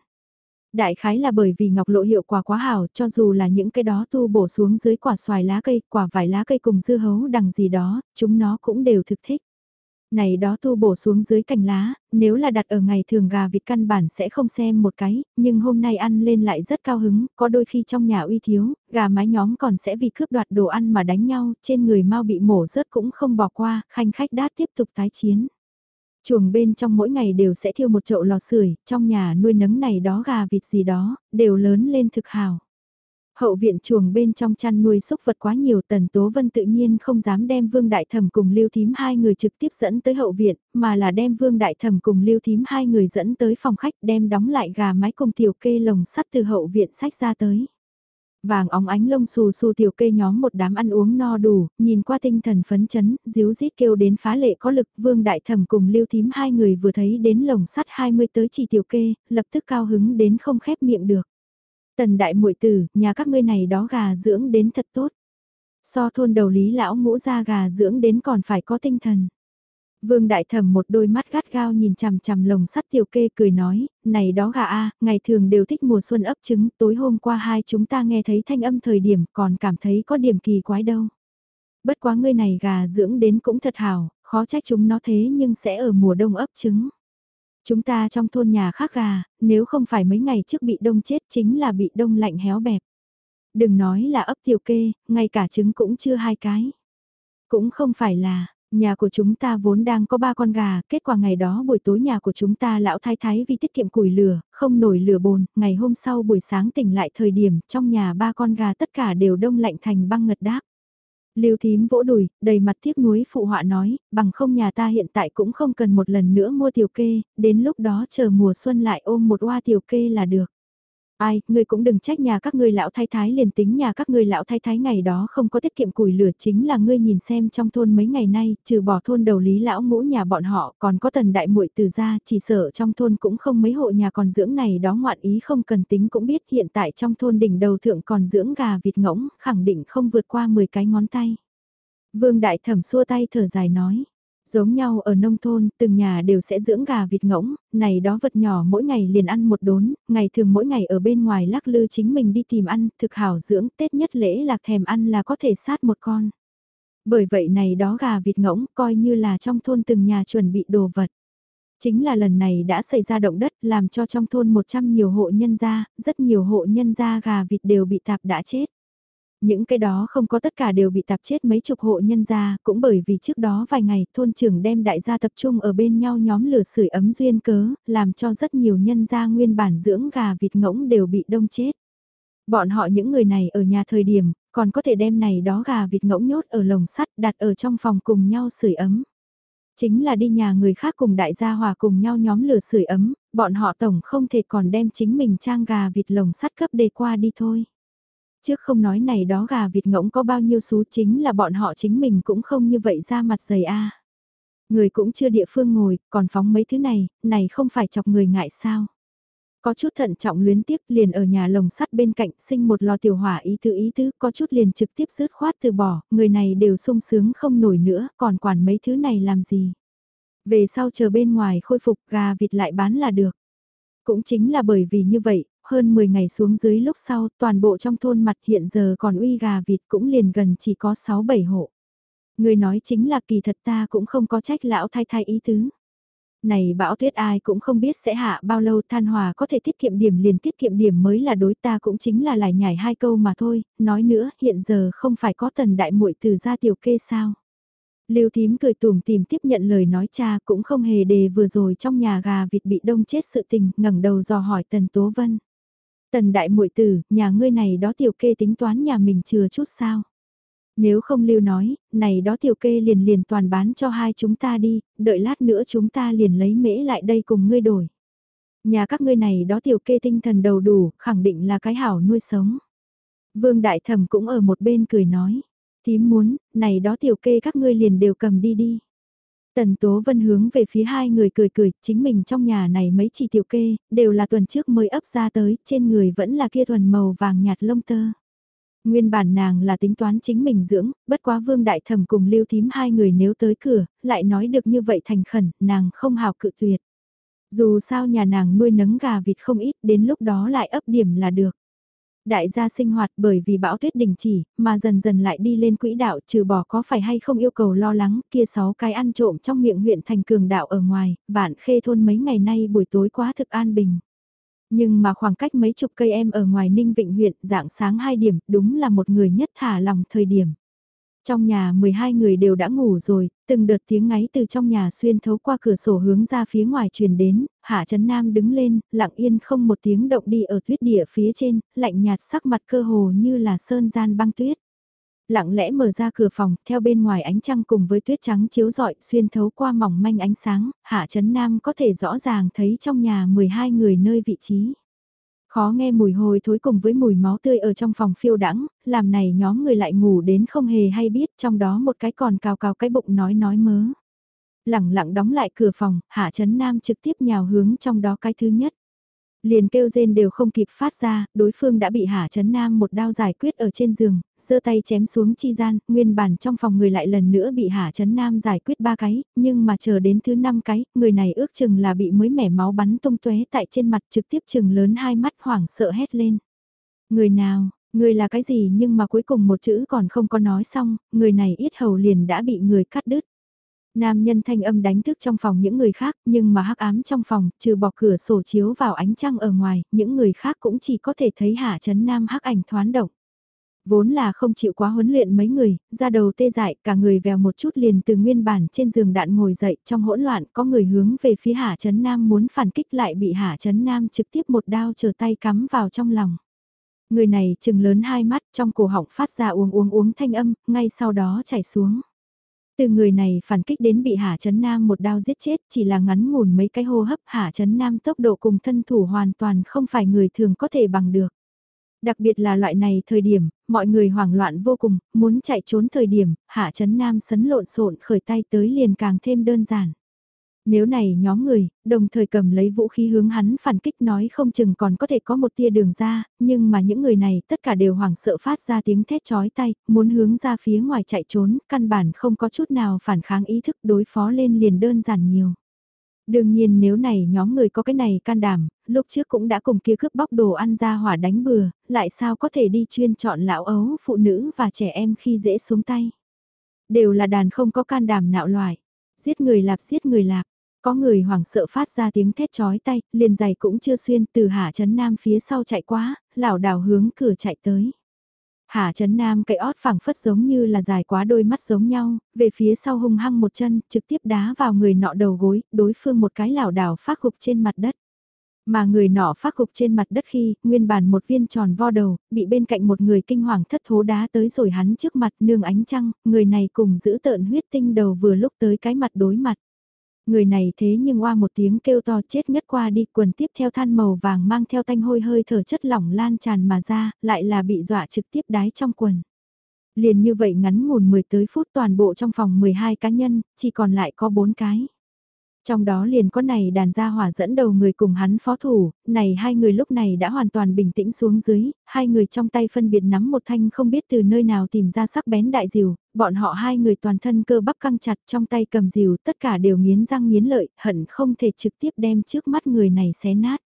Đại khái là bởi vì ngọc lộ hiệu quả quá hảo cho dù là những cái đó tu bổ xuống dưới quả xoài lá cây, quả vải lá cây cùng dưa hấu đằng gì đó, chúng nó cũng đều thực thích. Này đó tu bổ xuống dưới cành lá, nếu là đặt ở ngày thường gà vịt căn bản sẽ không xem một cái, nhưng hôm nay ăn lên lại rất cao hứng, có đôi khi trong nhà uy thiếu, gà mái nhóm còn sẽ vì cướp đoạt đồ ăn mà đánh nhau, trên người mau bị mổ rớt cũng không bỏ qua, khanh khách đát tiếp tục tái chiến. Chuồng bên trong mỗi ngày đều sẽ thiêu một chậu lò sưởi, trong nhà nuôi nấng này đó gà vịt gì đó, đều lớn lên thực hào. Hậu viện chuồng bên trong chăn nuôi súc vật quá nhiều tần tố vân tự nhiên không dám đem vương đại thẩm cùng lưu thím hai người trực tiếp dẫn tới hậu viện, mà là đem vương đại thẩm cùng lưu thím hai người dẫn tới phòng khách đem đóng lại gà mái cùng tiểu kê lồng sắt từ hậu viện sách ra tới. Vàng óng ánh lông xù xù tiểu kê nhóm một đám ăn uống no đủ, nhìn qua tinh thần phấn chấn, díu rít kêu đến phá lệ có lực, vương đại thẩm cùng lưu thím hai người vừa thấy đến lồng sắt 20 tới chỉ tiểu kê, lập tức cao hứng đến không khép miệng được. Tần đại muội tử, nhà các ngươi này đó gà dưỡng đến thật tốt. So thôn đầu lý lão ngũ ra gà dưỡng đến còn phải có tinh thần. Vương Đại Thẩm một đôi mắt gắt gao nhìn chằm chằm lồng sắt tiểu kê cười nói, này đó gà a, ngày thường đều thích mùa xuân ấp trứng, tối hôm qua hai chúng ta nghe thấy thanh âm thời điểm còn cảm thấy có điểm kỳ quái đâu. Bất quá ngươi này gà dưỡng đến cũng thật hảo, khó trách chúng nó thế nhưng sẽ ở mùa đông ấp trứng. Chúng ta trong thôn nhà khác gà, nếu không phải mấy ngày trước bị đông chết chính là bị đông lạnh héo bẹp. Đừng nói là ấp tiểu kê, ngay cả trứng cũng chưa hai cái. Cũng không phải là, Nhà của chúng ta vốn đang có ba con gà, kết quả ngày đó buổi tối nhà của chúng ta lão thái thái vì tiết kiệm củi lửa, không nổi lửa bồn, ngày hôm sau buổi sáng tỉnh lại thời điểm, trong nhà ba con gà tất cả đều đông lạnh thành băng ngật đáp. Lưu thím vỗ đùi, đầy mặt tiếc nuối phụ họa nói, bằng không nhà ta hiện tại cũng không cần một lần nữa mua tiểu kê, đến lúc đó chờ mùa xuân lại ôm một hoa tiểu kê là được. Ai, ngươi cũng đừng trách nhà các ngươi lão thái thái liền tính nhà các ngươi lão thái thái ngày đó không có tiết kiệm củi lửa chính là ngươi nhìn xem trong thôn mấy ngày nay, trừ bỏ thôn đầu lý lão ngũ nhà bọn họ còn có tần đại muội từ gia chỉ sợ trong thôn cũng không mấy hộ nhà còn dưỡng này đó ngoạn ý không cần tính cũng biết hiện tại trong thôn đỉnh đầu thượng còn dưỡng gà vịt ngỗng, khẳng định không vượt qua 10 cái ngón tay. Vương đại thẩm xua tay thở dài nói. Giống nhau ở nông thôn, từng nhà đều sẽ dưỡng gà vịt ngỗng, này đó vật nhỏ mỗi ngày liền ăn một đốn, ngày thường mỗi ngày ở bên ngoài lắc lư chính mình đi tìm ăn, thực hảo dưỡng, Tết nhất lễ lạc thèm ăn là có thể sát một con. Bởi vậy này đó gà vịt ngỗng coi như là trong thôn từng nhà chuẩn bị đồ vật. Chính là lần này đã xảy ra động đất làm cho trong thôn 100 nhiều hộ nhân gia, rất nhiều hộ nhân gia gà vịt đều bị tạp đã chết. Những cái đó không có tất cả đều bị tạp chết mấy chục hộ nhân gia, cũng bởi vì trước đó vài ngày thôn trưởng đem đại gia tập trung ở bên nhau nhóm lửa sưởi ấm duyên cớ, làm cho rất nhiều nhân gia nguyên bản dưỡng gà vịt ngỗng đều bị đông chết. Bọn họ những người này ở nhà thời điểm, còn có thể đem này đó gà vịt ngỗng nhốt ở lồng sắt đặt ở trong phòng cùng nhau sưởi ấm. Chính là đi nhà người khác cùng đại gia hòa cùng nhau nhóm lửa sưởi ấm, bọn họ tổng không thể còn đem chính mình trang gà vịt lồng sắt cấp đề qua đi thôi. Trước không nói này đó gà vịt ngỗng có bao nhiêu xú chính là bọn họ chính mình cũng không như vậy ra mặt dày a. Người cũng chưa địa phương ngồi, còn phóng mấy thứ này, này không phải chọc người ngại sao. Có chút thận trọng luyến tiếc liền ở nhà lồng sắt bên cạnh sinh một lò tiểu hỏa ý tứ ý tứ, có chút liền trực tiếp rớt khoát từ bỏ, người này đều sung sướng không nổi nữa, còn quản mấy thứ này làm gì. Về sau chờ bên ngoài khôi phục gà vịt lại bán là được. Cũng chính là bởi vì như vậy, hơn 10 ngày xuống dưới lúc sau, toàn bộ trong thôn mặt hiện giờ còn uy gà vịt cũng liền gần chỉ có 6-7 hộ. Người nói chính là kỳ thật ta cũng không có trách lão thay thay ý tứ. Này bão tuyết ai cũng không biết sẽ hạ bao lâu than hòa có thể tiết kiệm điểm liền tiết kiệm điểm mới là đối ta cũng chính là lại nhảy hai câu mà thôi, nói nữa hiện giờ không phải có tần đại muội từ ra tiểu kê sao. Lưu thím cười tùm tìm tiếp nhận lời nói cha cũng không hề đề vừa rồi trong nhà gà vịt bị đông chết sự tình, ngẩng đầu dò hỏi Tần Tố Vân. Tần đại muội tử, nhà ngươi này đó tiểu kê tính toán nhà mình chừa chút sao? Nếu không lưu nói, này đó tiểu kê liền liền toàn bán cho hai chúng ta đi, đợi lát nữa chúng ta liền lấy mễ lại đây cùng ngươi đổi. Nhà các ngươi này đó tiểu kê tinh thần đầu đủ, khẳng định là cái hảo nuôi sống. Vương Đại Thẩm cũng ở một bên cười nói, tím muốn, này đó tiểu kê các ngươi liền đều cầm đi đi. Tần Tố Vân hướng về phía hai người cười cười, chính mình trong nhà này mấy chỉ tiểu kê, đều là tuần trước mới ấp ra tới, trên người vẫn là kia thuần màu vàng nhạt lông tơ. Nguyên bản nàng là tính toán chính mình dưỡng, bất quá vương đại thẩm cùng lưu thím hai người nếu tới cửa, lại nói được như vậy thành khẩn, nàng không hào cự tuyệt. Dù sao nhà nàng nuôi nấng gà vịt không ít, đến lúc đó lại ấp điểm là được. Đại gia sinh hoạt bởi vì bão tuyết đình chỉ, mà dần dần lại đi lên quỹ đạo trừ bỏ có phải hay không yêu cầu lo lắng, kia sáu cái ăn trộm trong miệng huyện thành cường đạo ở ngoài, vạn khê thôn mấy ngày nay buổi tối quá thực an bình. Nhưng mà khoảng cách mấy chục cây em ở ngoài Ninh Vịnh huyện dạng sáng 2 điểm đúng là một người nhất thả lòng thời điểm. Trong nhà 12 người đều đã ngủ rồi, từng đợt tiếng ngáy từ trong nhà xuyên thấu qua cửa sổ hướng ra phía ngoài truyền đến, Hạ Trấn Nam đứng lên, lặng yên không một tiếng động đi ở tuyết địa phía trên, lạnh nhạt sắc mặt cơ hồ như là sơn gian băng tuyết. Lặng lẽ mở ra cửa phòng, theo bên ngoài ánh trăng cùng với tuyết trắng chiếu rọi xuyên thấu qua mỏng manh ánh sáng, Hạ Trấn Nam có thể rõ ràng thấy trong nhà 12 người nơi vị trí. Khó nghe mùi hôi thối cùng với mùi máu tươi ở trong phòng phiêu đãng làm này nhóm người lại ngủ đến không hề hay biết trong đó một cái còn cào cào cái bụng nói nói mớ. lẳng lặng đóng lại cửa phòng, Hạ Trấn Nam trực tiếp nhào hướng trong đó cái thứ nhất. Liền kêu rên đều không kịp phát ra, đối phương đã bị Hạ Trấn Nam một đao giải quyết ở trên giường, giơ tay chém xuống chi gian, nguyên bản trong phòng người lại lần nữa bị Hạ Trấn Nam giải quyết ba cái, nhưng mà chờ đến thứ năm cái, người này ước chừng là bị mới mẻ máu bắn tung tóe tại trên mặt trực tiếp chừng lớn hai mắt hoảng sợ hét lên. Người nào, người là cái gì nhưng mà cuối cùng một chữ còn không có nói xong, người này ít hầu liền đã bị người cắt đứt. Nam nhân thanh âm đánh thức trong phòng những người khác, nhưng mà hắc ám trong phòng, trừ bỏ cửa sổ chiếu vào ánh trăng ở ngoài, những người khác cũng chỉ có thể thấy hạ chấn nam hắc ảnh thoán động. Vốn là không chịu quá huấn luyện mấy người, ra đầu tê dại, cả người vèo một chút liền từ nguyên bản trên giường đạn ngồi dậy, trong hỗn loạn có người hướng về phía hạ chấn nam muốn phản kích lại bị hạ chấn nam trực tiếp một đao chờ tay cắm vào trong lòng. Người này trừng lớn hai mắt trong cổ họng phát ra uống uống uống thanh âm, ngay sau đó chảy xuống. Từ người này phản kích đến bị Hạ Trấn Nam một đao giết chết chỉ là ngắn ngủn mấy cái hô hấp Hạ Trấn Nam tốc độ cùng thân thủ hoàn toàn không phải người thường có thể bằng được. Đặc biệt là loại này thời điểm, mọi người hoảng loạn vô cùng, muốn chạy trốn thời điểm, Hạ Trấn Nam sấn lộn xộn khởi tay tới liền càng thêm đơn giản. Nếu này nhóm người, đồng thời cầm lấy vũ khí hướng hắn phản kích nói không chừng còn có thể có một tia đường ra, nhưng mà những người này tất cả đều hoảng sợ phát ra tiếng thét chói tay, muốn hướng ra phía ngoài chạy trốn, căn bản không có chút nào phản kháng ý thức đối phó lên liền đơn giản nhiều. Đương nhiên nếu này nhóm người có cái này can đảm, lúc trước cũng đã cùng kia cướp bóc đồ ăn ra hỏa đánh bừa, lại sao có thể đi chuyên chọn lão ấu, phụ nữ và trẻ em khi dễ xuống tay. Đều là đàn không có can đảm nạo loại, giết người lạp giết người lạp, có người hoảng sợ phát ra tiếng thét chói tay, liền giày cũng chưa xuyên từ hạ Trấn nam phía sau chạy quá, lảo đảo hướng cửa chạy tới. Hạ Trấn nam cậy ót phẳng phất giống như là dài quá đôi mắt giống nhau, về phía sau hung hăng một chân, trực tiếp đá vào người nọ đầu gối, đối phương một cái lảo đảo phát gục trên mặt đất. Mà người nọ phát gục trên mặt đất khi, nguyên bản một viên tròn vo đầu, bị bên cạnh một người kinh hoàng thất thố đá tới rồi hắn trước mặt nương ánh trăng, người này cùng giữ tợn huyết tinh đầu vừa lúc tới cái mặt đối mặt. Người này thế nhưng oa một tiếng kêu to chết ngất qua đi quần tiếp theo than màu vàng mang theo tanh hôi hơi thở chất lỏng lan tràn mà ra, lại là bị dọa trực tiếp đái trong quần. Liền như vậy ngắn ngủn 10 tới phút toàn bộ trong phòng 12 cá nhân, chỉ còn lại có 4 cái. Trong đó liền có này đàn gia hỏa dẫn đầu người cùng hắn phó thủ, này hai người lúc này đã hoàn toàn bình tĩnh xuống dưới, hai người trong tay phân biệt nắm một thanh không biết từ nơi nào tìm ra sắc bén đại diều, bọn họ hai người toàn thân cơ bắp căng chặt trong tay cầm diều tất cả đều nghiến răng nghiến lợi, hận không thể trực tiếp đem trước mắt người này xé nát.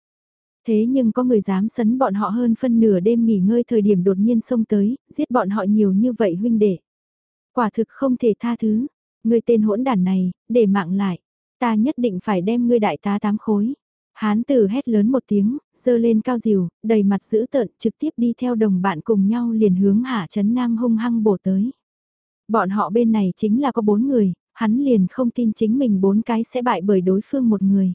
Thế nhưng có người dám sấn bọn họ hơn phân nửa đêm nghỉ ngơi thời điểm đột nhiên xông tới, giết bọn họ nhiều như vậy huynh đệ. Quả thực không thể tha thứ, người tên hỗn đàn này, để mạng lại. Ta nhất định phải đem ngươi đại tá tám khối. Hán tử hét lớn một tiếng, dơ lên cao diều, đầy mặt dữ tợn, trực tiếp đi theo đồng bạn cùng nhau liền hướng hạ chấn nam hung hăng bổ tới. Bọn họ bên này chính là có bốn người, hắn liền không tin chính mình bốn cái sẽ bại bởi đối phương một người.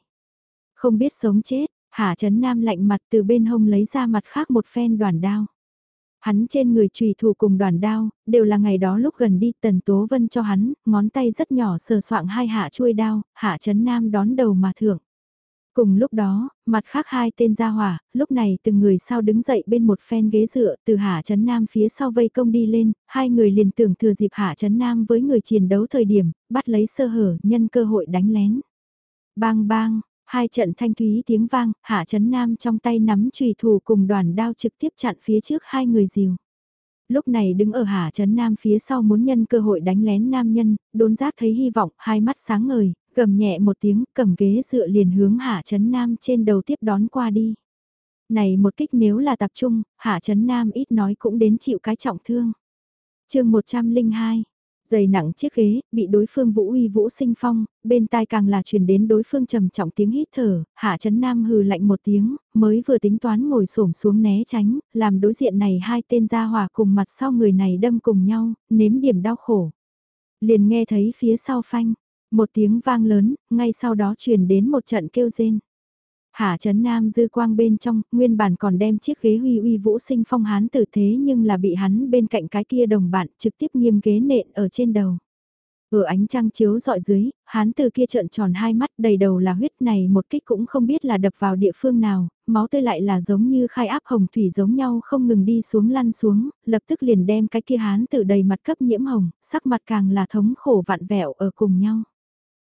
Không biết sống chết, hạ chấn nam lạnh mặt từ bên hông lấy ra mặt khác một phen đoàn đao. Hắn trên người trùy thủ cùng đoàn đao, đều là ngày đó lúc gần đi tần tố vân cho hắn, ngón tay rất nhỏ sờ soạng hai hạ chuôi đao, hạ chấn nam đón đầu mà thưởng. Cùng lúc đó, mặt khác hai tên gia hỏa, lúc này từng người sau đứng dậy bên một phen ghế dựa từ Hạ Trấn Nam phía sau vây công đi lên, hai người liền tưởng thừa dịp Hạ Trấn Nam với người chiến đấu thời điểm, bắt lấy sơ hở, nhân cơ hội đánh lén. Bang bang, Hai trận thanh thúy tiếng vang, Hạ Chấn Nam trong tay nắm trùy thủ cùng đoàn đao trực tiếp chặn phía trước hai người diều. Lúc này đứng ở Hạ Chấn Nam phía sau muốn nhân cơ hội đánh lén nam nhân, đốn giác thấy hy vọng, hai mắt sáng ngời, gầm nhẹ một tiếng, cầm ghế dựa liền hướng Hạ Chấn Nam trên đầu tiếp đón qua đi. Này một kích nếu là tập trung, Hạ Chấn Nam ít nói cũng đến chịu cái trọng thương. chương 102 Dày nặng chiếc ghế, bị đối phương vũ uy vũ sinh phong, bên tai càng là truyền đến đối phương trầm trọng tiếng hít thở, hạ chấn nam hừ lạnh một tiếng, mới vừa tính toán ngồi xổm xuống né tránh, làm đối diện này hai tên gia hòa cùng mặt sau người này đâm cùng nhau, nếm điểm đau khổ. Liền nghe thấy phía sau phanh, một tiếng vang lớn, ngay sau đó truyền đến một trận kêu rên. Hạ Trấn Nam dư quang bên trong, nguyên bản còn đem chiếc ghế huy uy vũ sinh phong hán tử thế nhưng là bị hắn bên cạnh cái kia đồng bạn trực tiếp nghiêm ghế nện ở trên đầu. Ở ánh trăng chiếu dọi dưới, hán tử kia trợn tròn hai mắt đầy đầu là huyết này một kích cũng không biết là đập vào địa phương nào, máu tươi lại là giống như khai áp hồng thủy giống nhau không ngừng đi xuống lăn xuống, lập tức liền đem cái kia hán tử đầy mặt cấp nhiễm hồng, sắc mặt càng là thống khổ vạn vẹo ở cùng nhau.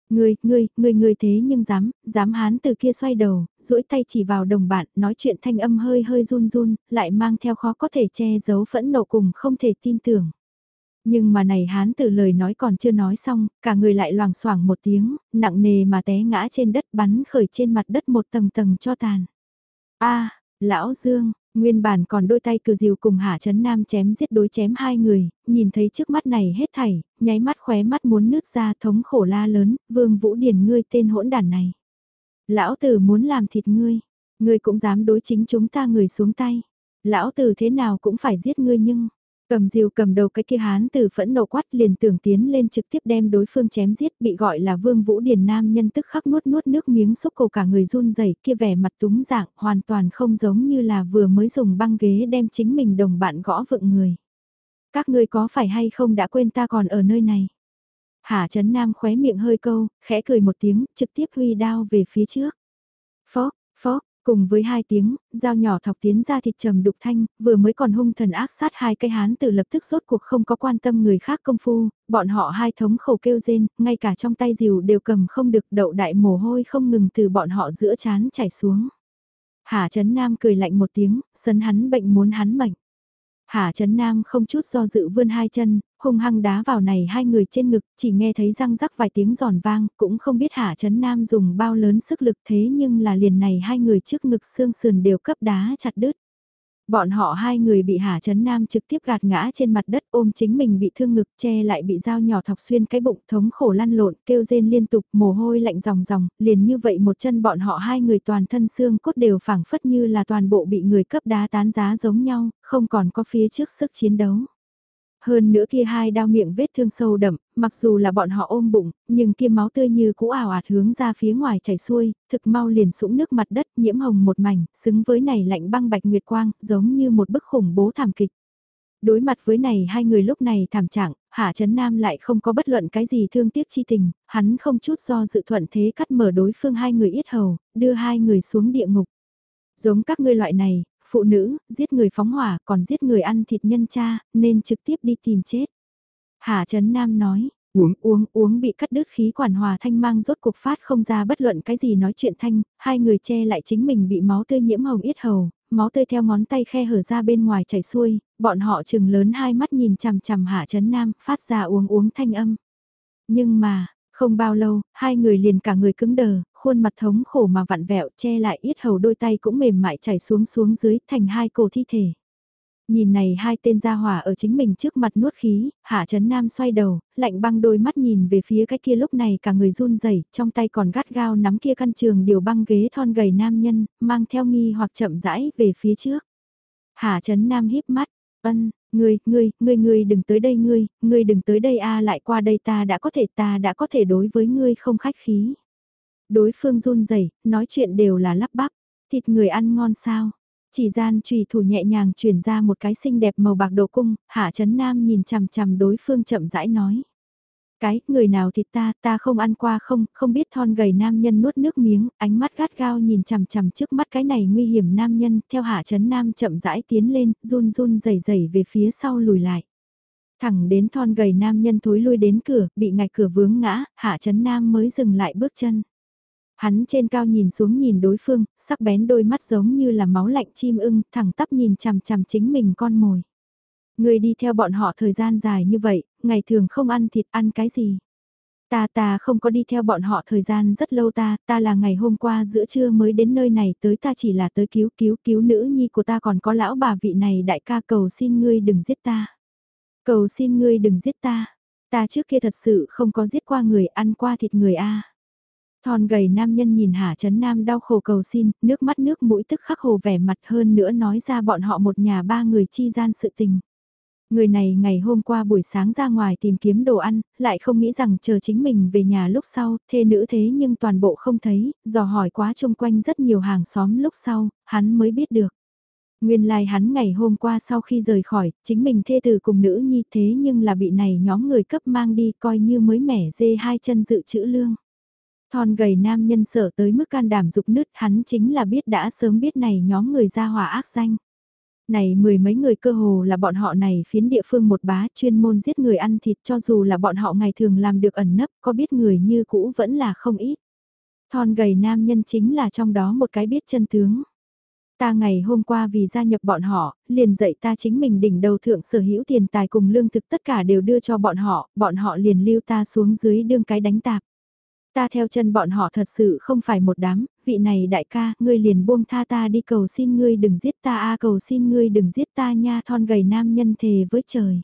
Ngươi, ngươi, ngươi ngươi thế nhưng dám, dám hán từ kia xoay đầu, duỗi tay chỉ vào đồng bạn, nói chuyện thanh âm hơi hơi run run, lại mang theo khó có thể che giấu phẫn nộ cùng không thể tin tưởng. Nhưng mà này hán từ lời nói còn chưa nói xong, cả người lại loàng xoảng một tiếng, nặng nề mà té ngã trên đất bắn khởi trên mặt đất một tầng tầng cho tàn. a lão Dương, Nguyên bản còn đôi tay cử diều cùng Hạ Trấn Nam chém giết đối chém hai người, nhìn thấy trước mắt này hết thảy, nháy mắt khóe mắt muốn nước ra thống khổ la lớn, vương vũ điển ngươi tên hỗn đản này. Lão tử muốn làm thịt ngươi, ngươi cũng dám đối chính chúng ta người xuống tay. Lão tử thế nào cũng phải giết ngươi nhưng, Cầm diều cầm đầu cái kia hán từ phẫn nộ quát liền tưởng tiến lên trực tiếp đem đối phương chém giết bị gọi là vương vũ điền nam nhân tức khắc nuốt nuốt nước miếng xúc cổ cả người run rẩy kia vẻ mặt túng dạng hoàn toàn không giống như là vừa mới dùng băng ghế đem chính mình đồng bạn gõ vựng người. Các ngươi có phải hay không đã quên ta còn ở nơi này? Hà Trấn Nam khóe miệng hơi câu, khẽ cười một tiếng, trực tiếp huy đao về phía trước. Phó, phó, cùng với hai tiếng, dao nhỏ thọc tiến ra thịt trầm đục thanh, vừa mới còn hung thần ác sát hai cây hán từ lập tức rốt cuộc không có quan tâm người khác công phu, bọn họ hai thống khẩu kêu rên, ngay cả trong tay dìu đều cầm không được đậu đại mồ hôi không ngừng từ bọn họ giữa chán chảy xuống. Hà Trấn Nam cười lạnh một tiếng, sấn hắn bệnh muốn hắn mệnh. Hà Trấn Nam không chút do dự vươn hai chân, hung hăng đá vào này hai người trên ngực, chỉ nghe thấy răng rắc vài tiếng giòn vang, cũng không biết Hà Trấn Nam dùng bao lớn sức lực thế nhưng là liền này hai người trước ngực xương sườn đều cấp đá chặt đứt. Bọn họ hai người bị Hà Trấn Nam trực tiếp gạt ngã trên mặt đất ôm chính mình bị thương ngực che lại bị dao nhỏ thọc xuyên cái bụng thống khổ lăn lộn kêu rên liên tục mồ hôi lạnh ròng ròng, liền như vậy một chân bọn họ hai người toàn thân xương cốt đều phảng phất như là toàn bộ bị người cấp đá tán giá giống nhau, không còn có phía trước sức chiến đấu. Hơn nữa kia hai đao miệng vết thương sâu đậm, mặc dù là bọn họ ôm bụng, nhưng kia máu tươi như cũ ảo ạt hướng ra phía ngoài chảy xuôi, thực mau liền sũng nước mặt đất nhiễm hồng một mảnh, xứng với này lạnh băng bạch nguyệt quang, giống như một bức khủng bố thảm kịch. Đối mặt với này hai người lúc này thảm trạng, Hạ Trấn Nam lại không có bất luận cái gì thương tiếc chi tình, hắn không chút do dự thuận thế cắt mở đối phương hai người yết hầu, đưa hai người xuống địa ngục. Giống các ngươi loại này, phụ nữ, giết người phóng hỏa, còn giết người ăn thịt nhân cha, nên trực tiếp đi tìm chết. Hà Trấn Nam nói, uống uống uống bị cắt đứt khí quản hòa thanh mang rốt cuộc phát không ra bất luận cái gì nói chuyện thanh, hai người che lại chính mình bị máu tươi nhiễm hồng yết hầu, máu tươi theo ngón tay khe hở ra bên ngoài chảy xuôi, bọn họ chừng lớn hai mắt nhìn chằm chằm Hạ Trấn Nam, phát ra uống uống thanh âm. Nhưng mà, không bao lâu, hai người liền cả người cứng đờ, khuôn mặt thống khổ mà vặn vẹo che lại ít hầu đôi tay cũng mềm mại chảy xuống xuống dưới thành hai cổ thi thể. Nhìn này hai tên gia hỏa ở chính mình trước mặt nuốt khí, Hạ Trấn Nam xoay đầu, lạnh băng đôi mắt nhìn về phía cái kia lúc này cả người run rẩy trong tay còn gắt gao nắm kia căn trường điều băng ghế thon gầy nam nhân, mang theo nghi hoặc chậm rãi về phía trước. Hạ Trấn Nam híp mắt, ân, ngươi, ngươi, ngươi, ngươi đừng tới đây ngươi, ngươi đừng tới đây a lại qua đây ta đã có thể ta đã có thể đối với ngươi không khách khí. Đối phương run rẩy nói chuyện đều là lắp bắp, thịt người ăn ngon sao. Chỉ gian trùy thủ nhẹ nhàng chuyển ra một cái xinh đẹp màu bạc đồ cung, hạ chấn nam nhìn chằm chằm đối phương chậm rãi nói. Cái, người nào thịt ta, ta không ăn qua không, không biết thon gầy nam nhân nuốt nước miếng, ánh mắt gắt gao nhìn chằm chằm trước mắt cái này nguy hiểm nam nhân, theo hạ chấn nam chậm rãi tiến lên, run run rẩy rẩy về phía sau lùi lại. Thẳng đến thon gầy nam nhân thối lui đến cửa, bị ngạch cửa vướng ngã, hạ chấn nam mới dừng lại bước chân. Hắn trên cao nhìn xuống nhìn đối phương, sắc bén đôi mắt giống như là máu lạnh chim ưng, thẳng tắp nhìn chằm chằm chính mình con mồi. Người đi theo bọn họ thời gian dài như vậy, ngày thường không ăn thịt ăn cái gì. Ta ta không có đi theo bọn họ thời gian rất lâu ta, ta là ngày hôm qua giữa trưa mới đến nơi này tới ta chỉ là tới cứu cứu cứu nữ nhi của ta còn có lão bà vị này đại ca cầu xin ngươi đừng giết ta. Cầu xin ngươi đừng giết ta. Ta trước kia thật sự không có giết qua người ăn qua thịt người a. Thon gầy nam nhân nhìn Hà Trấn Nam đau khổ cầu xin, nước mắt nước mũi tức khắc hồ vẻ mặt hơn nữa nói ra bọn họ một nhà ba người chi gian sự tình. Người này ngày hôm qua buổi sáng ra ngoài tìm kiếm đồ ăn, lại không nghĩ rằng chờ chính mình về nhà lúc sau, thê nữ thế nhưng toàn bộ không thấy, dò hỏi quá chung quanh rất nhiều hàng xóm lúc sau, hắn mới biết được. Nguyên lai like hắn ngày hôm qua sau khi rời khỏi, chính mình thê từ cùng nữ nhi thế nhưng là bị này nhóm người cấp mang đi coi như mới mẻ dê hai chân dự trữ lương. Thon gầy nam nhân sợ tới mức can đảm dục nứt hắn chính là biết đã sớm biết này nhóm người ra hỏa ác danh. Này mười mấy người cơ hồ là bọn họ này phiến địa phương một bá chuyên môn giết người ăn thịt cho dù là bọn họ ngày thường làm được ẩn nấp có biết người như cũ vẫn là không ít. Thon gầy nam nhân chính là trong đó một cái biết chân tướng. Ta ngày hôm qua vì gia nhập bọn họ, liền dạy ta chính mình đỉnh đầu thượng sở hữu tiền tài cùng lương thực tất cả đều đưa cho bọn họ, bọn họ liền lưu ta xuống dưới đương cái đánh tạp. Ta theo chân bọn họ thật sự không phải một đám, vị này đại ca, ngươi liền buông tha ta đi cầu xin ngươi đừng giết ta a cầu xin ngươi đừng giết ta nha thon gầy nam nhân thề với trời.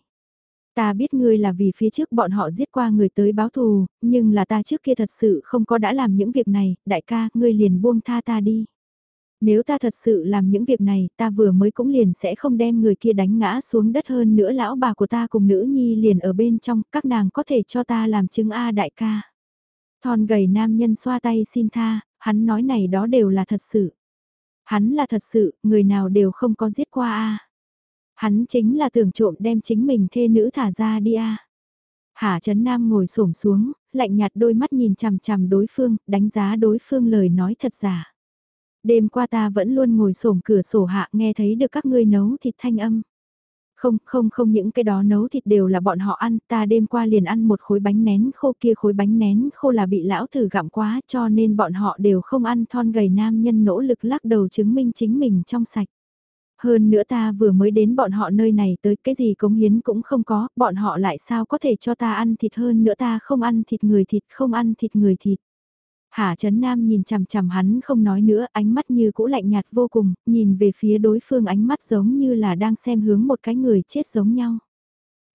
Ta biết ngươi là vì phía trước bọn họ giết qua người tới báo thù, nhưng là ta trước kia thật sự không có đã làm những việc này, đại ca, ngươi liền buông tha ta đi. Nếu ta thật sự làm những việc này, ta vừa mới cũng liền sẽ không đem người kia đánh ngã xuống đất hơn nữa lão bà của ta cùng nữ nhi liền ở bên trong, các nàng có thể cho ta làm chứng A đại ca. Thon gầy nam nhân xoa tay xin tha, hắn nói này đó đều là thật sự. Hắn là thật sự, người nào đều không có giết qua a. Hắn chính là tưởng trộm đem chính mình thê nữ thả ra đi a. hạ Trấn Nam ngồi xổm xuống, lạnh nhạt đôi mắt nhìn chằm chằm đối phương, đánh giá đối phương lời nói thật giả. Đêm qua ta vẫn luôn ngồi xổm cửa sổ hạ nghe thấy được các ngươi nấu thịt thanh âm. Không, không không những cái đó nấu thịt đều là bọn họ ăn, ta đêm qua liền ăn một khối bánh nén khô kia khối bánh nén khô là bị lão thử gặm quá cho nên bọn họ đều không ăn thon gầy nam nhân nỗ lực lắc đầu chứng minh chính mình trong sạch. Hơn nữa ta vừa mới đến bọn họ nơi này tới cái gì cống hiến cũng không có, bọn họ lại sao có thể cho ta ăn thịt hơn nữa ta không ăn thịt người thịt không ăn thịt người thịt. Hà Trấn Nam nhìn chằm chằm hắn không nói nữa, ánh mắt như cũ lạnh nhạt vô cùng, nhìn về phía đối phương ánh mắt giống như là đang xem hướng một cái người chết giống nhau.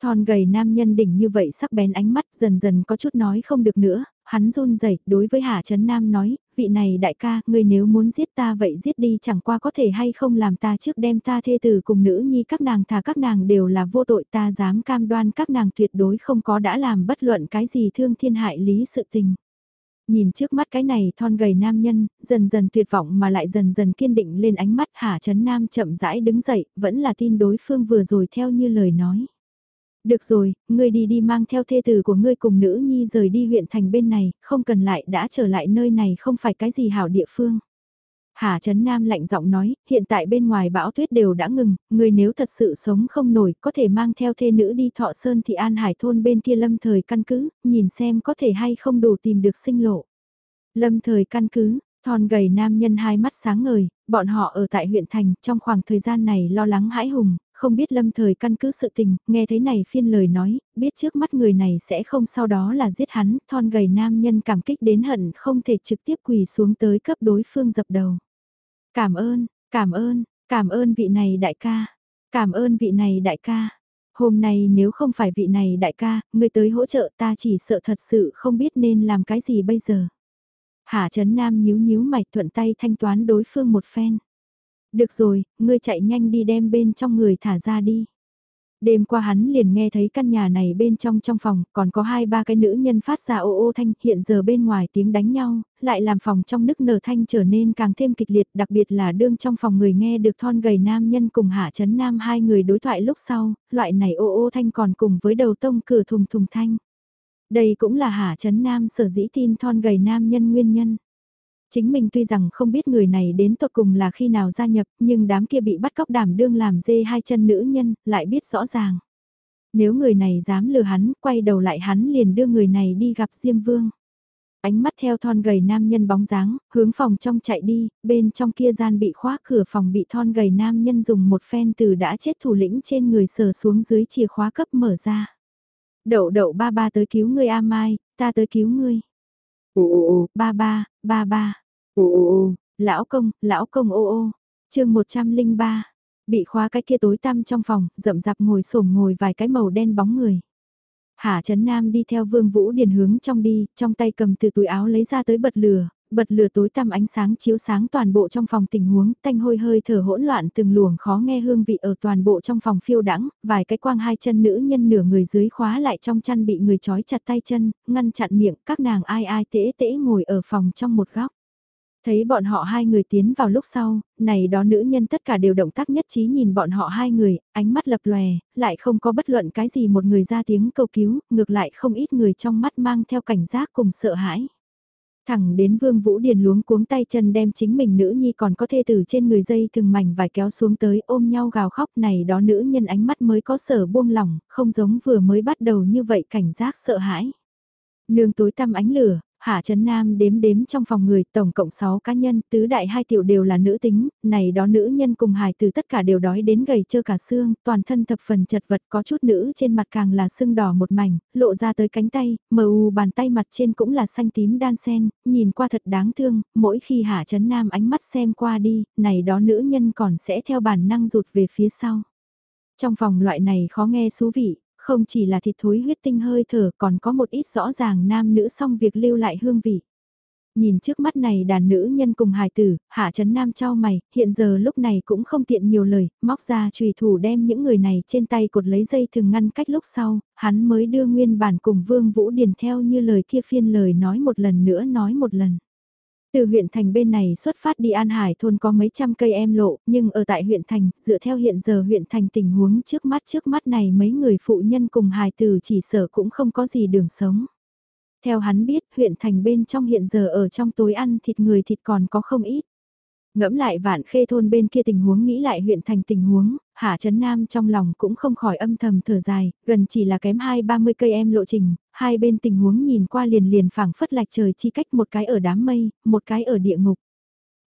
Thon gầy nam nhân đỉnh như vậy sắc bén ánh mắt dần dần có chút nói không được nữa, hắn run rẩy đối với Hà Trấn Nam nói, vị này đại ca, ngươi nếu muốn giết ta vậy giết đi chẳng qua có thể hay không làm ta trước đem ta thê tử cùng nữ nhi các nàng thà các nàng đều là vô tội ta dám cam đoan các nàng tuyệt đối không có đã làm bất luận cái gì thương thiên hại lý sự tình. Nhìn trước mắt cái này thon gầy nam nhân, dần dần tuyệt vọng mà lại dần dần kiên định lên ánh mắt Hà Trấn Nam chậm rãi đứng dậy, vẫn là tin đối phương vừa rồi theo như lời nói. Được rồi, ngươi đi đi mang theo thê tử của ngươi cùng nữ nhi rời đi huyện thành bên này, không cần lại đã trở lại nơi này không phải cái gì hảo địa phương. Hà Trấn Nam lạnh giọng nói, hiện tại bên ngoài bão tuyết đều đã ngừng, người nếu thật sự sống không nổi có thể mang theo thê nữ đi thọ sơn thì an hải thôn bên kia lâm thời căn cứ, nhìn xem có thể hay không đủ tìm được sinh lộ. Lâm thời căn cứ, thon gầy nam nhân hai mắt sáng ngời, bọn họ ở tại huyện thành trong khoảng thời gian này lo lắng hãi hùng, không biết lâm thời căn cứ sự tình, nghe thấy này phiên lời nói, biết trước mắt người này sẽ không sau đó là giết hắn, thon gầy nam nhân cảm kích đến hận không thể trực tiếp quỳ xuống tới cấp đối phương dập đầu. Cảm ơn, cảm ơn, cảm ơn vị này đại ca, cảm ơn vị này đại ca. Hôm nay nếu không phải vị này đại ca, người tới hỗ trợ ta chỉ sợ thật sự không biết nên làm cái gì bây giờ. hạ Trấn Nam nhíu nhíu mày thuận tay thanh toán đối phương một phen. Được rồi, ngươi chạy nhanh đi đem bên trong người thả ra đi. Đêm qua hắn liền nghe thấy căn nhà này bên trong trong phòng, còn có hai ba cái nữ nhân phát ra ô ô thanh, hiện giờ bên ngoài tiếng đánh nhau, lại làm phòng trong nức nở thanh trở nên càng thêm kịch liệt, đặc biệt là đương trong phòng người nghe được thon gầy nam nhân cùng hạ chấn nam hai người đối thoại lúc sau, loại này ô ô thanh còn cùng với đầu tông cửa thùng thùng thanh. Đây cũng là hạ chấn nam sở dĩ tin thon gầy nam nhân nguyên nhân. Chính mình tuy rằng không biết người này đến tột cùng là khi nào gia nhập, nhưng đám kia bị bắt cóc đảm đương làm dê hai chân nữ nhân, lại biết rõ ràng. Nếu người này dám lừa hắn, quay đầu lại hắn liền đưa người này đi gặp Diêm Vương. Ánh mắt theo thon gầy nam nhân bóng dáng, hướng phòng trong chạy đi, bên trong kia gian bị khóa cửa phòng bị thon gầy nam nhân dùng một phen từ đã chết thủ lĩnh trên người sờ xuống dưới chìa khóa cấp mở ra. Đậu đậu ba ba tới cứu ngươi A Mai, ta tới cứu ngươi.
Ô ô ô,
ba ba, ba ba.
ô ô ô,
Lão công, lão công ô ô. chương 103. Bị khóa cái kia tối tăm trong phòng, rậm rạp ngồi xổm ngồi vài cái màu đen bóng người. Hà Trấn Nam đi theo Vương Vũ Điền hướng trong đi, trong tay cầm từ túi áo lấy ra tới bật lửa, bật lửa tối tăm ánh sáng chiếu sáng toàn bộ trong phòng tình huống, tanh hôi hơi thở hỗn loạn từng luồng khó nghe hương vị ở toàn bộ trong phòng phiêu đãng, vài cái quang hai chân nữ nhân nửa người dưới khóa lại trong chăn bị người trói chặt tay chân, ngăn chặn miệng, các nàng ai ai tễ tễ ngồi ở phòng trong một góc. Thấy bọn họ hai người tiến vào lúc sau, này đó nữ nhân tất cả đều động tác nhất trí nhìn bọn họ hai người, ánh mắt lập lòe, lại không có bất luận cái gì một người ra tiếng cầu cứu, ngược lại không ít người trong mắt mang theo cảnh giác cùng sợ hãi. Thẳng đến Vương Vũ Điền luống cuống tay chân đem chính mình nữ nhi còn có thê tử trên người dây từng mảnh vài kéo xuống tới ôm nhau gào khóc này đó nữ nhân ánh mắt mới có sở buông lỏng, không giống vừa mới bắt đầu như vậy cảnh giác sợ hãi. Nương tối tăm ánh lửa, Hạ Trấn Nam đếm đếm trong phòng người tổng cộng 6 cá nhân, tứ đại hai tiểu đều là nữ tính, này đó nữ nhân cùng hài từ tất cả đều đói đến gầy trơ cả xương, toàn thân thập phần chật vật có chút nữ trên mặt càng là sưng đỏ một mảnh, lộ ra tới cánh tay, mờ u bàn tay mặt trên cũng là xanh tím đan sen, nhìn qua thật đáng thương, mỗi khi Hạ Trấn Nam ánh mắt xem qua đi, này đó nữ nhân còn sẽ theo bản năng rụt về phía sau. Trong phòng loại này khó nghe xú vị, không chỉ là thịt thối huyết tinh hơi thở còn có một ít rõ ràng nam nữ song việc lưu lại hương vị. Nhìn trước mắt này đàn nữ nhân cùng hài tử, hạ chấn nam trao mày, hiện giờ lúc này cũng không tiện nhiều lời, móc ra trùy thủ đem những người này trên tay cột lấy dây thường ngăn cách lúc sau, hắn mới đưa nguyên bản cùng Vương Vũ Điền theo như lời kia phiên lời nói một lần nữa nói một lần. Từ huyện thành bên này xuất phát đi An Hải thôn có mấy trăm cây em lộ, nhưng ở tại huyện thành, dựa theo hiện giờ huyện thành tình huống trước mắt trước mắt này mấy người phụ nhân cùng hài tử chỉ sở cũng không có gì đường sống. Theo hắn biết, huyện thành bên trong hiện giờ ở trong tối ăn thịt người thịt còn có không ít. Ngẫm lại vạn khê thôn bên kia tình huống nghĩ lại huyện thành tình huống, Hạ Trấn Nam trong lòng cũng không khỏi âm thầm thở dài, gần chỉ là kém hai ba mươi cây em lộ trình, hai bên tình huống nhìn qua liền liền phảng phất lạch trời chi cách một cái ở đám mây, một cái ở địa ngục.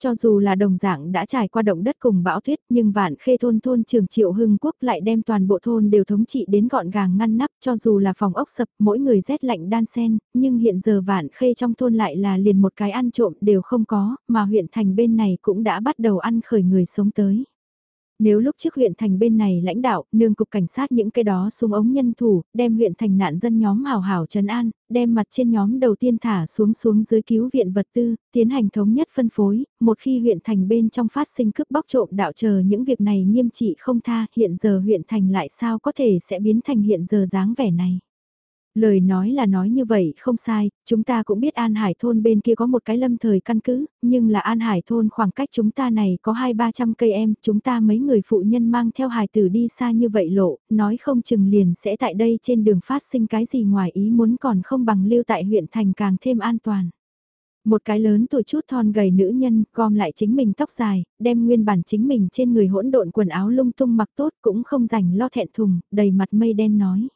Cho dù là đồng dạng đã trải qua động đất cùng bão tuyết nhưng vạn khê thôn thôn trường triệu hưng quốc lại đem toàn bộ thôn đều thống trị đến gọn gàng ngăn nắp cho dù là phòng ốc sập mỗi người rét lạnh đan sen, nhưng hiện giờ vạn khê trong thôn lại là liền một cái ăn trộm đều không có, mà huyện thành bên này cũng đã bắt đầu ăn khởi người sống tới. Nếu lúc trước huyện thành bên này lãnh đạo, nương cục cảnh sát những cái đó xuống ống nhân thủ, đem huyện thành nạn dân nhóm hào hảo trấn an, đem mặt trên nhóm đầu tiên thả xuống xuống dưới cứu viện vật tư, tiến hành thống nhất phân phối, một khi huyện thành bên trong phát sinh cướp bóc trộm đạo chờ những việc này nghiêm trị không tha, hiện giờ huyện thành lại sao có thể sẽ biến thành hiện giờ dáng vẻ này. Lời nói là nói như vậy không sai, chúng ta cũng biết An Hải thôn bên kia có một cái lâm thời căn cứ, nhưng là An Hải thôn khoảng cách chúng ta này có hai ba trăm cây em, chúng ta mấy người phụ nhân mang theo hải tử đi xa như vậy lộ, nói không chừng liền sẽ tại đây trên đường phát sinh cái gì ngoài ý muốn còn không bằng lưu tại huyện thành càng thêm an toàn. Một cái lớn tuổi chút thon gầy nữ nhân, gom lại chính mình tóc dài, đem nguyên bản chính mình trên người hỗn độn quần áo lung tung mặc tốt cũng không rảnh lo thẹn thùng, đầy mặt mây đen nói.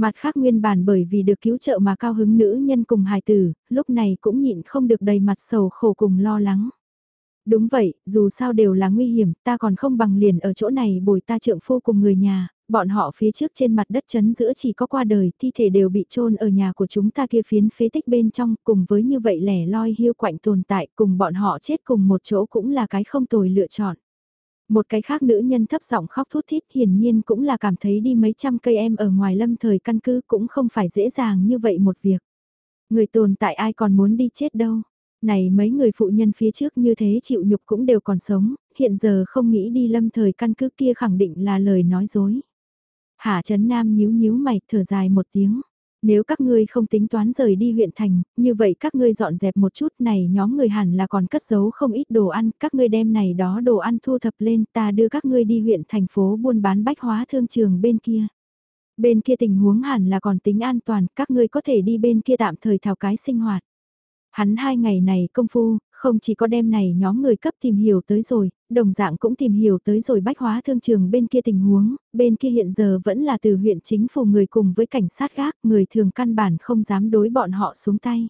Mặt khác nguyên bản bởi vì được cứu trợ mà cao hứng nữ nhân cùng hài tử, lúc này cũng nhịn không được đầy mặt sầu khổ cùng lo lắng. Đúng vậy, dù sao đều là nguy hiểm, ta còn không bằng liền ở chỗ này bồi ta trượng phu cùng người nhà, bọn họ phía trước trên mặt đất chấn giữa chỉ có qua đời, thi thể đều bị chôn ở nhà của chúng ta kia phiến phế tích bên trong, cùng với như vậy lẻ loi hiu quạnh tồn tại, cùng bọn họ chết cùng một chỗ cũng là cái không tồi lựa chọn. Một cái khác nữ nhân thấp giọng khóc thút thít hiển nhiên cũng là cảm thấy đi mấy trăm cây em ở ngoài lâm thời căn cứ cũng không phải dễ dàng như vậy một việc. Người tồn tại ai còn muốn đi chết đâu. Này mấy người phụ nhân phía trước như thế chịu nhục cũng đều còn sống, hiện giờ không nghĩ đi lâm thời căn cứ kia khẳng định là lời nói dối. Hạ Trấn Nam nhíu nhíu mày thở dài một tiếng. Nếu các ngươi không tính toán rời đi huyện thành, như vậy các ngươi dọn dẹp một chút này nhóm người hẳn là còn cất giấu không ít đồ ăn, các ngươi đem này đó đồ ăn thu thập lên ta đưa các ngươi đi huyện thành phố buôn bán bách hóa thương trường bên kia. Bên kia tình huống hẳn là còn tính an toàn, các ngươi có thể đi bên kia tạm thời thảo cái sinh hoạt. Hắn hai ngày này công phu, không chỉ có đem này nhóm người cấp tìm hiểu tới rồi, đồng dạng cũng tìm hiểu tới rồi bách hóa thương trường bên kia tình huống, bên kia hiện giờ vẫn là từ huyện chính phủ người cùng với cảnh sát gác, người thường căn bản không dám đối bọn họ xuống tay.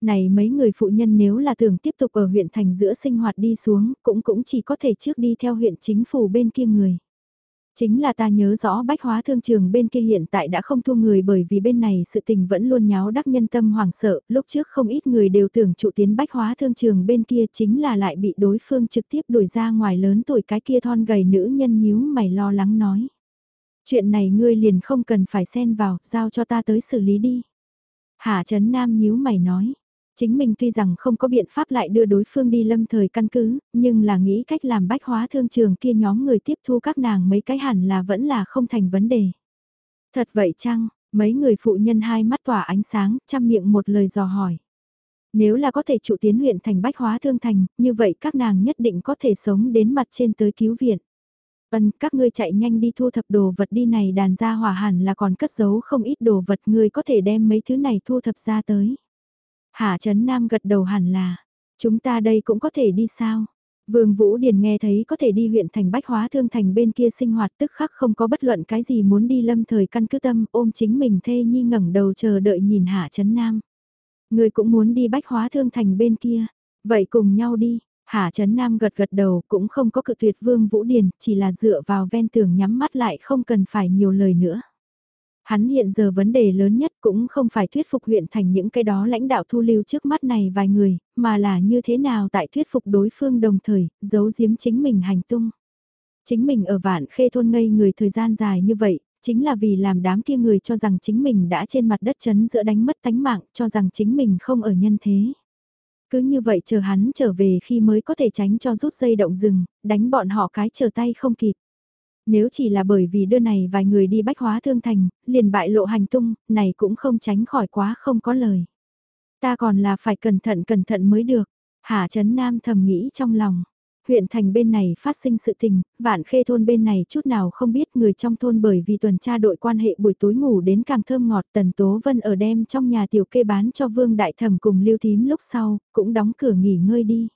Này mấy người phụ nhân nếu là thường tiếp tục ở huyện thành giữa sinh hoạt đi xuống, cũng cũng chỉ có thể trước đi theo huyện chính phủ bên kia người. Chính là ta nhớ rõ bách hóa thương trường bên kia hiện tại đã không thu người bởi vì bên này sự tình vẫn luôn nháo đắc nhân tâm hoảng sợ, lúc trước không ít người đều tưởng trụ tiến bách hóa thương trường bên kia chính là lại bị đối phương trực tiếp đuổi ra ngoài lớn tuổi cái kia thon gầy nữ nhân nhíu mày lo lắng nói. Chuyện này ngươi liền không cần phải xen vào, giao cho ta tới xử lý đi. Hạ Trấn Nam nhíu mày nói, Chính mình tuy rằng không có biện pháp lại đưa đối phương đi lâm thời căn cứ, nhưng là nghĩ cách làm bách hóa thương trường kia nhóm người tiếp thu các nàng mấy cái hẳn là vẫn là không thành vấn đề. Thật vậy chăng, mấy người phụ nhân hai mắt tỏa ánh sáng, chăm miệng một lời dò hỏi. Nếu là có thể trụ tiến huyện thành bách hóa thương thành, như vậy các nàng nhất định có thể sống đến mặt trên tới cứu viện. Vân, các ngươi chạy nhanh đi thu thập đồ vật đi này đàn ra hỏa hẳn là còn cất giấu không ít đồ vật ngươi có thể đem mấy thứ này thu thập ra tới. Hạ Trấn Nam gật đầu hẳn là, chúng ta đây cũng có thể đi sao? Vương Vũ Điền nghe thấy có thể đi huyện thành Bách Hóa Thương Thành bên kia sinh hoạt tức khắc không có bất luận cái gì muốn đi lâm thời căn cứ tâm ôm chính mình thê nhi ngẩng đầu chờ đợi nhìn Hạ Trấn Nam. Người cũng muốn đi Bách Hóa Thương Thành bên kia, vậy cùng nhau đi. Hạ Trấn Nam gật gật đầu cũng không có cự tuyệt Vương Vũ Điền, chỉ là dựa vào ven tường nhắm mắt lại không cần phải nhiều lời nữa. Hắn hiện giờ vấn đề lớn nhất cũng không phải thuyết phục huyện thành những cái đó lãnh đạo thu lưu trước mắt này vài người, mà là như thế nào tại thuyết phục đối phương đồng thời, giấu giếm chính mình hành tung. Chính mình ở vạn khê thôn ngây người thời gian dài như vậy, chính là vì làm đám kia người cho rằng chính mình đã trên mặt đất chấn giữa đánh mất tánh mạng, cho rằng chính mình không ở nhân thế. Cứ như vậy chờ hắn trở về khi mới có thể tránh cho rút dây động rừng, đánh bọn họ cái trở tay không kịp. Nếu chỉ là bởi vì đưa này vài người đi bách hóa thương thành, liền bại lộ hành tung, này cũng không tránh khỏi quá không có lời. Ta còn là phải cẩn thận cẩn thận mới được. Hà Trấn Nam thầm nghĩ trong lòng. Huyện thành bên này phát sinh sự tình, vạn khê thôn bên này chút nào không biết người trong thôn bởi vì tuần tra đội quan hệ buổi tối ngủ đến càng thơm ngọt tần tố vân ở đem trong nhà tiểu kê bán cho vương đại thẩm cùng lưu thím lúc sau, cũng đóng cửa nghỉ ngơi đi.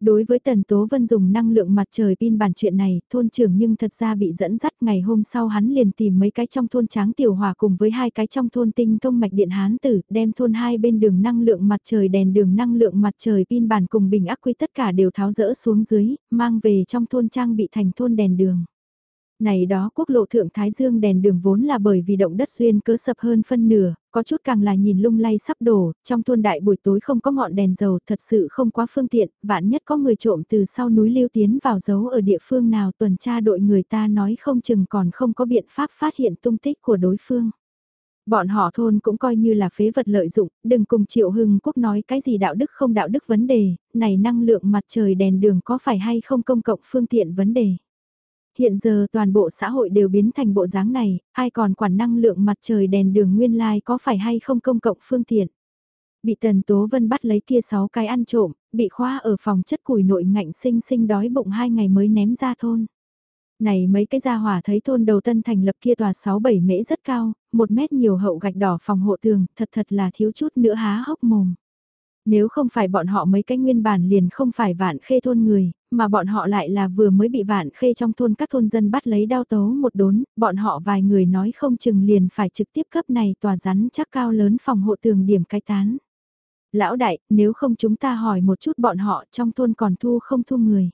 Đối với Tần Tố Vân dùng năng lượng mặt trời pin bản chuyện này, thôn trưởng nhưng thật ra bị dẫn dắt ngày hôm sau hắn liền tìm mấy cái trong thôn tráng tiểu hòa cùng với hai cái trong thôn tinh thông mạch điện hán tử, đem thôn hai bên đường năng lượng mặt trời đèn đường năng lượng mặt trời pin bản cùng bình ắc quy tất cả đều tháo rỡ xuống dưới, mang về trong thôn trang bị thành thôn đèn đường. Này đó quốc lộ thượng Thái Dương đèn đường vốn là bởi vì động đất xuyên cớ sập hơn phân nửa, có chút càng là nhìn lung lay sắp đổ, trong thôn đại buổi tối không có ngọn đèn dầu thật sự không quá phương tiện, vạn nhất có người trộm từ sau núi lưu tiến vào giấu ở địa phương nào tuần tra đội người ta nói không chừng còn không có biện pháp phát hiện tung tích của đối phương. Bọn họ thôn cũng coi như là phế vật lợi dụng, đừng cùng Triệu Hưng Quốc nói cái gì đạo đức không đạo đức vấn đề, này năng lượng mặt trời đèn đường có phải hay không công cộng phương tiện vấn đề. Hiện giờ toàn bộ xã hội đều biến thành bộ dáng này, ai còn quản năng lượng mặt trời đèn đường nguyên lai có phải hay không công cộng phương tiện. Bị Tần Tố Vân bắt lấy kia 6 cái ăn trộm, bị khoa ở phòng chất củi nội ngạnh sinh sinh đói bụng hai ngày mới ném ra thôn. Này mấy cái gia hỏa thấy thôn đầu tân thành lập kia tòa 6-7 mễ rất cao, một mét nhiều hậu gạch đỏ phòng hộ tường, thật thật là thiếu chút nữa há hốc mồm. Nếu không phải bọn họ mấy cái nguyên bản liền không phải vạn khê thôn người, mà bọn họ lại là vừa mới bị vạn khê trong thôn các thôn dân bắt lấy đao tấu một đốn, bọn họ vài người nói không chừng liền phải trực tiếp cấp này tòa rắn chắc cao lớn phòng hộ tường điểm cai tán. Lão đại, nếu không chúng ta hỏi một chút bọn họ trong thôn còn thu không thu người.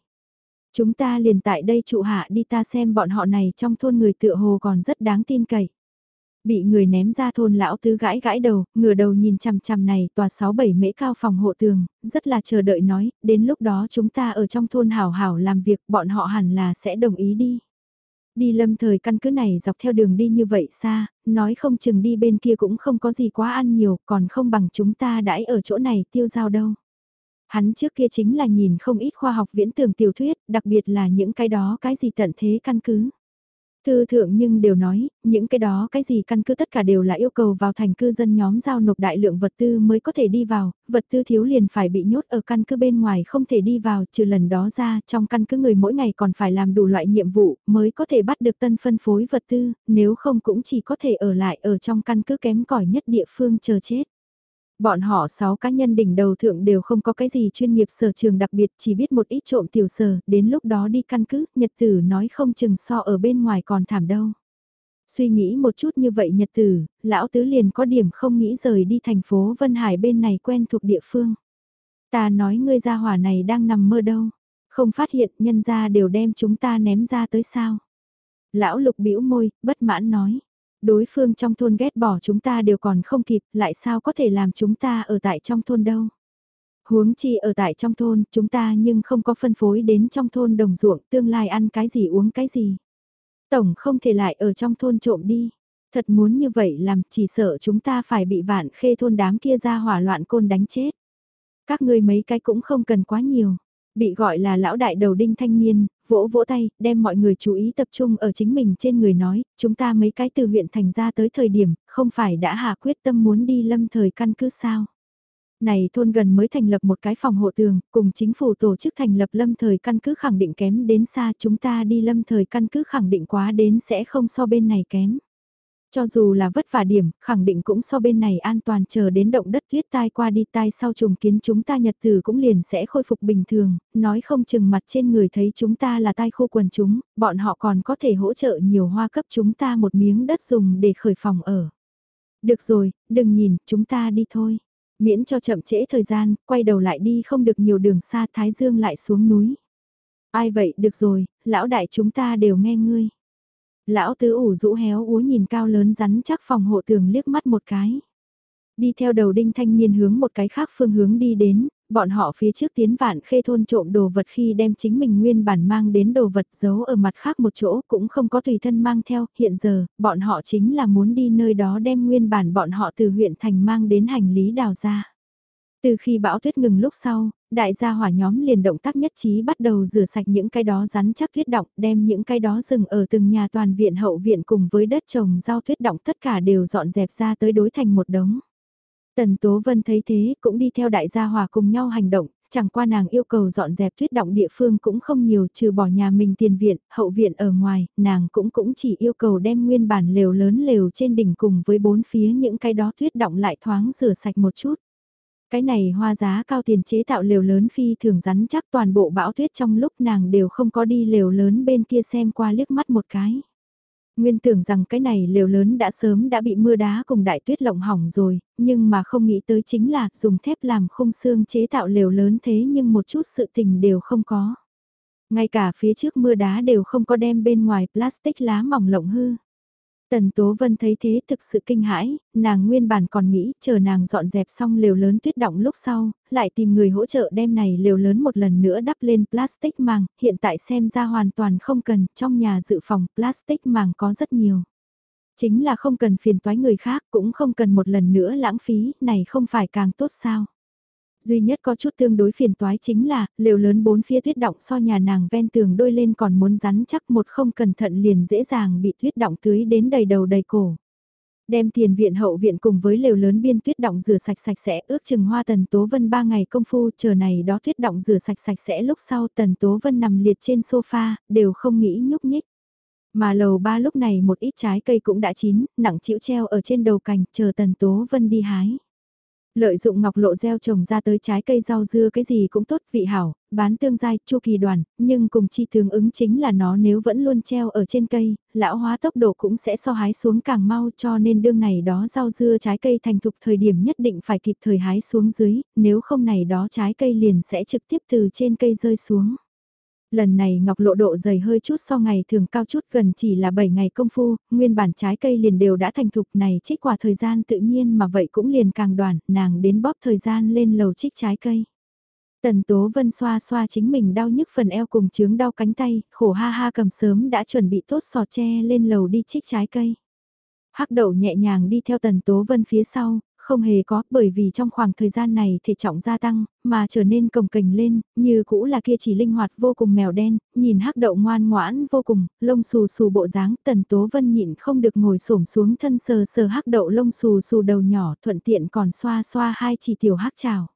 Chúng ta liền tại đây trụ hạ đi ta xem bọn họ này trong thôn người tựa hồ còn rất đáng tin cậy. Bị người ném ra thôn lão tứ gãi gãi đầu, ngửa đầu nhìn chằm chằm này tòa 6-7 mễ cao phòng hộ tường, rất là chờ đợi nói, đến lúc đó chúng ta ở trong thôn hảo hảo làm việc bọn họ hẳn là sẽ đồng ý đi. Đi lâm thời căn cứ này dọc theo đường đi như vậy xa, nói không chừng đi bên kia cũng không có gì quá ăn nhiều, còn không bằng chúng ta đãi ở chỗ này tiêu giao đâu. Hắn trước kia chính là nhìn không ít khoa học viễn tưởng tiểu thuyết, đặc biệt là những cái đó cái gì tận thế căn cứ. Thư thượng nhưng đều nói, những cái đó cái gì căn cứ tất cả đều là yêu cầu vào thành cư dân nhóm giao nộp đại lượng vật tư mới có thể đi vào, vật tư thiếu liền phải bị nhốt ở căn cứ bên ngoài không thể đi vào trừ lần đó ra trong căn cứ người mỗi ngày còn phải làm đủ loại nhiệm vụ mới có thể bắt được tân phân phối vật tư, nếu không cũng chỉ có thể ở lại ở trong căn cứ kém cỏi nhất địa phương chờ chết. Bọn họ 6 cá nhân đỉnh đầu thượng đều không có cái gì chuyên nghiệp sở trường đặc biệt chỉ biết một ít trộm tiểu sở, đến lúc đó đi căn cứ, nhật tử nói không chừng so ở bên ngoài còn thảm đâu. Suy nghĩ một chút như vậy nhật tử, lão tứ liền có điểm không nghĩ rời đi thành phố Vân Hải bên này quen thuộc địa phương. Ta nói ngươi gia hỏa này đang nằm mơ đâu, không phát hiện nhân gia đều đem chúng ta ném ra tới sao. Lão lục bĩu môi, bất mãn nói đối phương trong thôn ghét bỏ chúng ta đều còn không kịp, lại sao có thể làm chúng ta ở tại trong thôn đâu. Huống chi ở tại trong thôn, chúng ta nhưng không có phân phối đến trong thôn đồng ruộng, tương lai ăn cái gì uống cái gì. Tổng không thể lại ở trong thôn trộm đi. Thật muốn như vậy làm chỉ sợ chúng ta phải bị vạn khê thôn đám kia ra hỏa loạn côn đánh chết. Các ngươi mấy cái cũng không cần quá nhiều. Bị gọi là lão đại đầu đinh thanh niên, vỗ vỗ tay, đem mọi người chú ý tập trung ở chính mình trên người nói, chúng ta mấy cái từ huyện thành ra tới thời điểm, không phải đã hạ quyết tâm muốn đi lâm thời căn cứ sao. Này thôn gần mới thành lập một cái phòng hộ tường, cùng chính phủ tổ chức thành lập lâm thời căn cứ khẳng định kém đến xa chúng ta đi lâm thời căn cứ khẳng định quá đến sẽ không so bên này kém. Cho dù là vất vả điểm, khẳng định cũng so bên này an toàn chờ đến động đất tuyết tai qua đi tai sau trùng kiến chúng ta nhật tử cũng liền sẽ khôi phục bình thường, nói không chừng mặt trên người thấy chúng ta là tai khô quần chúng, bọn họ còn có thể hỗ trợ nhiều hoa cấp chúng ta một miếng đất dùng để khởi phòng ở. Được rồi, đừng nhìn, chúng ta đi thôi. Miễn cho chậm trễ thời gian, quay đầu lại đi không được nhiều đường xa Thái Dương lại xuống núi. Ai vậy, được rồi, lão đại chúng ta đều nghe ngươi. Lão tứ ủ rũ héo úa nhìn cao lớn rắn chắc phòng hộ tường liếc mắt một cái. Đi theo đầu đinh thanh niên hướng một cái khác phương hướng đi đến, bọn họ phía trước tiến vạn khê thôn trộm đồ vật khi đem chính mình nguyên bản mang đến đồ vật giấu ở mặt khác một chỗ cũng không có tùy thân mang theo, hiện giờ, bọn họ chính là muốn đi nơi đó đem nguyên bản bọn họ từ huyện thành mang đến hành lý đào ra. Từ khi bão tuyết ngừng lúc sau, đại gia hỏa nhóm liền động tác nhất trí bắt đầu rửa sạch những cái đó rắn chắc tuyết động, đem những cái đó rừng ở từng nhà toàn viện hậu viện cùng với đất trồng rau tuyết động tất cả đều dọn dẹp ra tới đối thành một đống. Tần Tố Vân thấy thế cũng đi theo đại gia hòa cùng nhau hành động, chẳng qua nàng yêu cầu dọn dẹp tuyết động địa phương cũng không nhiều trừ bỏ nhà mình tiền viện, hậu viện ở ngoài, nàng cũng cũng chỉ yêu cầu đem nguyên bản lều lớn lều trên đỉnh cùng với bốn phía những cái đó tuyết động lại thoáng rửa sạch một chút. Cái này hoa giá cao tiền chế tạo lều lớn phi thường rắn chắc toàn bộ bão tuyết trong lúc nàng đều không có đi lều lớn bên kia xem qua liếc mắt một cái. Nguyên tưởng rằng cái này lều lớn đã sớm đã bị mưa đá cùng đại tuyết lộng hỏng rồi, nhưng mà không nghĩ tới chính là dùng thép làm khung xương chế tạo lều lớn thế nhưng một chút sự tình đều không có. Ngay cả phía trước mưa đá đều không có đem bên ngoài plastic lá mỏng lộng hư. Tần Tố Vân thấy thế thực sự kinh hãi, nàng nguyên bản còn nghĩ chờ nàng dọn dẹp xong lều lớn tuyết động lúc sau, lại tìm người hỗ trợ đem này lều lớn một lần nữa đắp lên plastic màng, hiện tại xem ra hoàn toàn không cần, trong nhà dự phòng plastic màng có rất nhiều. Chính là không cần phiền toái người khác cũng không cần một lần nữa lãng phí, này không phải càng tốt sao. Duy nhất có chút tương đối phiền toái chính là, lều lớn bốn phía tuyết động so nhà nàng ven tường đôi lên còn muốn rắn chắc một không cẩn thận liền dễ dàng bị tuyết động tưới đến đầy đầu đầy cổ. Đem tiền viện hậu viện cùng với lều lớn biên tuyết động rửa sạch sạch sẽ ước chừng hoa tần tố vân ba ngày công phu chờ này đó tuyết động rửa sạch sạch sẽ lúc sau tần tố vân nằm liệt trên sofa, đều không nghĩ nhúc nhích. Mà lầu ba lúc này một ít trái cây cũng đã chín, nặng chịu treo ở trên đầu cành chờ tần tố vân đi hái. Lợi dụng ngọc lộ gieo trồng ra tới trái cây rau dưa cái gì cũng tốt vị hảo, bán tương giai, chu kỳ đoàn, nhưng cùng chi tương ứng chính là nó nếu vẫn luôn treo ở trên cây, lão hóa tốc độ cũng sẽ so hái xuống càng mau cho nên đương này đó rau dưa trái cây thành thục thời điểm nhất định phải kịp thời hái xuống dưới, nếu không này đó trái cây liền sẽ trực tiếp từ trên cây rơi xuống. Lần này ngọc lộ độ dày hơi chút so ngày thường cao chút gần chỉ là 7 ngày công phu, nguyên bản trái cây liền đều đã thành thục này trích quả thời gian tự nhiên mà vậy cũng liền càng đoạn, nàng đến bóp thời gian lên lầu trích trái cây. Tần Tố Vân xoa xoa chính mình đau nhức phần eo cùng chướng đau cánh tay, khổ ha ha cầm sớm đã chuẩn bị tốt sọt tre lên lầu đi trích trái cây. Hắc đậu nhẹ nhàng đi theo Tần Tố Vân phía sau, không hề có, bởi vì trong khoảng thời gian này thể trọng gia tăng, mà trở nên cồng kềnh lên, như cũ là kia chỉ linh hoạt vô cùng mèo đen, nhìn hắc đậu ngoan ngoãn vô cùng, lông xù xù bộ dáng, tần tố vân nhịn không được ngồi xổm xuống thân sờ sờ hắc đậu lông xù xù đầu nhỏ, thuận tiện còn xoa xoa hai chỉ tiểu hắc trào.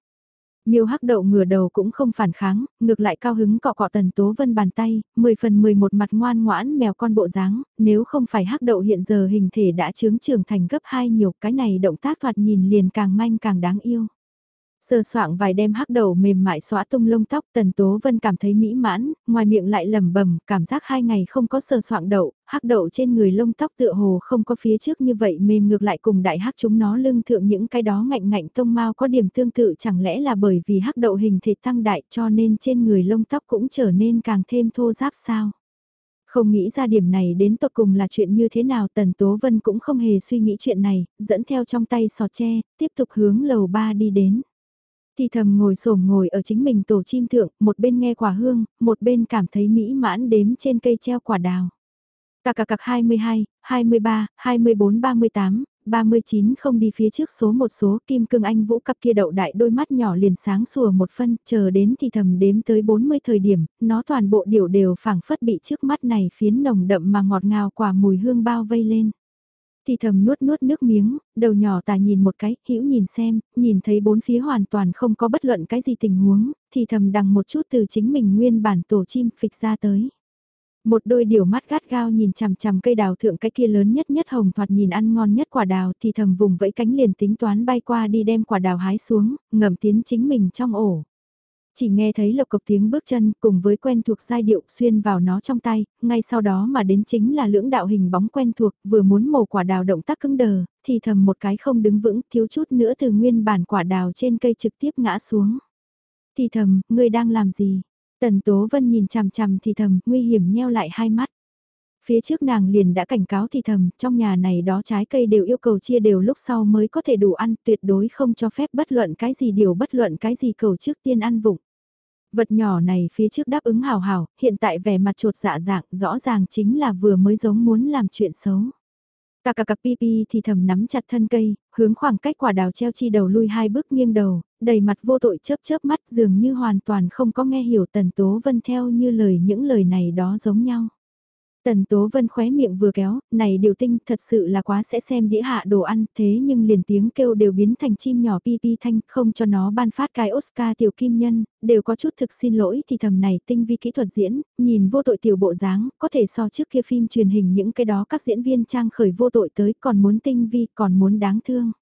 Miêu hắc đậu ngửa đầu cũng không phản kháng, ngược lại cao hứng cọ cọ tần tố vân bàn tay, 10 phần 11 mặt ngoan ngoãn mèo con bộ dáng, nếu không phải hắc đậu hiện giờ hình thể đã chứng trưởng thành gấp 2 nhiều cái này động tác thoạt nhìn liền càng manh càng đáng yêu. Sơ soạng vài đêm hắc đầu mềm mại xóa tung lông tóc tần tố vân cảm thấy mỹ mãn, ngoài miệng lại lẩm bẩm cảm giác hai ngày không có sơ soạng đậu, hắc đậu trên người lông tóc tựa hồ không có phía trước như vậy mềm ngược lại cùng đại hắc chúng nó lưng thượng những cái đó ngạnh ngạnh tông mau có điểm tương tự chẳng lẽ là bởi vì hắc đậu hình thể tăng đại cho nên trên người lông tóc cũng trở nên càng thêm thô ráp sao. Không nghĩ ra điểm này đến tột cùng là chuyện như thế nào Tần Tố Vân cũng không hề suy nghĩ chuyện này, dẫn theo trong tay sọt tre, tiếp tục hướng lầu ba đi đến thì thầm ngồi xổm ngồi ở chính mình tổ chim thượng, một bên nghe quả hương, một bên cảm thấy mỹ mãn đếm trên cây treo quả đào. Cà cà cạc 22, 23, 24, 38, 39 không đi phía trước số một số kim cương anh vũ cặp kia đậu đại đôi mắt nhỏ liền sáng sủa một phân, chờ đến thì thầm đếm tới 40 thời điểm, nó toàn bộ điều đều phảng phất bị trước mắt này phiến nồng đậm mà ngọt ngào quả mùi hương bao vây lên thì thầm nuốt nuốt nước miếng, đầu nhỏ tà nhìn một cái, hữu nhìn xem, nhìn thấy bốn phía hoàn toàn không có bất luận cái gì tình huống, thì thầm đằng một chút từ chính mình nguyên bản tổ chim phịch ra tới. Một đôi điều mắt gắt gao nhìn chằm chằm cây đào thượng cái kia lớn nhất nhất hồng thoạt nhìn ăn ngon nhất quả đào thì thầm vùng vẫy cánh liền tính toán bay qua đi đem quả đào hái xuống, ngậm tiến chính mình trong ổ. Chỉ nghe thấy lộc cộc tiếng bước chân cùng với quen thuộc giai điệu xuyên vào nó trong tay, ngay sau đó mà đến chính là lưỡng đạo hình bóng quen thuộc vừa muốn mổ quả đào động tác cứng đờ, thì thầm một cái không đứng vững thiếu chút nữa từ nguyên bản quả đào trên cây trực tiếp ngã xuống. Thì thầm, ngươi đang làm gì? Tần Tố Vân nhìn chằm chằm thì thầm, nguy hiểm nheo lại hai mắt. Phía trước nàng liền đã cảnh cáo thì thầm, trong nhà này đó trái cây đều yêu cầu chia đều lúc sau mới có thể đủ ăn, tuyệt đối không cho phép bất luận cái gì điều bất luận cái gì cầu trước tiên ăn vụng. Vật nhỏ này phía trước đáp ứng hào hào, hiện tại vẻ mặt trột dạ dạng, rõ ràng chính là vừa mới giống muốn làm chuyện xấu. Cà cà cà pi pi thì thầm nắm chặt thân cây, hướng khoảng cách quả đào treo chi đầu lui hai bước nghiêng đầu, đầy mặt vô tội chớp chớp mắt dường như hoàn toàn không có nghe hiểu tần tố vân theo như lời những lời này đó giống nhau. Tần Tố Vân khóe miệng vừa kéo, này điều tinh thật sự là quá sẽ xem đĩa hạ đồ ăn, thế nhưng liền tiếng kêu đều biến thành chim nhỏ pi pi thanh, không cho nó ban phát cái Oscar tiểu kim nhân, đều có chút thực xin lỗi thì thầm này tinh vi kỹ thuật diễn, nhìn vô tội tiểu bộ dáng, có thể so trước kia phim truyền hình những cái đó các diễn viên trang khởi vô tội tới còn muốn tinh vi còn muốn đáng thương.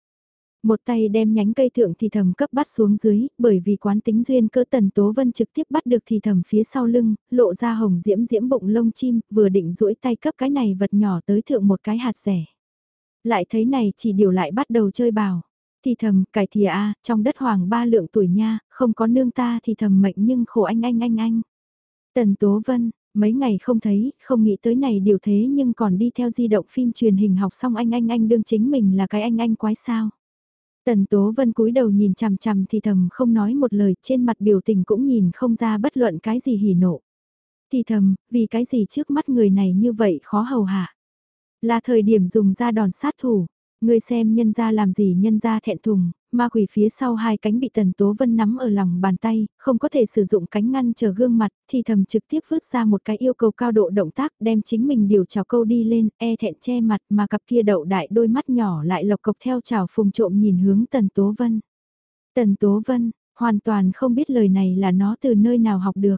Một tay đem nhánh cây thượng thì thầm cấp bắt xuống dưới, bởi vì quán tính duyên cơ tần tố vân trực tiếp bắt được thì thầm phía sau lưng, lộ ra hồng diễm diễm bụng lông chim, vừa định duỗi tay cấp cái này vật nhỏ tới thượng một cái hạt rẻ. Lại thấy này chỉ điều lại bắt đầu chơi bào. Thì thầm, cải thìa a trong đất hoàng ba lượng tuổi nha, không có nương ta thì thầm mệnh nhưng khổ anh anh anh anh. Tần Tố Vân, mấy ngày không thấy, không nghĩ tới này điều thế nhưng còn đi theo di động phim truyền hình học xong anh anh anh đương chính mình là cái anh anh quái sao. Tần Tố Vân cúi đầu nhìn chằm chằm thì thầm không nói một lời trên mặt biểu tình cũng nhìn không ra bất luận cái gì hỉ nộ. Thì thầm, vì cái gì trước mắt người này như vậy khó hầu hạ. Là thời điểm dùng ra đòn sát thủ, người xem nhân ra làm gì nhân ra thẹn thùng, ma quỷ phía sau hai cánh bị Tần Tố Vân nắm ở lòng bàn tay, không có thể sử dụng cánh ngăn chờ gương mặt, thì thầm trực tiếp vứt ra một cái yêu cầu cao độ động tác đem chính mình điều chào câu đi lên, e thẹn che mặt mà cặp kia đậu đại đôi mắt nhỏ lại lộc cộc theo chào phùng trộm nhìn hướng Tần Tố Vân. Tần Tố Vân, hoàn toàn không biết lời này là nó từ nơi nào học được.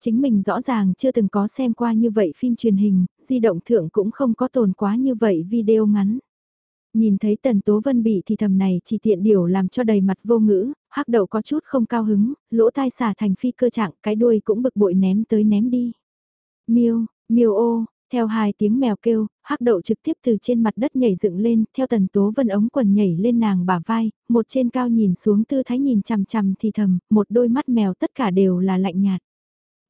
Chính mình rõ ràng chưa từng có xem qua như vậy phim truyền hình, di động thượng cũng không có tồn quá như vậy video ngắn. Nhìn thấy Tần Tố Vân bị thì thầm này chỉ tiện điều làm cho đầy mặt vô ngữ, hắc đậu có chút không cao hứng, lỗ tai xả thành phi cơ trạng, cái đuôi cũng bực bội ném tới ném đi. Miêu, miêu ô, theo hai tiếng mèo kêu, hắc đậu trực tiếp từ trên mặt đất nhảy dựng lên, theo tần tố vân ống quần nhảy lên nàng bả vai, một trên cao nhìn xuống tư thái nhìn chằm chằm thì thầm, một đôi mắt mèo tất cả đều là lạnh nhạt.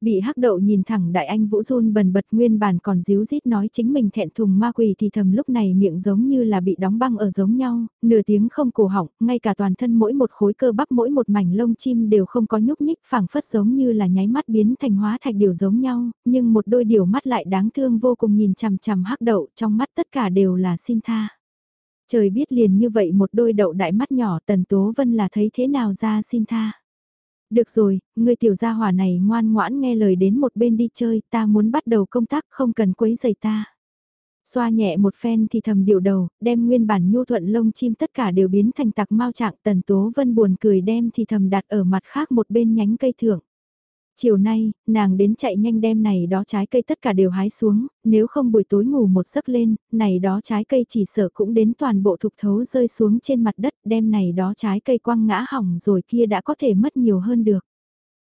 Bị hắc đậu nhìn thẳng đại anh Vũ run bần bật nguyên bản còn díu dít nói chính mình thẹn thùng ma quỷ thì thầm lúc này miệng giống như là bị đóng băng ở giống nhau, nửa tiếng không cổ họng, ngay cả toàn thân mỗi một khối cơ bắp mỗi một mảnh lông chim đều không có nhúc nhích phảng phất giống như là nháy mắt biến thành hóa thạch điều giống nhau, nhưng một đôi điều mắt lại đáng thương vô cùng nhìn chằm chằm hắc đậu trong mắt tất cả đều là xin tha. Trời biết liền như vậy một đôi đậu đại mắt nhỏ tần tố vân là thấy thế nào ra xin tha. Được rồi, người tiểu gia hỏa này ngoan ngoãn nghe lời đến một bên đi chơi, ta muốn bắt đầu công tác không cần quấy giày ta. Xoa nhẹ một phen thì thầm điều đầu, đem nguyên bản nhu thuận lông chim tất cả đều biến thành tạc mau trạng tần tố vân buồn cười đem thì thầm đặt ở mặt khác một bên nhánh cây thưởng. Chiều nay, nàng đến chạy nhanh đem này đó trái cây tất cả đều hái xuống, nếu không buổi tối ngủ một giấc lên, này đó trái cây chỉ sợ cũng đến toàn bộ thục thấu rơi xuống trên mặt đất, đem này đó trái cây quăng ngã hỏng rồi kia đã có thể mất nhiều hơn được.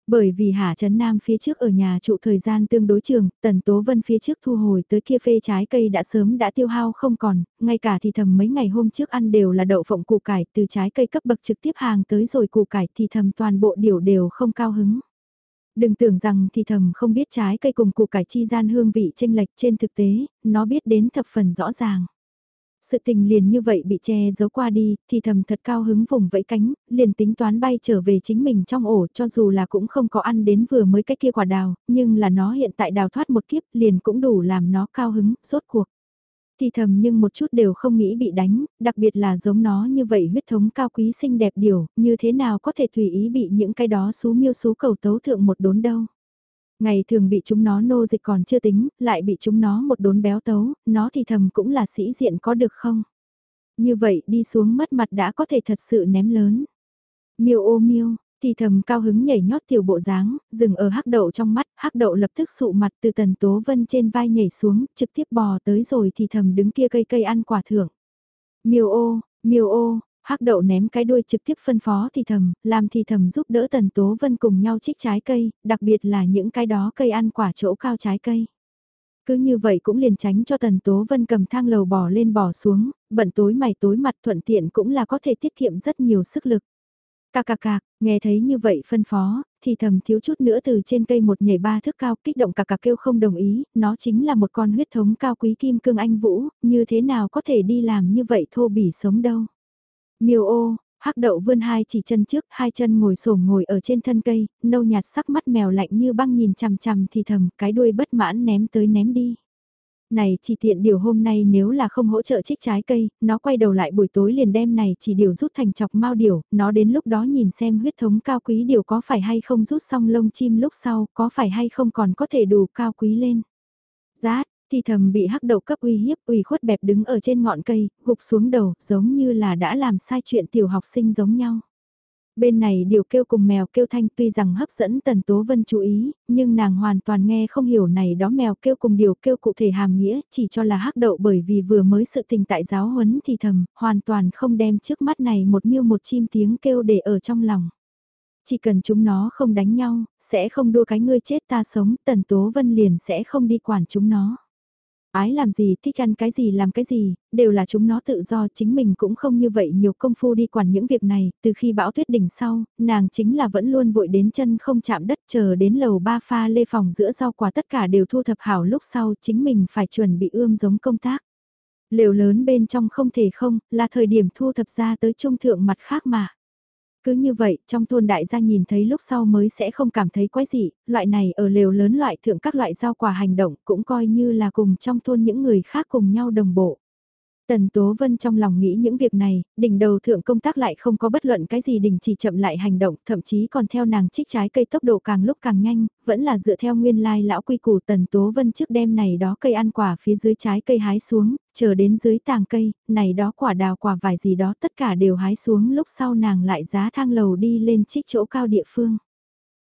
Bởi vì Hà Trấn Nam phía trước ở nhà trụ thời gian tương đối trường, Tần Tố Vân phía trước thu hồi tới kia phê trái cây đã sớm đã tiêu hao không còn, ngay cả thì thầm mấy ngày hôm trước ăn đều là đậu phộng củ cải từ trái cây cấp bậc trực tiếp hàng tới rồi củ cải thì thầm toàn bộ điều đều không cao hứng. Đừng tưởng rằng thì thầm không biết trái cây cùng củ cải chi gian hương vị tranh lệch trên thực tế, nó biết đến thập phần rõ ràng. Sự tình liền như vậy bị che giấu qua đi, thì thầm thật cao hứng vùng vẫy cánh, liền tính toán bay trở về chính mình trong ổ cho dù là cũng không có ăn đến vừa mới cái kia quả đào, nhưng là nó hiện tại đào thoát một kiếp liền cũng đủ làm nó cao hứng, rốt cuộc thì thầm nhưng một chút đều không nghĩ bị đánh, đặc biệt là giống nó như vậy huyết thống cao quý xinh đẹp điều, như thế nào có thể tùy ý bị những cái đó xú miêu xú cầu tấu thượng một đốn đâu. Ngày thường bị chúng nó nô dịch còn chưa tính, lại bị chúng nó một đốn béo tấu, nó thì thầm cũng là sĩ diện có được không? Như vậy đi xuống mất mặt đã có thể thật sự ném lớn. Miêu ô miêu, thì thầm cao hứng nhảy nhót tiểu bộ dáng, dừng ở hắc đậu trong mắt, hắc đậu lập tức sụ mặt từ tần tố vân trên vai nhảy xuống, trực tiếp bò tới rồi thì thầm đứng kia cây cây ăn quả thưởng. Miêu ô, miêu ô, hắc đậu ném cái đuôi trực tiếp phân phó thì thầm, làm thì thầm giúp đỡ tần tố vân cùng nhau trích trái cây, đặc biệt là những cái đó cây ăn quả chỗ cao trái cây. Cứ như vậy cũng liền tránh cho Tần Tố Vân cầm thang lầu bò lên bò xuống, bận tối mày tối mặt thuận tiện cũng là có thể tiết kiệm rất nhiều sức lực. Cà cà cà, nghe thấy như vậy phân phó, thì thầm thiếu chút nữa từ trên cây một nhảy ba thước cao kích động cà cà kêu không đồng ý, nó chính là một con huyết thống cao quý kim cương anh vũ, như thế nào có thể đi làm như vậy thô bỉ sống đâu. Miêu ô, hắc đậu vươn hai chỉ chân trước, hai chân ngồi xổm ngồi ở trên thân cây, nâu nhạt sắc mắt mèo lạnh như băng nhìn chằm chằm thì thầm, cái đuôi bất mãn ném tới ném đi này chỉ tiện điều hôm nay nếu là không hỗ trợ trích trái cây, nó quay đầu lại buổi tối liền đem này chỉ điều rút thành chọc mau điều, nó đến lúc đó nhìn xem huyết thống cao quý điều có phải hay không rút xong lông chim lúc sau, có phải hay không còn có thể đủ cao quý lên. Giá, Thì thầm bị hắc đậu cấp uy hiếp uy khuất bẹp đứng ở trên ngọn cây, gục xuống đầu, giống như là đã làm sai chuyện tiểu học sinh giống nhau. Bên này điều kêu cùng mèo kêu thanh tuy rằng hấp dẫn Tần Tố Vân chú ý, nhưng nàng hoàn toàn nghe không hiểu này đó mèo kêu cùng điều kêu cụ thể hàm nghĩa, chỉ cho là hắc đậu bởi vì vừa mới sự tình tại giáo huấn thì thầm, hoàn toàn không đem trước mắt này một miêu một chim tiếng kêu để ở trong lòng. Chỉ cần chúng nó không đánh nhau, sẽ không đua cái ngươi chết ta sống, Tần Tố Vân liền sẽ không đi quản chúng nó. Ái làm gì, thích ăn cái gì làm cái gì, đều là chúng nó tự do, chính mình cũng không như vậy nhiều công phu đi quản những việc này, từ khi bão tuyết đỉnh sau, nàng chính là vẫn luôn vội đến chân không chạm đất chờ đến lầu ba pha lê phòng giữa rau quả tất cả đều thu thập hảo lúc sau chính mình phải chuẩn bị ươm giống công tác. Liều lớn bên trong không thể không, là thời điểm thu thập ra tới trung thượng mặt khác mà. Cứ như vậy, trong thôn đại gia nhìn thấy lúc sau mới sẽ không cảm thấy quái gì, loại này ở lều lớn loại thượng các loại rau quả hành động cũng coi như là cùng trong thôn những người khác cùng nhau đồng bộ. Tần Tố Vân trong lòng nghĩ những việc này, đỉnh đầu thượng công tác lại không có bất luận cái gì đình chỉ chậm lại hành động, thậm chí còn theo nàng trích trái cây tốc độ càng lúc càng nhanh, vẫn là dựa theo nguyên lai lão quy củ Tần Tố Vân trước đêm này đó cây ăn quả phía dưới trái cây hái xuống, chờ đến dưới tàng cây, này đó quả đào quả vải gì đó tất cả đều hái xuống lúc sau nàng lại giá thang lầu đi lên trích chỗ cao địa phương.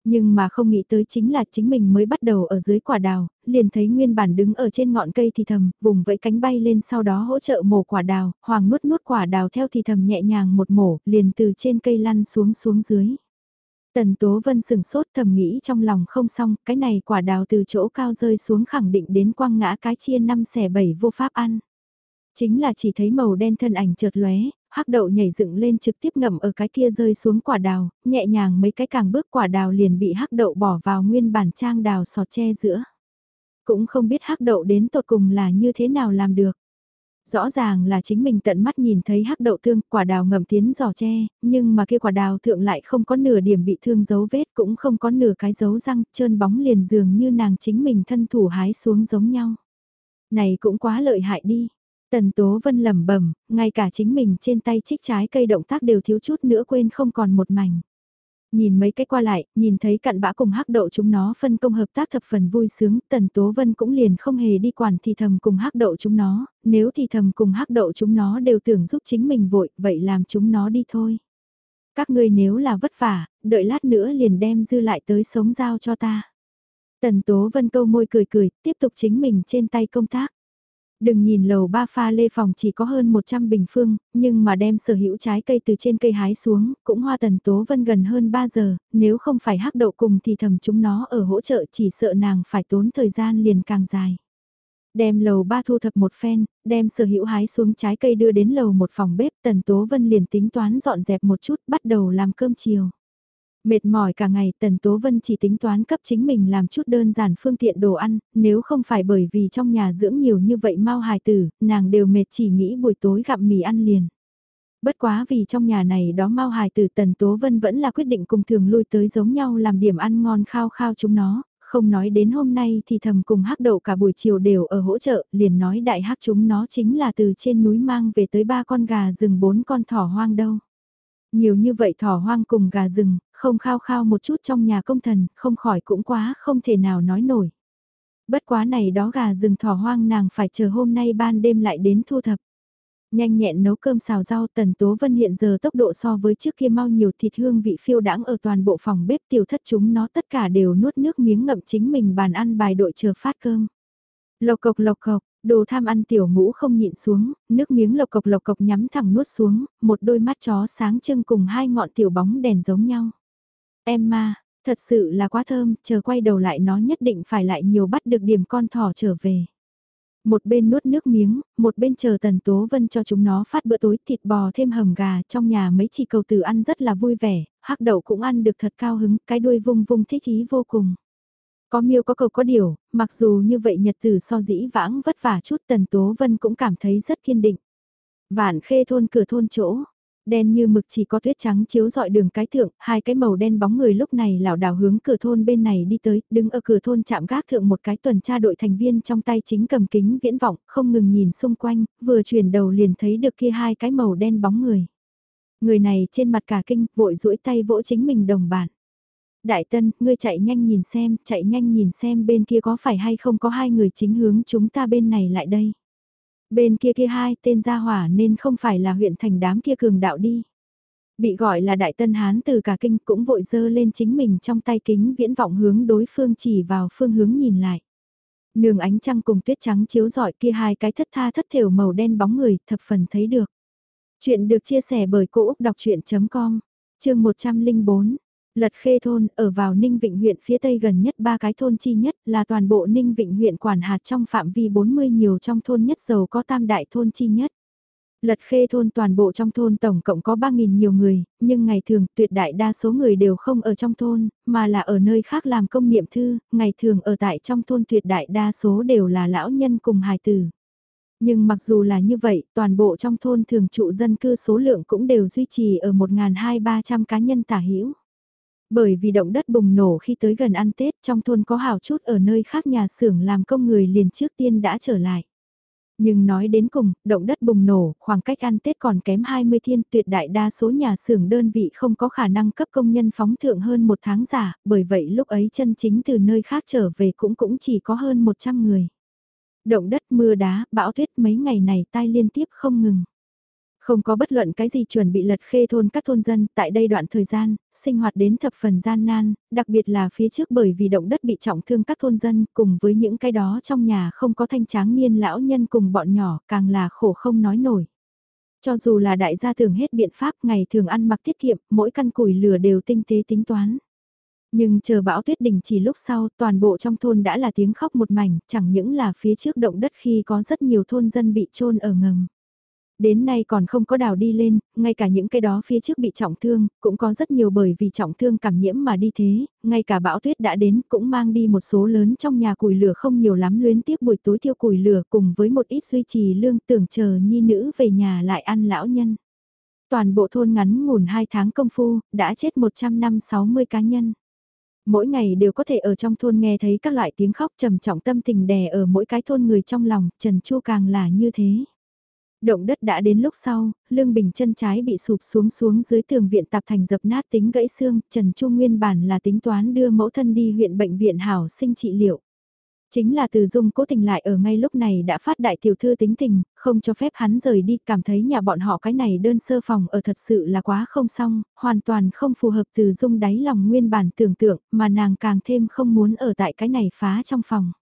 Nhưng mà không nghĩ tới chính là chính mình mới bắt đầu ở dưới quả đào, liền thấy nguyên bản đứng ở trên ngọn cây thì thầm, vùng vẫy cánh bay lên sau đó hỗ trợ mổ quả đào, hoàng nuốt nuốt quả đào theo thì thầm nhẹ nhàng một mổ, liền từ trên cây lăn xuống xuống dưới. Tần Tố Vân sừng sốt thầm nghĩ trong lòng không xong, cái này quả đào từ chỗ cao rơi xuống khẳng định đến quăng ngã cái chia năm xẻ bảy vô pháp ăn. Chính là chỉ thấy màu đen thân ảnh chợt lóe, hắc đậu nhảy dựng lên trực tiếp ngậm ở cái kia rơi xuống quả đào, nhẹ nhàng mấy cái càng bước quả đào liền bị hắc đậu bỏ vào nguyên bản trang đào sọt che giữa. Cũng không biết hắc đậu đến tột cùng là như thế nào làm được. Rõ ràng là chính mình tận mắt nhìn thấy hắc đậu thương, quả đào ngậm tiến giò tre, nhưng mà kia quả đào thượng lại không có nửa điểm bị thương dấu vết cũng không có nửa cái dấu răng, trơn bóng liền dường như nàng chính mình thân thủ hái xuống giống nhau. Này cũng quá lợi hại đi. Tần Tố Vân lẩm bẩm, ngay cả chính mình trên tay trích trái cây động tác đều thiếu chút nữa quên không còn một mảnh. Nhìn mấy cái qua lại, nhìn thấy cặn bã cùng hắc đậu chúng nó phân công hợp tác thập phần vui sướng, Tần Tố Vân cũng liền không hề đi quản thì thầm cùng hắc đậu chúng nó, nếu thì thầm cùng hắc đậu chúng nó đều tưởng giúp chính mình vội, vậy làm chúng nó đi thôi. Các ngươi nếu là vất vả, đợi lát nữa liền đem dư lại tới sống giao cho ta. Tần Tố Vân câu môi cười cười, tiếp tục chính mình trên tay công tác. Đừng nhìn lầu ba pha lê phòng chỉ có hơn 100 bình phương, nhưng mà đem sở hữu trái cây từ trên cây hái xuống, cũng hoa tần tố vân gần hơn 3 giờ, nếu không phải hắc đậu cùng thì thầm chúng nó ở hỗ trợ chỉ sợ nàng phải tốn thời gian liền càng dài. Đem lầu ba thu thập một phen, đem sở hữu hái xuống trái cây đưa đến lầu một phòng bếp, tần tố vân liền tính toán dọn dẹp một chút, bắt đầu làm cơm chiều. Mệt mỏi cả ngày Tần Tố Vân chỉ tính toán cấp chính mình làm chút đơn giản phương tiện đồ ăn, nếu không phải bởi vì trong nhà dưỡng nhiều như vậy mau hài tử, nàng đều mệt chỉ nghĩ buổi tối gặm mì ăn liền. Bất quá vì trong nhà này đó mau hài tử Tần Tố Vân vẫn là quyết định cùng thường lui tới giống nhau làm điểm ăn ngon khao khao chúng nó, không nói đến hôm nay thì thầm cùng hắc đậu cả buổi chiều đều ở hỗ trợ, liền nói đại hắc chúng nó chính là từ trên núi mang về tới ba con gà rừng bốn con thỏ hoang đâu. Nhiều như vậy thỏ hoang cùng gà rừng, không khao khao một chút trong nhà công thần, không khỏi cũng quá không thể nào nói nổi. Bất quá này đó gà rừng thỏ hoang nàng phải chờ hôm nay ban đêm lại đến thu thập. Nhanh nhẹn nấu cơm xào rau tần tố vân hiện giờ tốc độ so với trước kia mau nhiều thịt hương vị phiêu đãng ở toàn bộ phòng bếp tiểu thất chúng nó tất cả đều nuốt nước miếng ngậm chính mình bàn ăn bài đội chờ phát cơm. Lộc cộc lộc cộc, Đồ tham ăn tiểu ngũ không nhịn xuống, nước miếng lộc cộc lộc cộc nhắm thẳng nuốt xuống, một đôi mắt chó sáng trưng cùng hai ngọn tiểu bóng đèn giống nhau. Emma, thật sự là quá thơm, chờ quay đầu lại nó nhất định phải lại nhiều bắt được điểm con thỏ trở về. Một bên nuốt nước miếng, một bên chờ Tần Tố Vân cho chúng nó phát bữa tối thịt bò thêm hầm gà trong nhà mấy chị cầu tử ăn rất là vui vẻ, hắc đậu cũng ăn được thật cao hứng, cái đuôi vung vung thích ý vô cùng. Có miêu có cầu có điều, mặc dù như vậy nhật tử so dĩ vãng vất vả chút Tần Tố Vân cũng cảm thấy rất kiên định. Vạn khê thôn cửa thôn chỗ, đen như mực chỉ có tuyết trắng chiếu dọi đường cái thượng, hai cái màu đen bóng người lúc này lảo đảo hướng cửa thôn bên này đi tới, đứng ở cửa thôn chạm gác thượng một cái tuần tra đội thành viên trong tay chính cầm kính viễn vọng, không ngừng nhìn xung quanh, vừa chuyển đầu liền thấy được kia hai cái màu đen bóng người. Người này trên mặt cả kinh, vội duỗi tay vỗ chính mình đồng bản. Đại Tân, ngươi chạy nhanh nhìn xem, chạy nhanh nhìn xem bên kia có phải hay không có hai người chính hướng chúng ta bên này lại đây. Bên kia kia hai tên gia hỏa nên không phải là huyện thành đám kia cường đạo đi. Bị gọi là Đại Tân Hán từ cả kinh cũng vội dơ lên chính mình trong tay kính viễn vọng hướng đối phương chỉ vào phương hướng nhìn lại. Nương ánh trăng cùng tuyết trắng chiếu rọi kia hai cái thất tha thất thểu màu đen bóng người thập phần thấy được. Chuyện được chia sẻ bởi Cô Úc Đọc Chuyện.com, chương 104. Lật Khê Thôn ở vào Ninh Vịnh huyện phía tây gần nhất ba cái thôn chi nhất là toàn bộ Ninh Vịnh huyện quản hạt trong phạm vi 40 nhiều trong thôn nhất giàu có tam đại thôn chi nhất. Lật khê thôn toàn bộ trong thôn tổng cộng có 3.000 nhiều người, nhưng ngày thường tuyệt đại đa số người đều không ở trong thôn, mà là ở nơi khác làm công niệm thư, ngày thường ở tại trong thôn tuyệt đại đa số đều là lão nhân cùng hài tử. Nhưng mặc dù là như vậy, toàn bộ trong thôn thường trụ dân cư số lượng cũng đều duy trì ở 1.200-300 cá nhân tả hữu bởi vì động đất bùng nổ khi tới gần ăn Tết trong thôn có hào chút ở nơi khác nhà xưởng làm công người liền trước tiên đã trở lại. Nhưng nói đến cùng, động đất bùng nổ, khoảng cách ăn Tết còn kém 20 thiên tuyệt đại đa số nhà xưởng đơn vị không có khả năng cấp công nhân phóng thượng hơn một tháng giả, bởi vậy lúc ấy chân chính từ nơi khác trở về cũng cũng chỉ có hơn 100 người. Động đất mưa đá, bão tuyết mấy ngày này tai liên tiếp không ngừng. Không có bất luận cái gì chuẩn bị lật khê thôn các thôn dân tại đây đoạn thời gian, sinh hoạt đến thập phần gian nan, đặc biệt là phía trước bởi vì động đất bị trọng thương các thôn dân cùng với những cái đó trong nhà không có thanh tráng niên lão nhân cùng bọn nhỏ càng là khổ không nói nổi. Cho dù là đại gia thường hết biện pháp ngày thường ăn mặc tiết kiệm, mỗi căn củi lửa đều tinh tế tính toán. Nhưng chờ bão tuyết đình chỉ lúc sau, toàn bộ trong thôn đã là tiếng khóc một mảnh, chẳng những là phía trước động đất khi có rất nhiều thôn dân bị trôn ở ngầm. Đến nay còn không có đào đi lên, ngay cả những cái đó phía trước bị trọng thương, cũng có rất nhiều bởi vì trọng thương cảm nhiễm mà đi thế, ngay cả bão tuyết đã đến cũng mang đi một số lớn trong nhà củi lửa không nhiều lắm luyến tiếc buổi tối thiêu củi lửa cùng với một ít duy trì lương tưởng chờ nhi nữ về nhà lại ăn lão nhân. Toàn bộ thôn ngắn ngủn 2 tháng công phu, đã chết 100 năm 60 cá nhân mỗi ngày đều có thể ở trong thôn nghe thấy các loại tiếng khóc trầm trọng tâm tình đè ở mỗi cái thôn người trong lòng, Trần Chu càng là như thế. Động đất đã đến lúc sau, lương bình chân trái bị sụp xuống xuống dưới tường viện tạp thành dập nát tính gãy xương, Trần Chu nguyên bản là tính toán đưa mẫu thân đi huyện bệnh viện hảo sinh trị liệu. Chính là từ dung cố tình lại ở ngay lúc này đã phát đại tiểu thư tính tình, không cho phép hắn rời đi, cảm thấy nhà bọn họ cái này đơn sơ phòng ở thật sự là quá không xong, hoàn toàn không phù hợp từ dung đáy lòng nguyên bản tưởng tượng, mà nàng càng thêm không muốn ở tại cái này phá trong phòng.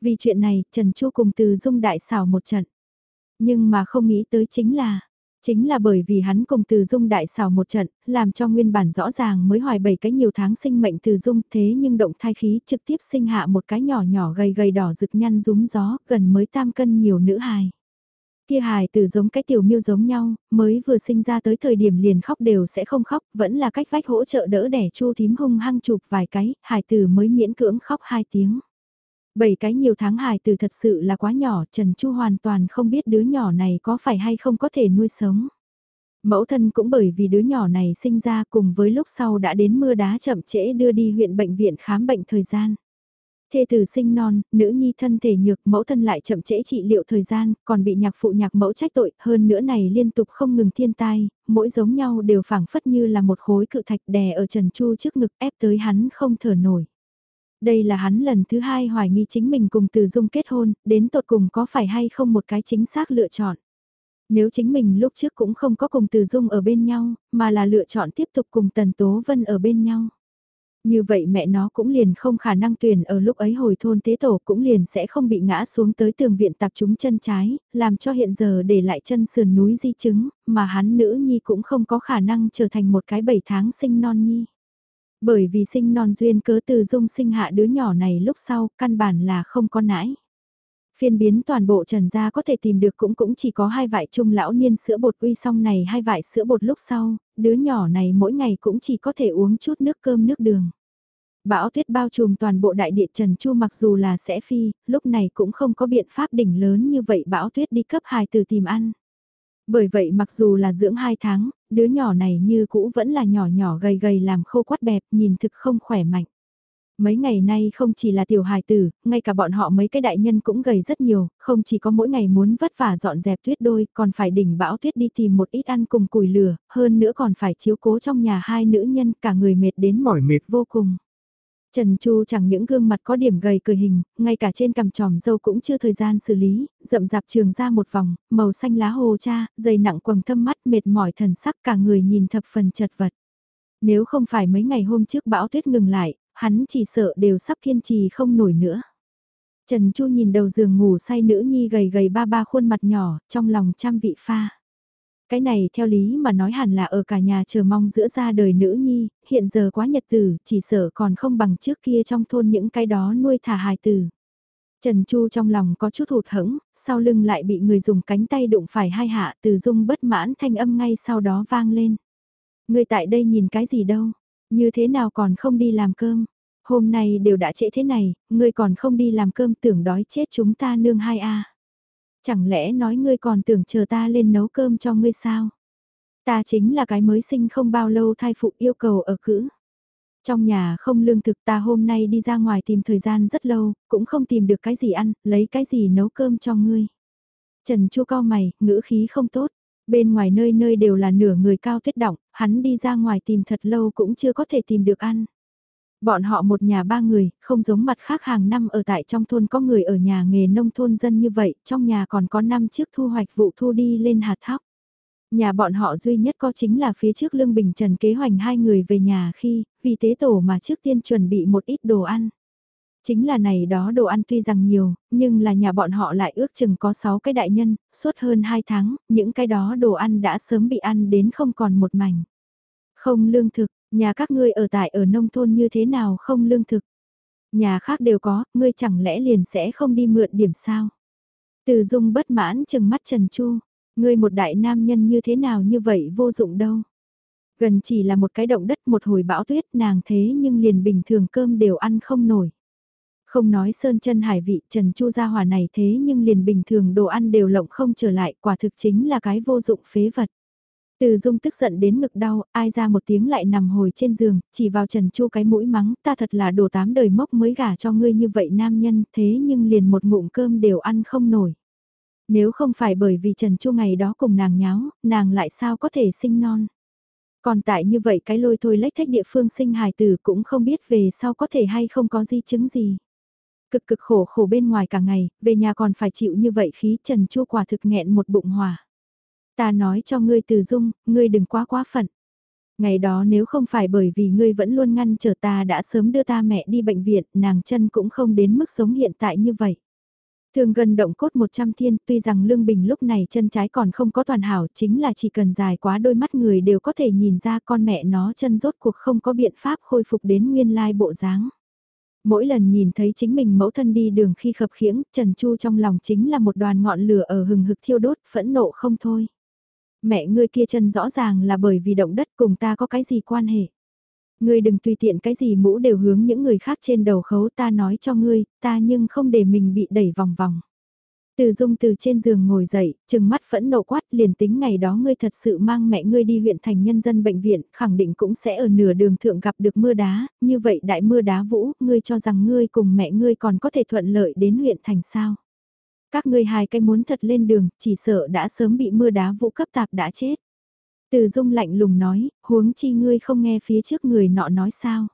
Vì chuyện này, Trần Chu cùng từ dung đại xảo một trận nhưng mà không nghĩ tới chính là, chính là bởi vì hắn cùng từ dung đại xảo một trận, làm cho nguyên bản rõ ràng mới hoài bảy cái nhiều tháng sinh mệnh từ dung thế nhưng động thai khí trực tiếp sinh hạ một cái nhỏ nhỏ gầy gầy đỏ rực nhăn rúm gió, gần mới tam cân nhiều nữ hài. Kia hài từ giống cái tiểu miêu giống nhau, mới vừa sinh ra tới thời điểm liền khóc đều sẽ không khóc, vẫn là cách vách hỗ trợ đỡ đẻ chu thím hung hăng chụp vài cái, hài từ mới miễn cưỡng khóc hai tiếng. Bảy cái nhiều tháng hài từ thật sự là quá nhỏ, Trần Chu hoàn toàn không biết đứa nhỏ này có phải hay không có thể nuôi sống. Mẫu thân cũng bởi vì đứa nhỏ này sinh ra cùng với lúc sau đã đến mưa đá chậm trễ đưa đi huyện bệnh viện khám bệnh thời gian. Thê tử sinh non, nữ nhi thân thể nhược, mẫu thân lại chậm trễ trị liệu thời gian, còn bị nhạc phụ nhạc mẫu trách tội, hơn nữa này liên tục không ngừng thiên tai, mỗi giống nhau đều phảng phất như là một khối cự thạch đè ở Trần Chu trước ngực ép tới hắn không thở nổi. Đây là hắn lần thứ hai hoài nghi chính mình cùng Từ Dung kết hôn, đến tột cùng có phải hay không một cái chính xác lựa chọn. Nếu chính mình lúc trước cũng không có cùng Từ Dung ở bên nhau, mà là lựa chọn tiếp tục cùng Tần Tố Vân ở bên nhau. Như vậy mẹ nó cũng liền không khả năng tuyển ở lúc ấy hồi thôn tế tổ cũng liền sẽ không bị ngã xuống tới tường viện tạp chúng chân trái, làm cho hiện giờ để lại chân sườn núi di chứng, mà hắn nữ nhi cũng không có khả năng trở thành một cái bảy tháng sinh non nhi. Bởi vì sinh non duyên cớ từ dung sinh hạ đứa nhỏ này lúc sau, căn bản là không có nãi. Phiên biến toàn bộ trần gia có thể tìm được cũng cũng chỉ có hai vại trung lão niên sữa bột uy xong này hai vại sữa bột lúc sau, đứa nhỏ này mỗi ngày cũng chỉ có thể uống chút nước cơm nước đường. Bão tuyết bao trùm toàn bộ đại địa Trần Chu mặc dù là sẽ phi, lúc này cũng không có biện pháp đỉnh lớn như vậy bão tuyết đi cấp hài từ tìm ăn. Bởi vậy mặc dù là dưỡng 2 tháng, đứa nhỏ này như cũ vẫn là nhỏ nhỏ gầy gầy làm khô quát bẹp nhìn thực không khỏe mạnh. Mấy ngày nay không chỉ là tiểu hài tử, ngay cả bọn họ mấy cái đại nhân cũng gầy rất nhiều, không chỉ có mỗi ngày muốn vất vả dọn dẹp tuyết đôi, còn phải đỉnh bão tuyết đi tìm một ít ăn cùng củi lửa, hơn nữa còn phải chiếu cố trong nhà hai nữ nhân cả người mệt đến mỏi mệt vô cùng. Trần Chu chẳng những gương mặt có điểm gầy cười hình, ngay cả trên cằm tròm dâu cũng chưa thời gian xử lý, rậm rạp trường ra một vòng, màu xanh lá hồ cha, dày nặng quầng thâm mắt mệt mỏi thần sắc cả người nhìn thập phần chật vật. Nếu không phải mấy ngày hôm trước bão tuyết ngừng lại, hắn chỉ sợ đều sắp kiên trì không nổi nữa. Trần Chu nhìn đầu giường ngủ say nữ nhi gầy gầy ba ba khuôn mặt nhỏ, trong lòng trăm vị pha. Cái này theo lý mà nói hẳn là ở cả nhà chờ mong giữa ra đời nữ nhi, hiện giờ quá nhật tử, chỉ sợ còn không bằng trước kia trong thôn những cái đó nuôi thả hài tử. Trần Chu trong lòng có chút hụt hẫng, sau lưng lại bị người dùng cánh tay đụng phải hai hạ từ dung bất mãn thanh âm ngay sau đó vang lên. Người tại đây nhìn cái gì đâu, như thế nào còn không đi làm cơm, hôm nay đều đã trễ thế này, người còn không đi làm cơm tưởng đói chết chúng ta nương hai a. Chẳng lẽ nói ngươi còn tưởng chờ ta lên nấu cơm cho ngươi sao? Ta chính là cái mới sinh không bao lâu thai phụ yêu cầu ở cữ. Trong nhà không lương thực ta hôm nay đi ra ngoài tìm thời gian rất lâu, cũng không tìm được cái gì ăn, lấy cái gì nấu cơm cho ngươi. Trần Chu cao mày, ngữ khí không tốt. Bên ngoài nơi nơi đều là nửa người cao tuyết động, hắn đi ra ngoài tìm thật lâu cũng chưa có thể tìm được ăn. Bọn họ một nhà ba người, không giống mặt khác hàng năm ở tại trong thôn có người ở nhà nghề nông thôn dân như vậy, trong nhà còn có năm trước thu hoạch vụ thu đi lên hạt thóc. Nhà bọn họ duy nhất có chính là phía trước Lương Bình Trần kế hoành hai người về nhà khi, vì tế tổ mà trước tiên chuẩn bị một ít đồ ăn. Chính là này đó đồ ăn tuy rằng nhiều, nhưng là nhà bọn họ lại ước chừng có 6 cái đại nhân, suốt hơn 2 tháng, những cái đó đồ ăn đã sớm bị ăn đến không còn một mảnh. Không lương thực, nhà các ngươi ở tại ở nông thôn như thế nào không lương thực. Nhà khác đều có, ngươi chẳng lẽ liền sẽ không đi mượn điểm sao? Từ dung bất mãn chừng mắt Trần Chu, ngươi một đại nam nhân như thế nào như vậy vô dụng đâu. Gần chỉ là một cái động đất một hồi bão tuyết nàng thế nhưng liền bình thường cơm đều ăn không nổi. Không nói sơn chân hải vị Trần Chu gia hòa này thế nhưng liền bình thường đồ ăn đều lộng không trở lại quả thực chính là cái vô dụng phế vật. Từ dung tức giận đến ngực đau, ai ra một tiếng lại nằm hồi trên giường, chỉ vào Trần Chu cái mũi mắng, ta thật là đồ tám đời mốc mới gả cho ngươi như vậy nam nhân, thế nhưng liền một ngụm cơm đều ăn không nổi. Nếu không phải bởi vì Trần Chu ngày đó cùng nàng nháo, nàng lại sao có thể sinh non. Còn tại như vậy cái lôi thôi lách thách địa phương sinh hài tử cũng không biết về sau có thể hay không có di chứng gì. Cực cực khổ khổ bên ngoài cả ngày, về nhà còn phải chịu như vậy khí Trần Chu quả thực nghẹn một bụng hòa. Ta nói cho ngươi từ dung, ngươi đừng quá quá phận. Ngày đó nếu không phải bởi vì ngươi vẫn luôn ngăn trở ta đã sớm đưa ta mẹ đi bệnh viện, nàng chân cũng không đến mức sống hiện tại như vậy. Thường gần động cốt 100 thiên, tuy rằng Lương Bình lúc này chân trái còn không có toàn hảo, chính là chỉ cần dài quá đôi mắt người đều có thể nhìn ra con mẹ nó chân rốt cuộc không có biện pháp khôi phục đến nguyên lai bộ dáng. Mỗi lần nhìn thấy chính mình mẫu thân đi đường khi khập khiễng, Trần Chu trong lòng chính là một đoàn ngọn lửa ở hừng hực thiêu đốt, phẫn nộ không thôi. Mẹ ngươi kia chân rõ ràng là bởi vì động đất cùng ta có cái gì quan hệ. Ngươi đừng tùy tiện cái gì mũ đều hướng những người khác trên đầu khấu ta nói cho ngươi, ta nhưng không để mình bị đẩy vòng vòng. Từ dung từ trên giường ngồi dậy, chừng mắt phẫn nộ quát liền tính ngày đó ngươi thật sự mang mẹ ngươi đi huyện thành nhân dân bệnh viện, khẳng định cũng sẽ ở nửa đường thượng gặp được mưa đá, như vậy đại mưa đá vũ, ngươi cho rằng ngươi cùng mẹ ngươi còn có thể thuận lợi đến huyện thành sao. Các ngươi hai cái muốn thật lên đường, chỉ sợ đã sớm bị mưa đá vũ cấp tạp đã chết. Từ dung lạnh lùng nói, huống chi ngươi không nghe phía trước người nọ nói sao.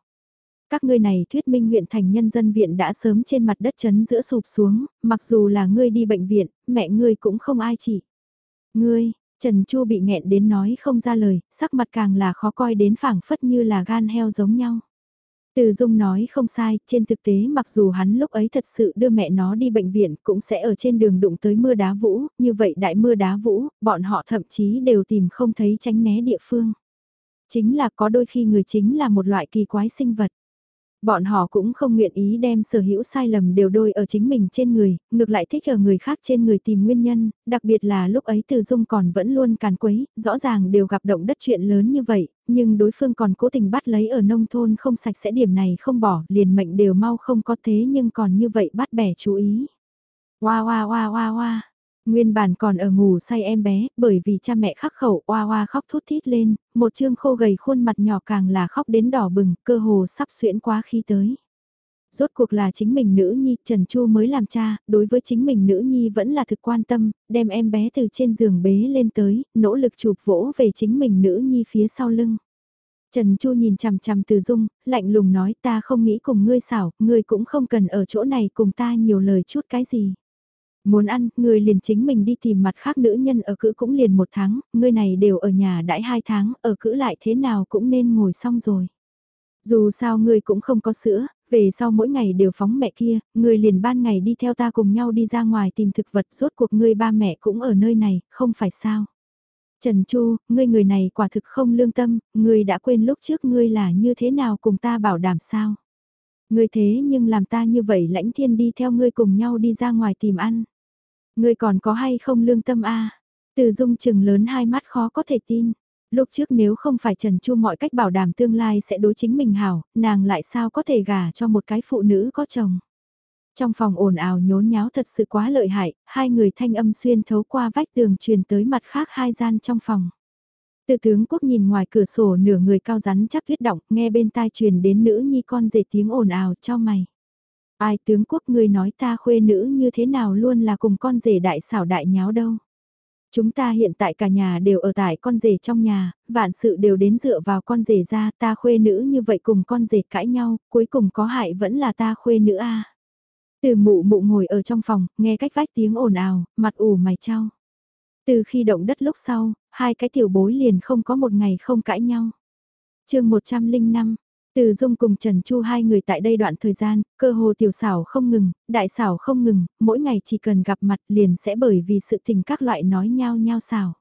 Các ngươi này thuyết minh huyện thành nhân dân viện đã sớm trên mặt đất chấn giữa sụp xuống, mặc dù là ngươi đi bệnh viện, mẹ ngươi cũng không ai chỉ. Ngươi, Trần Chu bị nghẹn đến nói không ra lời, sắc mặt càng là khó coi đến phảng phất như là gan heo giống nhau. Từ Dung nói không sai, trên thực tế mặc dù hắn lúc ấy thật sự đưa mẹ nó đi bệnh viện cũng sẽ ở trên đường đụng tới mưa đá vũ, như vậy đại mưa đá vũ, bọn họ thậm chí đều tìm không thấy tránh né địa phương. Chính là có đôi khi người chính là một loại kỳ quái sinh vật. Bọn họ cũng không nguyện ý đem sở hữu sai lầm đều đôi ở chính mình trên người, ngược lại thích ở người khác trên người tìm nguyên nhân, đặc biệt là lúc ấy Từ Dung còn vẫn luôn càn quấy, rõ ràng đều gặp động đất chuyện lớn như vậy, nhưng đối phương còn cố tình bắt lấy ở nông thôn không sạch sẽ điểm này không bỏ, liền mệnh đều mau không có thế nhưng còn như vậy bắt bẻ chú ý. Hoa hoa hoa hoa hoa. Nguyên bản còn ở ngủ say em bé, bởi vì cha mẹ khắc khẩu oa oa khóc thút thít lên, một chương khô gầy khuôn mặt nhỏ càng là khóc đến đỏ bừng, cơ hồ sắp xuyễn quá khi tới. Rốt cuộc là chính mình nữ nhi, Trần Chu mới làm cha, đối với chính mình nữ nhi vẫn là thực quan tâm, đem em bé từ trên giường bế lên tới, nỗ lực chụp vỗ về chính mình nữ nhi phía sau lưng. Trần Chu nhìn chằm chằm Từ Dung, lạnh lùng nói ta không nghĩ cùng ngươi xảo, ngươi cũng không cần ở chỗ này cùng ta nhiều lời chút cái gì. Muốn ăn, ngươi liền chính mình đi tìm mặt khác nữ nhân ở cữ cũng liền một tháng, ngươi này đều ở nhà đãi hai tháng, ở cữ lại thế nào cũng nên ngồi xong rồi. Dù sao ngươi cũng không có sữa, về sau mỗi ngày đều phóng mẹ kia, ngươi liền ban ngày đi theo ta cùng nhau đi ra ngoài tìm thực vật rốt cuộc ngươi ba mẹ cũng ở nơi này, không phải sao. Trần Chu, ngươi người này quả thực không lương tâm, ngươi đã quên lúc trước ngươi là như thế nào cùng ta bảo đảm sao. Ngươi thế nhưng làm ta như vậy lãnh thiên đi theo ngươi cùng nhau đi ra ngoài tìm ăn. Ngươi còn có hay không lương tâm a? Từ dung chừng lớn hai mắt khó có thể tin. Lúc trước nếu không phải Trần Chu mọi cách bảo đảm tương lai sẽ đối chính mình hảo, nàng lại sao có thể gả cho một cái phụ nữ có chồng. Trong phòng ồn ào nhốn nháo thật sự quá lợi hại, hai người thanh âm xuyên thấu qua vách tường truyền tới mặt khác hai gian trong phòng. Tự tướng quốc nhìn ngoài cửa sổ nửa người cao rắn chắc huyết động, nghe bên tai truyền đến nữ nhi con rể tiếng ồn ào cho mày. Ai tướng quốc người nói ta khuê nữ như thế nào luôn là cùng con rể đại xảo đại nháo đâu. Chúng ta hiện tại cả nhà đều ở tại con rể trong nhà, vạn sự đều đến dựa vào con rể ra, ta khuê nữ như vậy cùng con rể cãi nhau, cuối cùng có hại vẫn là ta khuê nữ a. Từ mụ mụ ngồi ở trong phòng, nghe cách vách tiếng ồn ào, mặt ủ mày trao. Từ khi động đất lúc sau, hai cái tiểu bối liền không có một ngày không cãi nhau. chương 105, từ Dung cùng Trần Chu hai người tại đây đoạn thời gian, cơ hồ tiểu xảo không ngừng, đại xảo không ngừng, mỗi ngày chỉ cần gặp mặt liền sẽ bởi vì sự tình các loại nói nhau nhau xảo.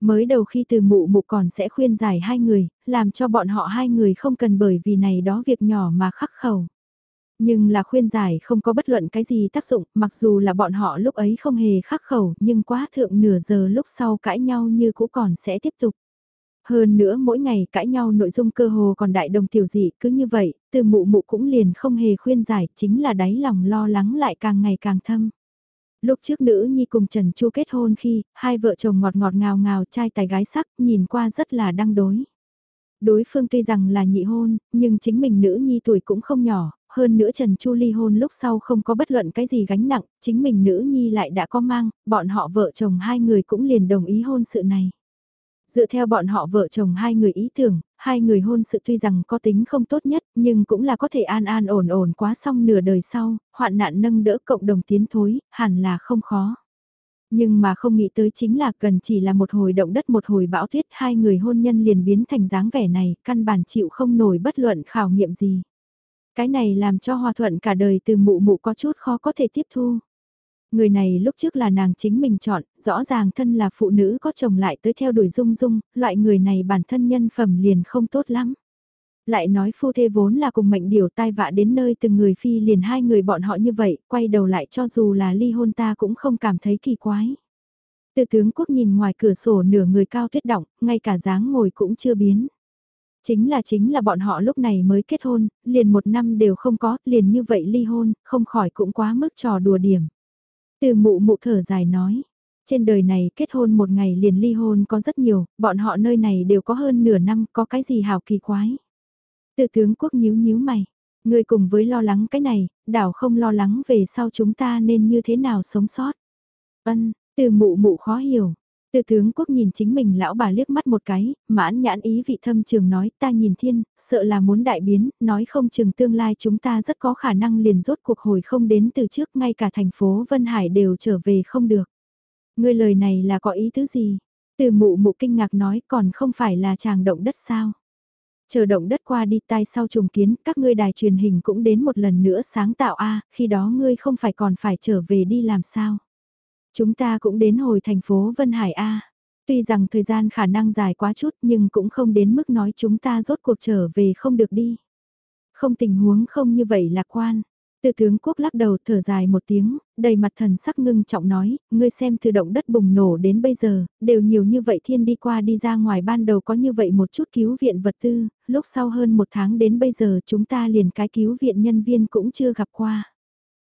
Mới đầu khi từ mụ mụ còn sẽ khuyên giải hai người, làm cho bọn họ hai người không cần bởi vì này đó việc nhỏ mà khắc khẩu. Nhưng là khuyên giải không có bất luận cái gì tác dụng, mặc dù là bọn họ lúc ấy không hề khắc khẩu, nhưng quá thượng nửa giờ lúc sau cãi nhau như cũ còn sẽ tiếp tục. Hơn nữa mỗi ngày cãi nhau nội dung cơ hồ còn đại đồng tiểu dị cứ như vậy, từ mụ mụ cũng liền không hề khuyên giải, chính là đáy lòng lo lắng lại càng ngày càng thâm. Lúc trước nữ nhi cùng Trần Chu kết hôn khi, hai vợ chồng ngọt ngọt ngào ngào trai tài gái sắc, nhìn qua rất là đăng đối. Đối phương tuy rằng là nhị hôn, nhưng chính mình nữ nhi tuổi cũng không nhỏ, hơn nữa Trần Chu ly hôn lúc sau không có bất luận cái gì gánh nặng, chính mình nữ nhi lại đã có mang, bọn họ vợ chồng hai người cũng liền đồng ý hôn sự này. Dựa theo bọn họ vợ chồng hai người ý tưởng, hai người hôn sự tuy rằng có tính không tốt nhất nhưng cũng là có thể an an ổn ổn quá xong nửa đời sau, hoạn nạn nâng đỡ cộng đồng tiến thối, hẳn là không khó. Nhưng mà không nghĩ tới chính là cần chỉ là một hồi động đất một hồi bão tuyết hai người hôn nhân liền biến thành dáng vẻ này, căn bản chịu không nổi bất luận khảo nghiệm gì. Cái này làm cho hòa thuận cả đời từ mụ mụ có chút khó có thể tiếp thu. Người này lúc trước là nàng chính mình chọn, rõ ràng thân là phụ nữ có chồng lại tới theo đuổi dung dung, loại người này bản thân nhân phẩm liền không tốt lắm. Lại nói phu thê vốn là cùng mệnh điều tai vạ đến nơi từng người phi liền hai người bọn họ như vậy, quay đầu lại cho dù là ly hôn ta cũng không cảm thấy kỳ quái. Từ tướng quốc nhìn ngoài cửa sổ nửa người cao tuyết động, ngay cả dáng ngồi cũng chưa biến. Chính là chính là bọn họ lúc này mới kết hôn, liền một năm đều không có, liền như vậy ly hôn, không khỏi cũng quá mức trò đùa điểm. Từ mụ mụ thở dài nói, trên đời này kết hôn một ngày liền ly hôn có rất nhiều, bọn họ nơi này đều có hơn nửa năm, có cái gì hào kỳ quái. Từ tướng quốc nhíu nhíu mày, người cùng với lo lắng cái này, đảo không lo lắng về sau chúng ta nên như thế nào sống sót. Ân, từ mụ mụ khó hiểu, tư tướng quốc nhìn chính mình lão bà liếc mắt một cái, mãn nhãn ý vị thâm trường nói ta nhìn thiên, sợ là muốn đại biến, nói không chừng tương lai chúng ta rất có khả năng liền rốt cuộc hồi không đến từ trước ngay cả thành phố Vân Hải đều trở về không được. Ngươi lời này là có ý tứ gì? Từ mụ mụ kinh ngạc nói còn không phải là chàng động đất sao? Chờ động đất qua đi tai sau trùng kiến, các ngươi đài truyền hình cũng đến một lần nữa sáng tạo a khi đó ngươi không phải còn phải trở về đi làm sao? Chúng ta cũng đến hồi thành phố Vân Hải A. Tuy rằng thời gian khả năng dài quá chút nhưng cũng không đến mức nói chúng ta rốt cuộc trở về không được đi. Không tình huống không như vậy lạc quan. Từ tướng quốc lắc đầu thở dài một tiếng, đầy mặt thần sắc ngưng trọng nói, ngươi xem từ động đất bùng nổ đến bây giờ, đều nhiều như vậy thiên đi qua đi ra ngoài ban đầu có như vậy một chút cứu viện vật tư, lúc sau hơn một tháng đến bây giờ chúng ta liền cái cứu viện nhân viên cũng chưa gặp qua.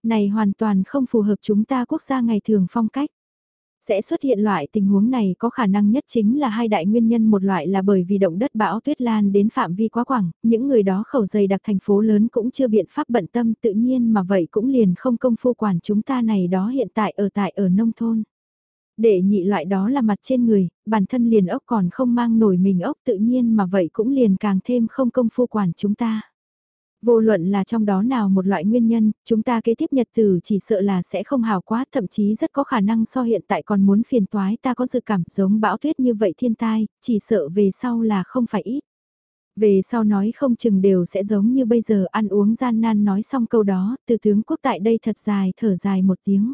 Này hoàn toàn không phù hợp chúng ta quốc gia ngày thường phong cách. Sẽ xuất hiện loại tình huống này có khả năng nhất chính là hai đại nguyên nhân một loại là bởi vì động đất bão tuyết lan đến phạm vi quá quảng, những người đó khẩu dày đặc thành phố lớn cũng chưa biện pháp bận tâm tự nhiên mà vậy cũng liền không công phu quản chúng ta này đó hiện tại ở tại ở nông thôn. Để nhị loại đó là mặt trên người, bản thân liền ốc còn không mang nổi mình ốc tự nhiên mà vậy cũng liền càng thêm không công phu quản chúng ta. Vô luận là trong đó nào một loại nguyên nhân, chúng ta kế tiếp nhật tử chỉ sợ là sẽ không hào quá, thậm chí rất có khả năng so hiện tại còn muốn phiền toái ta có dự cảm giống bão tuyết như vậy thiên tai, chỉ sợ về sau là không phải ít. Về sau nói không chừng đều sẽ giống như bây giờ ăn uống gian nan nói xong câu đó, từ tướng quốc tại đây thật dài thở dài một tiếng.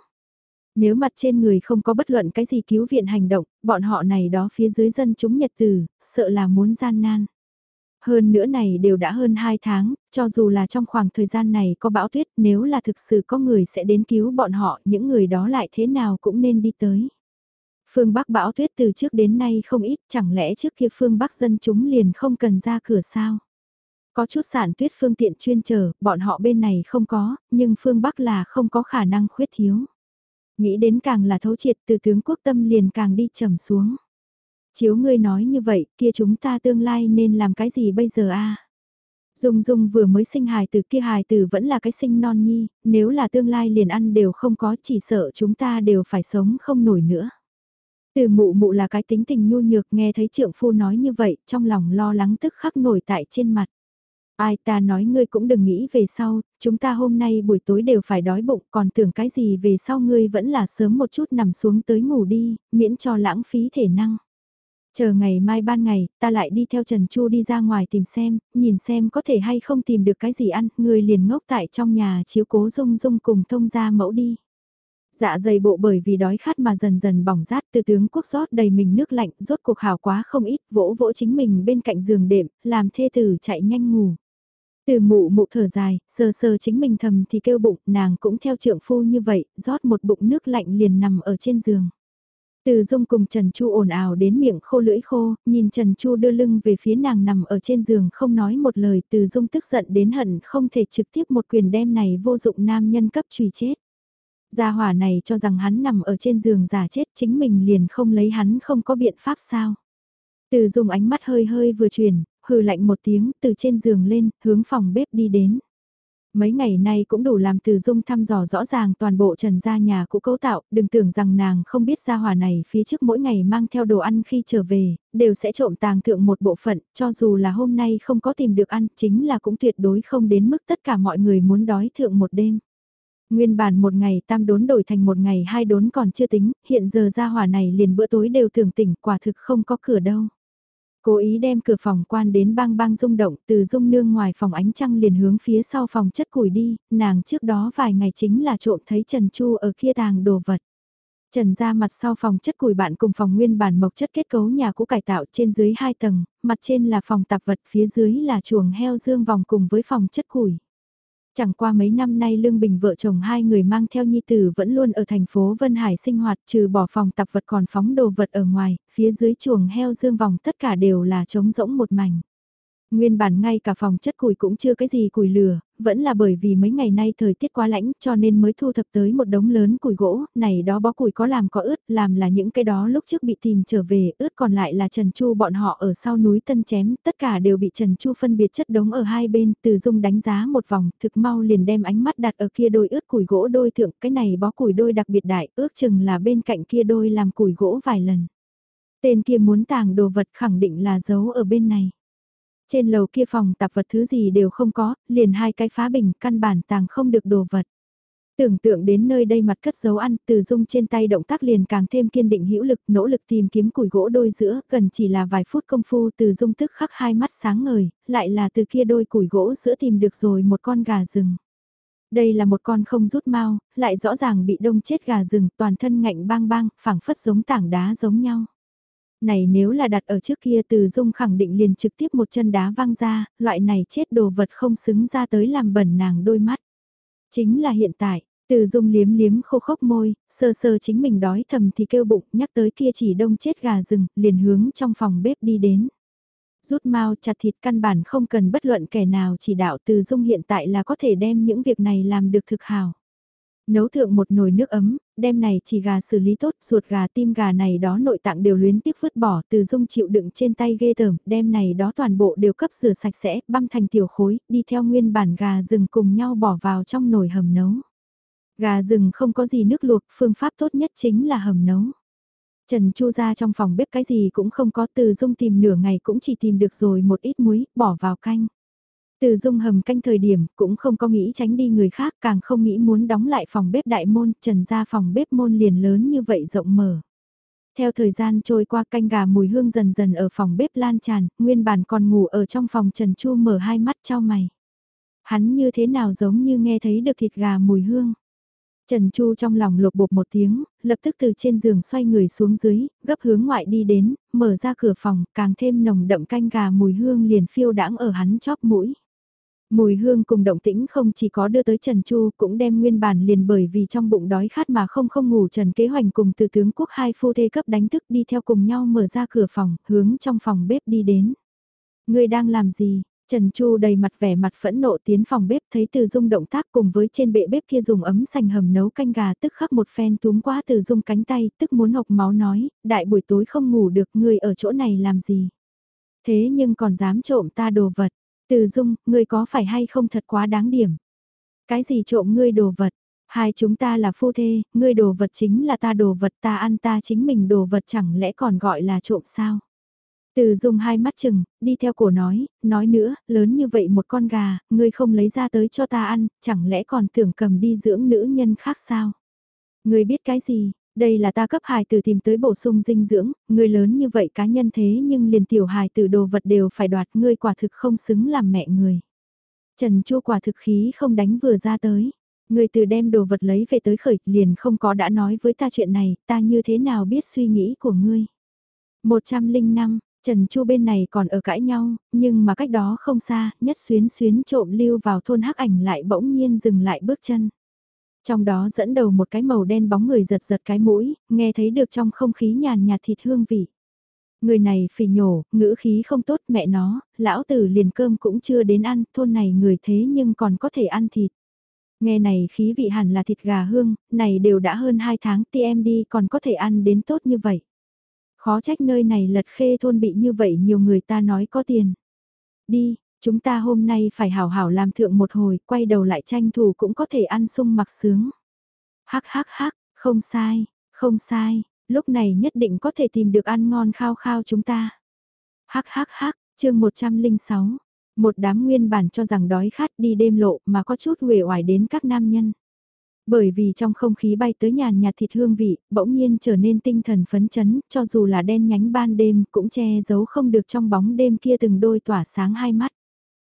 Nếu mặt trên người không có bất luận cái gì cứu viện hành động, bọn họ này đó phía dưới dân chúng nhật tử, sợ là muốn gian nan. Hơn nữa này đều đã hơn 2 tháng, cho dù là trong khoảng thời gian này có bão tuyết nếu là thực sự có người sẽ đến cứu bọn họ, những người đó lại thế nào cũng nên đi tới. Phương Bắc bão tuyết từ trước đến nay không ít, chẳng lẽ trước kia phương Bắc dân chúng liền không cần ra cửa sao? Có chút sản tuyết phương tiện chuyên chờ bọn họ bên này không có, nhưng phương Bắc là không có khả năng khuyết thiếu. Nghĩ đến càng là thấu triệt từ tướng quốc tâm liền càng đi trầm xuống. Chiếu ngươi nói như vậy, kia chúng ta tương lai nên làm cái gì bây giờ a? Dung Dung vừa mới sinh hài từ kia hài từ vẫn là cái sinh non nhi, nếu là tương lai liền ăn đều không có chỉ sợ chúng ta đều phải sống không nổi nữa. Từ mụ mụ là cái tính tình nhu nhược nghe thấy trượng phu nói như vậy, trong lòng lo lắng tức khắc nổi tại trên mặt. Ai ta nói ngươi cũng đừng nghĩ về sau, chúng ta hôm nay buổi tối đều phải đói bụng còn tưởng cái gì về sau ngươi vẫn là sớm một chút nằm xuống tới ngủ đi, miễn cho lãng phí thể năng. Chờ ngày mai ban ngày, ta lại đi theo Trần Chu đi ra ngoài tìm xem, nhìn xem có thể hay không tìm được cái gì ăn, người liền ngốc tại trong nhà chiếu cố dung dung cùng thông ra mẫu đi. Dạ dày bộ bởi vì đói khát mà dần dần bỏng rát từ tướng quốc rót đầy mình nước lạnh, rốt cuộc hào quá không ít, vỗ vỗ chính mình bên cạnh giường đệm, làm thê tử chạy nhanh ngủ. Từ mụ mụ thở dài, sờ sờ chính mình thầm thì kêu bụng, nàng cũng theo trượng phu như vậy, rót một bụng nước lạnh liền nằm ở trên giường. Từ Dung cùng Trần Chu ồn ào đến miệng khô lưỡi khô, nhìn Trần Chu đưa lưng về phía nàng nằm ở trên giường không nói một lời Từ Dung tức giận đến hận không thể trực tiếp một quyền đem này vô dụng nam nhân cấp trùy chết. Gia hỏa này cho rằng hắn nằm ở trên giường giả chết chính mình liền không lấy hắn không có biện pháp sao. Từ Dung ánh mắt hơi hơi vừa chuyển, hừ lạnh một tiếng từ trên giường lên, hướng phòng bếp đi đến. Mấy ngày nay cũng đủ làm từ dung thăm dò rõ ràng toàn bộ trần gia nhà cũ cấu tạo, đừng tưởng rằng nàng không biết gia hòa này phía trước mỗi ngày mang theo đồ ăn khi trở về, đều sẽ trộm tàng thượng một bộ phận, cho dù là hôm nay không có tìm được ăn, chính là cũng tuyệt đối không đến mức tất cả mọi người muốn đói thượng một đêm. Nguyên bản một ngày tam đốn đổi thành một ngày hai đốn còn chưa tính, hiện giờ gia hòa này liền bữa tối đều tưởng tỉnh quả thực không có cửa đâu. Cố ý đem cửa phòng quan đến bang bang rung động từ rung nương ngoài phòng ánh trăng liền hướng phía sau phòng chất củi đi, nàng trước đó vài ngày chính là trộm thấy Trần Chu ở kia tàng đồ vật. Trần ra mặt sau phòng chất củi bạn cùng phòng nguyên bản mộc chất kết cấu nhà cũ cải tạo trên dưới hai tầng, mặt trên là phòng tạp vật phía dưới là chuồng heo dương vòng cùng với phòng chất củi. Chẳng qua mấy năm nay Lương Bình vợ chồng hai người mang theo nhi tử vẫn luôn ở thành phố Vân Hải sinh hoạt trừ bỏ phòng tập vật còn phóng đồ vật ở ngoài, phía dưới chuồng heo dương vòng tất cả đều là trống rỗng một mảnh. Nguyên bản ngay cả phòng chất củi cũng chưa cái gì củi lửa, vẫn là bởi vì mấy ngày nay thời tiết quá lạnh cho nên mới thu thập tới một đống lớn củi gỗ, này đó bó củi có làm có ướt, làm là những cái đó lúc trước bị tìm trở về, ướt còn lại là Trần Chu bọn họ ở sau núi Tân Chém, tất cả đều bị Trần Chu phân biệt chất đống ở hai bên, từ dung đánh giá một vòng, thực mau liền đem ánh mắt đặt ở kia đôi ướt củi gỗ đôi thượng, cái này bó củi đôi đặc biệt đại, ước chừng là bên cạnh kia đôi làm củi gỗ vài lần. Tên kia muốn tàng đồ vật khẳng định là giấu ở bên này. Trên lầu kia phòng tạp vật thứ gì đều không có, liền hai cái phá bình, căn bản tàng không được đồ vật. Tưởng tượng đến nơi đây mặt cất dấu ăn, từ dung trên tay động tác liền càng thêm kiên định hữu lực, nỗ lực tìm kiếm củi gỗ đôi giữa, gần chỉ là vài phút công phu từ dung tức khắc hai mắt sáng ngời, lại là từ kia đôi củi gỗ giữa tìm được rồi một con gà rừng. Đây là một con không rút mau, lại rõ ràng bị đông chết gà rừng, toàn thân ngạnh bang bang, phẳng phất giống tảng đá giống nhau này nếu là đặt ở trước kia từ dung khẳng định liền trực tiếp một chân đá văng ra, loại này chết đồ vật không xứng ra tới làm bẩn nàng đôi mắt. Chính là hiện tại, từ dung liếm liếm khô khốc môi, sơ sơ chính mình đói thầm thì kêu bụng nhắc tới kia chỉ đông chết gà rừng, liền hướng trong phòng bếp đi đến. Rút mau chặt thịt căn bản không cần bất luận kẻ nào chỉ đạo từ dung hiện tại là có thể đem những việc này làm được thực hào. Nấu thượng một nồi nước ấm, đem này chỉ gà xử lý tốt, ruột gà tim gà này đó nội tạng đều luyến tiếp vứt bỏ từ dung chịu đựng trên tay ghê tởm, đem này đó toàn bộ đều cấp rửa sạch sẽ, băm thành tiểu khối, đi theo nguyên bản gà rừng cùng nhau bỏ vào trong nồi hầm nấu. Gà rừng không có gì nước luộc, phương pháp tốt nhất chính là hầm nấu. Trần Chu ra trong phòng bếp cái gì cũng không có từ dung tìm nửa ngày cũng chỉ tìm được rồi một ít muối, bỏ vào canh. Từ dung hầm canh thời điểm cũng không có nghĩ tránh đi người khác càng không nghĩ muốn đóng lại phòng bếp đại môn, trần ra phòng bếp môn liền lớn như vậy rộng mở. Theo thời gian trôi qua canh gà mùi hương dần dần ở phòng bếp lan tràn, nguyên bản còn ngủ ở trong phòng Trần Chu mở hai mắt trao mày. Hắn như thế nào giống như nghe thấy được thịt gà mùi hương. Trần Chu trong lòng lột bột một tiếng, lập tức từ trên giường xoay người xuống dưới, gấp hướng ngoại đi đến, mở ra cửa phòng, càng thêm nồng đậm canh gà mùi hương liền phiêu đãng ở hắn chóp mũi. Mùi hương cùng động tĩnh không chỉ có đưa tới Trần Chu cũng đem nguyên bản liền bởi vì trong bụng đói khát mà không không ngủ Trần Kế Hoành cùng từ tướng quốc hai phu thê cấp đánh thức đi theo cùng nhau mở ra cửa phòng, hướng trong phòng bếp đi đến. Người đang làm gì? Trần Chu đầy mặt vẻ mặt phẫn nộ tiến phòng bếp thấy từ dung động tác cùng với trên bệ bếp kia dùng ấm sành hầm nấu canh gà tức khắc một phen túm qua từ dung cánh tay tức muốn hộc máu nói, đại buổi tối không ngủ được người ở chỗ này làm gì. Thế nhưng còn dám trộm ta đồ vật, từ dung, ngươi có phải hay không thật quá đáng điểm. Cái gì trộm ngươi đồ vật, hai chúng ta là phu thê, ngươi đồ vật chính là ta đồ vật ta ăn ta chính mình đồ vật chẳng lẽ còn gọi là trộm sao. Từ dùng hai mắt chừng, đi theo cổ nói, nói nữa, lớn như vậy một con gà, ngươi không lấy ra tới cho ta ăn, chẳng lẽ còn tưởng cầm đi dưỡng nữ nhân khác sao? Ngươi biết cái gì, đây là ta cấp hài tử tìm tới bổ sung dinh dưỡng, người lớn như vậy cá nhân thế nhưng liền tiểu hài tử đồ vật đều phải đoạt ngươi quả thực không xứng làm mẹ người. Trần Chu quả thực khí không đánh vừa ra tới. người từ đem đồ vật lấy về tới khởi liền không có đã nói với ta chuyện này, ta như thế nào biết suy nghĩ của ngươi. 105, Trần Chu bên này còn ở cãi nhau, nhưng mà cách đó không xa, nhất xuyến xuyến trộm lưu vào thôn hắc ảnh lại bỗng nhiên dừng lại bước chân. Trong đó dẫn đầu một cái màu đen bóng người giật giật cái mũi, nghe thấy được trong không khí nhàn nhạt thịt hương vị. Người này phỉ nhổ, ngữ khí không tốt mẹ nó, lão tử liền cơm cũng chưa đến ăn, thôn này người thế nhưng còn có thể ăn thịt. Nghe này khí vị hẳn là thịt gà hương, này đều đã hơn 2 tháng TMD còn có thể ăn đến tốt như vậy. Khó trách nơi này lật khê thôn bị như vậy nhiều người ta nói có tiền. Đi, chúng ta hôm nay phải hảo hảo làm thượng một hồi, quay đầu lại tranh thủ cũng có thể ăn sung mặc sướng. Hắc hắc hắc, không sai, không sai, lúc này nhất định có thể tìm được ăn ngon khao khao chúng ta. Hắc hắc hắc, chương 106, một đám nguyên bản cho rằng đói khát đi đêm lộ mà có chút uể oải đến các nam nhân. Bởi vì trong không khí bay tới nhàn nhạt thịt hương vị, bỗng nhiên trở nên tinh thần phấn chấn, cho dù là đen nhánh ban đêm cũng che giấu không được trong bóng đêm kia từng đôi tỏa sáng hai mắt.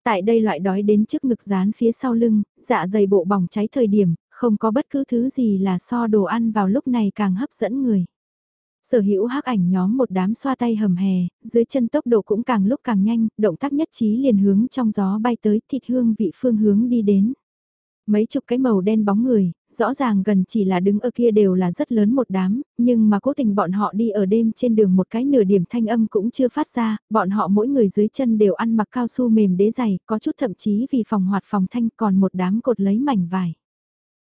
Tại đây loại đói đến trước ngực dán phía sau lưng, dạ dày bộ bỏng cháy thời điểm, không có bất cứ thứ gì là so đồ ăn vào lúc này càng hấp dẫn người. Sở hữu hắc ảnh nhóm một đám xoa tay hầm hè, dưới chân tốc độ cũng càng lúc càng nhanh, động tác nhất trí liền hướng trong gió bay tới thịt hương vị phương hướng đi đến. Mấy chục cái màu đen bóng người, rõ ràng gần chỉ là đứng ở kia đều là rất lớn một đám, nhưng mà cố tình bọn họ đi ở đêm trên đường một cái nửa điểm thanh âm cũng chưa phát ra, bọn họ mỗi người dưới chân đều ăn mặc cao su mềm đế dày, có chút thậm chí vì phòng hoạt phòng thanh còn một đám cột lấy mảnh vải.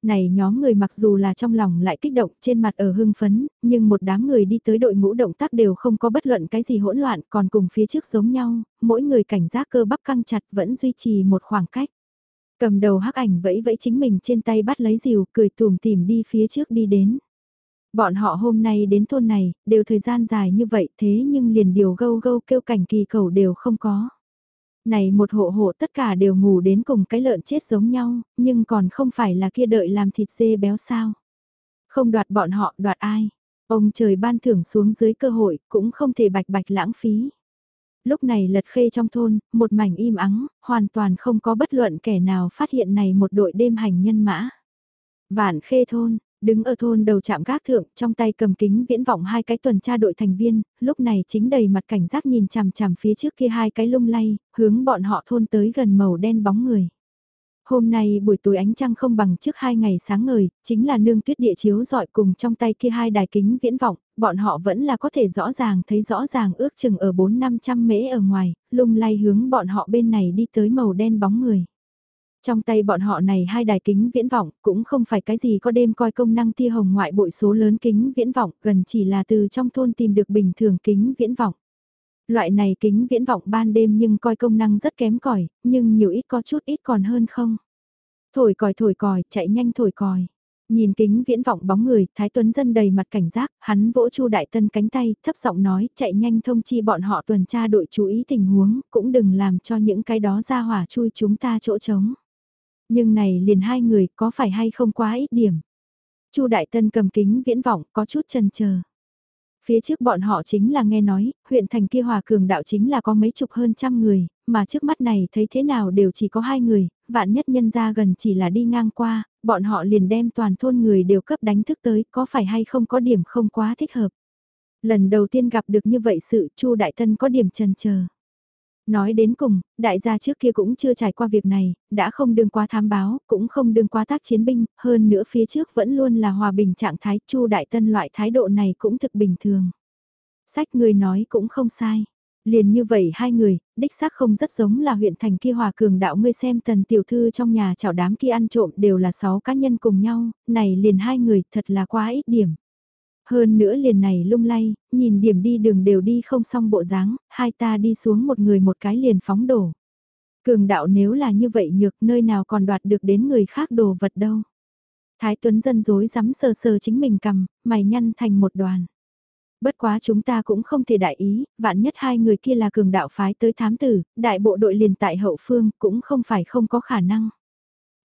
Này nhóm người mặc dù là trong lòng lại kích động trên mặt ở hưng phấn, nhưng một đám người đi tới đội ngũ động tác đều không có bất luận cái gì hỗn loạn còn cùng phía trước giống nhau, mỗi người cảnh giác cơ bắp căng chặt vẫn duy trì một khoảng cách. Cầm đầu hắc ảnh vẫy vẫy chính mình trên tay bắt lấy rìu, cười tùm tìm đi phía trước đi đến. Bọn họ hôm nay đến thôn này, đều thời gian dài như vậy thế nhưng liền điều gâu gâu kêu cảnh kỳ cầu đều không có. Này một hộ hộ tất cả đều ngủ đến cùng cái lợn chết giống nhau, nhưng còn không phải là kia đợi làm thịt dê béo sao. Không đoạt bọn họ đoạt ai. Ông trời ban thưởng xuống dưới cơ hội cũng không thể bạch bạch lãng phí. Lúc này lật khê trong thôn, một mảnh im ắng, hoàn toàn không có bất luận kẻ nào phát hiện này một đội đêm hành nhân mã. Vạn khê thôn, đứng ở thôn đầu trạm gác thượng, trong tay cầm kính viễn vọng hai cái tuần tra đội thành viên, lúc này chính đầy mặt cảnh giác nhìn chằm chằm phía trước kia hai cái lung lay, hướng bọn họ thôn tới gần màu đen bóng người. Hôm nay buổi tối ánh trăng không bằng trước hai ngày sáng ngời, chính là nương tuyết địa chiếu dọi cùng trong tay kia hai đài kính viễn vọng, bọn họ vẫn là có thể rõ ràng thấy rõ ràng ước chừng ở 4-500 mễ ở ngoài, lung lay hướng bọn họ bên này đi tới màu đen bóng người. Trong tay bọn họ này hai đài kính viễn vọng cũng không phải cái gì có đêm coi công năng tia hồng ngoại bội số lớn kính viễn vọng gần chỉ là từ trong thôn tìm được bình thường kính viễn vọng. Loại này kính viễn vọng ban đêm nhưng coi công năng rất kém cỏi nhưng nhiều ít có chút ít còn hơn không. Thổi còi thổi còi, chạy nhanh thổi còi. Nhìn kính viễn vọng bóng người, Thái Tuấn Dân đầy mặt cảnh giác, hắn vỗ Chu Đại Tân cánh tay, thấp giọng nói, chạy nhanh thông chi bọn họ tuần tra đội chú ý tình huống, cũng đừng làm cho những cái đó ra hỏa chui chúng ta chỗ trống. Nhưng này liền hai người, có phải hay không quá ít điểm. Chu Đại Tân cầm kính viễn vọng, có chút chần chờ. Phía trước bọn họ chính là nghe nói, huyện thành kia hòa cường đạo chính là có mấy chục hơn trăm người, mà trước mắt này thấy thế nào đều chỉ có hai người, vạn nhất nhân ra gần chỉ là đi ngang qua, bọn họ liền đem toàn thôn người đều cấp đánh thức tới, có phải hay không có điểm không quá thích hợp. Lần đầu tiên gặp được như vậy sự Chu Đại Tân có điểm trần chờ. Nói đến cùng, đại gia trước kia cũng chưa trải qua việc này, đã không đương qua thám báo, cũng không đương qua tác chiến binh, hơn nữa phía trước vẫn luôn là hòa bình trạng thái, Chu Đại Tân loại thái độ này cũng thực bình thường. Sách người nói cũng không sai. Liền như vậy hai người, đích xác không rất giống là huyện thành kia hòa cường đạo ngươi xem tần tiểu thư trong nhà chảo đám kia ăn trộm đều là sáu cá nhân cùng nhau, này liền hai người thật là quá ít điểm. Hơn nữa liền này lung lay, nhìn điểm đi đường đều đi không xong bộ dáng, hai ta đi xuống một người một cái liền phóng đổ. Cường đạo nếu là như vậy nhược nơi nào còn đoạt được đến người khác đồ vật đâu. Thái Tuấn dân dối dám sờ sờ chính mình cầm, mày nhăn thành một đoàn. Bất quá chúng ta cũng không thể đại ý, vạn nhất hai người kia là cường đạo phái tới thám tử, đại bộ đội liền tại hậu phương cũng không phải không có khả năng.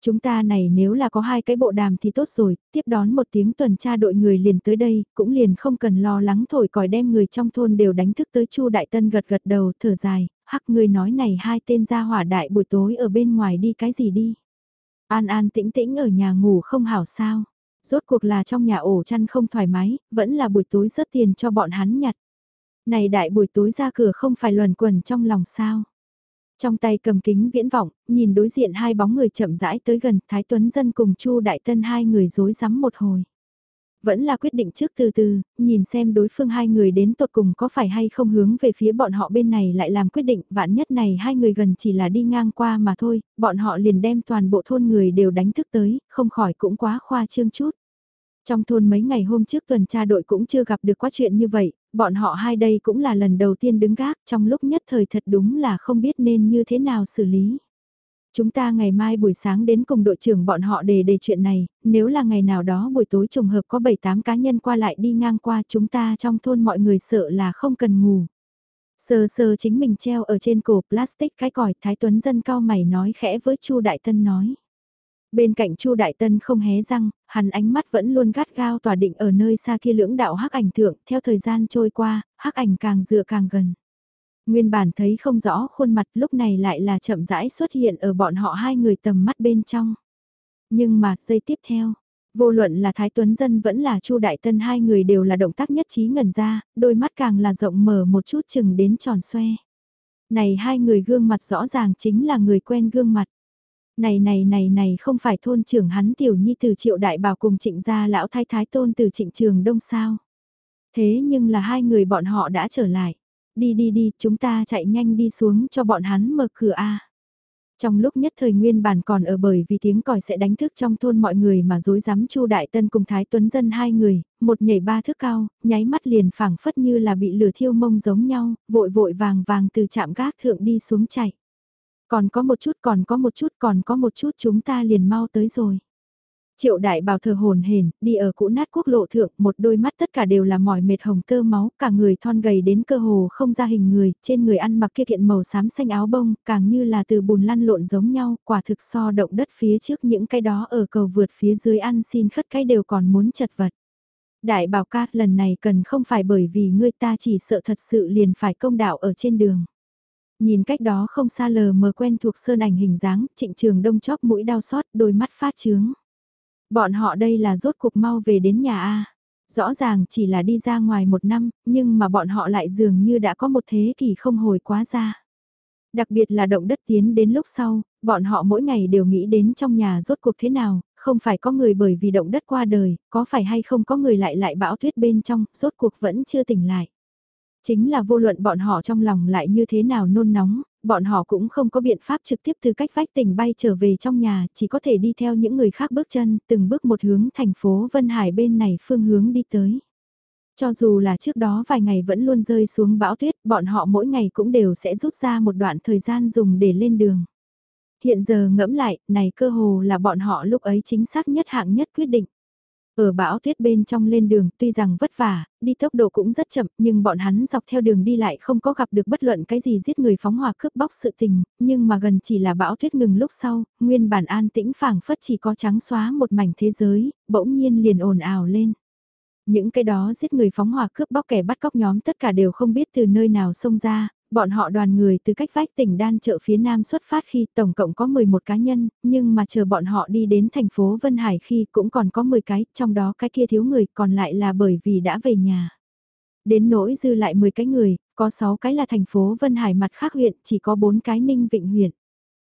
Chúng ta này nếu là có hai cái bộ đàm thì tốt rồi, tiếp đón một tiếng tuần tra đội người liền tới đây, cũng liền không cần lo lắng thổi còi đem người trong thôn đều đánh thức tới Chu Đại Tân gật gật đầu, thở dài, hắc người nói này hai tên gia hỏa đại buổi tối ở bên ngoài đi cái gì đi. An an tĩnh tĩnh ở nhà ngủ không hảo sao. Rốt cuộc là trong nhà ổ chăn không thoải mái, vẫn là buổi tối rớt tiền cho bọn hắn nhặt. Này đại buổi tối ra cửa không phải luẩn quẩn trong lòng sao. Trong tay cầm kính viễn vọng, nhìn đối diện hai bóng người chậm rãi tới gần, Thái Tuấn Dân cùng Chu Đại Tân hai người rối rắm một hồi. Vẫn là quyết định trước từ từ, nhìn xem đối phương hai người đến tột cùng có phải hay không hướng về phía bọn họ bên này lại làm quyết định, vạn nhất này hai người gần chỉ là đi ngang qua mà thôi, bọn họ liền đem toàn bộ thôn người đều đánh thức tới, không khỏi cũng quá khoa trương chút. Trong thôn mấy ngày hôm trước tuần tra đội cũng chưa gặp được quá chuyện như vậy, bọn họ hai đây cũng là lần đầu tiên đứng gác trong lúc nhất thời thật đúng là không biết nên như thế nào xử lý. Chúng ta ngày mai buổi sáng đến cùng đội trưởng bọn họ để đề chuyện này, nếu là ngày nào đó buổi tối trùng hợp có 7-8 cá nhân qua lại đi ngang qua chúng ta trong thôn mọi người sợ là không cần ngủ. Sơ sơ chính mình treo ở trên cổ plastic cái còi Thái Tuấn Dân cao mày nói khẽ với Chu Đại Tân nói. Bên cạnh Chu Đại Tân không hé răng, hắn ánh mắt vẫn luôn gắt gao tỏa định ở nơi xa kia lưỡng đạo hắc ảnh thượng, theo thời gian trôi qua, hắc ảnh càng dựa càng gần. Nguyên bản thấy không rõ khuôn mặt lúc này lại là chậm rãi xuất hiện ở bọn họ hai người tầm mắt bên trong. Nhưng mà, giây tiếp theo, vô luận là Thái Tuấn Dân vẫn là Chu Đại Tân hai người đều là động tác nhất trí ngẩn ra, đôi mắt càng là rộng mở một chút chừng đến tròn xoe. Này hai người gương mặt rõ ràng chính là người quen gương mặt. Này này này này không phải thôn trưởng hắn tiểu nhi từ triệu đại bảo cùng trịnh gia lão thái thái tôn từ trịnh trường đông sao. Thế nhưng là hai người bọn họ đã trở lại. Đi đi đi, chúng ta chạy nhanh đi xuống cho bọn hắn mở cửa A. Trong lúc nhất thời nguyên bản còn ở bởi vì tiếng còi sẽ đánh thức trong thôn mọi người mà dối dám Chu Đại Tân cùng Thái Tuấn Dân hai người, một nhảy ba thước cao, nháy mắt liền phảng phất như là bị lửa thiêu mông giống nhau, vội vội vàng vàng từ chạm gác thượng đi xuống chạy. Còn có một chút còn có một chút còn có một chút chúng ta liền mau tới rồi. Triệu đại bào thờ hồn hền, đi ở cũ nát quốc lộ thượng, một đôi mắt tất cả đều là mỏi mệt hồng tơ máu, cả người thon gầy đến cơ hồ không ra hình người, trên người ăn mặc kia kiện màu xám xanh áo bông, càng như là từ bùn lăn lộn giống nhau, quả thực so động đất phía trước những cái đó ở cầu vượt phía dưới ăn xin khất cái đều còn muốn chật vật. Đại bảo ca lần này cần không phải bởi vì ngươi ta chỉ sợ thật sự liền phải công đạo ở trên đường. Nhìn cách đó không xa lờ mờ quen thuộc sơn ảnh hình dáng, trịnh trường đông chóp mũi đau xót, đôi mắt phát trướng. Bọn họ đây là rốt cuộc mau về đến nhà A. Rõ ràng chỉ là đi ra ngoài một năm, nhưng mà bọn họ lại dường như đã có một thế kỷ không hồi quá ra. Đặc biệt là động đất tiến đến lúc sau, bọn họ mỗi ngày đều nghĩ đến trong nhà rốt cuộc thế nào, không phải có người bởi vì động đất qua đời, có phải hay không có người lại lại bão tuyết bên trong, rốt cuộc vẫn chưa tỉnh lại. Chính là vô luận bọn họ trong lòng lại như thế nào nôn nóng, bọn họ cũng không có biện pháp trực tiếp từ cách vách tỉnh bay trở về trong nhà, chỉ có thể đi theo những người khác bước chân, từng bước một hướng thành phố Vân Hải bên này phương hướng đi tới. Cho dù là trước đó vài ngày vẫn luôn rơi xuống bão tuyết, bọn họ mỗi ngày cũng đều sẽ rút ra một đoạn thời gian dùng để lên đường. Hiện giờ ngẫm lại, này cơ hồ là bọn họ lúc ấy chính xác nhất hạng nhất quyết định. Ở bão tuyết bên trong lên đường tuy rằng vất vả, đi tốc độ cũng rất chậm nhưng bọn hắn dọc theo đường đi lại không có gặp được bất luận cái gì giết người phóng hỏa cướp bóc sự tình, nhưng mà gần chỉ là bão tuyết ngừng lúc sau, nguyên bản an tĩnh phảng phất chỉ có trắng xóa một mảnh thế giới, bỗng nhiên liền ồn ào lên. Những cái đó giết người phóng hỏa cướp bóc kẻ bắt cóc nhóm tất cả đều không biết từ nơi nào xông ra, bọn họ đoàn người từ cách vách tỉnh Đan chợ phía Nam xuất phát khi tổng cộng có 11 cá nhân, nhưng mà chờ bọn họ đi đến thành phố Vân Hải khi cũng còn có 10 cái, trong đó cái kia thiếu người còn lại là bởi vì đã về nhà. Đến nỗi dư lại 10 cái người, có 6 cái là thành phố Vân Hải mặt khác huyện, chỉ có 4 cái Ninh Vịnh huyện.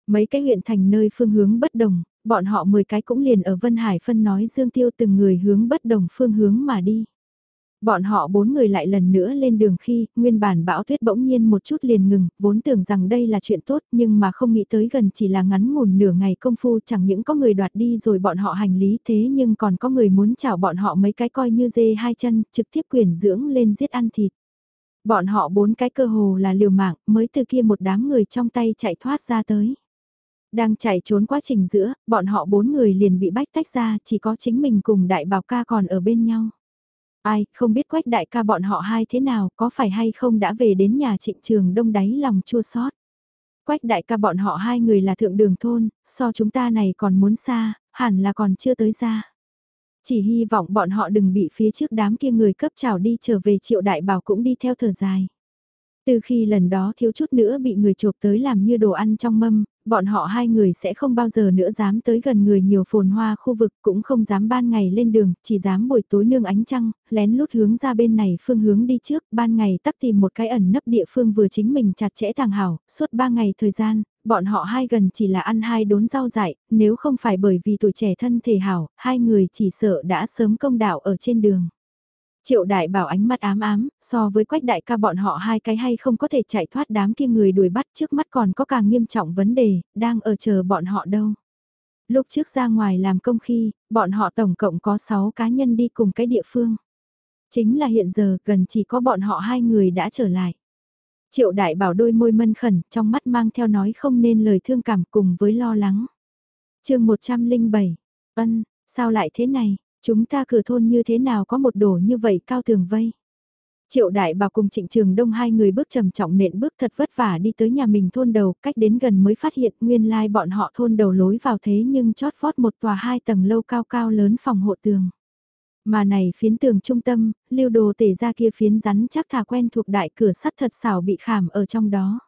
Mấy cái huyện thành nơi phương hướng bất đồng, bọn họ 10 cái cũng liền ở Vân Hải phân nói Dương Tiêu từng người hướng bất đồng phương hướng mà đi. Bọn họ bốn người lại lần nữa lên đường khi, nguyên bản bão tuyết bỗng nhiên một chút liền ngừng, vốn tưởng rằng đây là chuyện tốt nhưng mà không nghĩ tới gần chỉ là ngắn ngủn nửa ngày công phu chẳng những có người đoạt đi rồi bọn họ hành lý thế nhưng còn có người muốn chào bọn họ mấy cái coi như dê hai chân, trực tiếp quyền dưỡng lên giết ăn thịt. Bọn họ bốn cái cơ hồ là liều mạng mới từ kia một đám người trong tay chạy thoát ra tới. Đang chạy trốn quá trình giữa, bọn họ bốn người liền bị bách tách ra, chỉ có chính mình cùng đại bảo ca còn ở bên nhau. Ai, không biết quách đại ca bọn họ hai thế nào, có phải hay không đã về đến nhà trịnh trường đông đáy lòng chua sót. Quách đại ca bọn họ hai người là thượng đường thôn, so chúng ta này còn muốn xa, hẳn là còn chưa tới ra. Chỉ hy vọng bọn họ đừng bị phía trước đám kia người cấp trào đi trở về triệu đại bảo cũng đi theo thở dài. Từ khi lần đó thiếu chút nữa bị người chộp tới làm như đồ ăn trong mâm, bọn họ hai người sẽ không bao giờ nữa dám tới gần người nhiều phồn hoa khu vực cũng không dám ban ngày lên đường, chỉ dám buổi tối nương ánh trăng, lén lút hướng ra bên này phương hướng đi trước, ban ngày tắc tìm một cái ẩn nấp địa phương vừa chính mình chặt chẽ thằng hảo, suốt ba ngày thời gian, bọn họ hai gần chỉ là ăn hai đốn rau dại, nếu không phải bởi vì tuổi trẻ thân thể hảo, hai người chỉ sợ đã sớm công đạo ở trên đường. Triệu đại bảo ánh mắt ám ám, so với quách đại ca bọn họ hai cái hay không có thể chạy thoát đám kia người đuổi bắt trước mắt còn có càng nghiêm trọng vấn đề, đang ở chờ bọn họ đâu. Lúc trước ra ngoài làm công khi, bọn họ tổng cộng có 6 cá nhân đi cùng cái địa phương. Chính là hiện giờ gần chỉ có bọn họ hai người đã trở lại. Triệu đại bảo đôi môi mân khẩn, trong mắt mang theo nói không nên lời thương cảm cùng với lo lắng. chương 107, ân, sao lại thế này? Chúng ta cửa thôn như thế nào có một đổ như vậy cao tường vây. Triệu đại bảo cùng trịnh trường đông hai người bước trầm trọng nện bước thật vất vả đi tới nhà mình thôn đầu, cách đến gần mới phát hiện nguyên lai bọn họ thôn đầu lối vào thế nhưng chót vót một tòa hai tầng lâu cao cao lớn phòng hộ tường. Mà này phiến tường trung tâm, lưu đồ tể ra kia phiến rắn chắc thà quen thuộc đại cửa sắt thật xảo bị khảm ở trong đó.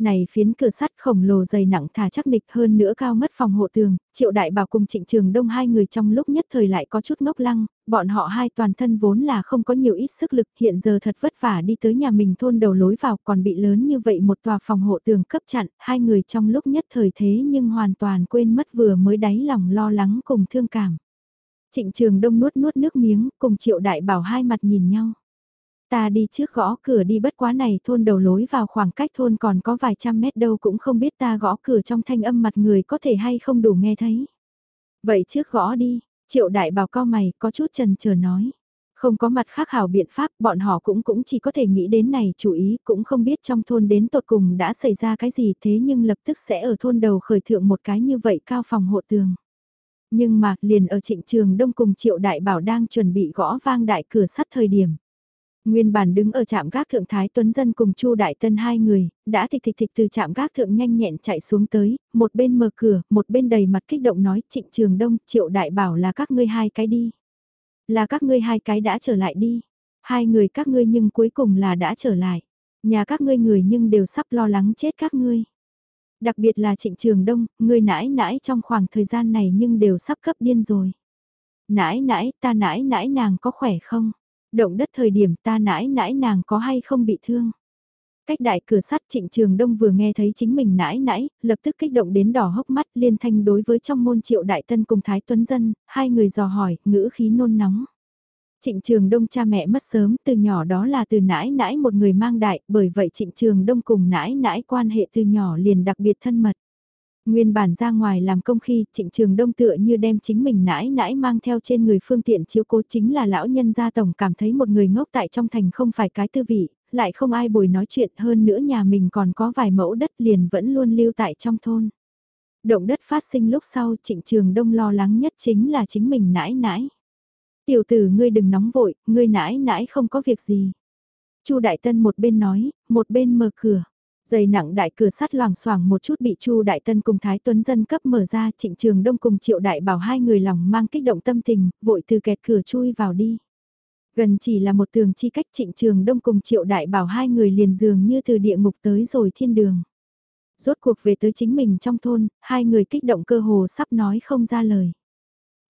Này phiến cửa sắt khổng lồ dày nặng thả chắc nịch hơn nữa cao mất phòng hộ tường, triệu đại bảo cùng trịnh trường đông hai người trong lúc nhất thời lại có chút ngốc lăng, bọn họ hai toàn thân vốn là không có nhiều ít sức lực hiện giờ thật vất vả đi tới nhà mình thôn đầu lối vào còn bị lớn như vậy một tòa phòng hộ tường cấp chặn, hai người trong lúc nhất thời thế nhưng hoàn toàn quên mất vừa mới đáy lòng lo lắng cùng thương cảm. Trịnh trường đông nuốt nuốt nước miếng cùng triệu đại bảo hai mặt nhìn nhau. Ta đi trước gõ cửa đi bất quá này thôn đầu lối vào khoảng cách thôn còn có vài trăm mét đâu cũng không biết ta gõ cửa trong thanh âm mặt người có thể hay không đủ nghe thấy. Vậy trước gõ đi, triệu đại bảo cao mày có chút trần chờ nói. Không có mặt khác hảo biện pháp bọn họ cũng cũng chỉ có thể nghĩ đến này chú ý cũng không biết trong thôn đến tột cùng đã xảy ra cái gì thế nhưng lập tức sẽ ở thôn đầu khởi thượng một cái như vậy cao phòng hộ tường. Nhưng mà liền ở trịnh trường đông cùng triệu đại bảo đang chuẩn bị gõ vang đại cửa sắt thời điểm. Nguyên bản đứng ở trạm gác thượng Thái Tuấn Dân cùng Chu Đại Tân hai người, đã thịch thịch thịch từ trạm gác thượng nhanh nhẹn chạy xuống tới, một bên mở cửa, một bên đầy mặt kích động nói trịnh trường đông, triệu đại bảo là các ngươi hai cái đi. Là các ngươi hai cái đã trở lại đi. Hai người các ngươi nhưng cuối cùng là đã trở lại. Nhà các ngươi người nhưng đều sắp lo lắng chết các ngươi. Đặc biệt là trịnh trường đông, ngươi nãi nãi trong khoảng thời gian này nhưng đều sắp cấp điên rồi. Nãi nãi, ta nãi nãi nàng có khỏe không? Động đất thời điểm ta nãi nãi nàng có hay không bị thương. Cách đại cửa sắt trịnh trường đông vừa nghe thấy chính mình nãi nãi, lập tức kích động đến đỏ hốc mắt liên thanh đối với trong môn triệu đại tân cùng Thái Tuấn Dân, hai người dò hỏi, ngữ khí nôn nóng. Trịnh Trường Đông cha mẹ mất sớm từ nhỏ đó là từ nãi nãi một người mang đại, bởi vậy Trịnh Trường Đông cùng nãi nãi quan hệ từ nhỏ liền đặc biệt thân mật. Nguyên bản ra ngoài làm công khi Trịnh Trường Đông tựa như đem chính mình nãi nãi mang theo trên người phương tiện chiếu cố chính là lão nhân gia tổng cảm thấy một người ngốc tại trong thành không phải cái tư vị, lại không ai bồi nói chuyện hơn nữa nhà mình còn có vài mẫu đất liền vẫn luôn lưu tại trong thôn. Động đất phát sinh lúc sau Trịnh Trường Đông lo lắng nhất chính là chính mình nãi nãi. Tiểu tử ngươi đừng nóng vội, ngươi nãi nãi không có việc gì. Chu Đại Tân một bên nói, một bên mở cửa. Dày nặng đại cửa sắt loàng xoàng một chút bị Chu Đại Tân cùng Thái Tuấn Dân cấp mở ra trịnh trường đông cùng Triệu Đại bảo hai người lòng mang kích động tâm tình, vội từ kẹt cửa chui vào đi. Gần chỉ là một tường chi cách trịnh trường đông cùng Triệu Đại bảo hai người liền dường như từ địa ngục tới rồi thiên đường. Rốt cuộc về tới chính mình trong thôn, hai người kích động cơ hồ sắp nói không ra lời.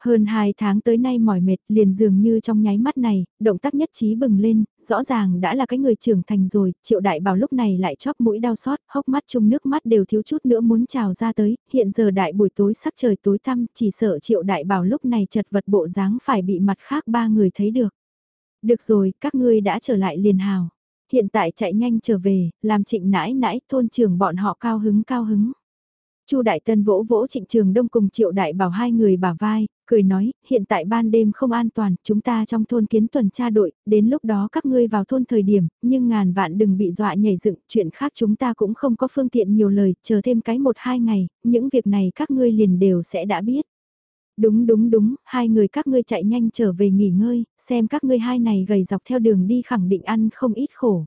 Hơn 2 tháng tới nay mỏi mệt liền dường như trong nháy mắt này, động tác nhất trí bừng lên, rõ ràng đã là cái người trưởng thành rồi, triệu đại bảo lúc này lại chóp mũi đau xót, hốc mắt chung nước mắt đều thiếu chút nữa muốn trào ra tới, hiện giờ đại buổi tối sắc trời tối tăm, chỉ sợ triệu đại bảo lúc này chật vật bộ dáng phải bị mặt khác ba người thấy được. Được rồi, các ngươi đã trở lại liền hào. Hiện tại chạy nhanh trở về, làm trịnh nãi nãi thôn trưởng bọn họ cao hứng cao hứng. Chu Đại Tân vỗ vỗ Trịnh Trường Đông cùng Triệu Đại Bảo hai người bả vai, cười nói, hiện tại ban đêm không an toàn, chúng ta trong thôn kiến tuần tra đội, đến lúc đó các ngươi vào thôn thời điểm, nhưng ngàn vạn đừng bị dọa nhảy dựng, chuyện khác chúng ta cũng không có phương tiện nhiều lời, chờ thêm cái một hai ngày, những việc này các ngươi liền đều sẽ đã biết. Đúng đúng đúng, hai người các ngươi chạy nhanh trở về nghỉ ngơi, xem các ngươi hai này gầy dọc theo đường đi khẳng định ăn không ít khổ.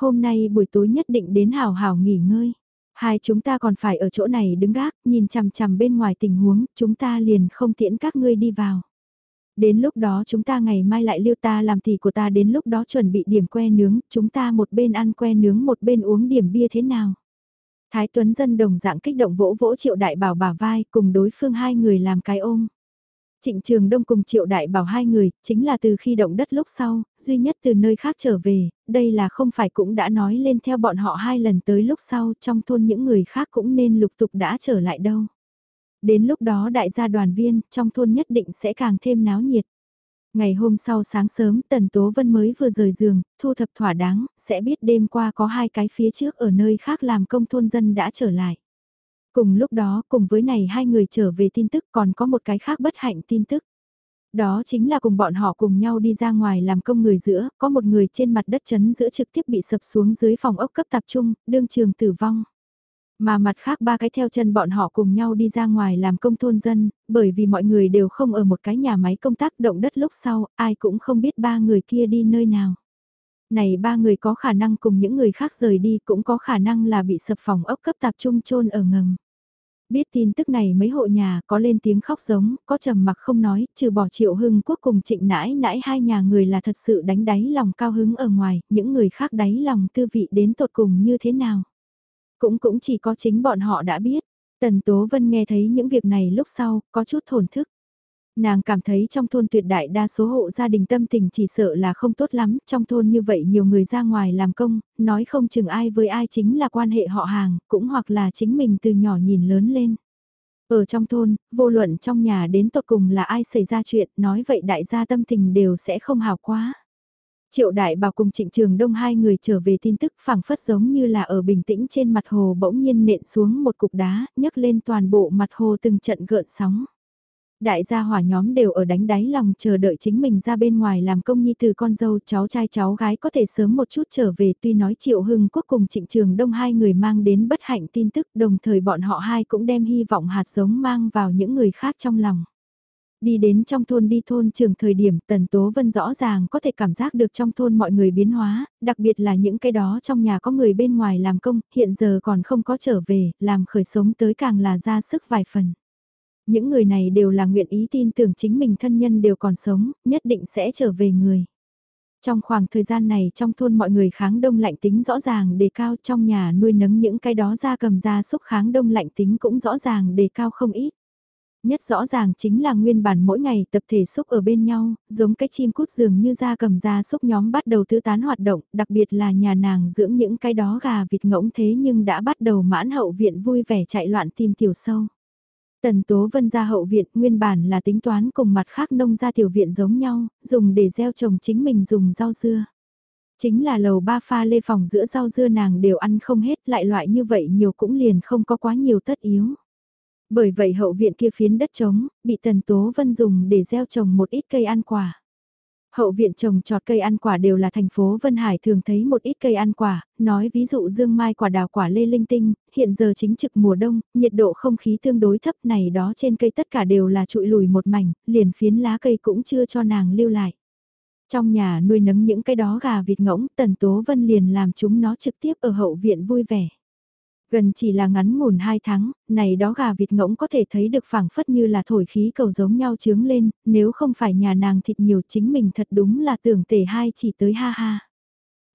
Hôm nay buổi tối nhất định đến hào hào nghỉ ngơi. Hai chúng ta còn phải ở chỗ này đứng gác, nhìn chằm chằm bên ngoài tình huống, chúng ta liền không tiễn các ngươi đi vào. Đến lúc đó chúng ta ngày mai lại lưu ta làm thì của ta đến lúc đó chuẩn bị điểm que nướng, chúng ta một bên ăn que nướng một bên uống điểm bia thế nào. Thái Tuấn Dân đồng dạng kích động vỗ vỗ triệu đại bảo bả vai cùng đối phương hai người làm cái ôm. Trịnh Trường Đông cùng Triệu Đại bảo hai người, chính là từ khi động đất lúc sau, duy nhất từ nơi khác trở về, đây là không phải cũng đã nói lên theo bọn họ hai lần tới lúc sau, trong thôn những người khác cũng nên lục tục đã trở lại đâu. Đến lúc đó đại gia đoàn viên, trong thôn nhất định sẽ càng thêm náo nhiệt. Ngày hôm sau sáng sớm, Tần Tố Vân mới vừa rời giường, thu thập thỏa đáng, sẽ biết đêm qua có hai cái phía trước ở nơi khác làm công thôn dân đã trở lại. Cùng lúc đó, cùng với này hai người trở về tin tức còn có một cái khác bất hạnh tin tức. Đó chính là cùng bọn họ cùng nhau đi ra ngoài làm công người giữa, có một người trên mặt đất chấn giữa trực tiếp bị sập xuống dưới phòng ốc cấp tập trung, đương trường tử vong. Mà mặt khác ba cái theo chân bọn họ cùng nhau đi ra ngoài làm công thôn dân, bởi vì mọi người đều không ở một cái nhà máy công tác động đất lúc sau, ai cũng không biết ba người kia đi nơi nào. Này ba người có khả năng cùng những người khác rời đi cũng có khả năng là bị sập phòng ốc cấp tập trung chôn ở ngầm. Biết tin tức này mấy hộ nhà có lên tiếng khóc giống, có trầm mặc không nói, trừ bỏ triệu hưng quốc cùng trịnh nãi nãi hai nhà người là thật sự đánh đáy lòng cao hứng ở ngoài, những người khác đáy lòng tư vị đến tột cùng như thế nào. Cũng cũng chỉ có chính bọn họ đã biết. Tần Tố Vân nghe thấy những việc này lúc sau, có chút thổn thức. Nàng cảm thấy trong thôn tuyệt đại đa số hộ gia đình tâm tình chỉ sợ là không tốt lắm, trong thôn như vậy nhiều người ra ngoài làm công, nói không chừng ai với ai chính là quan hệ họ hàng, cũng hoặc là chính mình từ nhỏ nhìn lớn lên. Ở trong thôn, vô luận trong nhà đến tột cùng là ai xảy ra chuyện, nói vậy đại gia tâm tình đều sẽ không hào quá. Triệu đại bảo cùng trịnh trường đông hai người trở về tin tức phảng phất giống như là ở bình tĩnh trên mặt hồ bỗng nhiên nện xuống một cục đá, nhấc lên toàn bộ mặt hồ từng trận gợn sóng. Đại gia hỏa nhóm đều ở đánh đáy lòng chờ đợi chính mình ra bên ngoài làm công nhi từ con dâu cháu trai cháu gái có thể sớm một chút trở về tuy nói Triệu Hưng Quốc cùng Trịnh Trường Đông hai người mang đến bất hạnh tin tức đồng thời bọn họ hai cũng đem hy vọng hạt giống mang vào những người khác trong lòng. Đi đến trong thôn đi thôn trường thời điểm Tần Tố Vân rõ ràng có thể cảm giác được trong thôn mọi người biến hóa, đặc biệt là những cái đó trong nhà có người bên ngoài làm công, hiện giờ còn không có trở về, làm khởi sống tới càng là ra sức vài phần. Những người này đều là nguyện ý tin tưởng chính mình thân nhân đều còn sống, nhất định sẽ trở về người. Trong khoảng thời gian này trong thôn mọi người kháng đông lạnh tính rõ ràng đề cao trong nhà nuôi nấng những cái đó ra cầm ra xúc kháng đông lạnh tính cũng rõ ràng đề cao không ít. Nhất rõ ràng chính là nguyên bản mỗi ngày tập thể xúc ở bên nhau, giống cái chim cút dường như ra cầm ra xúc nhóm bắt đầu tứ tán hoạt động, đặc biệt là nhà nàng dưỡng những cái đó gà vịt ngỗng thế nhưng đã bắt đầu mãn hậu viện vui vẻ chạy loạn tìm tiểu sâu. Tần Tố Vân ra hậu viện nguyên bản là tính toán cùng mặt khác nông ra tiểu viện giống nhau, dùng để gieo trồng chính mình dùng rau dưa. Chính là lầu ba pha lê phòng giữa rau dưa nàng đều ăn không hết lại loại như vậy nhiều cũng liền không có quá nhiều tất yếu. Bởi vậy hậu viện kia phiến đất trống, bị Tần Tố Vân dùng để gieo trồng một ít cây ăn quả. Hậu viện trồng trọt cây ăn quả đều là thành phố Vân Hải thường thấy một ít cây ăn quả, nói ví dụ dương mai quả đào quả lê linh tinh, hiện giờ chính trực mùa đông, nhiệt độ không khí tương đối thấp này đó trên cây tất cả đều là trụi lùi một mảnh, liền phiến lá cây cũng chưa cho nàng lưu lại. Trong nhà nuôi nấng những cái đó gà vịt ngỗng, Tần Tố Vân liền làm chúng nó trực tiếp ở hậu viện vui vẻ. Gần chỉ là ngắn ngủn 2 tháng, này đó gà vịt ngỗng có thể thấy được phảng phất như là thổi khí cầu giống nhau trướng lên, nếu không phải nhà nàng thịt nhiều chính mình thật đúng là tưởng tể hai chỉ tới ha ha.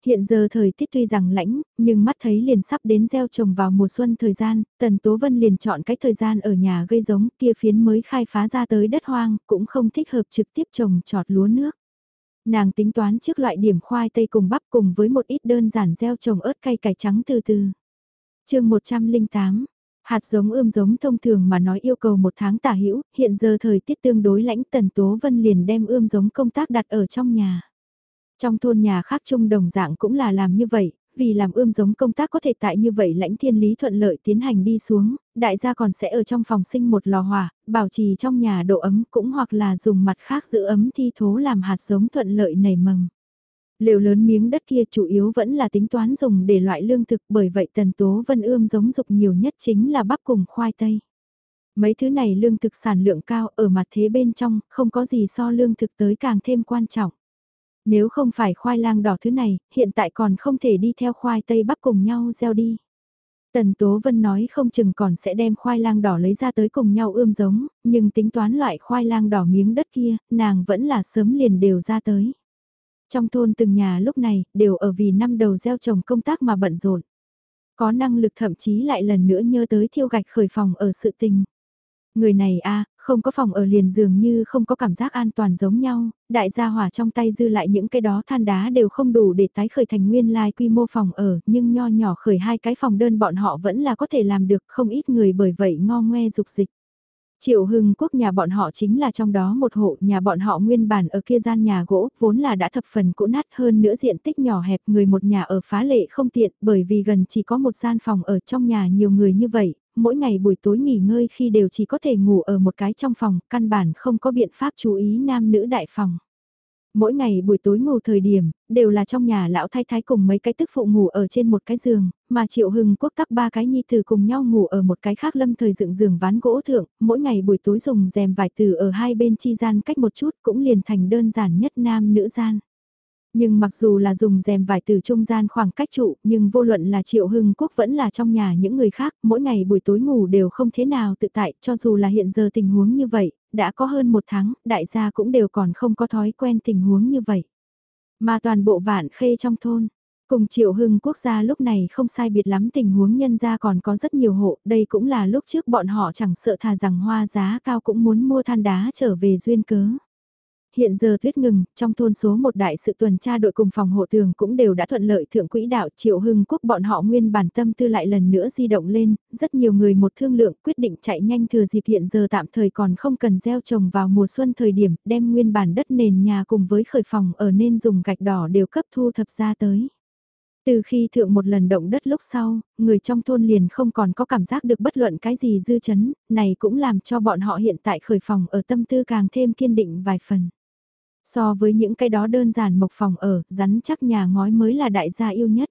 Hiện giờ thời tiết tuy rằng lãnh, nhưng mắt thấy liền sắp đến gieo trồng vào mùa xuân thời gian, Tần Tố Vân liền chọn cái thời gian ở nhà gây giống kia phiến mới khai phá ra tới đất hoang, cũng không thích hợp trực tiếp trồng trọt lúa nước. Nàng tính toán trước loại điểm khoai tây cùng bắp cùng với một ít đơn giản gieo trồng ớt cay cải trắng từ từ chương 108 Hạt giống ươm giống thông thường mà nói yêu cầu một tháng tả hữu, hiện giờ thời tiết tương đối lãnh tần tố vân liền đem ươm giống công tác đặt ở trong nhà. Trong thôn nhà khác chung đồng dạng cũng là làm như vậy, vì làm ươm giống công tác có thể tại như vậy lãnh thiên lý thuận lợi tiến hành đi xuống, đại gia còn sẽ ở trong phòng sinh một lò hỏa, bảo trì trong nhà độ ấm cũng hoặc là dùng mặt khác giữ ấm thi thố làm hạt giống thuận lợi nảy mầm. Liều lớn miếng đất kia chủ yếu vẫn là tính toán dùng để loại lương thực bởi vậy tần tố vân ươm giống dục nhiều nhất chính là bắp cùng khoai tây. Mấy thứ này lương thực sản lượng cao ở mặt thế bên trong, không có gì so lương thực tới càng thêm quan trọng. Nếu không phải khoai lang đỏ thứ này, hiện tại còn không thể đi theo khoai tây bắp cùng nhau gieo đi. Tần Tố Vân nói không chừng còn sẽ đem khoai lang đỏ lấy ra tới cùng nhau ươm giống, nhưng tính toán loại khoai lang đỏ miếng đất kia, nàng vẫn là sớm liền đều ra tới. Trong thôn từng nhà lúc này, đều ở vì năm đầu gieo trồng công tác mà bận rộn. Có năng lực thậm chí lại lần nữa nhớ tới thiêu gạch khởi phòng ở sự tình. Người này a không có phòng ở liền dường như không có cảm giác an toàn giống nhau, đại gia hỏa trong tay dư lại những cái đó than đá đều không đủ để tái khởi thành nguyên lai quy mô phòng ở, nhưng nho nhỏ khởi hai cái phòng đơn bọn họ vẫn là có thể làm được không ít người bởi vậy ngo ngoe dục dịch. Triệu Hưng Quốc nhà bọn họ chính là trong đó một hộ nhà bọn họ nguyên bản ở kia gian nhà gỗ, vốn là đã thập phần cũ nát hơn nữa diện tích nhỏ hẹp người một nhà ở phá lệ không tiện bởi vì gần chỉ có một gian phòng ở trong nhà nhiều người như vậy, mỗi ngày buổi tối nghỉ ngơi khi đều chỉ có thể ngủ ở một cái trong phòng, căn bản không có biện pháp chú ý nam nữ đại phòng. Mỗi ngày buổi tối ngủ thời điểm, đều là trong nhà lão thái thái cùng mấy cái tức phụ ngủ ở trên một cái giường, mà triệu hưng quốc tắc ba cái nhi từ cùng nhau ngủ ở một cái khác lâm thời dựng giường ván gỗ thượng, mỗi ngày buổi tối dùng rèm vải từ ở hai bên chi gian cách một chút cũng liền thành đơn giản nhất nam nữ gian. Nhưng mặc dù là dùng rèm vải từ trung gian khoảng cách trụ, nhưng vô luận là Triệu Hưng Quốc vẫn là trong nhà những người khác, mỗi ngày buổi tối ngủ đều không thế nào tự tại, cho dù là hiện giờ tình huống như vậy, đã có hơn một tháng, đại gia cũng đều còn không có thói quen tình huống như vậy. Mà toàn bộ vạn khê trong thôn, cùng Triệu Hưng Quốc gia lúc này không sai biệt lắm tình huống nhân gia còn có rất nhiều hộ, đây cũng là lúc trước bọn họ chẳng sợ thà rằng hoa giá cao cũng muốn mua than đá trở về duyên cớ hiện giờ tuyết ngừng, trong thôn số một đại sự tuần tra đội cùng phòng hộ tường cũng đều đã thuận lợi thượng quỹ đạo triệu hưng quốc bọn họ nguyên bản tâm tư lại lần nữa di động lên, rất nhiều người một thương lượng quyết định chạy nhanh thừa dịp hiện giờ tạm thời còn không cần gieo trồng vào mùa xuân thời điểm đem nguyên bản đất nền nhà cùng với khởi phòng ở nên dùng gạch đỏ đều cấp thu thập ra tới. Từ khi thượng một lần động đất lúc sau, người trong thôn liền không còn có cảm giác được bất luận cái gì dư chấn, này cũng làm cho bọn họ hiện tại khởi phòng ở tâm tư càng thêm kiên định vài phần. So với những cái đó đơn giản mộc phòng ở, rắn chắc nhà ngói mới là đại gia yêu nhất.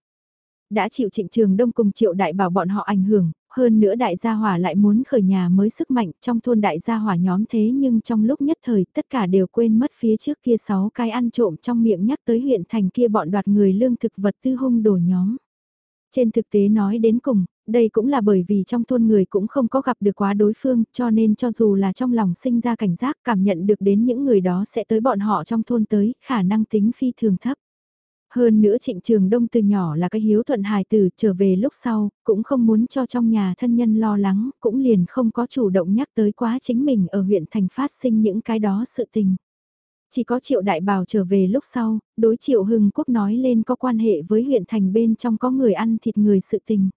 Đã chịu trịnh trường đông cùng triệu đại bảo bọn họ ảnh hưởng, hơn nữa đại gia hỏa lại muốn khởi nhà mới sức mạnh trong thôn đại gia hỏa nhóm thế nhưng trong lúc nhất thời tất cả đều quên mất phía trước kia sáu cái ăn trộm trong miệng nhắc tới huyện thành kia bọn đoạt người lương thực vật tư hung đổ nhóm. Trên thực tế nói đến cùng, đây cũng là bởi vì trong thôn người cũng không có gặp được quá đối phương, cho nên cho dù là trong lòng sinh ra cảnh giác cảm nhận được đến những người đó sẽ tới bọn họ trong thôn tới, khả năng tính phi thường thấp. Hơn nữa trịnh trường đông từ nhỏ là cái hiếu thuận hài tử trở về lúc sau, cũng không muốn cho trong nhà thân nhân lo lắng, cũng liền không có chủ động nhắc tới quá chính mình ở huyện thành phát sinh những cái đó sự tình. Chỉ có triệu đại bào trở về lúc sau, đối triệu hưng quốc nói lên có quan hệ với huyện thành bên trong có người ăn thịt người sự tình.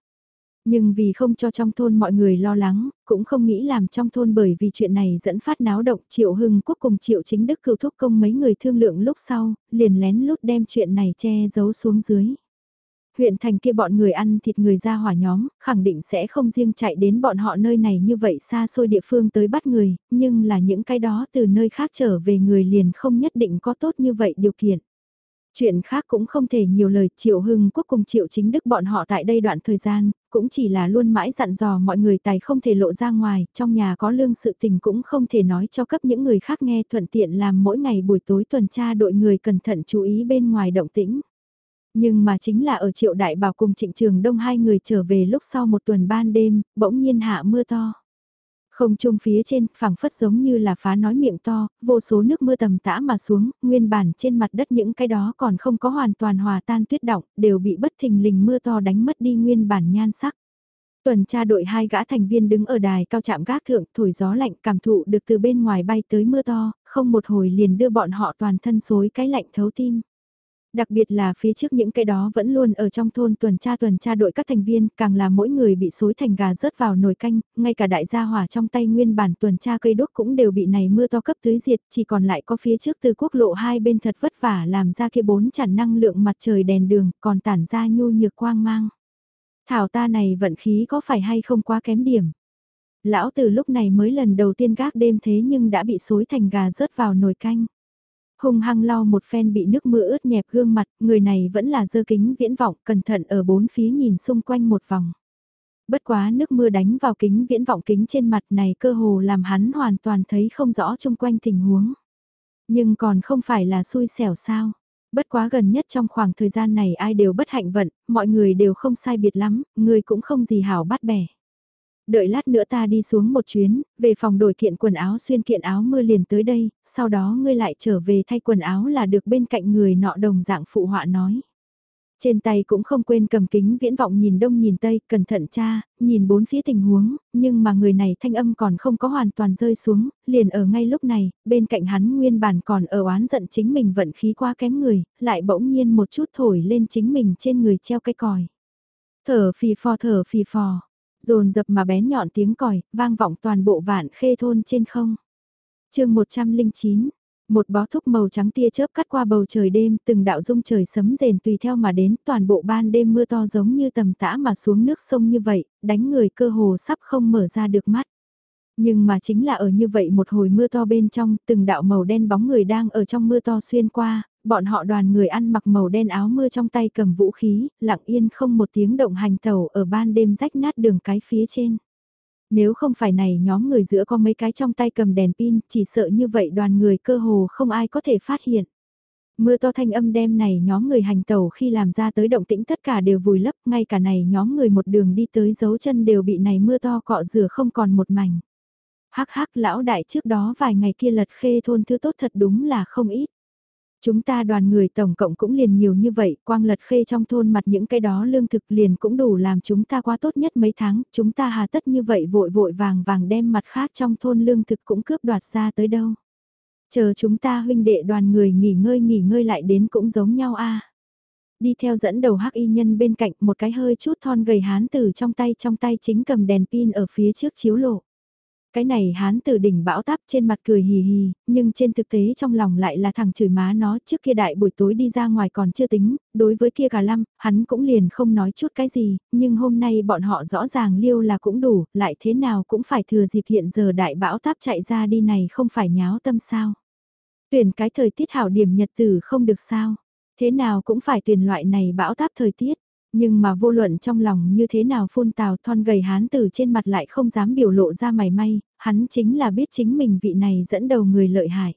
Nhưng vì không cho trong thôn mọi người lo lắng, cũng không nghĩ làm trong thôn bởi vì chuyện này dẫn phát náo động Triệu Hưng Quốc cùng Triệu Chính Đức cựu thúc công mấy người thương lượng lúc sau, liền lén lút đem chuyện này che giấu xuống dưới. Huyện thành kia bọn người ăn thịt người ra hỏa nhóm, khẳng định sẽ không riêng chạy đến bọn họ nơi này như vậy xa xôi địa phương tới bắt người, nhưng là những cái đó từ nơi khác trở về người liền không nhất định có tốt như vậy điều kiện. Chuyện khác cũng không thể nhiều lời, Triệu Hưng Quốc cùng Triệu Chính Đức bọn họ tại đây đoạn thời gian, cũng chỉ là luôn mãi dặn dò mọi người tài không thể lộ ra ngoài, trong nhà có lương sự tình cũng không thể nói cho cấp những người khác nghe thuận tiện làm mỗi ngày buổi tối tuần tra đội người cẩn thận chú ý bên ngoài động tĩnh. Nhưng mà chính là ở Triệu Đại Bảo cùng Trịnh Trường Đông hai người trở về lúc sau một tuần ban đêm, bỗng nhiên hạ mưa to. Không trung phía trên, phẳng phất giống như là phá nói miệng to, vô số nước mưa tầm tã mà xuống, nguyên bản trên mặt đất những cái đó còn không có hoàn toàn hòa tan tuyết động, đều bị bất thình lình mưa to đánh mất đi nguyên bản nhan sắc. Tuần tra đội hai gã thành viên đứng ở đài cao chạm gác thượng, thổi gió lạnh cảm thụ được từ bên ngoài bay tới mưa to, không một hồi liền đưa bọn họ toàn thân xối cái lạnh thấu tim. Đặc biệt là phía trước những cái đó vẫn luôn ở trong thôn tuần tra tuần tra đội các thành viên, càng là mỗi người bị xối thành gà rớt vào nồi canh, ngay cả đại gia hỏa trong tay nguyên bản tuần tra cây đốt cũng đều bị này mưa to cấp tưới diệt, chỉ còn lại có phía trước từ quốc lộ hai bên thật vất vả làm ra kia bốn chản năng lượng mặt trời đèn đường, còn tản ra nhu nhược quang mang. Thảo ta này vận khí có phải hay không quá kém điểm. Lão từ lúc này mới lần đầu tiên gác đêm thế nhưng đã bị xối thành gà rớt vào nồi canh hung hăng lau một phen bị nước mưa ướt nhẹp gương mặt, người này vẫn là dơ kính viễn vọng, cẩn thận ở bốn phía nhìn xung quanh một vòng. Bất quá nước mưa đánh vào kính viễn vọng kính trên mặt này cơ hồ làm hắn hoàn toàn thấy không rõ chung quanh tình huống. Nhưng còn không phải là xui xẻo sao. Bất quá gần nhất trong khoảng thời gian này ai đều bất hạnh vận, mọi người đều không sai biệt lắm, người cũng không gì hảo bắt bẻ đợi lát nữa ta đi xuống một chuyến, về phòng đổi kiện quần áo xuyên kiện áo mưa liền tới đây, sau đó ngươi lại trở về thay quần áo là được bên cạnh người nọ đồng dạng phụ họa nói. Trên tay cũng không quên cầm kính viễn vọng nhìn đông nhìn tây, cẩn thận cha, nhìn bốn phía tình huống, nhưng mà người này thanh âm còn không có hoàn toàn rơi xuống, liền ở ngay lúc này, bên cạnh hắn nguyên bản còn ở oán giận chính mình vận khí qua kém người, lại bỗng nhiên một chút thổi lên chính mình trên người treo cái còi. Thở phì phò thở phì phò, dồn dập mà bén nhọn tiếng còi, vang vọng toàn bộ vạn khê thôn trên không. chương 109, một bó thúc màu trắng tia chớp cắt qua bầu trời đêm, từng đạo dung trời sấm rền tùy theo mà đến, toàn bộ ban đêm mưa to giống như tầm tã mà xuống nước sông như vậy, đánh người cơ hồ sắp không mở ra được mắt. Nhưng mà chính là ở như vậy một hồi mưa to bên trong, từng đạo màu đen bóng người đang ở trong mưa to xuyên qua, bọn họ đoàn người ăn mặc màu đen áo mưa trong tay cầm vũ khí, lặng yên không một tiếng động hành tàu ở ban đêm rách nát đường cái phía trên. Nếu không phải này nhóm người giữa có mấy cái trong tay cầm đèn pin, chỉ sợ như vậy đoàn người cơ hồ không ai có thể phát hiện. Mưa to thanh âm đêm này nhóm người hành tàu khi làm ra tới động tĩnh tất cả đều vùi lấp, ngay cả này nhóm người một đường đi tới dấu chân đều bị này mưa to cọ rửa không còn một mảnh. Hắc hắc lão đại trước đó vài ngày kia lật khê thôn thứ tốt thật đúng là không ít. Chúng ta đoàn người tổng cộng cũng liền nhiều như vậy, quang lật khê trong thôn mặt những cái đó lương thực liền cũng đủ làm chúng ta qua tốt nhất mấy tháng, chúng ta hà tất như vậy vội vội vàng vàng đem mặt khác trong thôn lương thực cũng cướp đoạt ra tới đâu. Chờ chúng ta huynh đệ đoàn người nghỉ ngơi nghỉ ngơi lại đến cũng giống nhau a Đi theo dẫn đầu hắc y nhân bên cạnh một cái hơi chút thon gầy hán từ trong tay trong tay chính cầm đèn pin ở phía trước chiếu lộ. Cái này hán từ đỉnh bão táp trên mặt cười hì hì, nhưng trên thực tế trong lòng lại là thằng chửi má nó trước kia đại buổi tối đi ra ngoài còn chưa tính, đối với kia cả lâm, hắn cũng liền không nói chút cái gì, nhưng hôm nay bọn họ rõ ràng liêu là cũng đủ, lại thế nào cũng phải thừa dịp hiện giờ đại bão táp chạy ra đi này không phải nháo tâm sao. Tuyển cái thời tiết hảo điểm nhật tử không được sao, thế nào cũng phải tuyển loại này bão táp thời tiết. Nhưng mà vô luận trong lòng như thế nào phun tào thon gầy hán từ trên mặt lại không dám biểu lộ ra mày may, hắn chính là biết chính mình vị này dẫn đầu người lợi hại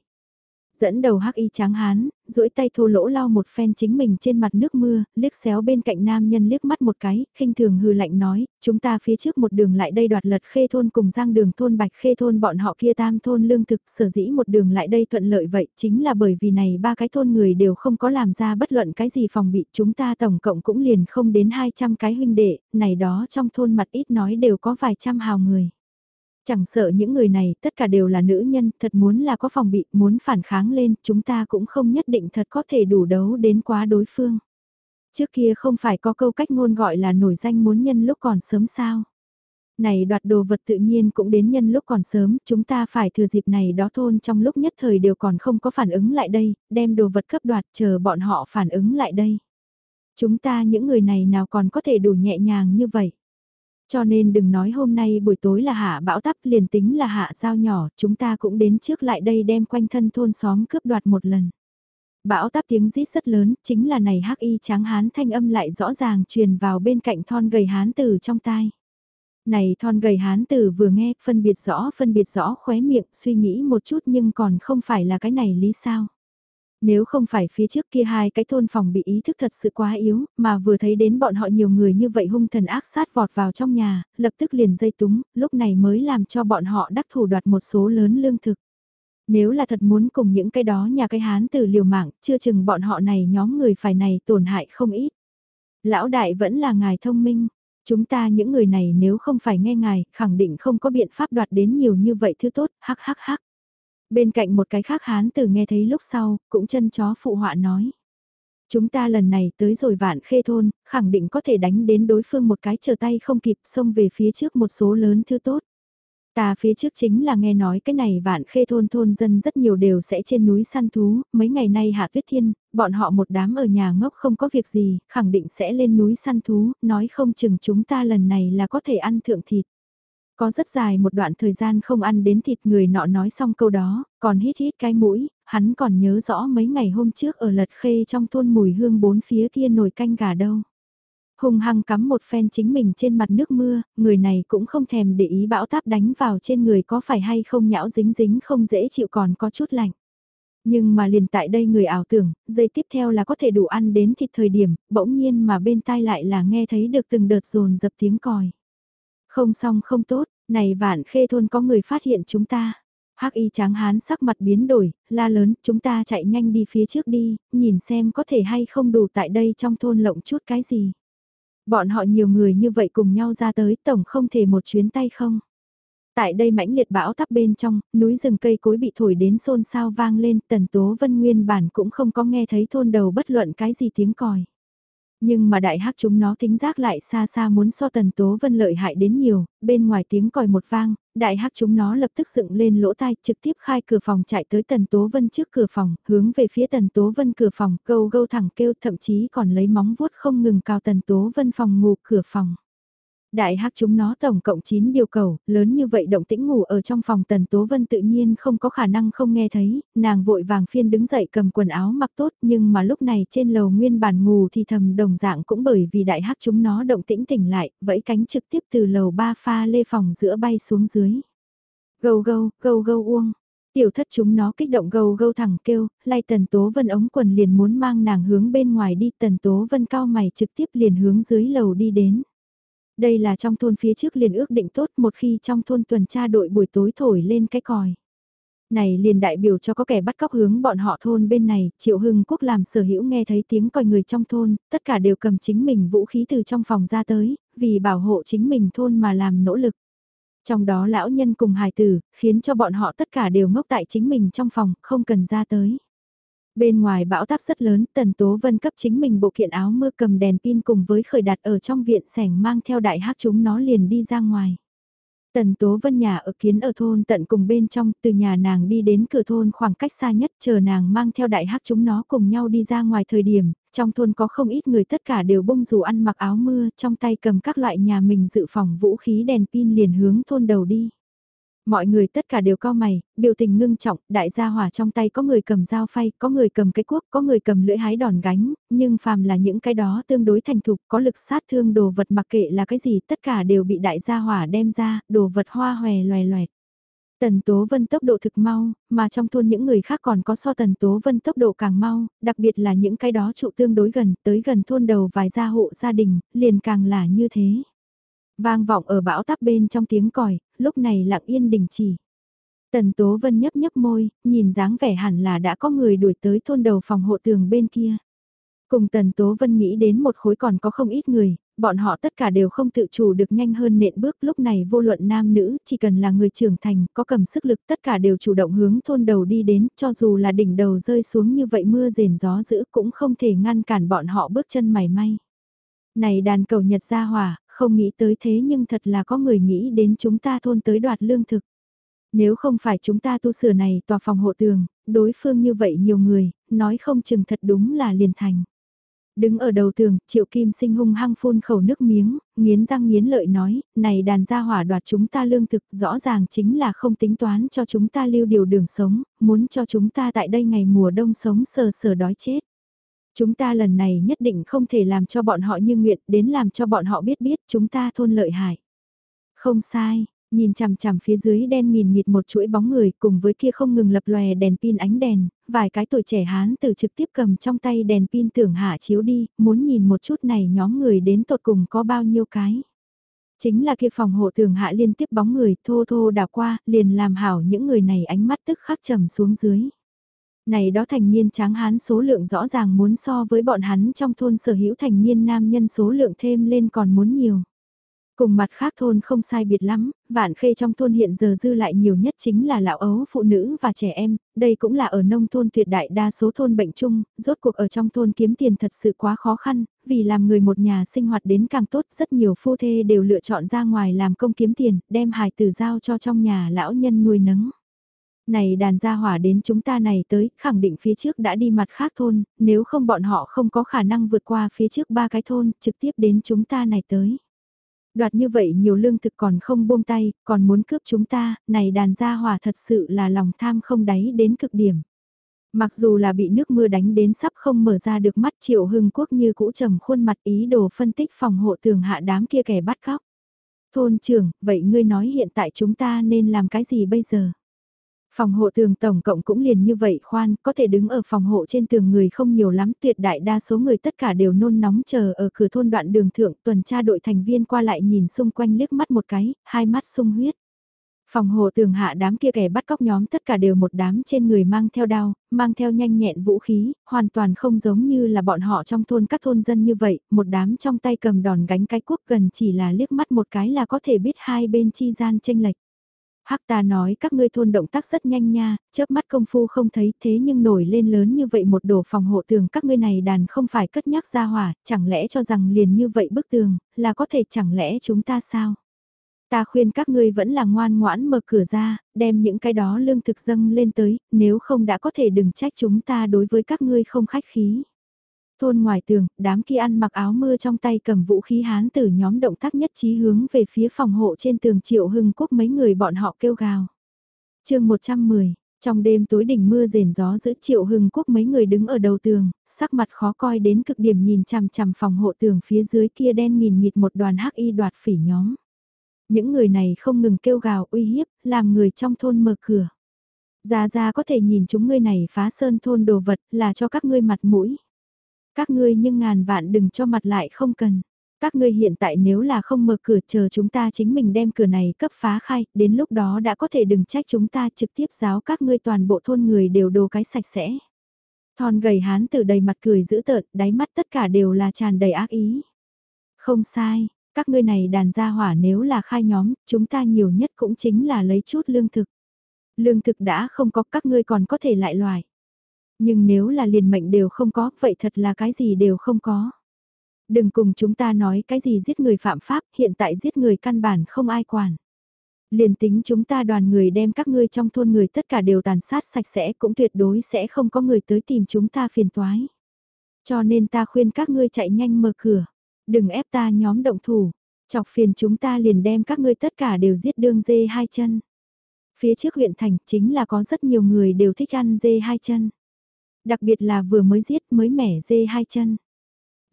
dẫn đầu hắc y tráng hán, duỗi tay thô lỗ lau một phen chính mình trên mặt nước mưa, liếc xéo bên cạnh nam nhân liếc mắt một cái, khinh thường hư lạnh nói, chúng ta phía trước một đường lại đây đoạt lật khê thôn cùng giang đường thôn bạch khê thôn bọn họ kia tam thôn lương thực sở dĩ một đường lại đây thuận lợi vậy chính là bởi vì này ba cái thôn người đều không có làm ra bất luận cái gì phòng bị chúng ta tổng cộng cũng liền không đến 200 cái huynh đệ, này đó trong thôn mặt ít nói đều có vài trăm hào người. Chẳng sợ những người này tất cả đều là nữ nhân, thật muốn là có phòng bị, muốn phản kháng lên, chúng ta cũng không nhất định thật có thể đủ đấu đến quá đối phương. Trước kia không phải có câu cách ngôn gọi là nổi danh muốn nhân lúc còn sớm sao. Này đoạt đồ vật tự nhiên cũng đến nhân lúc còn sớm, chúng ta phải thừa dịp này đó thôn trong lúc nhất thời đều còn không có phản ứng lại đây, đem đồ vật cấp đoạt chờ bọn họ phản ứng lại đây. Chúng ta những người này nào còn có thể đủ nhẹ nhàng như vậy. Cho nên đừng nói hôm nay buổi tối là hạ bão tắp liền tính là hạ giao nhỏ, chúng ta cũng đến trước lại đây đem quanh thân thôn xóm cướp đoạt một lần. Bão táp tiếng rít rất lớn, chính là này hắc y tráng hán thanh âm lại rõ ràng truyền vào bên cạnh thon gầy hán tử trong tai. Này thon gầy hán tử vừa nghe, phân biệt rõ phân biệt rõ khóe miệng, suy nghĩ một chút nhưng còn không phải là cái này lý sao. Nếu không phải phía trước kia hai cái thôn phòng bị ý thức thật sự quá yếu, mà vừa thấy đến bọn họ nhiều người như vậy hung thần ác sát vọt vào trong nhà, lập tức liền dây túng, lúc này mới làm cho bọn họ đắc thủ đoạt một số lớn lương thực. Nếu là thật muốn cùng những cái đó nhà cái hán từ liều mạng, chưa chừng bọn họ này nhóm người phải này tổn hại không ít. Lão đại vẫn là ngài thông minh, chúng ta những người này nếu không phải nghe ngài, khẳng định không có biện pháp đoạt đến nhiều như vậy thứ tốt, hắc hắc hắc. Bên cạnh một cái khác hán tử nghe thấy lúc sau, cũng chân chó phụ họa nói. Chúng ta lần này tới rồi vạn khê thôn, khẳng định có thể đánh đến đối phương một cái chờ tay không kịp xông về phía trước một số lớn thứ tốt. Ta phía trước chính là nghe nói cái này vạn khê thôn thôn dân rất nhiều đều sẽ trên núi săn thú, mấy ngày nay hạ tuyết thiên, bọn họ một đám ở nhà ngốc không có việc gì, khẳng định sẽ lên núi săn thú, nói không chừng chúng ta lần này là có thể ăn thượng thịt. Có rất dài một đoạn thời gian không ăn đến thịt người nọ nói xong câu đó, còn hít hít cái mũi, hắn còn nhớ rõ mấy ngày hôm trước ở lật khê trong thôn mùi hương bốn phía kia nồi canh gà đâu hùng hăng cắm một phen chính mình trên mặt nước mưa, người này cũng không thèm để ý bão táp đánh vào trên người có phải hay không nhão dính dính không dễ chịu còn có chút lạnh. Nhưng mà liền tại đây người ảo tưởng, dây tiếp theo là có thể đủ ăn đến thịt thời điểm, bỗng nhiên mà bên tai lại là nghe thấy được từng đợt rồn dập tiếng còi. Không xong không tốt, này vạn khê thôn có người phát hiện chúng ta. Hắc y tráng hán sắc mặt biến đổi, la lớn, chúng ta chạy nhanh đi phía trước đi, nhìn xem có thể hay không đủ tại đây trong thôn lộng chút cái gì. Bọn họ nhiều người như vậy cùng nhau ra tới tổng không thể một chuyến tay không. Tại đây mãnh liệt bão tắp bên trong, núi rừng cây cối bị thổi đến xôn xao vang lên, tần tố vân nguyên bản cũng không có nghe thấy thôn đầu bất luận cái gì tiếng còi. Nhưng mà đại hắc chúng nó tính giác lại xa xa muốn so tần tố vân lợi hại đến nhiều, bên ngoài tiếng còi một vang, đại hắc chúng nó lập tức dựng lên lỗ tai trực tiếp khai cửa phòng chạy tới tần tố vân trước cửa phòng, hướng về phía tần tố vân cửa phòng, câu gâu thẳng kêu thậm chí còn lấy móng vuốt không ngừng cao tần tố vân phòng ngủ cửa phòng. Đại hắc chúng nó tổng cộng 9 điều cầu, lớn như vậy động tĩnh ngủ ở trong phòng Tần Tố Vân tự nhiên không có khả năng không nghe thấy, nàng vội vàng phiên đứng dậy cầm quần áo mặc tốt nhưng mà lúc này trên lầu nguyên bản ngủ thì thầm đồng dạng cũng bởi vì đại hắc chúng nó động tĩnh tỉnh lại, vẫy cánh trực tiếp từ lầu ba pha lê phòng giữa bay xuống dưới. Gâu gâu, gâu gâu uông. Tiểu thất chúng nó kích động gâu gâu thẳng kêu, lay Tần Tố Vân ống quần liền muốn mang nàng hướng bên ngoài đi Tần Tố Vân cao mày trực tiếp liền hướng dưới lầu đi đến. Đây là trong thôn phía trước liền ước định tốt một khi trong thôn tuần tra đội buổi tối thổi lên cái còi. Này liền đại biểu cho có kẻ bắt cóc hướng bọn họ thôn bên này, Triệu Hưng Quốc làm sở hữu nghe thấy tiếng còi người trong thôn, tất cả đều cầm chính mình vũ khí từ trong phòng ra tới, vì bảo hộ chính mình thôn mà làm nỗ lực. Trong đó lão nhân cùng hài tử, khiến cho bọn họ tất cả đều ngốc tại chính mình trong phòng, không cần ra tới. Bên ngoài bão táp rất lớn, Tần Tố Vân cấp chính mình bộ kiện áo mưa cầm đèn pin cùng với khởi đặt ở trong viện sảnh mang theo đại hát chúng nó liền đi ra ngoài. Tần Tố Vân nhà ở kiến ở thôn tận cùng bên trong, từ nhà nàng đi đến cửa thôn khoảng cách xa nhất, chờ nàng mang theo đại hát chúng nó cùng nhau đi ra ngoài thời điểm, trong thôn có không ít người tất cả đều bông dù ăn mặc áo mưa, trong tay cầm các loại nhà mình dự phòng vũ khí đèn pin liền hướng thôn đầu đi. Mọi người tất cả đều cao mày, biểu tình ngưng trọng, đại gia hỏa trong tay có người cầm dao phay, có người cầm cái cuốc, có người cầm lưỡi hái đòn gánh, nhưng phàm là những cái đó tương đối thành thục, có lực sát thương đồ vật mặc kệ là cái gì, tất cả đều bị đại gia hỏa đem ra, đồ vật hoa hòe loè loẹt. Tần Tố Vân tốc độ thực mau, mà trong thôn những người khác còn có so Tần Tố Vân tốc độ càng mau, đặc biệt là những cái đó trụ tương đối gần, tới gần thôn đầu vài gia hộ gia đình, liền càng là như thế. Vang vọng ở bão táp bên trong tiếng còi, lúc này lặng yên đình chỉ. Tần Tố Vân nhấp nhấp môi, nhìn dáng vẻ hẳn là đã có người đuổi tới thôn đầu phòng hộ tường bên kia. Cùng Tần Tố Vân nghĩ đến một khối còn có không ít người, Bọn họ tất cả đều không tự chủ được nhanh hơn nện bước lúc này vô luận nam nữ, chỉ cần là người trưởng thành, có cầm sức lực tất cả đều chủ động hướng thôn đầu đi đến, cho dù là đỉnh đầu rơi xuống như vậy mưa rền gió dữ cũng không thể ngăn cản bọn họ bước chân mày may. Này đàn cầu nhật ra hòa không nghĩ tới thế nhưng thật là có người nghĩ đến chúng ta thôn tới đoạt lương thực. Nếu không phải chúng ta tu sửa này tòa phòng hộ tường, đối phương như vậy nhiều người, nói không chừng thật đúng là liền thành. Đứng ở đầu tường, triệu kim sinh hung hăng phun khẩu nước miếng, nghiến răng nghiến lợi nói, này đàn gia hỏa đoạt chúng ta lương thực rõ ràng chính là không tính toán cho chúng ta lưu điều đường sống, muốn cho chúng ta tại đây ngày mùa đông sống sờ sờ đói chết. Chúng ta lần này nhất định không thể làm cho bọn họ như nguyện đến làm cho bọn họ biết biết chúng ta thôn lợi hại. Không sai, Nhìn chằm chằm phía dưới đen nghìn nghịt một chuỗi bóng người cùng với kia không ngừng lập lòe đèn pin ánh đèn, vài cái tuổi trẻ hán từ trực tiếp cầm trong tay đèn pin tưởng hạ chiếu đi, muốn nhìn một chút này nhóm người đến tột cùng có bao nhiêu cái. Chính là kia phòng hộ tường hạ liên tiếp bóng người thô thô đảo qua, liền làm hảo những người này ánh mắt tức khắc trầm xuống dưới. Này đó thành niên tráng hán số lượng rõ ràng muốn so với bọn hắn trong thôn sở hữu thành niên nam nhân số lượng thêm lên còn muốn nhiều. Cùng mặt khác thôn không sai biệt lắm, vạn khê trong thôn hiện giờ dư lại nhiều nhất chính là lão ấu, phụ nữ và trẻ em, đây cũng là ở nông thôn tuyệt đại đa số thôn bệnh chung, rốt cuộc ở trong thôn kiếm tiền thật sự quá khó khăn, vì làm người một nhà sinh hoạt đến càng tốt rất nhiều phu thê đều lựa chọn ra ngoài làm công kiếm tiền, đem hài tử giao cho trong nhà lão nhân nuôi nấng này đàn gia hỏa đến chúng ta này tới, khẳng định phía trước đã đi mặt khác thôn, nếu không bọn họ không có khả năng vượt qua phía trước ba cái thôn, trực tiếp đến chúng ta này tới. Đoạt như vậy nhiều lương thực còn không buông tay, còn muốn cướp chúng ta, này đàn gia hỏa thật sự là lòng tham không đáy đến cực điểm. Mặc dù là bị nước mưa đánh đến sắp không mở ra được mắt triệu hưng quốc như cũ trầm khuôn mặt ý đồ phân tích phòng hộ tường hạ đám kia kẻ bắt cóc. Thôn trưởng, vậy ngươi nói hiện tại chúng ta nên làm cái gì bây giờ? Phòng hộ tường tổng cộng cũng liền như vậy khoan, có thể đứng ở phòng hộ trên tường người không nhiều lắm, tuyệt đại đa số người tất cả đều nôn nóng chờ ở cửa thôn đoạn đường thượng tuần tra đội thành viên qua lại nhìn xung quanh liếc mắt một cái, hai mắt sung huyết. Phòng hộ tường hạ đám kia kẻ bắt cóc nhóm tất cả đều một đám trên người mang theo đao, mang theo nhanh nhẹn vũ khí, hoàn toàn không giống như là bọn họ trong thôn các thôn dân như vậy, một đám trong tay cầm đòn gánh cái quốc gần chỉ là liếc mắt một cái là có thể biết hai bên chi gian tranh lệch. Hắc ta nói các ngươi thôn động tác rất nhanh nha, chớp mắt công phu không thấy thế nhưng nổi lên lớn như vậy một đổ phòng hộ tường các ngươi này đàn không phải cất nhắc ra hỏa, chẳng lẽ cho rằng liền như vậy bức tường, là có thể chẳng lẽ chúng ta sao? Ta khuyên các ngươi vẫn là ngoan ngoãn mở cửa ra, đem những cái đó lương thực dâng lên tới, nếu không đã có thể đừng trách chúng ta đối với các ngươi không khách khí. Thôn ngoài tường, đám kia ăn mặc áo mưa trong tay cầm vũ khí hán từ nhóm động tác nhất trí hướng về phía phòng hộ trên tường triệu hưng quốc mấy người bọn họ kêu gào. chương 110, trong đêm tối đỉnh mưa rền gió giữa triệu hưng quốc mấy người đứng ở đầu tường, sắc mặt khó coi đến cực điểm nhìn chằm chằm phòng hộ tường phía dưới kia đen nghìn nghịt một đoàn hắc y đoạt phỉ nhóm. Những người này không ngừng kêu gào uy hiếp, làm người trong thôn mở cửa. Ra ra có thể nhìn chúng ngươi này phá sơn thôn đồ vật là cho các ngươi mặt mũi. Các ngươi nhưng ngàn vạn đừng cho mặt lại không cần. Các ngươi hiện tại nếu là không mở cửa chờ chúng ta chính mình đem cửa này cấp phá khai, đến lúc đó đã có thể đừng trách chúng ta trực tiếp giáo các ngươi toàn bộ thôn người đều đồ cái sạch sẽ. Thon gầy hán từ đầy mặt cười dữ tợn, đáy mắt tất cả đều là tràn đầy ác ý. Không sai, các ngươi này đàn gia hỏa nếu là khai nhóm, chúng ta nhiều nhất cũng chính là lấy chút lương thực. Lương thực đã không có các ngươi còn có thể lại loài. Nhưng nếu là liền mệnh đều không có, vậy thật là cái gì đều không có. Đừng cùng chúng ta nói cái gì giết người phạm pháp, hiện tại giết người căn bản không ai quản. Liền tính chúng ta đoàn người đem các ngươi trong thôn người tất cả đều tàn sát sạch sẽ cũng tuyệt đối sẽ không có người tới tìm chúng ta phiền toái. Cho nên ta khuyên các ngươi chạy nhanh mở cửa, đừng ép ta nhóm động thủ, chọc phiền chúng ta liền đem các ngươi tất cả đều giết đương dê hai chân. Phía trước huyện thành chính là có rất nhiều người đều thích ăn dê hai chân. Đặc biệt là vừa mới giết mới mẻ dê hai chân.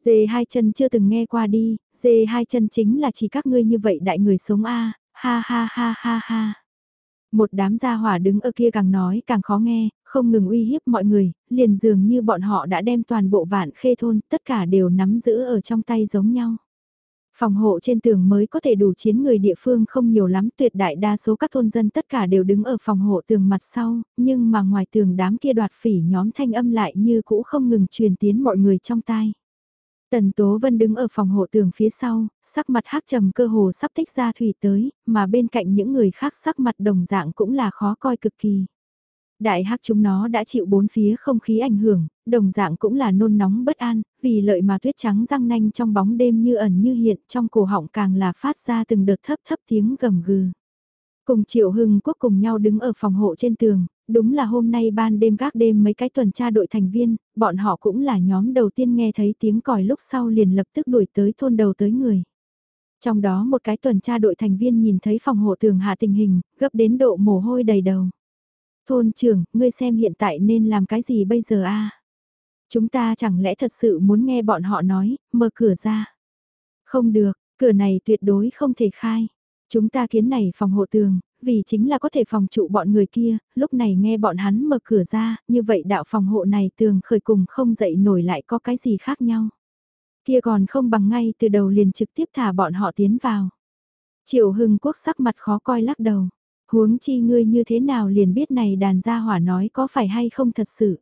Dê hai chân chưa từng nghe qua đi, dê hai chân chính là chỉ các ngươi như vậy đại người sống a ha ha ha ha ha. Một đám gia hỏa đứng ở kia càng nói càng khó nghe, không ngừng uy hiếp mọi người, liền dường như bọn họ đã đem toàn bộ vạn khê thôn, tất cả đều nắm giữ ở trong tay giống nhau. Phòng hộ trên tường mới có thể đủ chiến người địa phương không nhiều lắm tuyệt đại đa số các thôn dân tất cả đều đứng ở phòng hộ tường mặt sau, nhưng mà ngoài tường đám kia đoạt phỉ nhóm thanh âm lại như cũ không ngừng truyền tiến mọi người trong tai. Tần Tố Vân đứng ở phòng hộ tường phía sau, sắc mặt hắc trầm cơ hồ sắp tích ra thủy tới, mà bên cạnh những người khác sắc mặt đồng dạng cũng là khó coi cực kỳ. Đại hắc chúng nó đã chịu bốn phía không khí ảnh hưởng, đồng dạng cũng là nôn nóng bất an, vì lợi mà tuyết trắng răng nanh trong bóng đêm như ẩn như hiện trong cổ họng càng là phát ra từng đợt thấp thấp tiếng gầm gừ. Cùng Triệu Hưng Quốc cùng nhau đứng ở phòng hộ trên tường, đúng là hôm nay ban đêm gác đêm mấy cái tuần tra đội thành viên, bọn họ cũng là nhóm đầu tiên nghe thấy tiếng còi lúc sau liền lập tức đuổi tới thôn đầu tới người. Trong đó một cái tuần tra đội thành viên nhìn thấy phòng hộ tường hạ tình hình, gấp đến độ mồ hôi đầy đầu. Thôn trưởng, ngươi xem hiện tại nên làm cái gì bây giờ a? Chúng ta chẳng lẽ thật sự muốn nghe bọn họ nói, mở cửa ra. Không được, cửa này tuyệt đối không thể khai. Chúng ta kiến này phòng hộ tường, vì chính là có thể phòng trụ bọn người kia, lúc này nghe bọn hắn mở cửa ra, như vậy đạo phòng hộ này tường khởi cùng không dậy nổi lại có cái gì khác nhau. Kia còn không bằng ngay từ đầu liền trực tiếp thả bọn họ tiến vào. Triệu Hưng Quốc sắc mặt khó coi lắc đầu. Huống chi ngươi như thế nào liền biết này đàn gia hỏa nói có phải hay không thật sự.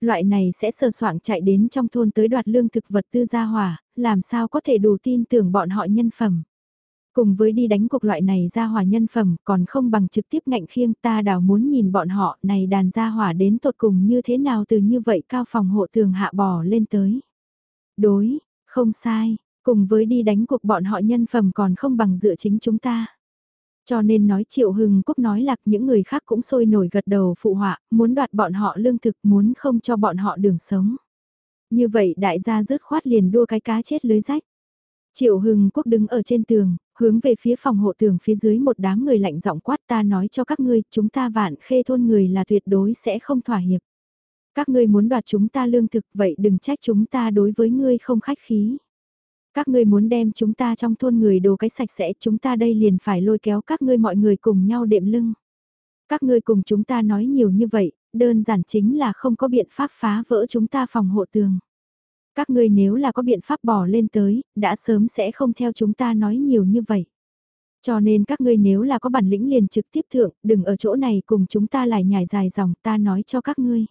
Loại này sẽ sờ soạng chạy đến trong thôn tới đoạt lương thực vật tư gia hỏa, làm sao có thể đủ tin tưởng bọn họ nhân phẩm. Cùng với đi đánh cuộc loại này gia hỏa nhân phẩm còn không bằng trực tiếp ngạnh khiêng ta đào muốn nhìn bọn họ này đàn gia hỏa đến tột cùng như thế nào từ như vậy cao phòng hộ tường hạ bò lên tới. Đối, không sai, cùng với đi đánh cuộc bọn họ nhân phẩm còn không bằng dựa chính chúng ta. Cho nên nói Triệu Hưng Cúc nói lạc những người khác cũng sôi nổi gật đầu phụ họa, muốn đoạt bọn họ lương thực muốn không cho bọn họ đường sống. Như vậy đại gia rớt khoát liền đua cái cá chết lưới rách. Triệu Hưng Quốc đứng ở trên tường, hướng về phía phòng hộ tường phía dưới một đám người lạnh giọng quát ta nói cho các ngươi, chúng ta vạn khê thôn người là tuyệt đối sẽ không thỏa hiệp. Các ngươi muốn đoạt chúng ta lương thực vậy đừng trách chúng ta đối với ngươi không khách khí. Các ngươi muốn đem chúng ta trong thôn người đồ cái sạch sẽ chúng ta đây liền phải lôi kéo các ngươi mọi người cùng nhau đệm lưng. Các ngươi cùng chúng ta nói nhiều như vậy, đơn giản chính là không có biện pháp phá vỡ chúng ta phòng hộ tường. Các ngươi nếu là có biện pháp bỏ lên tới, đã sớm sẽ không theo chúng ta nói nhiều như vậy. Cho nên các ngươi nếu là có bản lĩnh liền trực tiếp thượng, đừng ở chỗ này cùng chúng ta lại nhảy dài dòng ta nói cho các ngươi.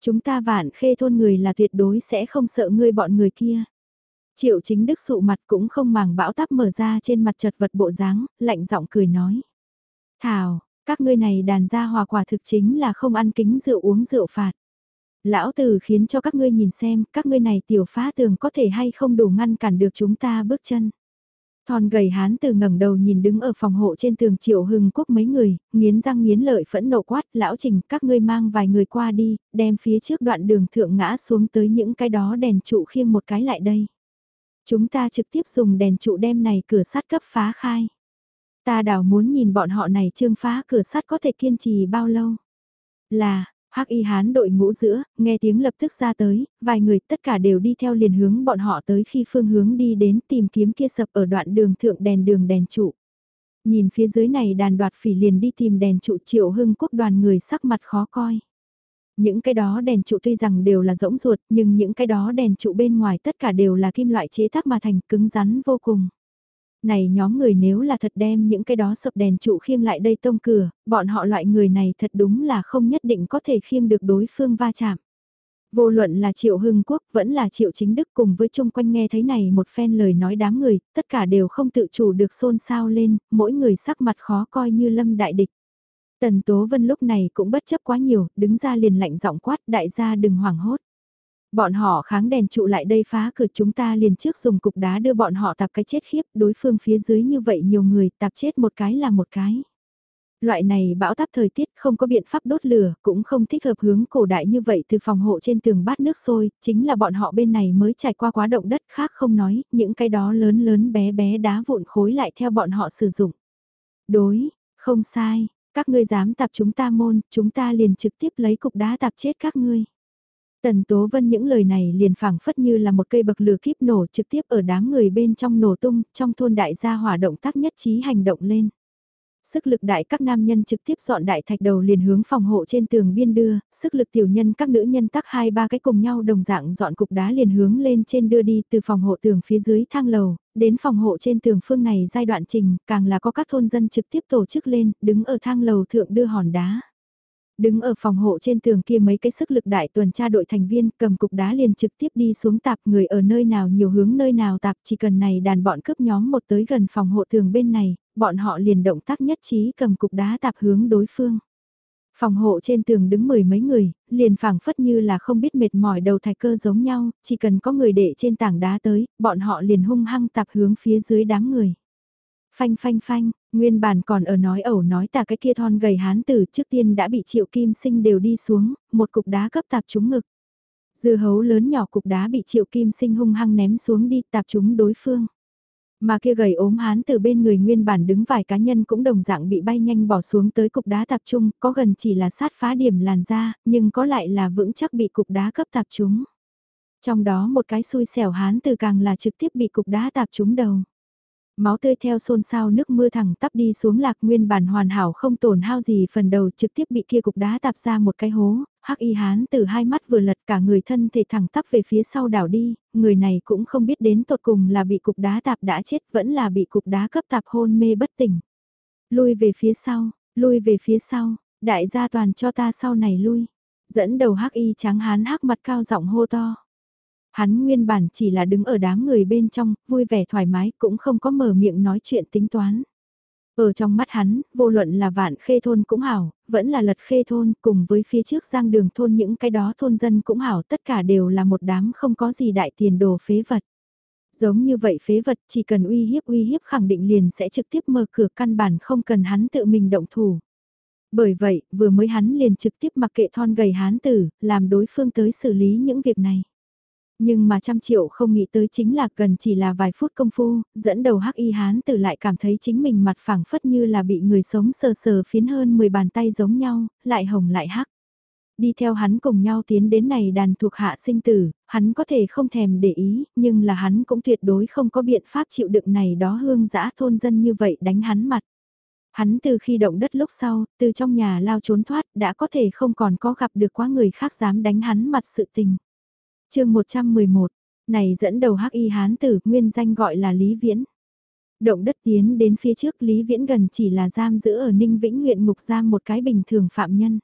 Chúng ta vạn khê thôn người là tuyệt đối sẽ không sợ ngươi bọn người kia. Triệu chính đức sụ mặt cũng không màng bão táp mở ra trên mặt chật vật bộ dáng, lạnh giọng cười nói. Thảo, các ngươi này đàn gia hòa quả thực chính là không ăn kính rượu uống rượu phạt. Lão tử khiến cho các ngươi nhìn xem, các ngươi này tiểu phá tường có thể hay không đủ ngăn cản được chúng ta bước chân. Thòn gầy hán từ ngẩng đầu nhìn đứng ở phòng hộ trên tường triệu hưng quốc mấy người, nghiến răng nghiến lợi phẫn nộ quát, lão trình các ngươi mang vài người qua đi, đem phía trước đoạn đường thượng ngã xuống tới những cái đó đèn trụ khiêng một cái lại đây. Chúng ta trực tiếp dùng đèn trụ đem này cửa sắt cấp phá khai. Ta đảo muốn nhìn bọn họ này trương phá cửa sắt có thể kiên trì bao lâu. Là, Hắc y hán đội ngũ giữa, nghe tiếng lập tức ra tới, vài người tất cả đều đi theo liền hướng bọn họ tới khi phương hướng đi đến tìm kiếm kia sập ở đoạn đường thượng đèn đường đèn trụ. Nhìn phía dưới này đàn đoạt phỉ liền đi tìm đèn trụ triệu hưng quốc đoàn người sắc mặt khó coi. Những cái đó đèn trụ tuy rằng đều là rỗng ruột nhưng những cái đó đèn trụ bên ngoài tất cả đều là kim loại chế tác mà thành cứng rắn vô cùng này nhóm người nếu là thật đem những cái đó sập đèn trụ khiêng lại đây tông cửa, bọn họ loại người này thật đúng là không nhất định có thể khiêng được đối phương va chạm. Vô luận là Triệu Hưng Quốc vẫn là Triệu Chính Đức cùng với chung quanh nghe thấy này một phen lời nói đám người, tất cả đều không tự chủ được xôn xao lên, mỗi người sắc mặt khó coi như lâm đại địch. Tần Tố Vân lúc này cũng bất chấp quá nhiều, đứng ra liền lạnh giọng quát đại gia đừng hoảng hốt. Bọn họ kháng đèn trụ lại đây phá cửa chúng ta liền trước dùng cục đá đưa bọn họ tạp cái chết khiếp đối phương phía dưới như vậy nhiều người tạp chết một cái là một cái. Loại này bão táp thời tiết không có biện pháp đốt lửa, cũng không thích hợp hướng cổ đại như vậy từ phòng hộ trên tường bát nước sôi, chính là bọn họ bên này mới trải qua quá động đất khác không nói, những cái đó lớn lớn bé bé đá vụn khối lại theo bọn họ sử dụng. Đối, không sai, các ngươi dám tạp chúng ta môn, chúng ta liền trực tiếp lấy cục đá tạp chết các ngươi. Tần Tố Vân những lời này liền phảng phất như là một cây bậc lửa kíp nổ trực tiếp ở đám người bên trong nổ tung, trong thôn đại gia hỏa động tác nhất trí hành động lên. Sức lực đại các nam nhân trực tiếp dọn đại thạch đầu liền hướng phòng hộ trên tường biên đưa, sức lực tiểu nhân các nữ nhân tắc hai ba cái cùng nhau đồng dạng dọn cục đá liền hướng lên trên đưa đi từ phòng hộ tường phía dưới thang lầu, đến phòng hộ trên tường phương này giai đoạn trình, càng là có các thôn dân trực tiếp tổ chức lên, đứng ở thang lầu thượng đưa hòn đá. Đứng ở phòng hộ trên tường kia mấy cái sức lực đại tuần tra đội thành viên cầm cục đá liền trực tiếp đi xuống tạp người ở nơi nào nhiều hướng nơi nào tạp chỉ cần này đàn bọn cướp nhóm một tới gần phòng hộ tường bên này, bọn họ liền động tác nhất trí cầm cục đá tạp hướng đối phương. Phòng hộ trên tường đứng mười mấy người, liền phảng phất như là không biết mệt mỏi đầu thạch cơ giống nhau, chỉ cần có người để trên tảng đá tới, bọn họ liền hung hăng tạp hướng phía dưới đám người. Phanh phanh phanh, nguyên bản còn ở nói ẩu nói tà cái kia thon gầy hán tử trước tiên đã bị triệu kim sinh đều đi xuống, một cục đá cấp tạp trúng ngực. Dư hấu lớn nhỏ cục đá bị triệu kim sinh hung hăng ném xuống đi tạp trúng đối phương. Mà kia gầy ốm hán từ bên người nguyên bản đứng vài cá nhân cũng đồng dạng bị bay nhanh bỏ xuống tới cục đá tập trung, có gần chỉ là sát phá điểm làn da, nhưng có lại là vững chắc bị cục đá cấp tạp chúng. Trong đó một cái xui xẻo hán từ càng là trực tiếp bị cục đá tạp trúng đầu. Máu tươi theo xôn xao nước mưa thẳng tắp đi xuống lạc nguyên bản hoàn hảo không tổn hao gì phần đầu trực tiếp bị kia cục đá tạp ra một cái hố, hắc y hán từ hai mắt vừa lật cả người thân thể thẳng tắp về phía sau đảo đi, người này cũng không biết đến tột cùng là bị cục đá tạp đã chết vẫn là bị cục đá cấp tạp hôn mê bất tỉnh. Lui về phía sau, lui về phía sau, đại gia toàn cho ta sau này lui. Dẫn đầu hắc y trắng hán hắc mặt cao giọng hô to. Hắn nguyên bản chỉ là đứng ở đám người bên trong, vui vẻ thoải mái cũng không có mở miệng nói chuyện tính toán. Ở trong mắt hắn, vô luận là vạn khê thôn cũng hảo, vẫn là lật khê thôn cùng với phía trước giang đường thôn những cái đó thôn dân cũng hảo tất cả đều là một đám không có gì đại tiền đồ phế vật. Giống như vậy phế vật chỉ cần uy hiếp uy hiếp khẳng định liền sẽ trực tiếp mở cửa căn bản không cần hắn tự mình động thủ. Bởi vậy, vừa mới hắn liền trực tiếp mặc kệ thon gầy hán tử, làm đối phương tới xử lý những việc này. Nhưng mà trăm triệu không nghĩ tới chính là gần chỉ là vài phút công phu, dẫn đầu hắc y hán tử lại cảm thấy chính mình mặt phẳng phất như là bị người sống sờ sờ phiến hơn 10 bàn tay giống nhau, lại hồng lại hắc. Đi theo hắn cùng nhau tiến đến này đàn thuộc hạ sinh tử, hắn có thể không thèm để ý, nhưng là hắn cũng tuyệt đối không có biện pháp chịu đựng này đó hương dã thôn dân như vậy đánh hắn mặt. Hắn từ khi động đất lúc sau, từ trong nhà lao trốn thoát, đã có thể không còn có gặp được quá người khác dám đánh hắn mặt sự tình chương 111, này dẫn đầu hắc y hán tử, nguyên danh gọi là Lý Viễn. Động đất tiến đến phía trước Lý Viễn gần chỉ là giam giữ ở Ninh Vĩnh huyện ngục giam một cái bình thường phạm nhân.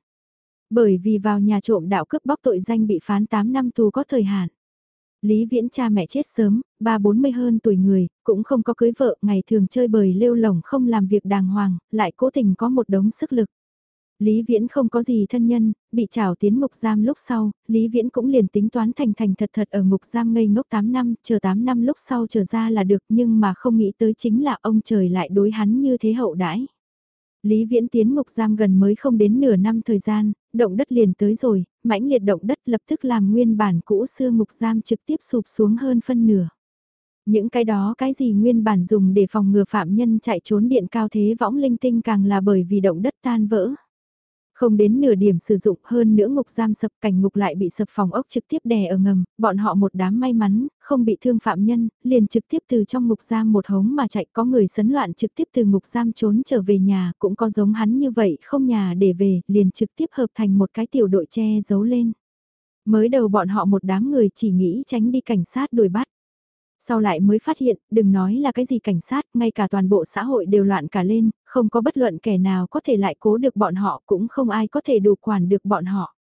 Bởi vì vào nhà trộm đạo cướp bóc tội danh bị phán 8 năm tù có thời hạn. Lý Viễn cha mẹ chết sớm, ba bốn mươi hơn tuổi người, cũng không có cưới vợ, ngày thường chơi bời lêu lỏng không làm việc đàng hoàng, lại cố tình có một đống sức lực. Lý Viễn không có gì thân nhân, bị trảo tiến ngục giam lúc sau, Lý Viễn cũng liền tính toán thành thành thật thật ở ngục giam ngây ngốc 8 năm, chờ 8 năm lúc sau trở ra là được nhưng mà không nghĩ tới chính là ông trời lại đối hắn như thế hậu đãi. Lý Viễn tiến ngục giam gần mới không đến nửa năm thời gian, động đất liền tới rồi, mãnh liệt động đất lập tức làm nguyên bản cũ xưa ngục giam trực tiếp sụp xuống hơn phân nửa. Những cái đó cái gì nguyên bản dùng để phòng ngừa phạm nhân chạy trốn điện cao thế võng linh tinh càng là bởi vì động đất tan vỡ. Không đến nửa điểm sử dụng hơn nữa ngục giam sập cảnh ngục lại bị sập phòng ốc trực tiếp đè ở ngầm, bọn họ một đám may mắn, không bị thương phạm nhân, liền trực tiếp từ trong ngục giam một hống mà chạy có người sấn loạn trực tiếp từ ngục giam trốn trở về nhà, cũng có giống hắn như vậy không nhà để về, liền trực tiếp hợp thành một cái tiểu đội che giấu lên. Mới đầu bọn họ một đám người chỉ nghĩ tránh đi cảnh sát đuổi bắt. Sau lại mới phát hiện, đừng nói là cái gì cảnh sát, ngay cả toàn bộ xã hội đều loạn cả lên, không có bất luận kẻ nào có thể lại cố được bọn họ, cũng không ai có thể đủ quản được bọn họ.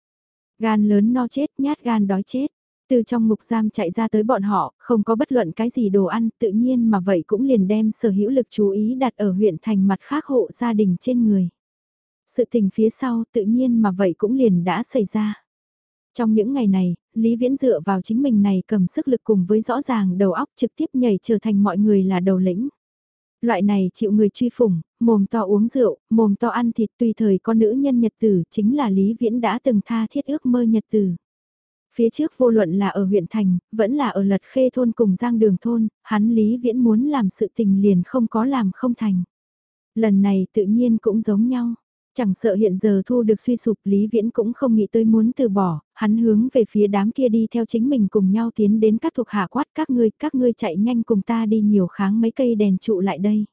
Gan lớn no chết, nhát gan đói chết. Từ trong ngục giam chạy ra tới bọn họ, không có bất luận cái gì đồ ăn, tự nhiên mà vậy cũng liền đem sở hữu lực chú ý đặt ở huyện thành mặt khác hộ gia đình trên người. Sự tình phía sau tự nhiên mà vậy cũng liền đã xảy ra. Trong những ngày này, Lý Viễn dựa vào chính mình này cầm sức lực cùng với rõ ràng đầu óc trực tiếp nhảy trở thành mọi người là đầu lĩnh. Loại này chịu người truy phủng, mồm to uống rượu, mồm to ăn thịt tùy thời con nữ nhân nhật tử chính là Lý Viễn đã từng tha thiết ước mơ nhật tử. Phía trước vô luận là ở huyện thành, vẫn là ở lật khê thôn cùng giang đường thôn, hắn Lý Viễn muốn làm sự tình liền không có làm không thành. Lần này tự nhiên cũng giống nhau. Chẳng sợ hiện giờ thu được suy sụp Lý Viễn cũng không nghĩ tới muốn từ bỏ, hắn hướng về phía đám kia đi theo chính mình cùng nhau tiến đến các thuộc hạ quát các ngươi, các ngươi chạy nhanh cùng ta đi nhiều kháng mấy cây đèn trụ lại đây.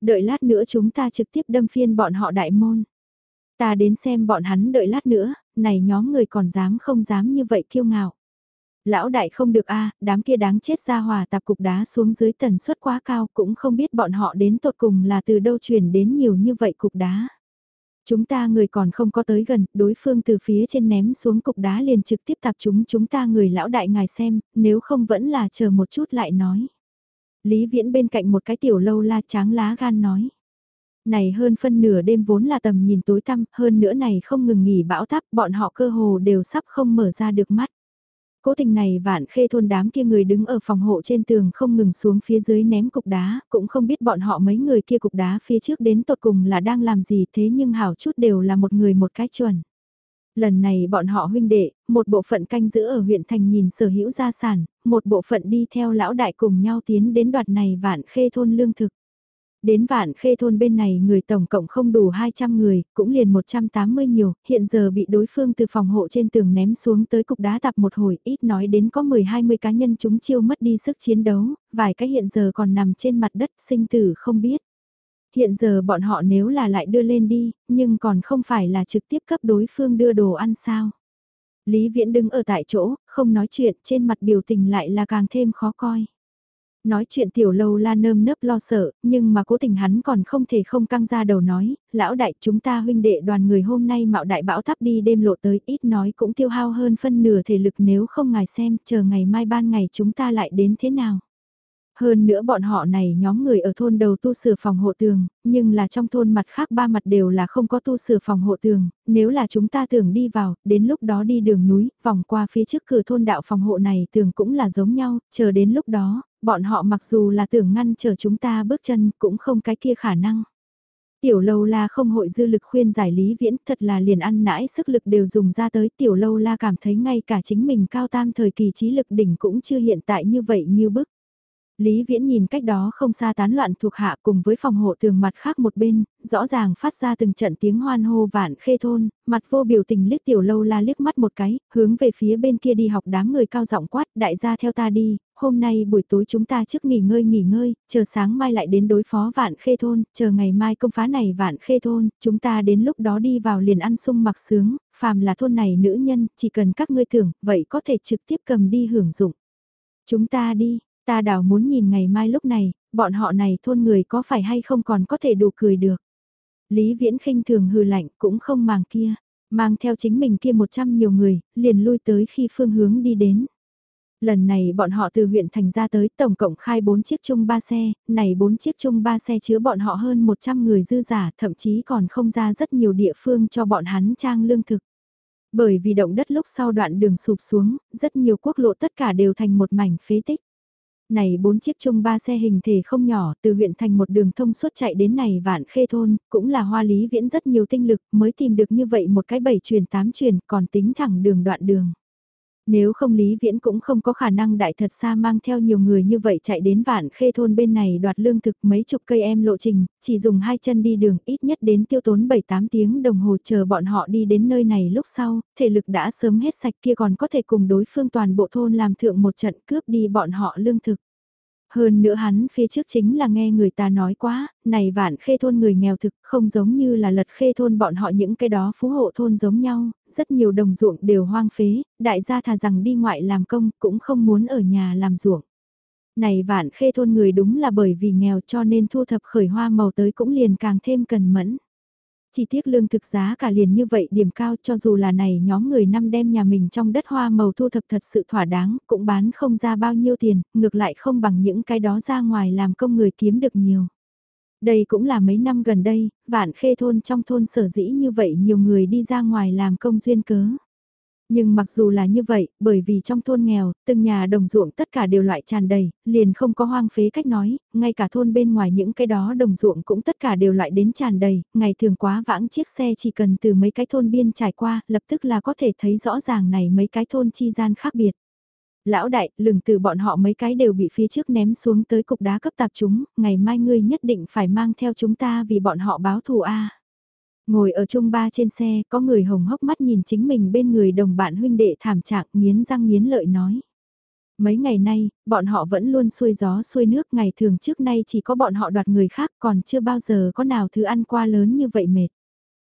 Đợi lát nữa chúng ta trực tiếp đâm phiên bọn họ đại môn. Ta đến xem bọn hắn đợi lát nữa, này nhóm người còn dám không dám như vậy kiêu ngạo. Lão đại không được a đám kia đáng chết ra hòa tạp cục đá xuống dưới tần suất quá cao cũng không biết bọn họ đến tột cùng là từ đâu chuyển đến nhiều như vậy cục đá. Chúng ta người còn không có tới gần, đối phương từ phía trên ném xuống cục đá liền trực tiếp tạp chúng chúng ta người lão đại ngài xem, nếu không vẫn là chờ một chút lại nói. Lý Viễn bên cạnh một cái tiểu lâu la tráng lá gan nói. Này hơn phân nửa đêm vốn là tầm nhìn tối tăm, hơn nữa này không ngừng nghỉ bão táp, bọn họ cơ hồ đều sắp không mở ra được mắt. Cố tình này vạn khê thôn đám kia người đứng ở phòng hộ trên tường không ngừng xuống phía dưới ném cục đá, cũng không biết bọn họ mấy người kia cục đá phía trước đến tột cùng là đang làm gì thế nhưng hảo chút đều là một người một cái chuẩn. Lần này bọn họ huynh đệ, một bộ phận canh giữ ở huyện thành nhìn sở hữu gia sản, một bộ phận đi theo lão đại cùng nhau tiến đến đoạt này vạn khê thôn lương thực. Đến vạn khê thôn bên này người tổng cộng không đủ 200 người, cũng liền 180 nhiều, hiện giờ bị đối phương từ phòng hộ trên tường ném xuống tới cục đá tạp một hồi, ít nói đến có 10-20 cá nhân chúng chiêu mất đi sức chiến đấu, vài cái hiện giờ còn nằm trên mặt đất sinh tử không biết. Hiện giờ bọn họ nếu là lại đưa lên đi, nhưng còn không phải là trực tiếp cấp đối phương đưa đồ ăn sao. Lý Viễn đứng ở tại chỗ, không nói chuyện, trên mặt biểu tình lại là càng thêm khó coi. Nói chuyện tiểu lâu la nơm nớp lo sợ, nhưng mà cố tình hắn còn không thể không căng ra đầu nói, lão đại chúng ta huynh đệ đoàn người hôm nay mạo đại bão thắp đi đêm lộ tới ít nói cũng tiêu hao hơn phân nửa thể lực nếu không ngài xem, chờ ngày mai ban ngày chúng ta lại đến thế nào. Hơn nữa bọn họ này nhóm người ở thôn đầu tu sửa phòng hộ tường, nhưng là trong thôn mặt khác ba mặt đều là không có tu sửa phòng hộ tường, nếu là chúng ta tưởng đi vào, đến lúc đó đi đường núi, vòng qua phía trước cửa thôn đạo phòng hộ này tường cũng là giống nhau, chờ đến lúc đó, bọn họ mặc dù là tưởng ngăn chờ chúng ta bước chân, cũng không cái kia khả năng. Tiểu lâu la không hội dư lực khuyên giải lý viễn, thật là liền ăn nãi sức lực đều dùng ra tới tiểu lâu la cảm thấy ngay cả chính mình cao tam thời kỳ trí lực đỉnh cũng chưa hiện tại như vậy như bức. Lý Viễn nhìn cách đó không xa tán loạn thuộc hạ cùng với phòng hộ tường mặt khác một bên, rõ ràng phát ra từng trận tiếng hoan hô vạn khê thôn, mặt vô biểu tình liếc tiểu lâu la liếc mắt một cái, hướng về phía bên kia đi học đám người cao giọng quát đại gia theo ta đi, hôm nay buổi tối chúng ta trước nghỉ ngơi nghỉ ngơi, chờ sáng mai lại đến đối phó vạn khê thôn, chờ ngày mai công phá này vạn khê thôn, chúng ta đến lúc đó đi vào liền ăn sung mặc sướng, phàm là thôn này nữ nhân, chỉ cần các ngươi thưởng vậy có thể trực tiếp cầm đi hưởng dụng. Chúng ta đi, Ta đảo muốn nhìn ngày mai lúc này, bọn họ này thôn người có phải hay không còn có thể đủ cười được. Lý Viễn khinh thường hừ lạnh cũng không màng kia, mang theo chính mình kia một trăm nhiều người, liền lui tới khi phương hướng đi đến. Lần này bọn họ từ huyện thành ra tới tổng cộng khai 4 chiếc chung 3 xe, này 4 chiếc chung 3 xe chứa bọn họ hơn 100 người dư giả, thậm chí còn không ra rất nhiều địa phương cho bọn hắn trang lương thực. Bởi vì động đất lúc sau đoạn đường sụp xuống, rất nhiều quốc lộ tất cả đều thành một mảnh phế tích. Này bốn chiếc chung ba xe hình thể không nhỏ từ huyện thành một đường thông suốt chạy đến này vạn khê thôn, cũng là hoa lý viễn rất nhiều tinh lực mới tìm được như vậy một cái bảy truyền tám truyền còn tính thẳng đường đoạn đường. Nếu không Lý Viễn cũng không có khả năng đại thật xa mang theo nhiều người như vậy chạy đến vạn khê thôn bên này đoạt lương thực mấy chục cây em lộ trình, chỉ dùng hai chân đi đường ít nhất đến tiêu tốn 7-8 tiếng đồng hồ chờ bọn họ đi đến nơi này lúc sau, thể lực đã sớm hết sạch kia còn có thể cùng đối phương toàn bộ thôn làm thượng một trận cướp đi bọn họ lương thực. Hơn nữa hắn phía trước chính là nghe người ta nói quá, này vạn khê thôn người nghèo thực không giống như là lật khê thôn bọn họ những cái đó phú hộ thôn giống nhau, rất nhiều đồng ruộng đều hoang phế, đại gia thà rằng đi ngoại làm công cũng không muốn ở nhà làm ruộng. Này vạn khê thôn người đúng là bởi vì nghèo cho nên thu thập khởi hoa màu tới cũng liền càng thêm cần mẫn. Chỉ tiếc lương thực giá cả liền như vậy điểm cao cho dù là này nhóm người năm đem nhà mình trong đất hoa màu thu thập thật sự thỏa đáng, cũng bán không ra bao nhiêu tiền, ngược lại không bằng những cái đó ra ngoài làm công người kiếm được nhiều. Đây cũng là mấy năm gần đây, vạn khê thôn trong thôn sở dĩ như vậy nhiều người đi ra ngoài làm công duyên cớ. Nhưng mặc dù là như vậy, bởi vì trong thôn nghèo, từng nhà đồng ruộng tất cả đều loại tràn đầy, liền không có hoang phế cách nói, ngay cả thôn bên ngoài những cái đó đồng ruộng cũng tất cả đều loại đến tràn đầy, ngày thường quá vãng chiếc xe chỉ cần từ mấy cái thôn biên trải qua, lập tức là có thể thấy rõ ràng này mấy cái thôn chi gian khác biệt. Lão đại, lừng từ bọn họ mấy cái đều bị phía trước ném xuống tới cục đá cấp tạp chúng, ngày mai ngươi nhất định phải mang theo chúng ta vì bọn họ báo thù a. Ngồi ở chung ba trên xe, có người hồng hốc mắt nhìn chính mình bên người đồng bạn huynh đệ thảm trạng nghiến răng nghiến lợi nói. Mấy ngày nay, bọn họ vẫn luôn xuôi gió xuôi nước ngày thường trước nay chỉ có bọn họ đoạt người khác còn chưa bao giờ có nào thứ ăn qua lớn như vậy mệt.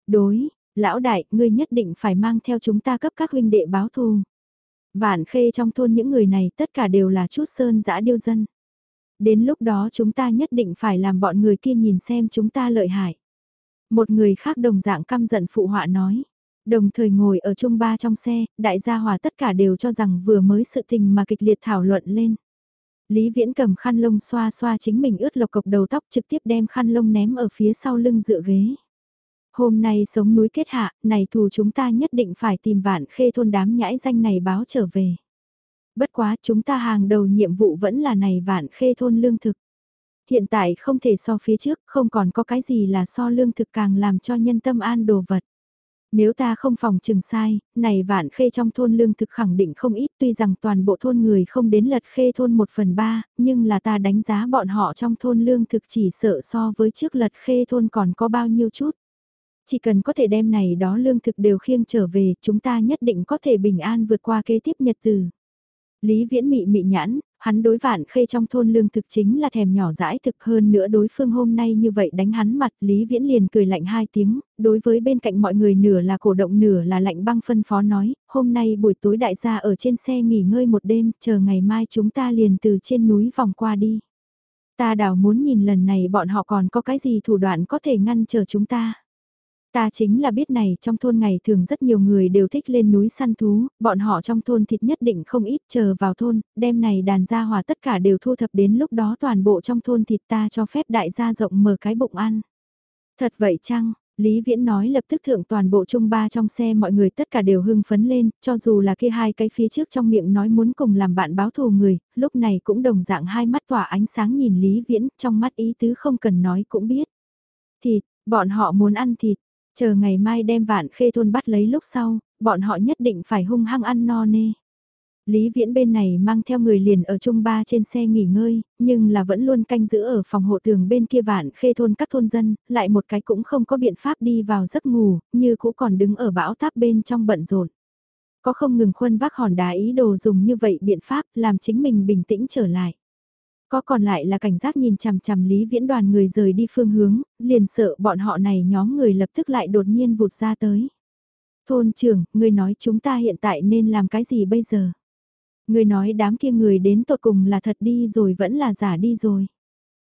Đối, lão đại, ngươi nhất định phải mang theo chúng ta cấp các huynh đệ báo thù. Vạn khê trong thôn những người này tất cả đều là chút sơn dã điêu dân. Đến lúc đó chúng ta nhất định phải làm bọn người kia nhìn xem chúng ta lợi hại. Một người khác đồng dạng căm giận phụ họa nói. Đồng thời ngồi ở chung ba trong xe, đại gia hòa tất cả đều cho rằng vừa mới sự tình mà kịch liệt thảo luận lên. Lý Viễn cầm khăn lông xoa xoa chính mình ướt lộc cộc đầu tóc trực tiếp đem khăn lông ném ở phía sau lưng dựa ghế. Hôm nay sống núi kết hạ, này thù chúng ta nhất định phải tìm vạn khê thôn đám nhãi danh này báo trở về. Bất quá chúng ta hàng đầu nhiệm vụ vẫn là này vạn khê thôn lương thực. Hiện tại không thể so phía trước, không còn có cái gì là so lương thực càng làm cho nhân tâm an đồ vật. Nếu ta không phòng trừng sai, này vạn khê trong thôn lương thực khẳng định không ít tuy rằng toàn bộ thôn người không đến lật khê thôn 1 phần 3, nhưng là ta đánh giá bọn họ trong thôn lương thực chỉ sợ so với trước lật khê thôn còn có bao nhiêu chút. Chỉ cần có thể đem này đó lương thực đều khiêng trở về, chúng ta nhất định có thể bình an vượt qua kế tiếp nhật từ. Lý Viễn mị mị nhãn, hắn đối vạn khê trong thôn lương thực chính là thèm nhỏ dãi thực hơn nữa đối phương hôm nay như vậy đánh hắn mặt Lý Viễn liền cười lạnh hai tiếng, đối với bên cạnh mọi người nửa là cổ động nửa là lạnh băng phân phó nói, hôm nay buổi tối đại gia ở trên xe nghỉ ngơi một đêm, chờ ngày mai chúng ta liền từ trên núi vòng qua đi. Ta đảo muốn nhìn lần này bọn họ còn có cái gì thủ đoạn có thể ngăn chờ chúng ta. Ta chính là biết này trong thôn ngày thường rất nhiều người đều thích lên núi săn thú, bọn họ trong thôn thịt nhất định không ít chờ vào thôn, đêm này đàn gia hòa tất cả đều thu thập đến lúc đó toàn bộ trong thôn thịt ta cho phép đại gia rộng mở cái bụng ăn. Thật vậy chăng? Lý Viễn nói lập tức thượng toàn bộ trung ba trong xe mọi người tất cả đều hưng phấn lên, cho dù là kia hai cái phía trước trong miệng nói muốn cùng làm bạn báo thù người, lúc này cũng đồng dạng hai mắt tỏa ánh sáng nhìn Lý Viễn, trong mắt ý tứ không cần nói cũng biết. Thịt, bọn họ muốn ăn thịt, Chờ ngày mai đem vạn khê thôn bắt lấy lúc sau, bọn họ nhất định phải hung hăng ăn no nê. Lý Viễn bên này mang theo người liền ở trung ba trên xe nghỉ ngơi, nhưng là vẫn luôn canh giữ ở phòng hộ tường bên kia vạn khê thôn các thôn dân, lại một cái cũng không có biện pháp đi vào giấc ngủ, như cũ còn đứng ở bão táp bên trong bận rộn. Có không ngừng khuân vác hòn đá ý đồ dùng như vậy biện pháp làm chính mình bình tĩnh trở lại. Có còn lại là cảnh giác nhìn chằm chằm Lý Viễn đoàn người rời đi phương hướng, liền sợ bọn họ này nhóm người lập tức lại đột nhiên vụt ra tới. Thôn trưởng, người nói chúng ta hiện tại nên làm cái gì bây giờ? Người nói đám kia người đến tột cùng là thật đi rồi vẫn là giả đi rồi.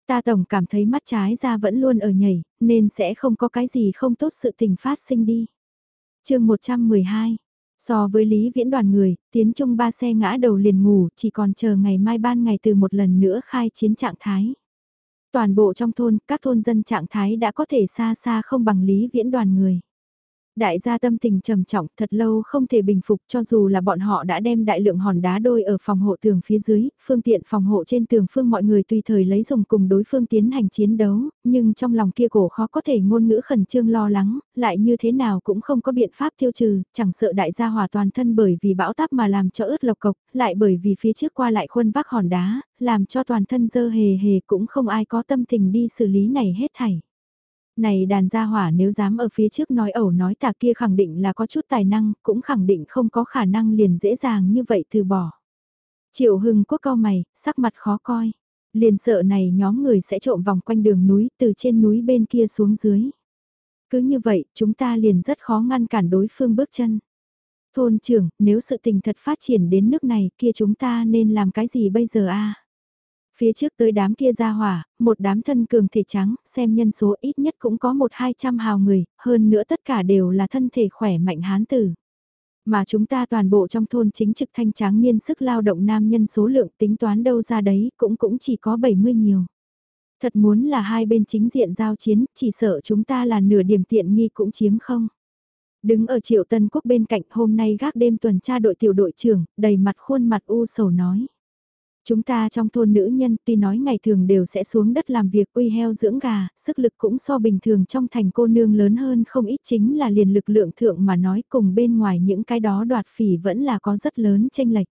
Ta tổng cảm thấy mắt trái ra vẫn luôn ở nhảy, nên sẽ không có cái gì không tốt sự tình phát sinh đi. chương 112, So với Lý Viễn đoàn người, tiến trung ba xe ngã đầu liền ngủ, chỉ còn chờ ngày mai ban ngày từ một lần nữa khai chiến trạng thái. Toàn bộ trong thôn, các thôn dân trạng thái đã có thể xa xa không bằng Lý Viễn đoàn người. Đại gia tâm tình trầm trọng thật lâu không thể bình phục cho dù là bọn họ đã đem đại lượng hòn đá đôi ở phòng hộ tường phía dưới, phương tiện phòng hộ trên tường phương mọi người tùy thời lấy dùng cùng đối phương tiến hành chiến đấu, nhưng trong lòng kia cổ khó có thể ngôn ngữ khẩn trương lo lắng, lại như thế nào cũng không có biện pháp tiêu trừ, chẳng sợ đại gia hòa toàn thân bởi vì bão táp mà làm cho ướt lộc cộc, lại bởi vì phía trước qua lại khuôn vác hòn đá, làm cho toàn thân dơ hề hề cũng không ai có tâm tình đi xử lý này hết thảy. Này đàn gia hỏa nếu dám ở phía trước nói ẩu nói tà kia khẳng định là có chút tài năng, cũng khẳng định không có khả năng liền dễ dàng như vậy từ bỏ. Triệu hưng quốc cao mày, sắc mặt khó coi. Liền sợ này nhóm người sẽ trộm vòng quanh đường núi từ trên núi bên kia xuống dưới. Cứ như vậy, chúng ta liền rất khó ngăn cản đối phương bước chân. Thôn trưởng, nếu sự tình thật phát triển đến nước này kia chúng ta nên làm cái gì bây giờ a Phía trước tới đám kia ra hỏa, một đám thân cường thể trắng, xem nhân số ít nhất cũng có một hai trăm hào người, hơn nữa tất cả đều là thân thể khỏe mạnh hán tử. Mà chúng ta toàn bộ trong thôn chính trực thanh tráng niên sức lao động nam nhân số lượng tính toán đâu ra đấy cũng cũng chỉ có 70 nhiều. Thật muốn là hai bên chính diện giao chiến, chỉ sợ chúng ta là nửa điểm tiện nghi cũng chiếm không. Đứng ở triệu tân quốc bên cạnh hôm nay gác đêm tuần tra đội tiểu đội trưởng, đầy mặt khuôn mặt u sầu nói. Chúng ta trong thôn nữ nhân tuy nói ngày thường đều sẽ xuống đất làm việc uy heo dưỡng gà, sức lực cũng so bình thường trong thành cô nương lớn hơn không ít chính là liền lực lượng thượng mà nói cùng bên ngoài những cái đó đoạt phỉ vẫn là có rất lớn tranh lệch.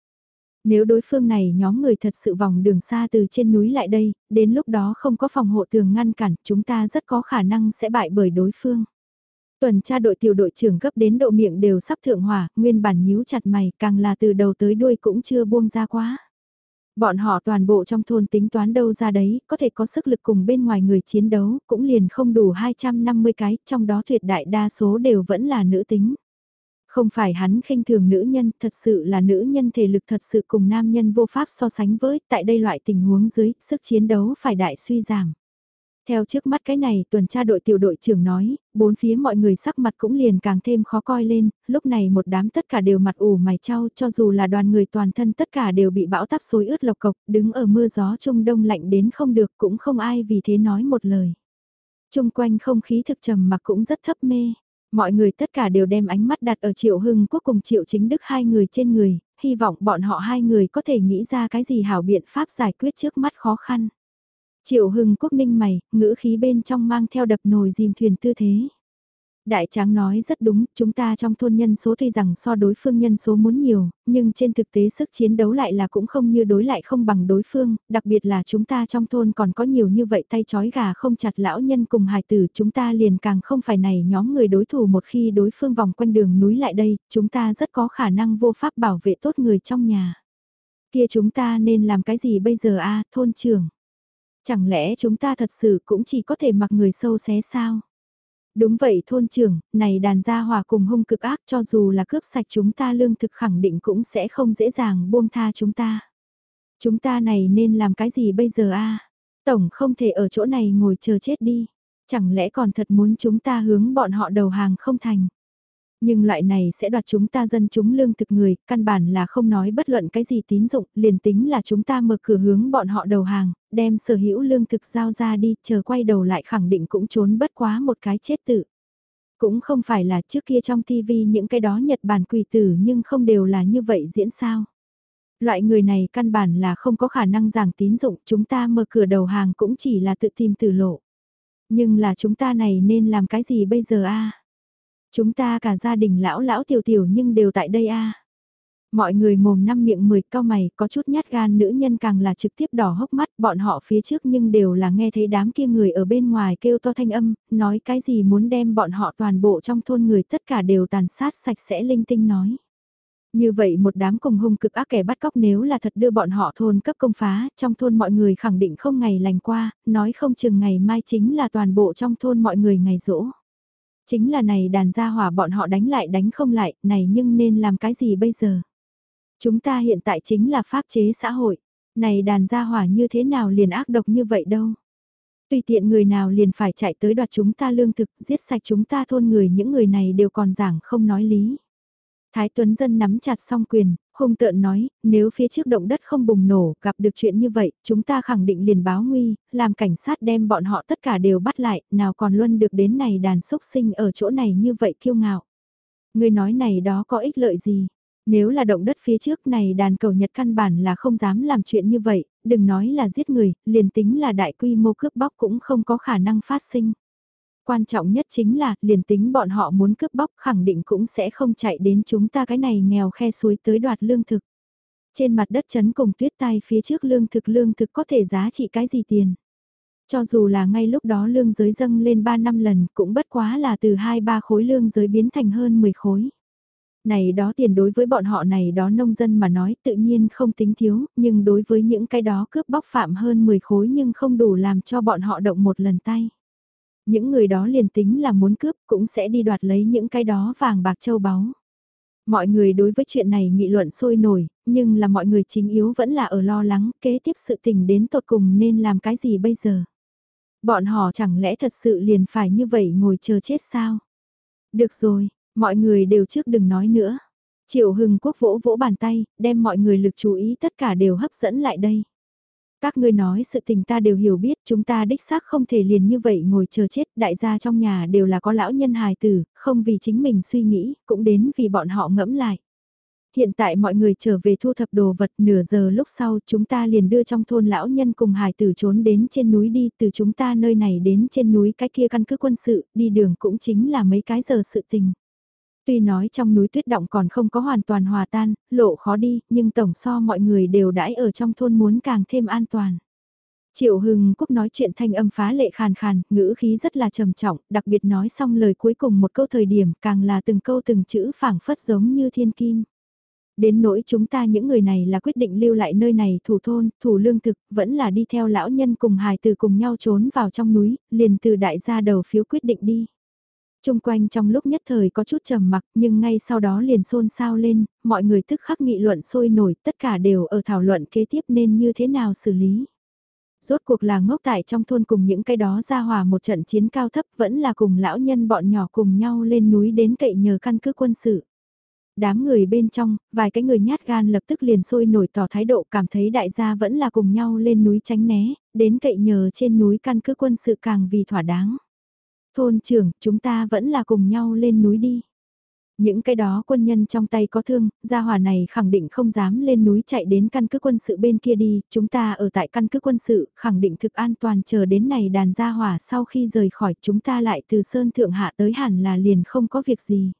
Nếu đối phương này nhóm người thật sự vòng đường xa từ trên núi lại đây, đến lúc đó không có phòng hộ tường ngăn cản, chúng ta rất có khả năng sẽ bại bởi đối phương. Tuần tra đội tiểu đội trưởng gấp đến độ miệng đều sắp thượng hỏa, nguyên bản nhíu chặt mày, càng là từ đầu tới đuôi cũng chưa buông ra quá. Bọn họ toàn bộ trong thôn tính toán đâu ra đấy, có thể có sức lực cùng bên ngoài người chiến đấu, cũng liền không đủ 250 cái, trong đó tuyệt đại đa số đều vẫn là nữ tính. Không phải hắn khinh thường nữ nhân, thật sự là nữ nhân thể lực thật sự cùng nam nhân vô pháp so sánh với, tại đây loại tình huống dưới, sức chiến đấu phải đại suy giảm. Theo trước mắt cái này tuần tra đội tiểu đội trưởng nói, bốn phía mọi người sắc mặt cũng liền càng thêm khó coi lên, lúc này một đám tất cả đều mặt ủ mày trao cho dù là đoàn người toàn thân tất cả đều bị bão táp xối ướt lộc cộc, đứng ở mưa gió trung đông lạnh đến không được cũng không ai vì thế nói một lời. Trung quanh không khí thực trầm mặc cũng rất thấp mê. Mọi người tất cả đều đem ánh mắt đặt ở Triệu Hưng Quốc cùng Triệu Chính Đức hai người trên người, hy vọng bọn họ hai người có thể nghĩ ra cái gì hảo biện pháp giải quyết trước mắt khó khăn. Triệu Hưng Quốc ninh mày, ngữ khí bên trong mang theo đập nồi dìm thuyền tư thế. Đại tráng nói rất đúng, chúng ta trong thôn nhân số tuy rằng so đối phương nhân số muốn nhiều, nhưng trên thực tế sức chiến đấu lại là cũng không như đối lại không bằng đối phương, đặc biệt là chúng ta trong thôn còn có nhiều như vậy tay chói gà không chặt lão nhân cùng hài tử, chúng ta liền càng không phải này nhóm người đối thủ một khi đối phương vòng quanh đường núi lại đây, chúng ta rất có khả năng vô pháp bảo vệ tốt người trong nhà. Kia chúng ta nên làm cái gì bây giờ a thôn trưởng? Chẳng lẽ chúng ta thật sự cũng chỉ có thể mặc người sâu xé sao? Đúng vậy thôn trưởng, này đàn gia hòa cùng hung cực ác cho dù là cướp sạch chúng ta lương thực khẳng định cũng sẽ không dễ dàng buông tha chúng ta. Chúng ta này nên làm cái gì bây giờ a? Tổng không thể ở chỗ này ngồi chờ chết đi. Chẳng lẽ còn thật muốn chúng ta hướng bọn họ đầu hàng không thành? Nhưng loại này sẽ đoạt chúng ta dân chúng lương thực người, căn bản là không nói bất luận cái gì tín dụng, liền tính là chúng ta mở cửa hướng bọn họ đầu hàng, đem sở hữu lương thực giao ra đi, chờ quay đầu lại khẳng định cũng trốn bất quá một cái chết tự. Cũng không phải là trước kia trong TV những cái đó Nhật Bản quỳ tử nhưng không đều là như vậy diễn sao. Loại người này căn bản là không có khả năng giảng tín dụng, chúng ta mở cửa đầu hàng cũng chỉ là tự tìm tử lộ. Nhưng là chúng ta này nên làm cái gì bây giờ a Chúng ta cả gia đình lão lão tiểu tiểu nhưng đều tại đây a. Mọi người mồm năm miệng mười cao mày, có chút nhát gan nữ nhân càng là trực tiếp đỏ hốc mắt, bọn họ phía trước nhưng đều là nghe thấy đám kia người ở bên ngoài kêu to thanh âm, nói cái gì muốn đem bọn họ toàn bộ trong thôn người tất cả đều tàn sát sạch sẽ linh tinh nói. Như vậy một đám cùng hung cực ác kẻ bắt cóc nếu là thật đưa bọn họ thôn cấp công phá, trong thôn mọi người khẳng định không ngày lành qua, nói không chừng ngày mai chính là toàn bộ trong thôn mọi người ngày rỗ. Chính là này đàn gia hỏa bọn họ đánh lại đánh không lại, này nhưng nên làm cái gì bây giờ? Chúng ta hiện tại chính là pháp chế xã hội, này đàn gia hỏa như thế nào liền ác độc như vậy đâu? Tùy tiện người nào liền phải chạy tới đoạt chúng ta lương thực, giết sạch chúng ta thôn người những người này đều còn giảng không nói lý. Thái Tuấn Dân nắm chặt song quyền, hung tợn nói, nếu phía trước động đất không bùng nổ, gặp được chuyện như vậy, chúng ta khẳng định liền báo nguy, làm cảnh sát đem bọn họ tất cả đều bắt lại, nào còn luôn được đến này đàn xúc sinh ở chỗ này như vậy kiêu ngạo. Người nói này đó có ích lợi gì? Nếu là động đất phía trước này đàn cầu Nhật căn bản là không dám làm chuyện như vậy, đừng nói là giết người, liền tính là đại quy mô cướp bóc cũng không có khả năng phát sinh. Quan trọng nhất chính là, liền tính bọn họ muốn cướp bóc khẳng định cũng sẽ không chạy đến chúng ta cái này nghèo khe suối tới đoạt lương thực. Trên mặt đất chấn cùng tuyết tai phía trước lương thực lương thực có thể giá trị cái gì tiền. Cho dù là ngay lúc đó lương giới dâng lên 3 năm lần cũng bất quá là từ 2-3 khối lương giới biến thành hơn 10 khối. Này đó tiền đối với bọn họ này đó nông dân mà nói tự nhiên không tính thiếu, nhưng đối với những cái đó cướp bóc phạm hơn 10 khối nhưng không đủ làm cho bọn họ động một lần tay. Những người đó liền tính là muốn cướp cũng sẽ đi đoạt lấy những cái đó vàng bạc châu báu. Mọi người đối với chuyện này nghị luận sôi nổi, nhưng là mọi người chính yếu vẫn là ở lo lắng kế tiếp sự tình đến tột cùng nên làm cái gì bây giờ. Bọn họ chẳng lẽ thật sự liền phải như vậy ngồi chờ chết sao? Được rồi, mọi người đều trước đừng nói nữa. Triệu Hưng Quốc vỗ vỗ bàn tay, đem mọi người lực chú ý tất cả đều hấp dẫn lại đây. Các ngươi nói sự tình ta đều hiểu biết, chúng ta đích xác không thể liền như vậy ngồi chờ chết, đại gia trong nhà đều là có lão nhân hài tử, không vì chính mình suy nghĩ, cũng đến vì bọn họ ngẫm lại. Hiện tại mọi người trở về thu thập đồ vật nửa giờ lúc sau chúng ta liền đưa trong thôn lão nhân cùng hài tử trốn đến trên núi đi từ chúng ta nơi này đến trên núi cái kia căn cứ quân sự, đi đường cũng chính là mấy cái giờ sự tình. Tuy nói trong núi tuyết động còn không có hoàn toàn hòa tan, lộ khó đi, nhưng tổng so mọi người đều đãi ở trong thôn muốn càng thêm an toàn. Triệu Hưng Quốc nói chuyện thanh âm phá lệ khàn khàn, ngữ khí rất là trầm trọng, đặc biệt nói xong lời cuối cùng một câu thời điểm càng là từng câu từng chữ phảng phất giống như thiên kim. Đến nỗi chúng ta những người này là quyết định lưu lại nơi này thủ thôn, thủ lương thực, vẫn là đi theo lão nhân cùng hài từ cùng nhau trốn vào trong núi, liền từ đại gia đầu phiếu quyết định đi. Trung quanh trong lúc nhất thời có chút trầm mặc nhưng ngay sau đó liền xôn xao lên, mọi người tức khắc nghị luận sôi nổi, tất cả đều ở thảo luận kế tiếp nên như thế nào xử lý. Rốt cuộc là ngốc tại trong thôn cùng những cái đó ra hòa một trận chiến cao thấp vẫn là cùng lão nhân bọn nhỏ cùng nhau lên núi đến cậy nhờ căn cứ quân sự. Đám người bên trong, vài cái người nhát gan lập tức liền sôi nổi tỏ thái độ cảm thấy đại gia vẫn là cùng nhau lên núi tránh né, đến cậy nhờ trên núi căn cứ quân sự càng vì thỏa đáng. Thôn trưởng, chúng ta vẫn là cùng nhau lên núi đi. Những cái đó quân nhân trong tay có thương, gia hỏa này khẳng định không dám lên núi chạy đến căn cứ quân sự bên kia đi, chúng ta ở tại căn cứ quân sự, khẳng định thực an toàn chờ đến này đàn gia hỏa sau khi rời khỏi chúng ta lại từ Sơn Thượng Hạ tới hẳn là liền không có việc gì.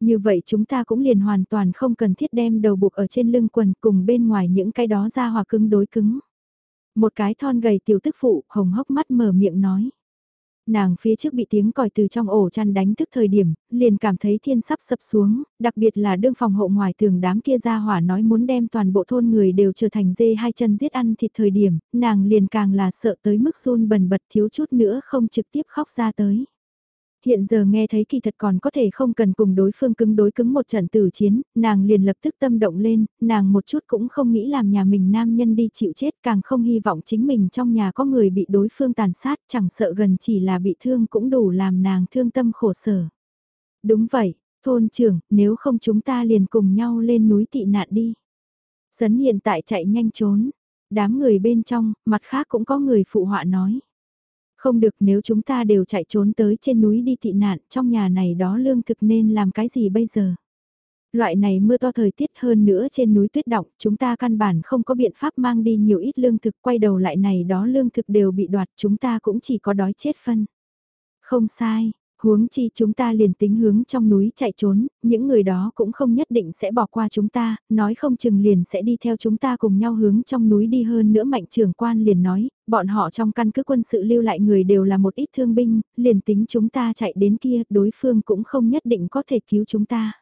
Như vậy chúng ta cũng liền hoàn toàn không cần thiết đem đầu buộc ở trên lưng quần cùng bên ngoài những cái đó gia hỏa cứng đối cứng. Một cái thon gầy tiểu tức phụ, hồng hốc mắt mở miệng nói nàng phía trước bị tiếng còi từ trong ổ chăn đánh thức thời điểm, liền cảm thấy thiên sắp sập xuống, đặc biệt là đương phòng hộ ngoài tường đám kia ra hỏa nói muốn đem toàn bộ thôn người đều trở thành dê hai chân giết ăn thịt thời điểm, nàng liền càng là sợ tới mức run bần bật thiếu chút nữa không trực tiếp khóc ra tới. Hiện giờ nghe thấy kỳ thật còn có thể không cần cùng đối phương cứng đối cứng một trận tử chiến, nàng liền lập tức tâm động lên, nàng một chút cũng không nghĩ làm nhà mình nam nhân đi chịu chết càng không hy vọng chính mình trong nhà có người bị đối phương tàn sát chẳng sợ gần chỉ là bị thương cũng đủ làm nàng thương tâm khổ sở. Đúng vậy, thôn trưởng, nếu không chúng ta liền cùng nhau lên núi tị nạn đi. Sấn hiện tại chạy nhanh trốn, đám người bên trong, mặt khác cũng có người phụ họa nói. Không được nếu chúng ta đều chạy trốn tới trên núi đi tị nạn, trong nhà này đó lương thực nên làm cái gì bây giờ? Loại này mưa to thời tiết hơn nữa trên núi tuyết động, chúng ta căn bản không có biện pháp mang đi nhiều ít lương thực, quay đầu lại này đó lương thực đều bị đoạt, chúng ta cũng chỉ có đói chết phân. Không sai, huống chi chúng ta liền tính hướng trong núi chạy trốn, những người đó cũng không nhất định sẽ bỏ qua chúng ta, nói không chừng liền sẽ đi theo chúng ta cùng nhau hướng trong núi đi hơn nữa mạnh trưởng quan liền nói, bọn họ trong căn cứ quân sự lưu lại người đều là một ít thương binh, liền tính chúng ta chạy đến kia, đối phương cũng không nhất định có thể cứu chúng ta.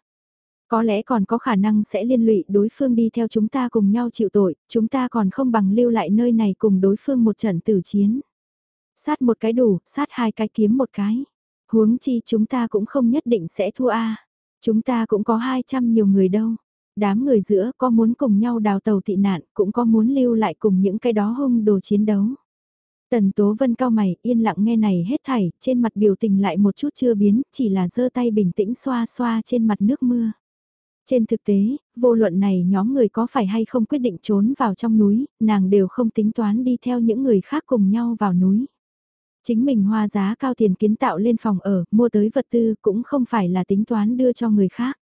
Có lẽ còn có khả năng sẽ liên lụy đối phương đi theo chúng ta cùng nhau chịu tội, chúng ta còn không bằng lưu lại nơi này cùng đối phương một trận tử chiến. Sát một cái đủ, sát hai cái kiếm một cái. Huống chi chúng ta cũng không nhất định sẽ thua a. Chúng ta cũng có 200 nhiều người đâu. Đám người giữa có muốn cùng nhau đào tàu tị nạn, cũng có muốn lưu lại cùng những cái đó hung đồ chiến đấu. Tần Tố Vân cao mày, yên lặng nghe này hết thảy, trên mặt biểu tình lại một chút chưa biến, chỉ là giơ tay bình tĩnh xoa xoa trên mặt nước mưa. Trên thực tế, vô luận này nhóm người có phải hay không quyết định trốn vào trong núi, nàng đều không tính toán đi theo những người khác cùng nhau vào núi. Chính mình hoa giá cao tiền kiến tạo lên phòng ở, mua tới vật tư cũng không phải là tính toán đưa cho người khác.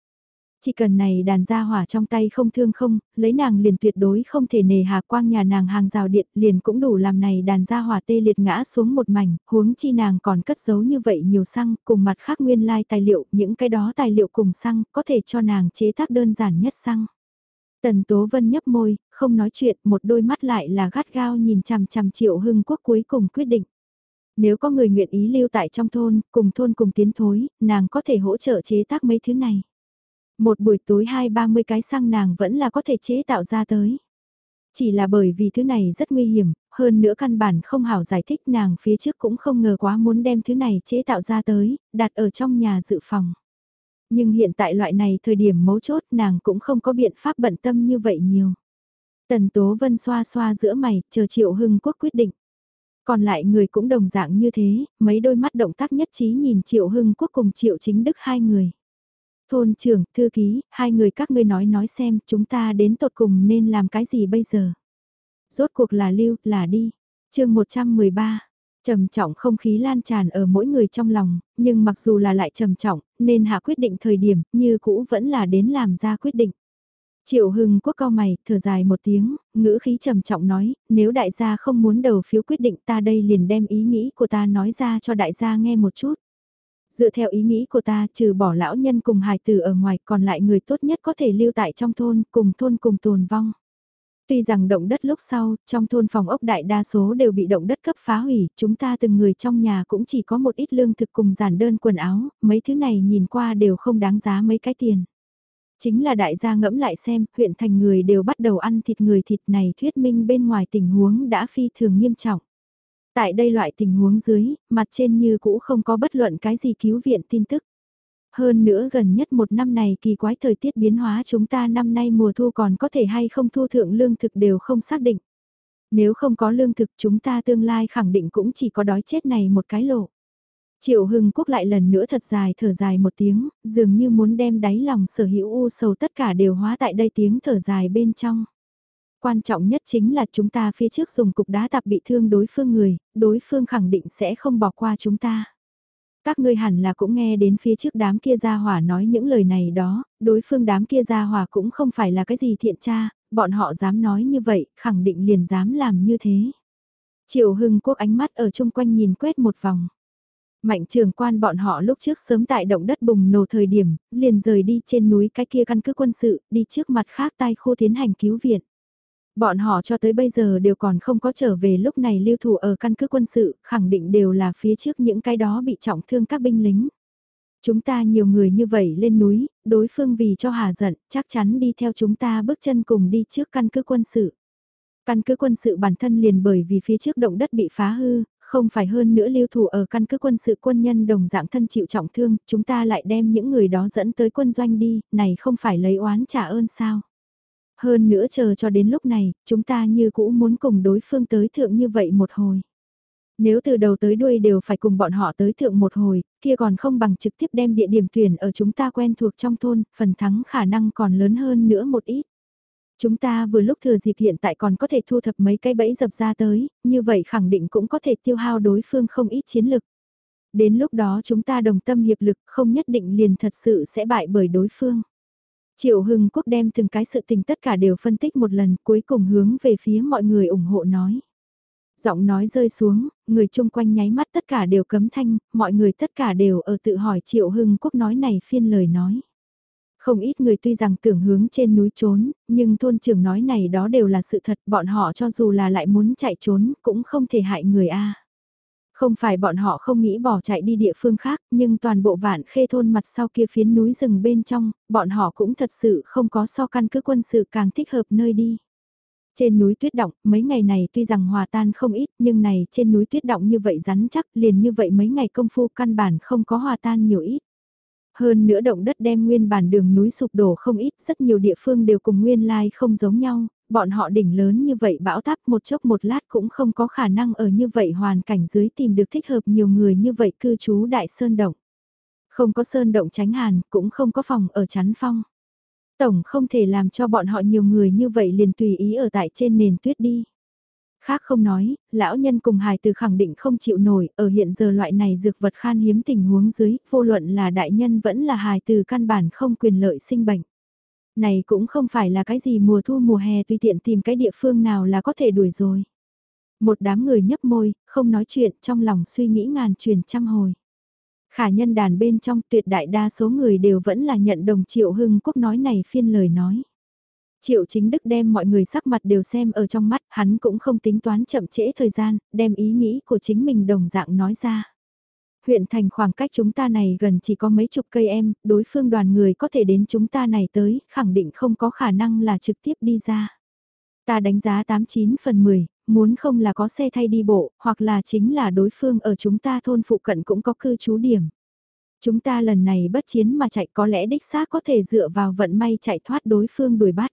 Chỉ cần này đàn gia hỏa trong tay không thương không, lấy nàng liền tuyệt đối không thể nề hà quang nhà nàng hàng rào điện liền cũng đủ làm này đàn gia hỏa tê liệt ngã xuống một mảnh, huống chi nàng còn cất giấu như vậy nhiều xăng, cùng mặt khác nguyên lai like tài liệu, những cái đó tài liệu cùng xăng, có thể cho nàng chế tác đơn giản nhất xăng. Tần Tố Vân nhấp môi, không nói chuyện, một đôi mắt lại là gắt gao nhìn chằm chằm triệu hưng quốc cuối cùng quyết định. Nếu có người nguyện ý lưu tại trong thôn, cùng thôn cùng tiến thối, nàng có thể hỗ trợ chế tác mấy thứ này. Một buổi tối hai ba mươi cái xăng nàng vẫn là có thể chế tạo ra tới. Chỉ là bởi vì thứ này rất nguy hiểm, hơn nữa căn bản không hảo giải thích nàng phía trước cũng không ngờ quá muốn đem thứ này chế tạo ra tới, đặt ở trong nhà dự phòng. Nhưng hiện tại loại này thời điểm mấu chốt nàng cũng không có biện pháp bận tâm như vậy nhiều. Tần Tố Vân xoa xoa giữa mày, chờ Triệu Hưng Quốc quyết định. Còn lại người cũng đồng dạng như thế, mấy đôi mắt động tác nhất trí nhìn Triệu Hưng Quốc cùng Triệu Chính Đức hai người. Thôn trưởng, thư ký, hai người các ngươi nói nói xem chúng ta đến tột cùng nên làm cái gì bây giờ. Rốt cuộc là lưu, là đi. chương 113 trầm trọng không khí lan tràn ở mỗi người trong lòng, nhưng mặc dù là lại trầm trọng, nên hạ quyết định thời điểm, như cũ vẫn là đến làm ra quyết định. Triệu Hưng Quốc cao mày, thở dài một tiếng, ngữ khí trầm trọng nói, nếu đại gia không muốn đầu phiếu quyết định ta đây liền đem ý nghĩ của ta nói ra cho đại gia nghe một chút. Dựa theo ý nghĩ của ta, trừ bỏ lão nhân cùng hài tử ở ngoài, còn lại người tốt nhất có thể lưu tại trong thôn, cùng thôn cùng tồn vong. Tuy rằng động đất lúc sau, trong thôn phòng ốc đại đa số đều bị động đất cấp phá hủy, chúng ta từng người trong nhà cũng chỉ có một ít lương thực cùng giản đơn quần áo, mấy thứ này nhìn qua đều không đáng giá mấy cái tiền. Chính là đại gia ngẫm lại xem, huyện thành người đều bắt đầu ăn thịt người thịt này thuyết minh bên ngoài tình huống đã phi thường nghiêm trọng. Tại đây loại tình huống dưới, mặt trên như cũ không có bất luận cái gì cứu viện tin tức. Hơn nữa gần nhất một năm này kỳ quái thời tiết biến hóa chúng ta năm nay mùa thu còn có thể hay không thu thượng lương thực đều không xác định. Nếu không có lương thực chúng ta tương lai khẳng định cũng chỉ có đói chết này một cái lộ. Triệu Hưng Quốc lại lần nữa thật dài thở dài một tiếng, dường như muốn đem đáy lòng sở hữu u sầu tất cả đều hóa tại đây tiếng thở dài bên trong. Quan trọng nhất chính là chúng ta phía trước dùng cục đá tạp bị thương đối phương người, đối phương khẳng định sẽ không bỏ qua chúng ta. Các ngươi hẳn là cũng nghe đến phía trước đám kia gia hỏa nói những lời này đó, đối phương đám kia gia hỏa cũng không phải là cái gì thiện tra, bọn họ dám nói như vậy, khẳng định liền dám làm như thế. Triệu Hưng Quốc ánh mắt ở chung quanh nhìn quét một vòng. Mạnh trường quan bọn họ lúc trước sớm tại động đất bùng nổ thời điểm, liền rời đi trên núi cái kia căn cứ quân sự, đi trước mặt khác tai khu tiến hành cứu viện. Bọn họ cho tới bây giờ đều còn không có trở về lúc này lưu thủ ở căn cứ quân sự, khẳng định đều là phía trước những cái đó bị trọng thương các binh lính. Chúng ta nhiều người như vậy lên núi, đối phương vì cho hà giận, chắc chắn đi theo chúng ta bước chân cùng đi trước căn cứ quân sự. Căn cứ quân sự bản thân liền bởi vì phía trước động đất bị phá hư, không phải hơn nữa lưu thủ ở căn cứ quân sự quân nhân đồng dạng thân chịu trọng thương, chúng ta lại đem những người đó dẫn tới quân doanh đi, này không phải lấy oán trả ơn sao. Hơn nữa chờ cho đến lúc này, chúng ta như cũ muốn cùng đối phương tới thượng như vậy một hồi. Nếu từ đầu tới đuôi đều phải cùng bọn họ tới thượng một hồi, kia còn không bằng trực tiếp đem địa điểm tuyển ở chúng ta quen thuộc trong thôn, phần thắng khả năng còn lớn hơn nữa một ít. Chúng ta vừa lúc thừa dịp hiện tại còn có thể thu thập mấy cái bẫy dập ra tới, như vậy khẳng định cũng có thể tiêu hao đối phương không ít chiến lực. Đến lúc đó chúng ta đồng tâm hiệp lực không nhất định liền thật sự sẽ bại bởi đối phương. Triệu Hưng Quốc đem từng cái sự tình tất cả đều phân tích một lần cuối cùng hướng về phía mọi người ủng hộ nói. Giọng nói rơi xuống, người chung quanh nháy mắt tất cả đều cấm thanh, mọi người tất cả đều ở tự hỏi Triệu Hưng Quốc nói này phiên lời nói. Không ít người tuy rằng tưởng hướng trên núi trốn, nhưng thôn trưởng nói này đó đều là sự thật, bọn họ cho dù là lại muốn chạy trốn cũng không thể hại người a. Không phải bọn họ không nghĩ bỏ chạy đi địa phương khác, nhưng toàn bộ vạn khê thôn mặt sau kia phiến núi rừng bên trong, bọn họ cũng thật sự không có so căn cứ quân sự càng thích hợp nơi đi. Trên núi tuyết động, mấy ngày này tuy rằng hòa tan không ít, nhưng này trên núi tuyết động như vậy rắn chắc, liền như vậy mấy ngày công phu căn bản không có hòa tan nhiều ít. Hơn nữa động đất đem nguyên bản đường núi sụp đổ không ít, rất nhiều địa phương đều cùng nguyên lai không giống nhau, bọn họ đỉnh lớn như vậy bão táp một chốc một lát cũng không có khả năng ở như vậy hoàn cảnh dưới tìm được thích hợp nhiều người như vậy cư trú đại sơn động. Không có sơn động tránh hàn, cũng không có phòng ở chắn phong. Tổng không thể làm cho bọn họ nhiều người như vậy liền tùy ý ở tại trên nền tuyết đi. Khác không nói, lão nhân cùng hài từ khẳng định không chịu nổi, ở hiện giờ loại này dược vật khan hiếm tình huống dưới, vô luận là đại nhân vẫn là hài từ căn bản không quyền lợi sinh bệnh. Này cũng không phải là cái gì mùa thu mùa hè tùy tiện tìm cái địa phương nào là có thể đuổi rồi. Một đám người nhấp môi, không nói chuyện trong lòng suy nghĩ ngàn truyền trăm hồi. Khả nhân đàn bên trong tuyệt đại đa số người đều vẫn là nhận đồng Triệu Hưng Quốc nói này phiên lời nói. Triệu chính đức đem mọi người sắc mặt đều xem ở trong mắt, hắn cũng không tính toán chậm trễ thời gian, đem ý nghĩ của chính mình đồng dạng nói ra. Huyện thành khoảng cách chúng ta này gần chỉ có mấy chục cây em, đối phương đoàn người có thể đến chúng ta này tới, khẳng định không có khả năng là trực tiếp đi ra. Ta đánh giá 89 phần 10, muốn không là có xe thay đi bộ, hoặc là chính là đối phương ở chúng ta thôn phụ cận cũng có cư trú điểm. Chúng ta lần này bất chiến mà chạy có lẽ đích xác có thể dựa vào vận may chạy thoát đối phương đuổi bắt.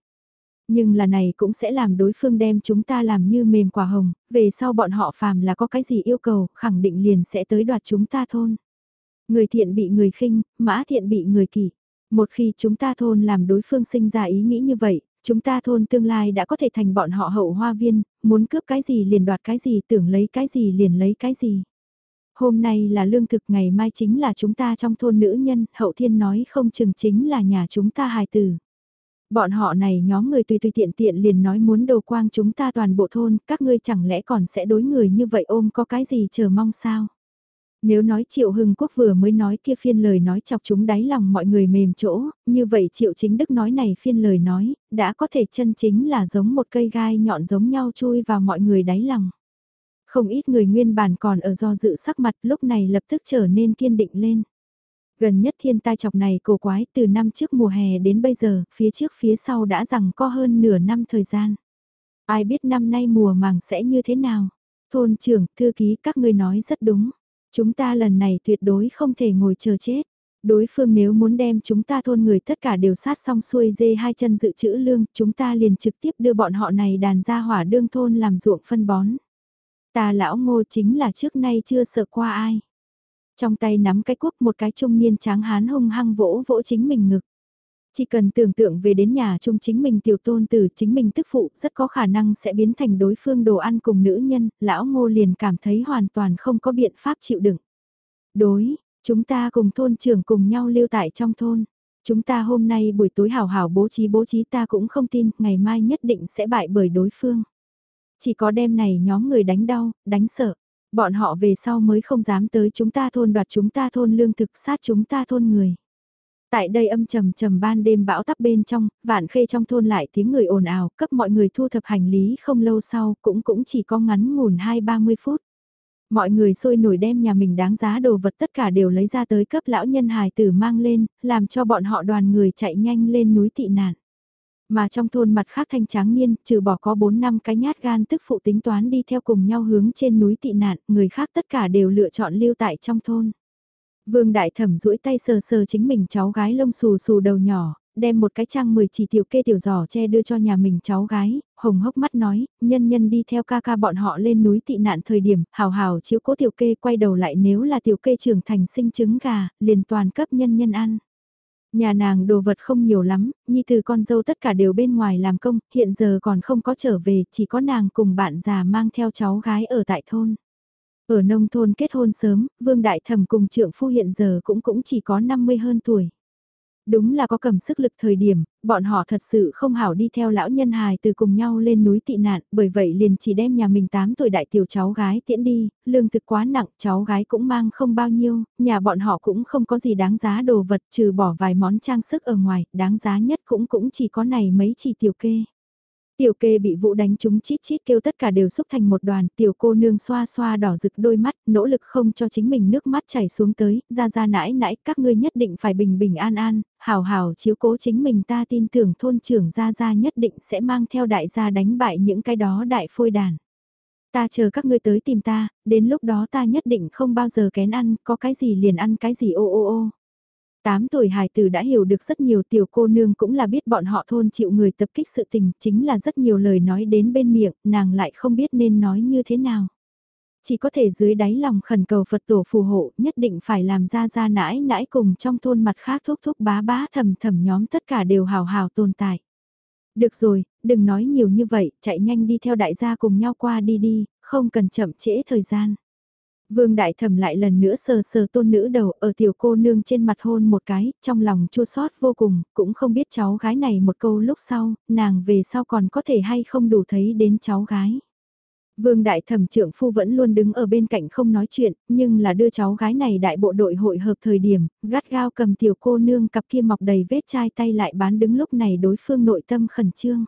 Nhưng là này cũng sẽ làm đối phương đem chúng ta làm như mềm quả hồng, về sau bọn họ phàm là có cái gì yêu cầu, khẳng định liền sẽ tới đoạt chúng ta thôn. Người thiện bị người khinh, mã thiện bị người kỷ. Một khi chúng ta thôn làm đối phương sinh ra ý nghĩ như vậy, chúng ta thôn tương lai đã có thể thành bọn họ hậu hoa viên, muốn cướp cái gì liền đoạt cái gì, tưởng lấy cái gì liền lấy cái gì. Hôm nay là lương thực ngày mai chính là chúng ta trong thôn nữ nhân, hậu thiên nói không chừng chính là nhà chúng ta hài tử. Bọn họ này nhóm người tùy tùy tiện tiện liền nói muốn đầu quang chúng ta toàn bộ thôn, các ngươi chẳng lẽ còn sẽ đối người như vậy ôm có cái gì chờ mong sao? Nếu nói Triệu Hưng Quốc vừa mới nói kia phiên lời nói chọc chúng đáy lòng mọi người mềm chỗ, như vậy Triệu Chính Đức nói này phiên lời nói, đã có thể chân chính là giống một cây gai nhọn giống nhau chui vào mọi người đáy lòng. Không ít người nguyên bản còn ở do dự sắc mặt lúc này lập tức trở nên kiên định lên. Gần nhất thiên tai chọc này cổ quái từ năm trước mùa hè đến bây giờ, phía trước phía sau đã rằng có hơn nửa năm thời gian. Ai biết năm nay mùa màng sẽ như thế nào? Thôn trưởng, thư ký các ngươi nói rất đúng. Chúng ta lần này tuyệt đối không thể ngồi chờ chết. Đối phương nếu muốn đem chúng ta thôn người tất cả đều sát xong xuôi dê hai chân dự trữ lương, chúng ta liền trực tiếp đưa bọn họ này đàn ra hỏa đương thôn làm ruộng phân bón. Ta lão ngô chính là trước nay chưa sợ qua ai. Trong tay nắm cái cuốc một cái trung niên tráng hán hung hăng vỗ vỗ chính mình ngực. Chỉ cần tưởng tượng về đến nhà chung chính mình tiểu tôn tử chính mình tức phụ rất có khả năng sẽ biến thành đối phương đồ ăn cùng nữ nhân, lão ngô liền cảm thấy hoàn toàn không có biện pháp chịu đựng. Đối, chúng ta cùng thôn trưởng cùng nhau lưu tại trong thôn. Chúng ta hôm nay buổi tối hào hào bố trí bố trí ta cũng không tin, ngày mai nhất định sẽ bại bởi đối phương. Chỉ có đêm này nhóm người đánh đau, đánh sợ. Bọn họ về sau mới không dám tới chúng ta thôn đoạt chúng ta thôn lương thực sát chúng ta thôn người. Tại đây âm trầm trầm ban đêm bão tắp bên trong, vạn khê trong thôn lại tiếng người ồn ào, cấp mọi người thu thập hành lý không lâu sau cũng cũng chỉ có ngắn ngủn 2-30 phút. Mọi người sôi nổi đem nhà mình đáng giá đồ vật tất cả đều lấy ra tới cấp lão nhân hài tử mang lên, làm cho bọn họ đoàn người chạy nhanh lên núi tị nạn. Mà trong thôn mặt khác thanh tráng niên, trừ bỏ có 4 năm cái nhát gan tức phụ tính toán đi theo cùng nhau hướng trên núi tị nạn, người khác tất cả đều lựa chọn lưu tại trong thôn. Vương Đại Thẩm duỗi tay sờ sờ chính mình cháu gái lông xù xù đầu nhỏ, đem một cái trang 10 chỉ tiểu kê tiểu giỏ che đưa cho nhà mình cháu gái, hồng hốc mắt nói, nhân nhân đi theo ca ca bọn họ lên núi tị nạn thời điểm, hào hào chiếu cố tiểu kê quay đầu lại nếu là tiểu kê trưởng thành sinh trứng gà, liền toàn cấp nhân nhân ăn. Nhà nàng đồ vật không nhiều lắm, nhi từ con dâu tất cả đều bên ngoài làm công, hiện giờ còn không có trở về, chỉ có nàng cùng bạn già mang theo cháu gái ở tại thôn. Ở nông thôn kết hôn sớm, Vương Đại Thẩm cùng trượng phu hiện giờ cũng cũng chỉ có 50 hơn tuổi. Đúng là có cầm sức lực thời điểm, bọn họ thật sự không hảo đi theo lão nhân hài từ cùng nhau lên núi tị nạn, bởi vậy liền chỉ đem nhà mình 8 tuổi đại tiểu cháu gái tiễn đi, lương thực quá nặng, cháu gái cũng mang không bao nhiêu, nhà bọn họ cũng không có gì đáng giá đồ vật trừ bỏ vài món trang sức ở ngoài, đáng giá nhất cũng cũng chỉ có này mấy chỉ tiểu kê. Tiểu kê bị vũ đánh trúng chít chít kêu tất cả đều xúc thành một đoàn, tiểu cô nương xoa xoa đỏ rực đôi mắt, nỗ lực không cho chính mình nước mắt chảy xuống tới, ra ra nãi nãi, các ngươi nhất định phải bình bình an an, hào hào chiếu cố chính mình ta tin tưởng thôn trưởng ra ra nhất định sẽ mang theo đại gia đánh bại những cái đó đại phôi đàn. Ta chờ các ngươi tới tìm ta, đến lúc đó ta nhất định không bao giờ kén ăn, có cái gì liền ăn cái gì ô ô ô. 8 tuổi hài tử đã hiểu được rất nhiều tiểu cô nương cũng là biết bọn họ thôn chịu người tập kích sự tình, chính là rất nhiều lời nói đến bên miệng, nàng lại không biết nên nói như thế nào. Chỉ có thể dưới đáy lòng khẩn cầu Phật tổ phù hộ, nhất định phải làm ra ra nãi nãi cùng trong thôn mặt khác thúc thúc bá bá thầm thầm nhóm tất cả đều hào hào tồn tại. Được rồi, đừng nói nhiều như vậy, chạy nhanh đi theo đại gia cùng nhau qua đi đi, không cần chậm trễ thời gian. Vương Đại Thẩm lại lần nữa sờ sờ tôn nữ đầu ở tiểu cô nương trên mặt hôn một cái, trong lòng chua xót vô cùng, cũng không biết cháu gái này một câu lúc sau, nàng về sau còn có thể hay không đủ thấy đến cháu gái. Vương Đại Thẩm trưởng phu vẫn luôn đứng ở bên cạnh không nói chuyện, nhưng là đưa cháu gái này đại bộ đội hội hợp thời điểm, gắt gao cầm tiểu cô nương cặp kia mọc đầy vết chai tay lại bán đứng lúc này đối phương nội tâm khẩn trương.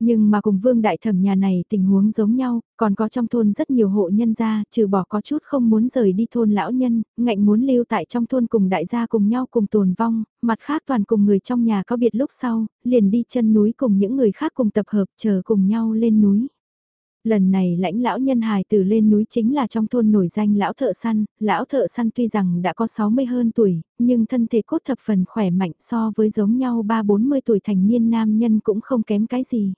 Nhưng mà cùng vương đại thẩm nhà này tình huống giống nhau, còn có trong thôn rất nhiều hộ nhân gia, trừ bỏ có chút không muốn rời đi thôn lão nhân, ngạnh muốn lưu tại trong thôn cùng đại gia cùng nhau cùng tồn vong, mặt khác toàn cùng người trong nhà có biệt lúc sau, liền đi chân núi cùng những người khác cùng tập hợp chờ cùng nhau lên núi. Lần này lãnh lão nhân hài từ lên núi chính là trong thôn nổi danh lão thợ săn, lão thợ săn tuy rằng đã có 60 hơn tuổi, nhưng thân thể cốt thập phần khỏe mạnh so với giống nhau 3-40 tuổi thành niên nam nhân cũng không kém cái gì.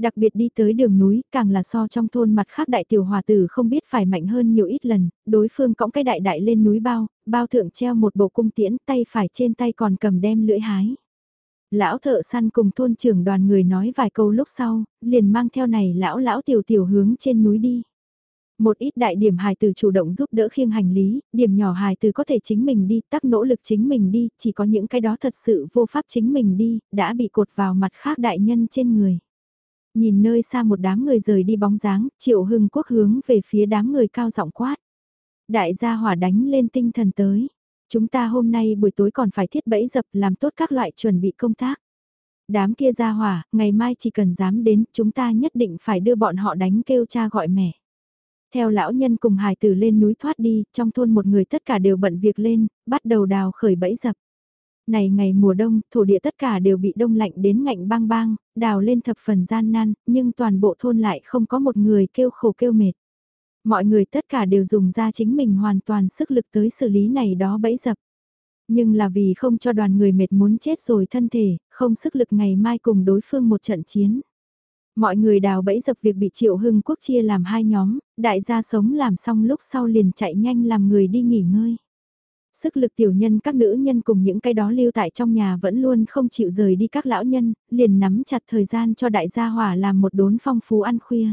Đặc biệt đi tới đường núi, càng là so trong thôn mặt khác đại tiểu hòa tử không biết phải mạnh hơn nhiều ít lần, đối phương cõng cái đại đại lên núi bao, bao thượng treo một bộ cung tiễn, tay phải trên tay còn cầm đem lưỡi hái. Lão thợ săn cùng thôn trưởng đoàn người nói vài câu lúc sau, liền mang theo này lão lão tiểu tiểu hướng trên núi đi. Một ít đại điểm hài từ chủ động giúp đỡ khiêng hành lý, điểm nhỏ hài từ có thể chính mình đi, tắc nỗ lực chính mình đi, chỉ có những cái đó thật sự vô pháp chính mình đi, đã bị cột vào mặt khác đại nhân trên người. Nhìn nơi xa một đám người rời đi bóng dáng, triệu hưng quốc hướng về phía đám người cao giọng quát. Đại gia hỏa đánh lên tinh thần tới. Chúng ta hôm nay buổi tối còn phải thiết bẫy dập làm tốt các loại chuẩn bị công tác. Đám kia ra hỏa, ngày mai chỉ cần dám đến, chúng ta nhất định phải đưa bọn họ đánh kêu cha gọi mẹ. Theo lão nhân cùng hài tử lên núi thoát đi, trong thôn một người tất cả đều bận việc lên, bắt đầu đào khởi bẫy dập. Này ngày mùa đông, thổ địa tất cả đều bị đông lạnh đến ngạnh bang bang, đào lên thập phần gian nan, nhưng toàn bộ thôn lại không có một người kêu khổ kêu mệt. Mọi người tất cả đều dùng ra chính mình hoàn toàn sức lực tới xử lý này đó bẫy dập. Nhưng là vì không cho đoàn người mệt muốn chết rồi thân thể, không sức lực ngày mai cùng đối phương một trận chiến. Mọi người đào bẫy dập việc bị Triệu Hưng Quốc chia làm hai nhóm, đại gia sống làm xong lúc sau liền chạy nhanh làm người đi nghỉ ngơi. Sức lực tiểu nhân các nữ nhân cùng những cái đó lưu tại trong nhà vẫn luôn không chịu rời đi các lão nhân, liền nắm chặt thời gian cho đại gia hỏa làm một đốn phong phú ăn khuya.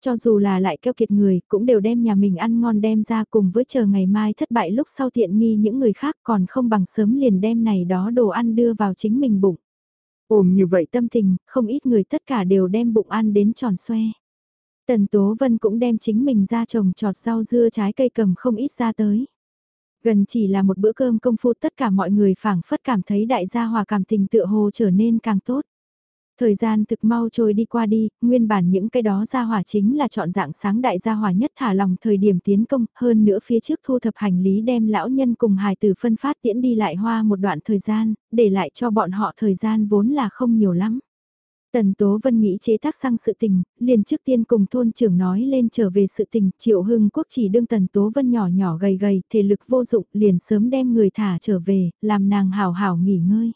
Cho dù là lại keo kiệt người, cũng đều đem nhà mình ăn ngon đem ra cùng với chờ ngày mai thất bại lúc sau tiện nghi những người khác còn không bằng sớm liền đem này đó đồ ăn đưa vào chính mình bụng. Ôm như vậy tâm tình, không ít người tất cả đều đem bụng ăn đến tròn xoe. Tần Tố Vân cũng đem chính mình ra trồng trọt rau dưa trái cây cầm không ít ra tới. Gần chỉ là một bữa cơm công phu tất cả mọi người phảng phất cảm thấy đại gia hòa cảm tình tựa hồ trở nên càng tốt. Thời gian thực mau trôi đi qua đi, nguyên bản những cái đó gia hỏa chính là chọn dạng sáng đại gia hỏa nhất thả lòng thời điểm tiến công, hơn nữa phía trước thu thập hành lý đem lão nhân cùng hài tử phân phát tiễn đi lại hoa một đoạn thời gian, để lại cho bọn họ thời gian vốn là không nhiều lắm. Tần Tố Vân nghĩ chế tác sang sự tình, liền trước tiên cùng thôn trưởng nói lên trở về sự tình, Triệu Hưng Quốc chỉ đương Tần Tố Vân nhỏ nhỏ gầy gầy, thể lực vô dụng, liền sớm đem người thả trở về, làm nàng hào hào nghỉ ngơi.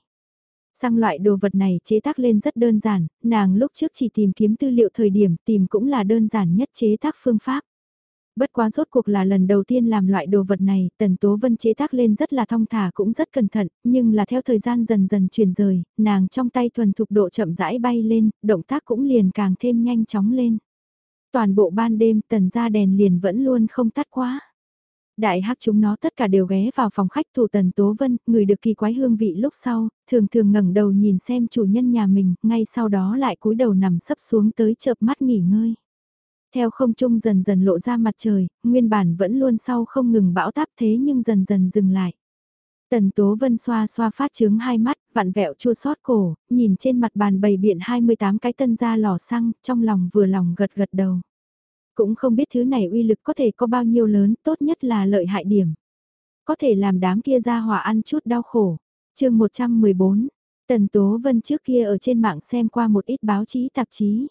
Sang loại đồ vật này chế tác lên rất đơn giản, nàng lúc trước chỉ tìm kiếm tư liệu thời điểm tìm cũng là đơn giản nhất chế tác phương pháp. Bất quá rốt cuộc là lần đầu tiên làm loại đồ vật này, Tần Tố Vân chế tác lên rất là thong thả cũng rất cẩn thận, nhưng là theo thời gian dần dần chuyển rời, nàng trong tay thuần thục độ chậm rãi bay lên, động tác cũng liền càng thêm nhanh chóng lên. Toàn bộ ban đêm tần ra đèn liền vẫn luôn không tắt quá. Đại hắc chúng nó tất cả đều ghé vào phòng khách thủ tần Tố Vân, người được kỳ quái hương vị lúc sau, thường thường ngẩng đầu nhìn xem chủ nhân nhà mình, ngay sau đó lại cúi đầu nằm sấp xuống tới chợp mắt nghỉ ngơi. Theo không trung dần dần lộ ra mặt trời, nguyên bản vẫn luôn sau không ngừng bão táp thế nhưng dần dần dừng lại. Tần Tố Vân xoa xoa phát trướng hai mắt, vặn vẹo chua xót cổ, nhìn trên mặt bàn bày biện 28 cái tân ra lò xăng, trong lòng vừa lòng gật gật đầu. Cũng không biết thứ này uy lực có thể có bao nhiêu lớn, tốt nhất là lợi hại điểm. Có thể làm đám kia ra hòa ăn chút đau khổ. chương 114, Tần Tố Vân trước kia ở trên mạng xem qua một ít báo chí tạp chí.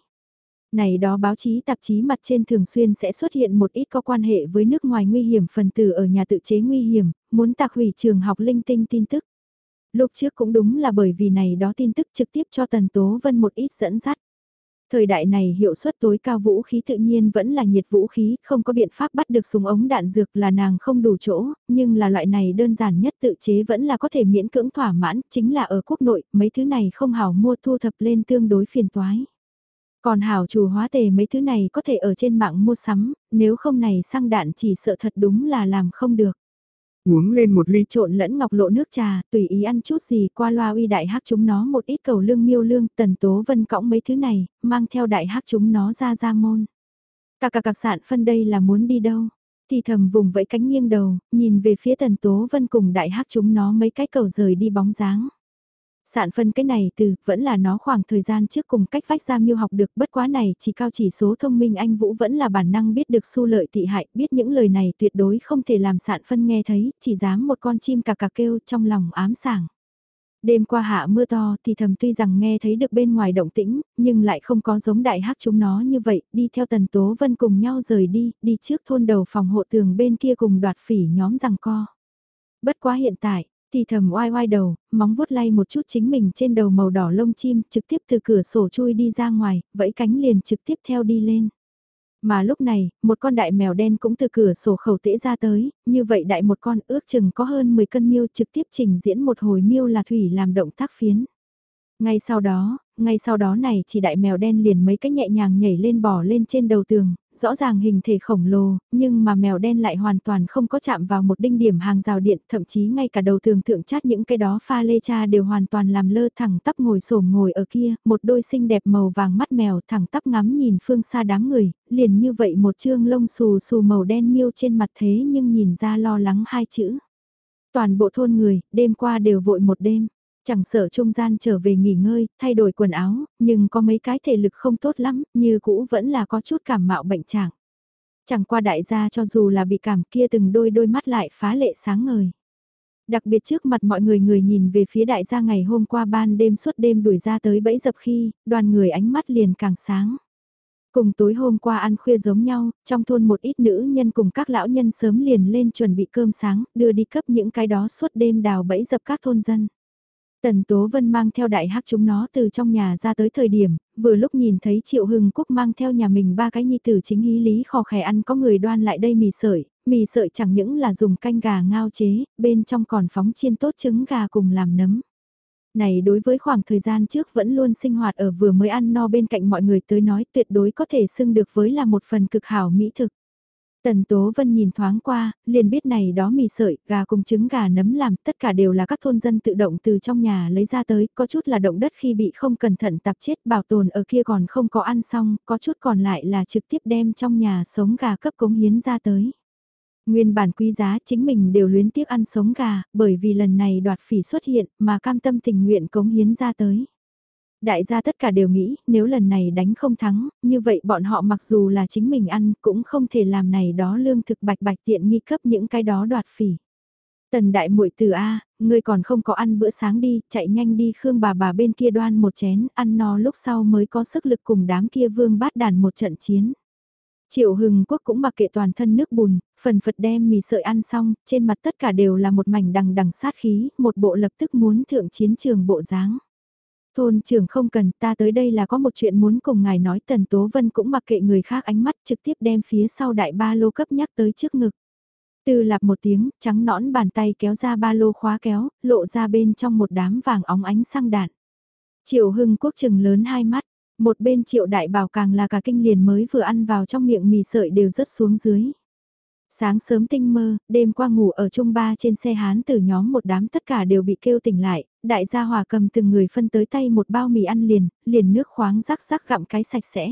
Này đó báo chí tạp chí mặt trên thường xuyên sẽ xuất hiện một ít có quan hệ với nước ngoài nguy hiểm phần tử ở nhà tự chế nguy hiểm, muốn tạc hủy trường học linh tinh tin tức. Lúc trước cũng đúng là bởi vì này đó tin tức trực tiếp cho Tần Tố Vân một ít dẫn dắt. Thời đại này hiệu suất tối cao vũ khí tự nhiên vẫn là nhiệt vũ khí, không có biện pháp bắt được súng ống đạn dược là nàng không đủ chỗ, nhưng là loại này đơn giản nhất tự chế vẫn là có thể miễn cưỡng thỏa mãn, chính là ở quốc nội, mấy thứ này không hảo mua thu thập lên tương đối phiền toái. Còn hảo chủ hóa tề mấy thứ này có thể ở trên mạng mua sắm, nếu không này xăng đạn chỉ sợ thật đúng là làm không được.
Uống lên một ly
trộn lẫn ngọc lộ nước trà, tùy ý ăn chút gì qua loa uy đại hắc chúng nó một ít cầu lương miêu lương, tần tố vân cõng mấy thứ này, mang theo đại hắc chúng nó ra ra môn. Cả cả cạc sạn phân đây là muốn đi đâu? Thì thầm vùng vẫy cánh nghiêng đầu, nhìn về phía tần tố vân cùng đại hắc chúng nó mấy cái cầu rời đi bóng dáng. Sạn phân cái này từ, vẫn là nó khoảng thời gian trước cùng cách vách ra miêu học được bất quá này chỉ cao chỉ số thông minh anh Vũ vẫn là bản năng biết được su lợi tị hại, biết những lời này tuyệt đối không thể làm sạn phân nghe thấy, chỉ dám một con chim cà cà kêu trong lòng ám sảng. Đêm qua hạ mưa to thì thầm tuy rằng nghe thấy được bên ngoài động tĩnh, nhưng lại không có giống đại hắc chúng nó như vậy, đi theo tần tố vân cùng nhau rời đi, đi trước thôn đầu phòng hộ tường bên kia cùng đoạt phỉ nhóm rằng co. Bất quá hiện tại, thì thầm oai oai đầu, móng vuốt lay một chút chính mình trên đầu màu đỏ lông chim, trực tiếp từ cửa sổ chui đi ra ngoài, vẫy cánh liền trực tiếp theo đi lên. Mà lúc này, một con đại mèo đen cũng từ cửa sổ khẩu tễ ra tới, như vậy đại một con ước chừng có hơn 10 cân miêu trực tiếp trình diễn một hồi miêu là thủy làm động tác phiến. Ngay sau đó, ngay sau đó này chỉ đại mèo đen liền mấy cái nhẹ nhàng nhảy lên bò lên trên đầu tường, rõ ràng hình thể khổng lồ, nhưng mà mèo đen lại hoàn toàn không có chạm vào một đinh điểm hàng rào điện, thậm chí ngay cả đầu tường thượng chát những cái đó pha lê cha đều hoàn toàn làm lơ thẳng tắp ngồi xổm ngồi ở kia, một đôi xinh đẹp màu vàng mắt mèo thẳng tắp ngắm nhìn phương xa đám người, liền như vậy một chương lông xù xù màu đen miêu trên mặt thế nhưng nhìn ra lo lắng hai chữ. Toàn bộ thôn người, đêm qua đều vội một đêm. Chẳng sợ trung gian trở về nghỉ ngơi, thay đổi quần áo, nhưng có mấy cái thể lực không tốt lắm, như cũ vẫn là có chút cảm mạo bệnh trạng. Chẳng qua đại gia cho dù là bị cảm kia từng đôi đôi mắt lại phá lệ sáng ngời. Đặc biệt trước mặt mọi người người nhìn về phía đại gia ngày hôm qua ban đêm suốt đêm đuổi ra tới bẫy dập khi, đoàn người ánh mắt liền càng sáng. Cùng tối hôm qua ăn khuya giống nhau, trong thôn một ít nữ nhân cùng các lão nhân sớm liền lên chuẩn bị cơm sáng, đưa đi cấp những cái đó suốt đêm đào bẫy dập các thôn dân. Tần Tố Vân mang theo đại hắc chúng nó từ trong nhà ra tới thời điểm, vừa lúc nhìn thấy Triệu Hưng Quốc mang theo nhà mình ba cái nhi tử chính hí lý khò khè ăn có người đoan lại đây mì sợi, mì sợi chẳng những là dùng canh gà ngao chế, bên trong còn phóng chiên tốt trứng gà cùng làm nấm. Này đối với khoảng thời gian trước vẫn luôn sinh hoạt ở vừa mới ăn no bên cạnh mọi người tới nói tuyệt đối có thể xưng được với là một phần cực hảo mỹ thực. Tần Tố Vân nhìn thoáng qua, liền biết này đó mì sợi, gà cùng trứng gà nấm làm, tất cả đều là các thôn dân tự động từ trong nhà lấy ra tới, có chút là động đất khi bị không cẩn thận tạp chết bảo tồn ở kia còn không có ăn xong, có chút còn lại là trực tiếp đem trong nhà sống gà cấp cống hiến ra tới. Nguyên bản quý giá chính mình đều luyến tiếc ăn sống gà, bởi vì lần này đoạt phỉ xuất hiện mà cam tâm tình nguyện cống hiến ra tới. Đại gia tất cả đều nghĩ, nếu lần này đánh không thắng, như vậy bọn họ mặc dù là chính mình ăn, cũng không thể làm này đó lương thực bạch bạch tiện nghi cấp những cái đó đoạt phỉ. Tần đại muội từ A, ngươi còn không có ăn bữa sáng đi, chạy nhanh đi khương bà bà bên kia đoan một chén, ăn no lúc sau mới có sức lực cùng đám kia vương bát đàn một trận chiến. Triệu Hưng Quốc cũng mặc kệ toàn thân nước bùn, phần phật đem mì sợi ăn xong, trên mặt tất cả đều là một mảnh đằng đằng sát khí, một bộ lập tức muốn thượng chiến trường bộ dáng. Thôn trưởng không cần, ta tới đây là có một chuyện muốn cùng ngài nói Tần Tố Vân cũng mặc kệ người khác ánh mắt trực tiếp đem phía sau đại ba lô cấp nhắc tới trước ngực. Từ lạp một tiếng, trắng nõn bàn tay kéo ra ba lô khóa kéo, lộ ra bên trong một đám vàng óng ánh xăng đạn. Triệu Hưng Quốc chừng lớn hai mắt, một bên triệu đại bảo càng là cả kinh liền mới vừa ăn vào trong miệng mì sợi đều rớt xuống dưới. Sáng sớm tinh mơ, đêm qua ngủ ở trung ba trên xe hán từ nhóm một đám tất cả đều bị kêu tỉnh lại, đại gia hòa cầm từng người phân tới tay một bao mì ăn liền, liền nước khoáng rắc rắc gặm cái sạch sẽ.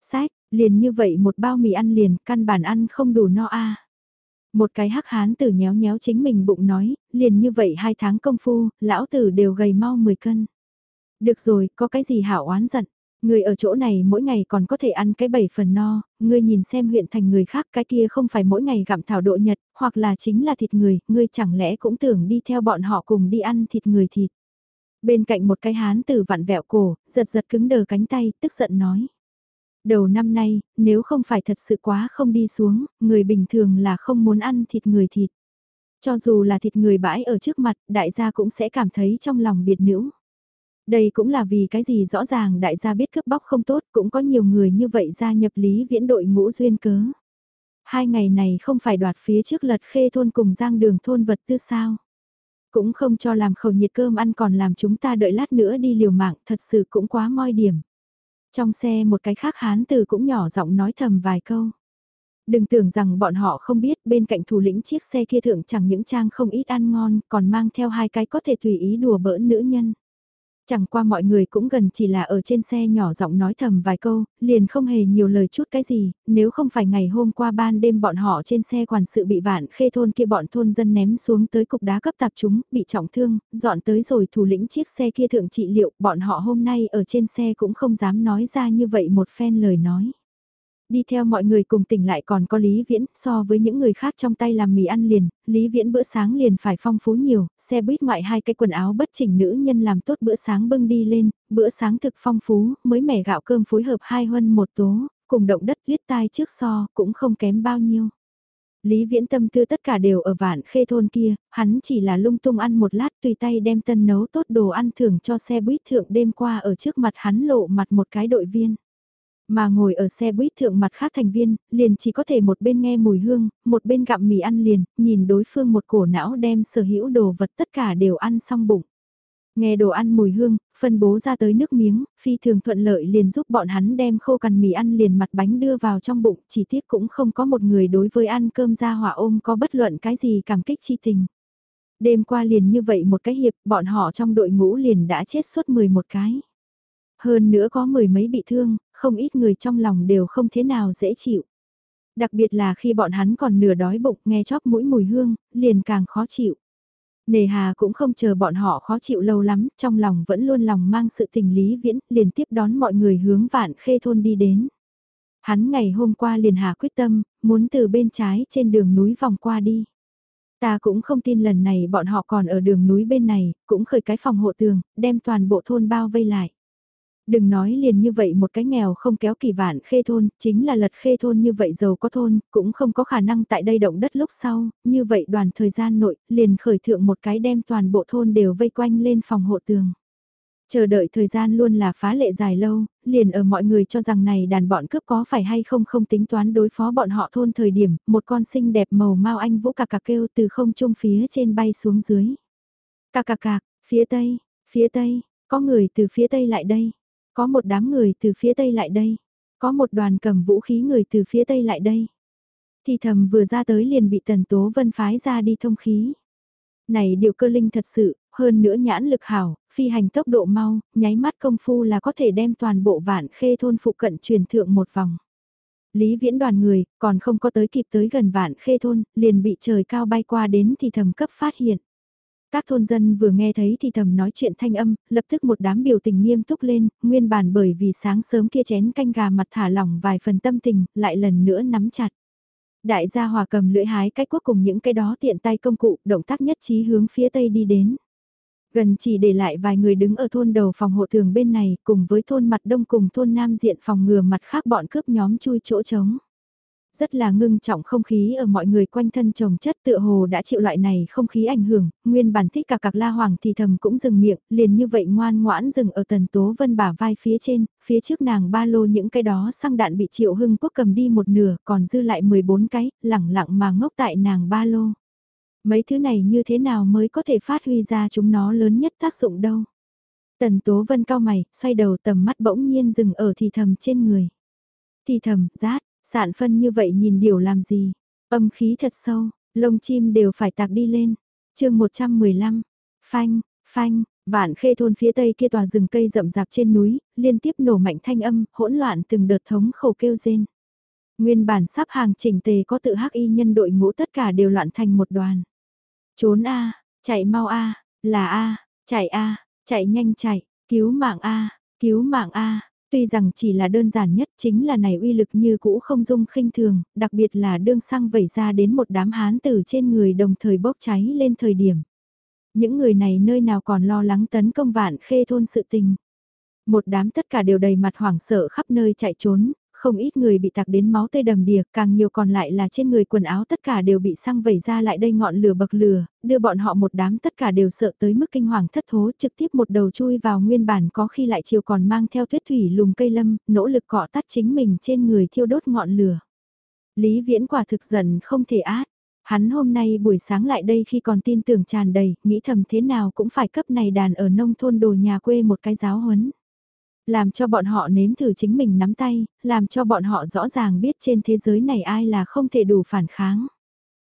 Sách, liền như vậy một bao mì ăn liền, căn bản ăn không đủ no a. Một cái hắc hán tử nhéo nhéo chính mình bụng nói, liền như vậy hai tháng công phu, lão tử đều gầy mau 10 cân. Được rồi, có cái gì hảo oán giận. Người ở chỗ này mỗi ngày còn có thể ăn cái bảy phần no, ngươi nhìn xem huyện thành người khác cái kia không phải mỗi ngày gặm thảo độ nhật, hoặc là chính là thịt người, ngươi chẳng lẽ cũng tưởng đi theo bọn họ cùng đi ăn thịt người thịt. Bên cạnh một cái hán tử vặn vẹo cổ, giật giật cứng đờ cánh tay, tức giận nói. Đầu năm nay, nếu không phải thật sự quá không đi xuống, người bình thường là không muốn ăn thịt người thịt. Cho dù là thịt người bãi ở trước mặt, đại gia cũng sẽ cảm thấy trong lòng biệt nữ. Đây cũng là vì cái gì rõ ràng đại gia biết cướp bóc không tốt, cũng có nhiều người như vậy gia nhập lý viễn đội ngũ duyên cớ. Hai ngày này không phải đoạt phía trước lật khê thôn cùng giang đường thôn vật tư sao. Cũng không cho làm khẩu nhiệt cơm ăn còn làm chúng ta đợi lát nữa đi liều mạng, thật sự cũng quá moi điểm. Trong xe một cái khác hán từ cũng nhỏ giọng nói thầm vài câu. Đừng tưởng rằng bọn họ không biết, bên cạnh thủ lĩnh chiếc xe kia thượng chẳng những trang không ít ăn ngon, còn mang theo hai cái có thể tùy ý đùa bỡn nữ nhân. Chẳng qua mọi người cũng gần chỉ là ở trên xe nhỏ giọng nói thầm vài câu, liền không hề nhiều lời chút cái gì, nếu không phải ngày hôm qua ban đêm bọn họ trên xe quản sự bị vạn khê thôn kia bọn thôn dân ném xuống tới cục đá cấp tạp chúng, bị trọng thương, dọn tới rồi thủ lĩnh chiếc xe kia thượng trị liệu, bọn họ hôm nay ở trên xe cũng không dám nói ra như vậy một phen lời nói. Đi theo mọi người cùng tỉnh lại còn có Lý Viễn, so với những người khác trong tay làm mì ăn liền, Lý Viễn bữa sáng liền phải phong phú nhiều, xe buýt ngoại hai cái quần áo bất chỉnh nữ nhân làm tốt bữa sáng bưng đi lên, bữa sáng thực phong phú, mới mẻ gạo cơm phối hợp hai huân một tố, cùng động đất huyết tai trước so, cũng không kém bao nhiêu. Lý Viễn tâm tư tất cả đều ở vạn khê thôn kia, hắn chỉ là lung tung ăn một lát tùy tay đem tân nấu tốt đồ ăn thưởng cho xe buýt thượng đêm qua ở trước mặt hắn lộ mặt một cái đội viên. Mà ngồi ở xe buýt thượng mặt khác thành viên, liền chỉ có thể một bên nghe mùi hương, một bên gặm mì ăn liền, nhìn đối phương một cổ não đem sở hữu đồ vật tất cả đều ăn xong bụng. Nghe đồ ăn mùi hương, phân bố ra tới nước miếng, phi thường thuận lợi liền giúp bọn hắn đem khô cằn mì ăn liền mặt bánh đưa vào trong bụng, chỉ tiếc cũng không có một người đối với ăn cơm ra hỏa ôm có bất luận cái gì cảm kích chi tình. Đêm qua liền như vậy một cái hiệp, bọn họ trong đội ngũ liền đã chết suốt 11 cái. Hơn nữa có mười mấy bị thương, không ít người trong lòng đều không thế nào dễ chịu. Đặc biệt là khi bọn hắn còn nửa đói bụng nghe chóp mũi mùi hương, liền càng khó chịu. Nề hà cũng không chờ bọn họ khó chịu lâu lắm, trong lòng vẫn luôn lòng mang sự tình lý viễn, liền tiếp đón mọi người hướng vạn khê thôn đi đến. Hắn ngày hôm qua liền hà quyết tâm, muốn từ bên trái trên đường núi vòng qua đi. Ta cũng không tin lần này bọn họ còn ở đường núi bên này, cũng khởi cái phòng hộ tường, đem toàn bộ thôn bao vây lại. Đừng nói liền như vậy một cái nghèo không kéo kỳ vạn khê thôn, chính là lật khê thôn như vậy giàu có thôn, cũng không có khả năng tại đây động đất lúc sau, như vậy đoàn thời gian nội, liền khởi thượng một cái đem toàn bộ thôn đều vây quanh lên phòng hộ tường. Chờ đợi thời gian luôn là phá lệ dài lâu, liền ở mọi người cho rằng này đàn bọn cướp có phải hay không không tính toán đối phó bọn họ thôn thời điểm, một con xinh đẹp màu mau anh vũ cà cà kêu từ không trung phía trên bay xuống dưới. Cà cà cà, phía tây, phía tây, có người từ phía tây lại đây, có một đám người từ phía tây lại đây, có một đoàn cầm vũ khí người từ phía tây lại đây. Thì thầm vừa ra tới liền bị tần tố vân phái ra đi thông khí. Này điều cơ linh thật sự, hơn nữa nhãn lực hảo, phi hành tốc độ mau, nháy mắt công phu là có thể đem toàn bộ vạn khê thôn phụ cận truyền thượng một vòng. Lý viễn đoàn người, còn không có tới kịp tới gần vạn khê thôn, liền bị trời cao bay qua đến thì thầm cấp phát hiện. Các thôn dân vừa nghe thấy thì thầm nói chuyện thanh âm, lập tức một đám biểu tình nghiêm túc lên, nguyên bản bởi vì sáng sớm kia chén canh gà mặt thả lỏng vài phần tâm tình, lại lần nữa nắm chặt. Đại gia hòa cầm lưỡi hái cách quốc cùng những cái đó tiện tay công cụ, động tác nhất trí hướng phía tây đi đến. Gần chỉ để lại vài người đứng ở thôn đầu phòng hộ thường bên này, cùng với thôn mặt đông cùng thôn nam diện phòng ngừa mặt khác bọn cướp nhóm chui chỗ trống rất là ngưng trọng không khí ở mọi người quanh thân trồng chất tựa hồ đã chịu loại này không khí ảnh hưởng, nguyên bản thích cả cạc la hoàng thì thầm cũng dừng miệng, liền như vậy ngoan ngoãn dừng ở tần tố vân bả vai phía trên, phía trước nàng ba lô những cái đó xăng đạn bị triệu hưng quốc cầm đi một nửa, còn dư lại 14 cái, lẳng lặng mà ngốc tại nàng ba lô. Mấy thứ này như thế nào mới có thể phát huy ra chúng nó lớn nhất tác dụng đâu. Tần Tố Vân cao mày, xoay đầu tầm mắt bỗng nhiên dừng ở thì thầm trên người. Thì thầm, rát, sản phân như vậy nhìn điều làm gì? Âm khí thật sâu, lông chim đều phải tạc đi lên. chương 115, phanh, phanh, vạn khê thôn phía tây kia tòa rừng cây rậm rạp trên núi, liên tiếp nổ mạnh thanh âm, hỗn loạn từng đợt thống khổ kêu rên. Nguyên bản sắp hàng chỉnh tề có tự hắc y nhân đội ngũ tất cả đều loạn thành một đoàn. Trốn A, chạy mau A, là A, chạy A, chạy nhanh chạy, cứu mạng A, cứu mạng A, Tuy rằng chỉ là đơn giản nhất chính là này uy lực như cũ không dung khinh thường, đặc biệt là đương xăng vẩy ra đến một đám hán tử trên người đồng thời bốc cháy lên thời điểm. Những người này nơi nào còn lo lắng tấn công vạn khê thôn sự tình. Một đám tất cả đều đầy mặt hoảng sợ khắp nơi chạy trốn, không ít người bị tạc đến máu tê đầm đìa, càng nhiều còn lại là trên người quần áo tất cả đều bị xăng vẩy ra lại đây ngọn lửa bậc lửa, đưa bọn họ một đám tất cả đều sợ tới mức kinh hoàng thất thố trực tiếp một đầu chui vào nguyên bản có khi lại chiều còn mang theo tuyết thủy lùm cây lâm, nỗ lực cọ tắt chính mình trên người thiêu đốt ngọn lửa. Lý Viễn quả thực giận không thể át. Hắn hôm nay buổi sáng lại đây khi còn tin tưởng tràn đầy, nghĩ thầm thế nào cũng phải cấp này đàn ở nông thôn đồ nhà quê một cái giáo huấn làm cho bọn họ nếm thử chính mình nắm tay, làm cho bọn họ rõ ràng biết trên thế giới này ai là không thể đủ phản kháng.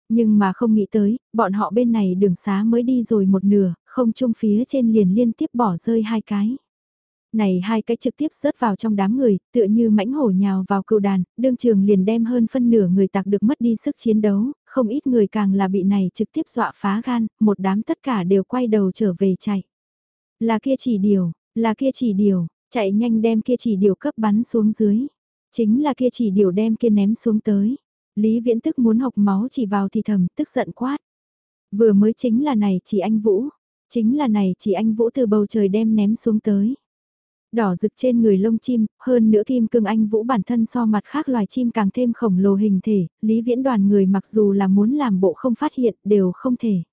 Nhưng mà không nghĩ tới, bọn họ bên này đường xá mới đi rồi một nửa, không chung phía trên liền liên tiếp bỏ rơi hai cái. Này hai cái trực tiếp rớt vào trong đám người, tựa như mãnh hổ nhào vào cựu đàn, đương trường liền đem hơn phân nửa người tạc được mất đi sức chiến đấu, không ít người càng là bị này trực tiếp dọa phá gan, một đám tất cả đều quay đầu trở về chạy. Là kia chỉ điều, là kia chỉ điều, Chạy nhanh đem kia chỉ điều cấp bắn xuống dưới. Chính là kia chỉ điều đem kia ném xuống tới. Lý viễn tức muốn học máu chỉ vào thì thầm, tức giận quát. Vừa mới chính là này chỉ anh Vũ. Chính là này chỉ anh Vũ từ bầu trời đem ném xuống tới. Đỏ rực trên người lông chim, hơn nữa kim cương anh Vũ bản thân so mặt khác loài chim càng thêm khổng lồ hình thể, lý viễn đoàn người mặc dù là muốn làm bộ không phát hiện đều không thể.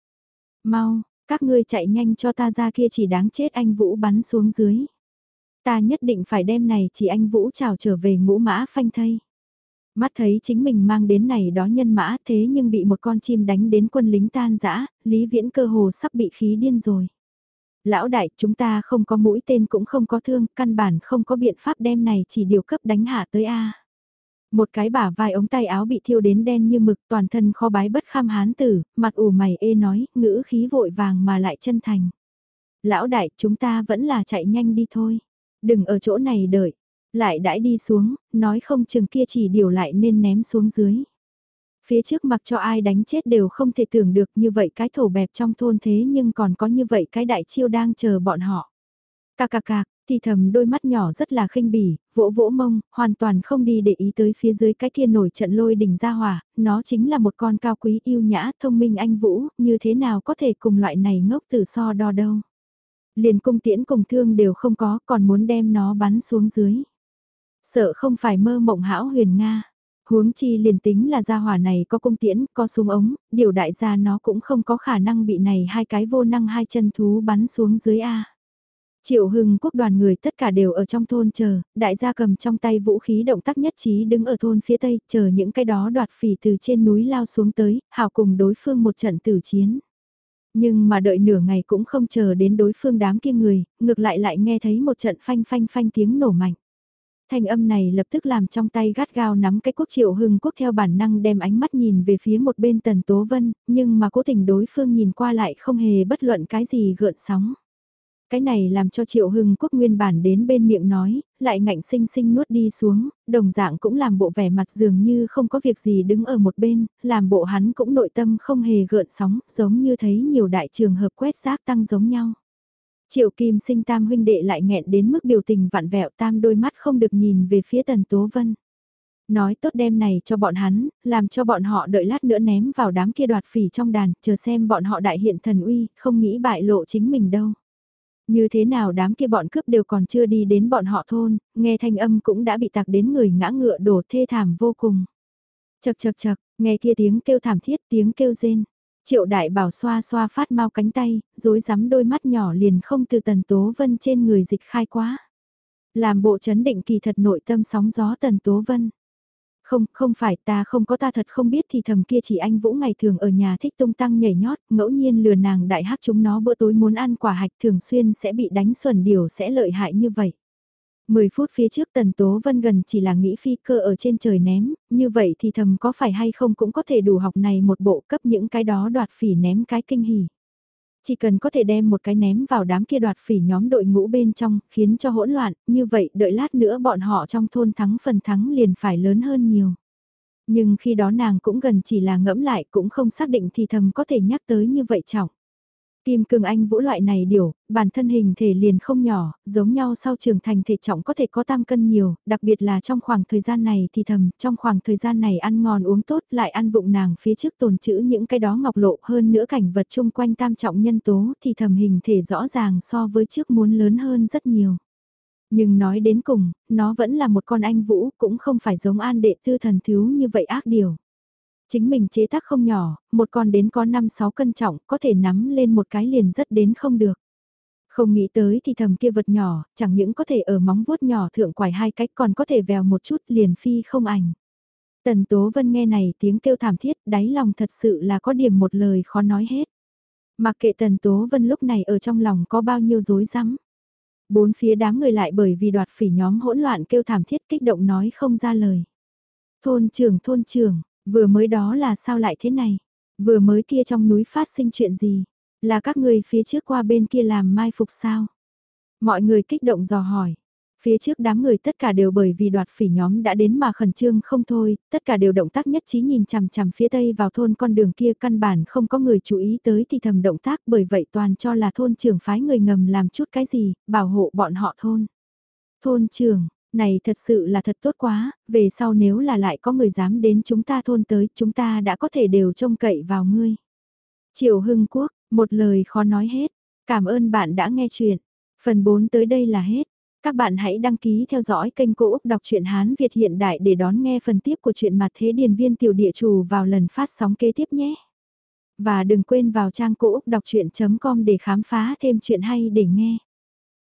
Mau, các ngươi chạy nhanh cho ta ra kia chỉ đáng chết anh Vũ bắn xuống dưới. Ta nhất định phải đem này chỉ anh Vũ trào trở về ngũ mã phanh thây. Mắt thấy chính mình mang đến này đó nhân mã thế nhưng bị một con chim đánh đến quân lính tan rã Lý Viễn cơ hồ sắp bị khí điên rồi. Lão đại, chúng ta không có mũi tên cũng không có thương, căn bản không có biện pháp đem này chỉ điều cấp đánh hạ tới A. Một cái bả vai ống tay áo bị thiêu đến đen như mực toàn thân kho bái bất kham hán tử, mặt ủ mày ê nói, ngữ khí vội vàng mà lại chân thành. Lão đại, chúng ta vẫn là chạy nhanh đi thôi. Đừng ở chỗ này đợi. Lại đãi đi xuống, nói không chừng kia chỉ điều lại nên ném xuống dưới. Phía trước mặc cho ai đánh chết đều không thể tưởng được như vậy cái thổ bẹp trong thôn thế nhưng còn có như vậy cái đại chiêu đang chờ bọn họ. Cà cà cà, thì thầm đôi mắt nhỏ rất là khinh bỉ, vỗ vỗ mông, hoàn toàn không đi để ý tới phía dưới cái kia nổi trận lôi đỉnh ra hỏa, nó chính là một con cao quý yêu nhã thông minh anh Vũ, như thế nào có thể cùng loại này ngốc tử so đo đâu. Liền cung tiễn cùng thương đều không có, còn muốn đem nó bắn xuống dưới. Sợ không phải mơ mộng hão huyền Nga. Huống chi liền tính là gia hỏa này có cung tiễn, có súng ống, điều đại gia nó cũng không có khả năng bị này hai cái vô năng hai chân thú bắn xuống dưới A. Triệu hưng quốc đoàn người tất cả đều ở trong thôn chờ, đại gia cầm trong tay vũ khí động tác nhất trí đứng ở thôn phía tây, chờ những cái đó đoạt phỉ từ trên núi lao xuống tới, hào cùng đối phương một trận tử chiến. Nhưng mà đợi nửa ngày cũng không chờ đến đối phương đám kia người, ngược lại lại nghe thấy một trận phanh phanh phanh tiếng nổ mạnh. Thanh âm này lập tức làm trong tay gắt gao nắm cái quốc triệu hưng quốc theo bản năng đem ánh mắt nhìn về phía một bên tần tố vân, nhưng mà cố tình đối phương nhìn qua lại không hề bất luận cái gì gợn sóng. Cái này làm cho Triệu Hưng Quốc nguyên bản đến bên miệng nói, lại ngạnh sinh sinh nuốt đi xuống, đồng dạng cũng làm bộ vẻ mặt dường như không có việc gì đứng ở một bên, làm bộ hắn cũng nội tâm không hề gợn sóng, giống như thấy nhiều đại trường hợp quét rác tăng giống nhau. Triệu Kim sinh tam huynh đệ lại nghẹn đến mức biểu tình vặn vẹo tam đôi mắt không được nhìn về phía Tần Tố Vân. Nói tốt đem này cho bọn hắn, làm cho bọn họ đợi lát nữa ném vào đám kia đoạt phỉ trong đàn, chờ xem bọn họ đại hiện thần uy, không nghĩ bại lộ chính mình đâu. Như thế nào đám kia bọn cướp đều còn chưa đi đến bọn họ thôn, nghe thanh âm cũng đã bị tạc đến người ngã ngựa đổ thê thảm vô cùng. Chật chật chật, nghe kia tiếng kêu thảm thiết tiếng kêu rên. Triệu đại bảo xoa xoa phát mau cánh tay, dối rắm đôi mắt nhỏ liền không từ tần tố vân trên người dịch khai quá. Làm bộ chấn định kỳ thật nội tâm sóng gió tần tố vân. Không, không phải ta không có ta thật không biết thì thầm kia chỉ anh Vũ ngày thường ở nhà thích tung tăng nhảy nhót, ngẫu nhiên lừa nàng đại hắc chúng nó bữa tối muốn ăn quả hạch thường xuyên sẽ bị đánh xuẩn điều sẽ lợi hại như vậy. 10 phút phía trước Tần Tố Vân gần chỉ là nghĩ phi cơ ở trên trời ném, như vậy thì thầm có phải hay không cũng có thể đủ học này một bộ cấp những cái đó đoạt phỉ ném cái kinh hỉ. Chỉ cần có thể đem một cái ném vào đám kia đoạt phỉ nhóm đội ngũ bên trong, khiến cho hỗn loạn, như vậy đợi lát nữa bọn họ trong thôn thắng phần thắng liền phải lớn hơn nhiều. Nhưng khi đó nàng cũng gần chỉ là ngẫm lại cũng không xác định thì thầm có thể nhắc tới như vậy trọng. Kim cương anh vũ loại này điều, bản thân hình thể liền không nhỏ, giống nhau sau trưởng thành thể trọng có thể có tam cân nhiều, đặc biệt là trong khoảng thời gian này thì thầm, trong khoảng thời gian này ăn ngon uống tốt lại ăn vụng nàng phía trước tồn trữ những cái đó ngọc lộ hơn nữa cảnh vật chung quanh tam trọng nhân tố thì thầm hình thể rõ ràng so với trước muốn lớn hơn rất nhiều. Nhưng nói đến cùng, nó vẫn là một con anh vũ, cũng không phải giống an đệ tư thần thiếu như vậy ác điều. Chính mình chế tác không nhỏ, một con đến có 5-6 cân trọng, có thể nắm lên một cái liền rất đến không được. Không nghĩ tới thì thầm kia vật nhỏ, chẳng những có thể ở móng vuốt nhỏ thượng quải hai cách còn có thể vèo một chút liền phi không ảnh. Tần Tố Vân nghe này tiếng kêu thảm thiết, đáy lòng thật sự là có điểm một lời khó nói hết. Mặc kệ Tần Tố Vân lúc này ở trong lòng có bao nhiêu rối rắm. Bốn phía đám người lại bởi vì đoạt phỉ nhóm hỗn loạn kêu thảm thiết kích động nói không ra lời. Thôn trưởng thôn trưởng, Vừa mới đó là sao lại thế này? Vừa mới kia trong núi phát sinh chuyện gì? Là các người phía trước qua bên kia làm mai phục sao? Mọi người kích động dò hỏi. Phía trước đám người tất cả đều bởi vì đoạt phỉ nhóm đã đến mà khẩn trương không thôi, tất cả đều động tác nhất trí nhìn chằm chằm phía tây vào thôn con đường kia căn bản không có người chú ý tới thì thầm động tác bởi vậy toàn cho là thôn trưởng phái người ngầm làm chút cái gì, bảo hộ bọn họ thôn. Thôn trưởng, này thật sự là thật tốt quá, về sau nếu là lại có người dám đến chúng ta thôn tới, chúng ta đã có thể đều trông cậy vào ngươi. Triệu Hưng Quốc, một lời khó nói hết. Cảm ơn bạn đã nghe chuyện. Phần 4 tới đây là hết. Các bạn hãy đăng ký theo dõi kênh Cô Úc Đọc truyện Hán Việt hiện đại để đón nghe phần tiếp của truyện mặt thế điền viên tiểu địa chủ vào lần phát sóng kế tiếp nhé. Và đừng quên vào trang Cô Úc Đọc Chuyện.com để khám phá thêm chuyện hay để nghe.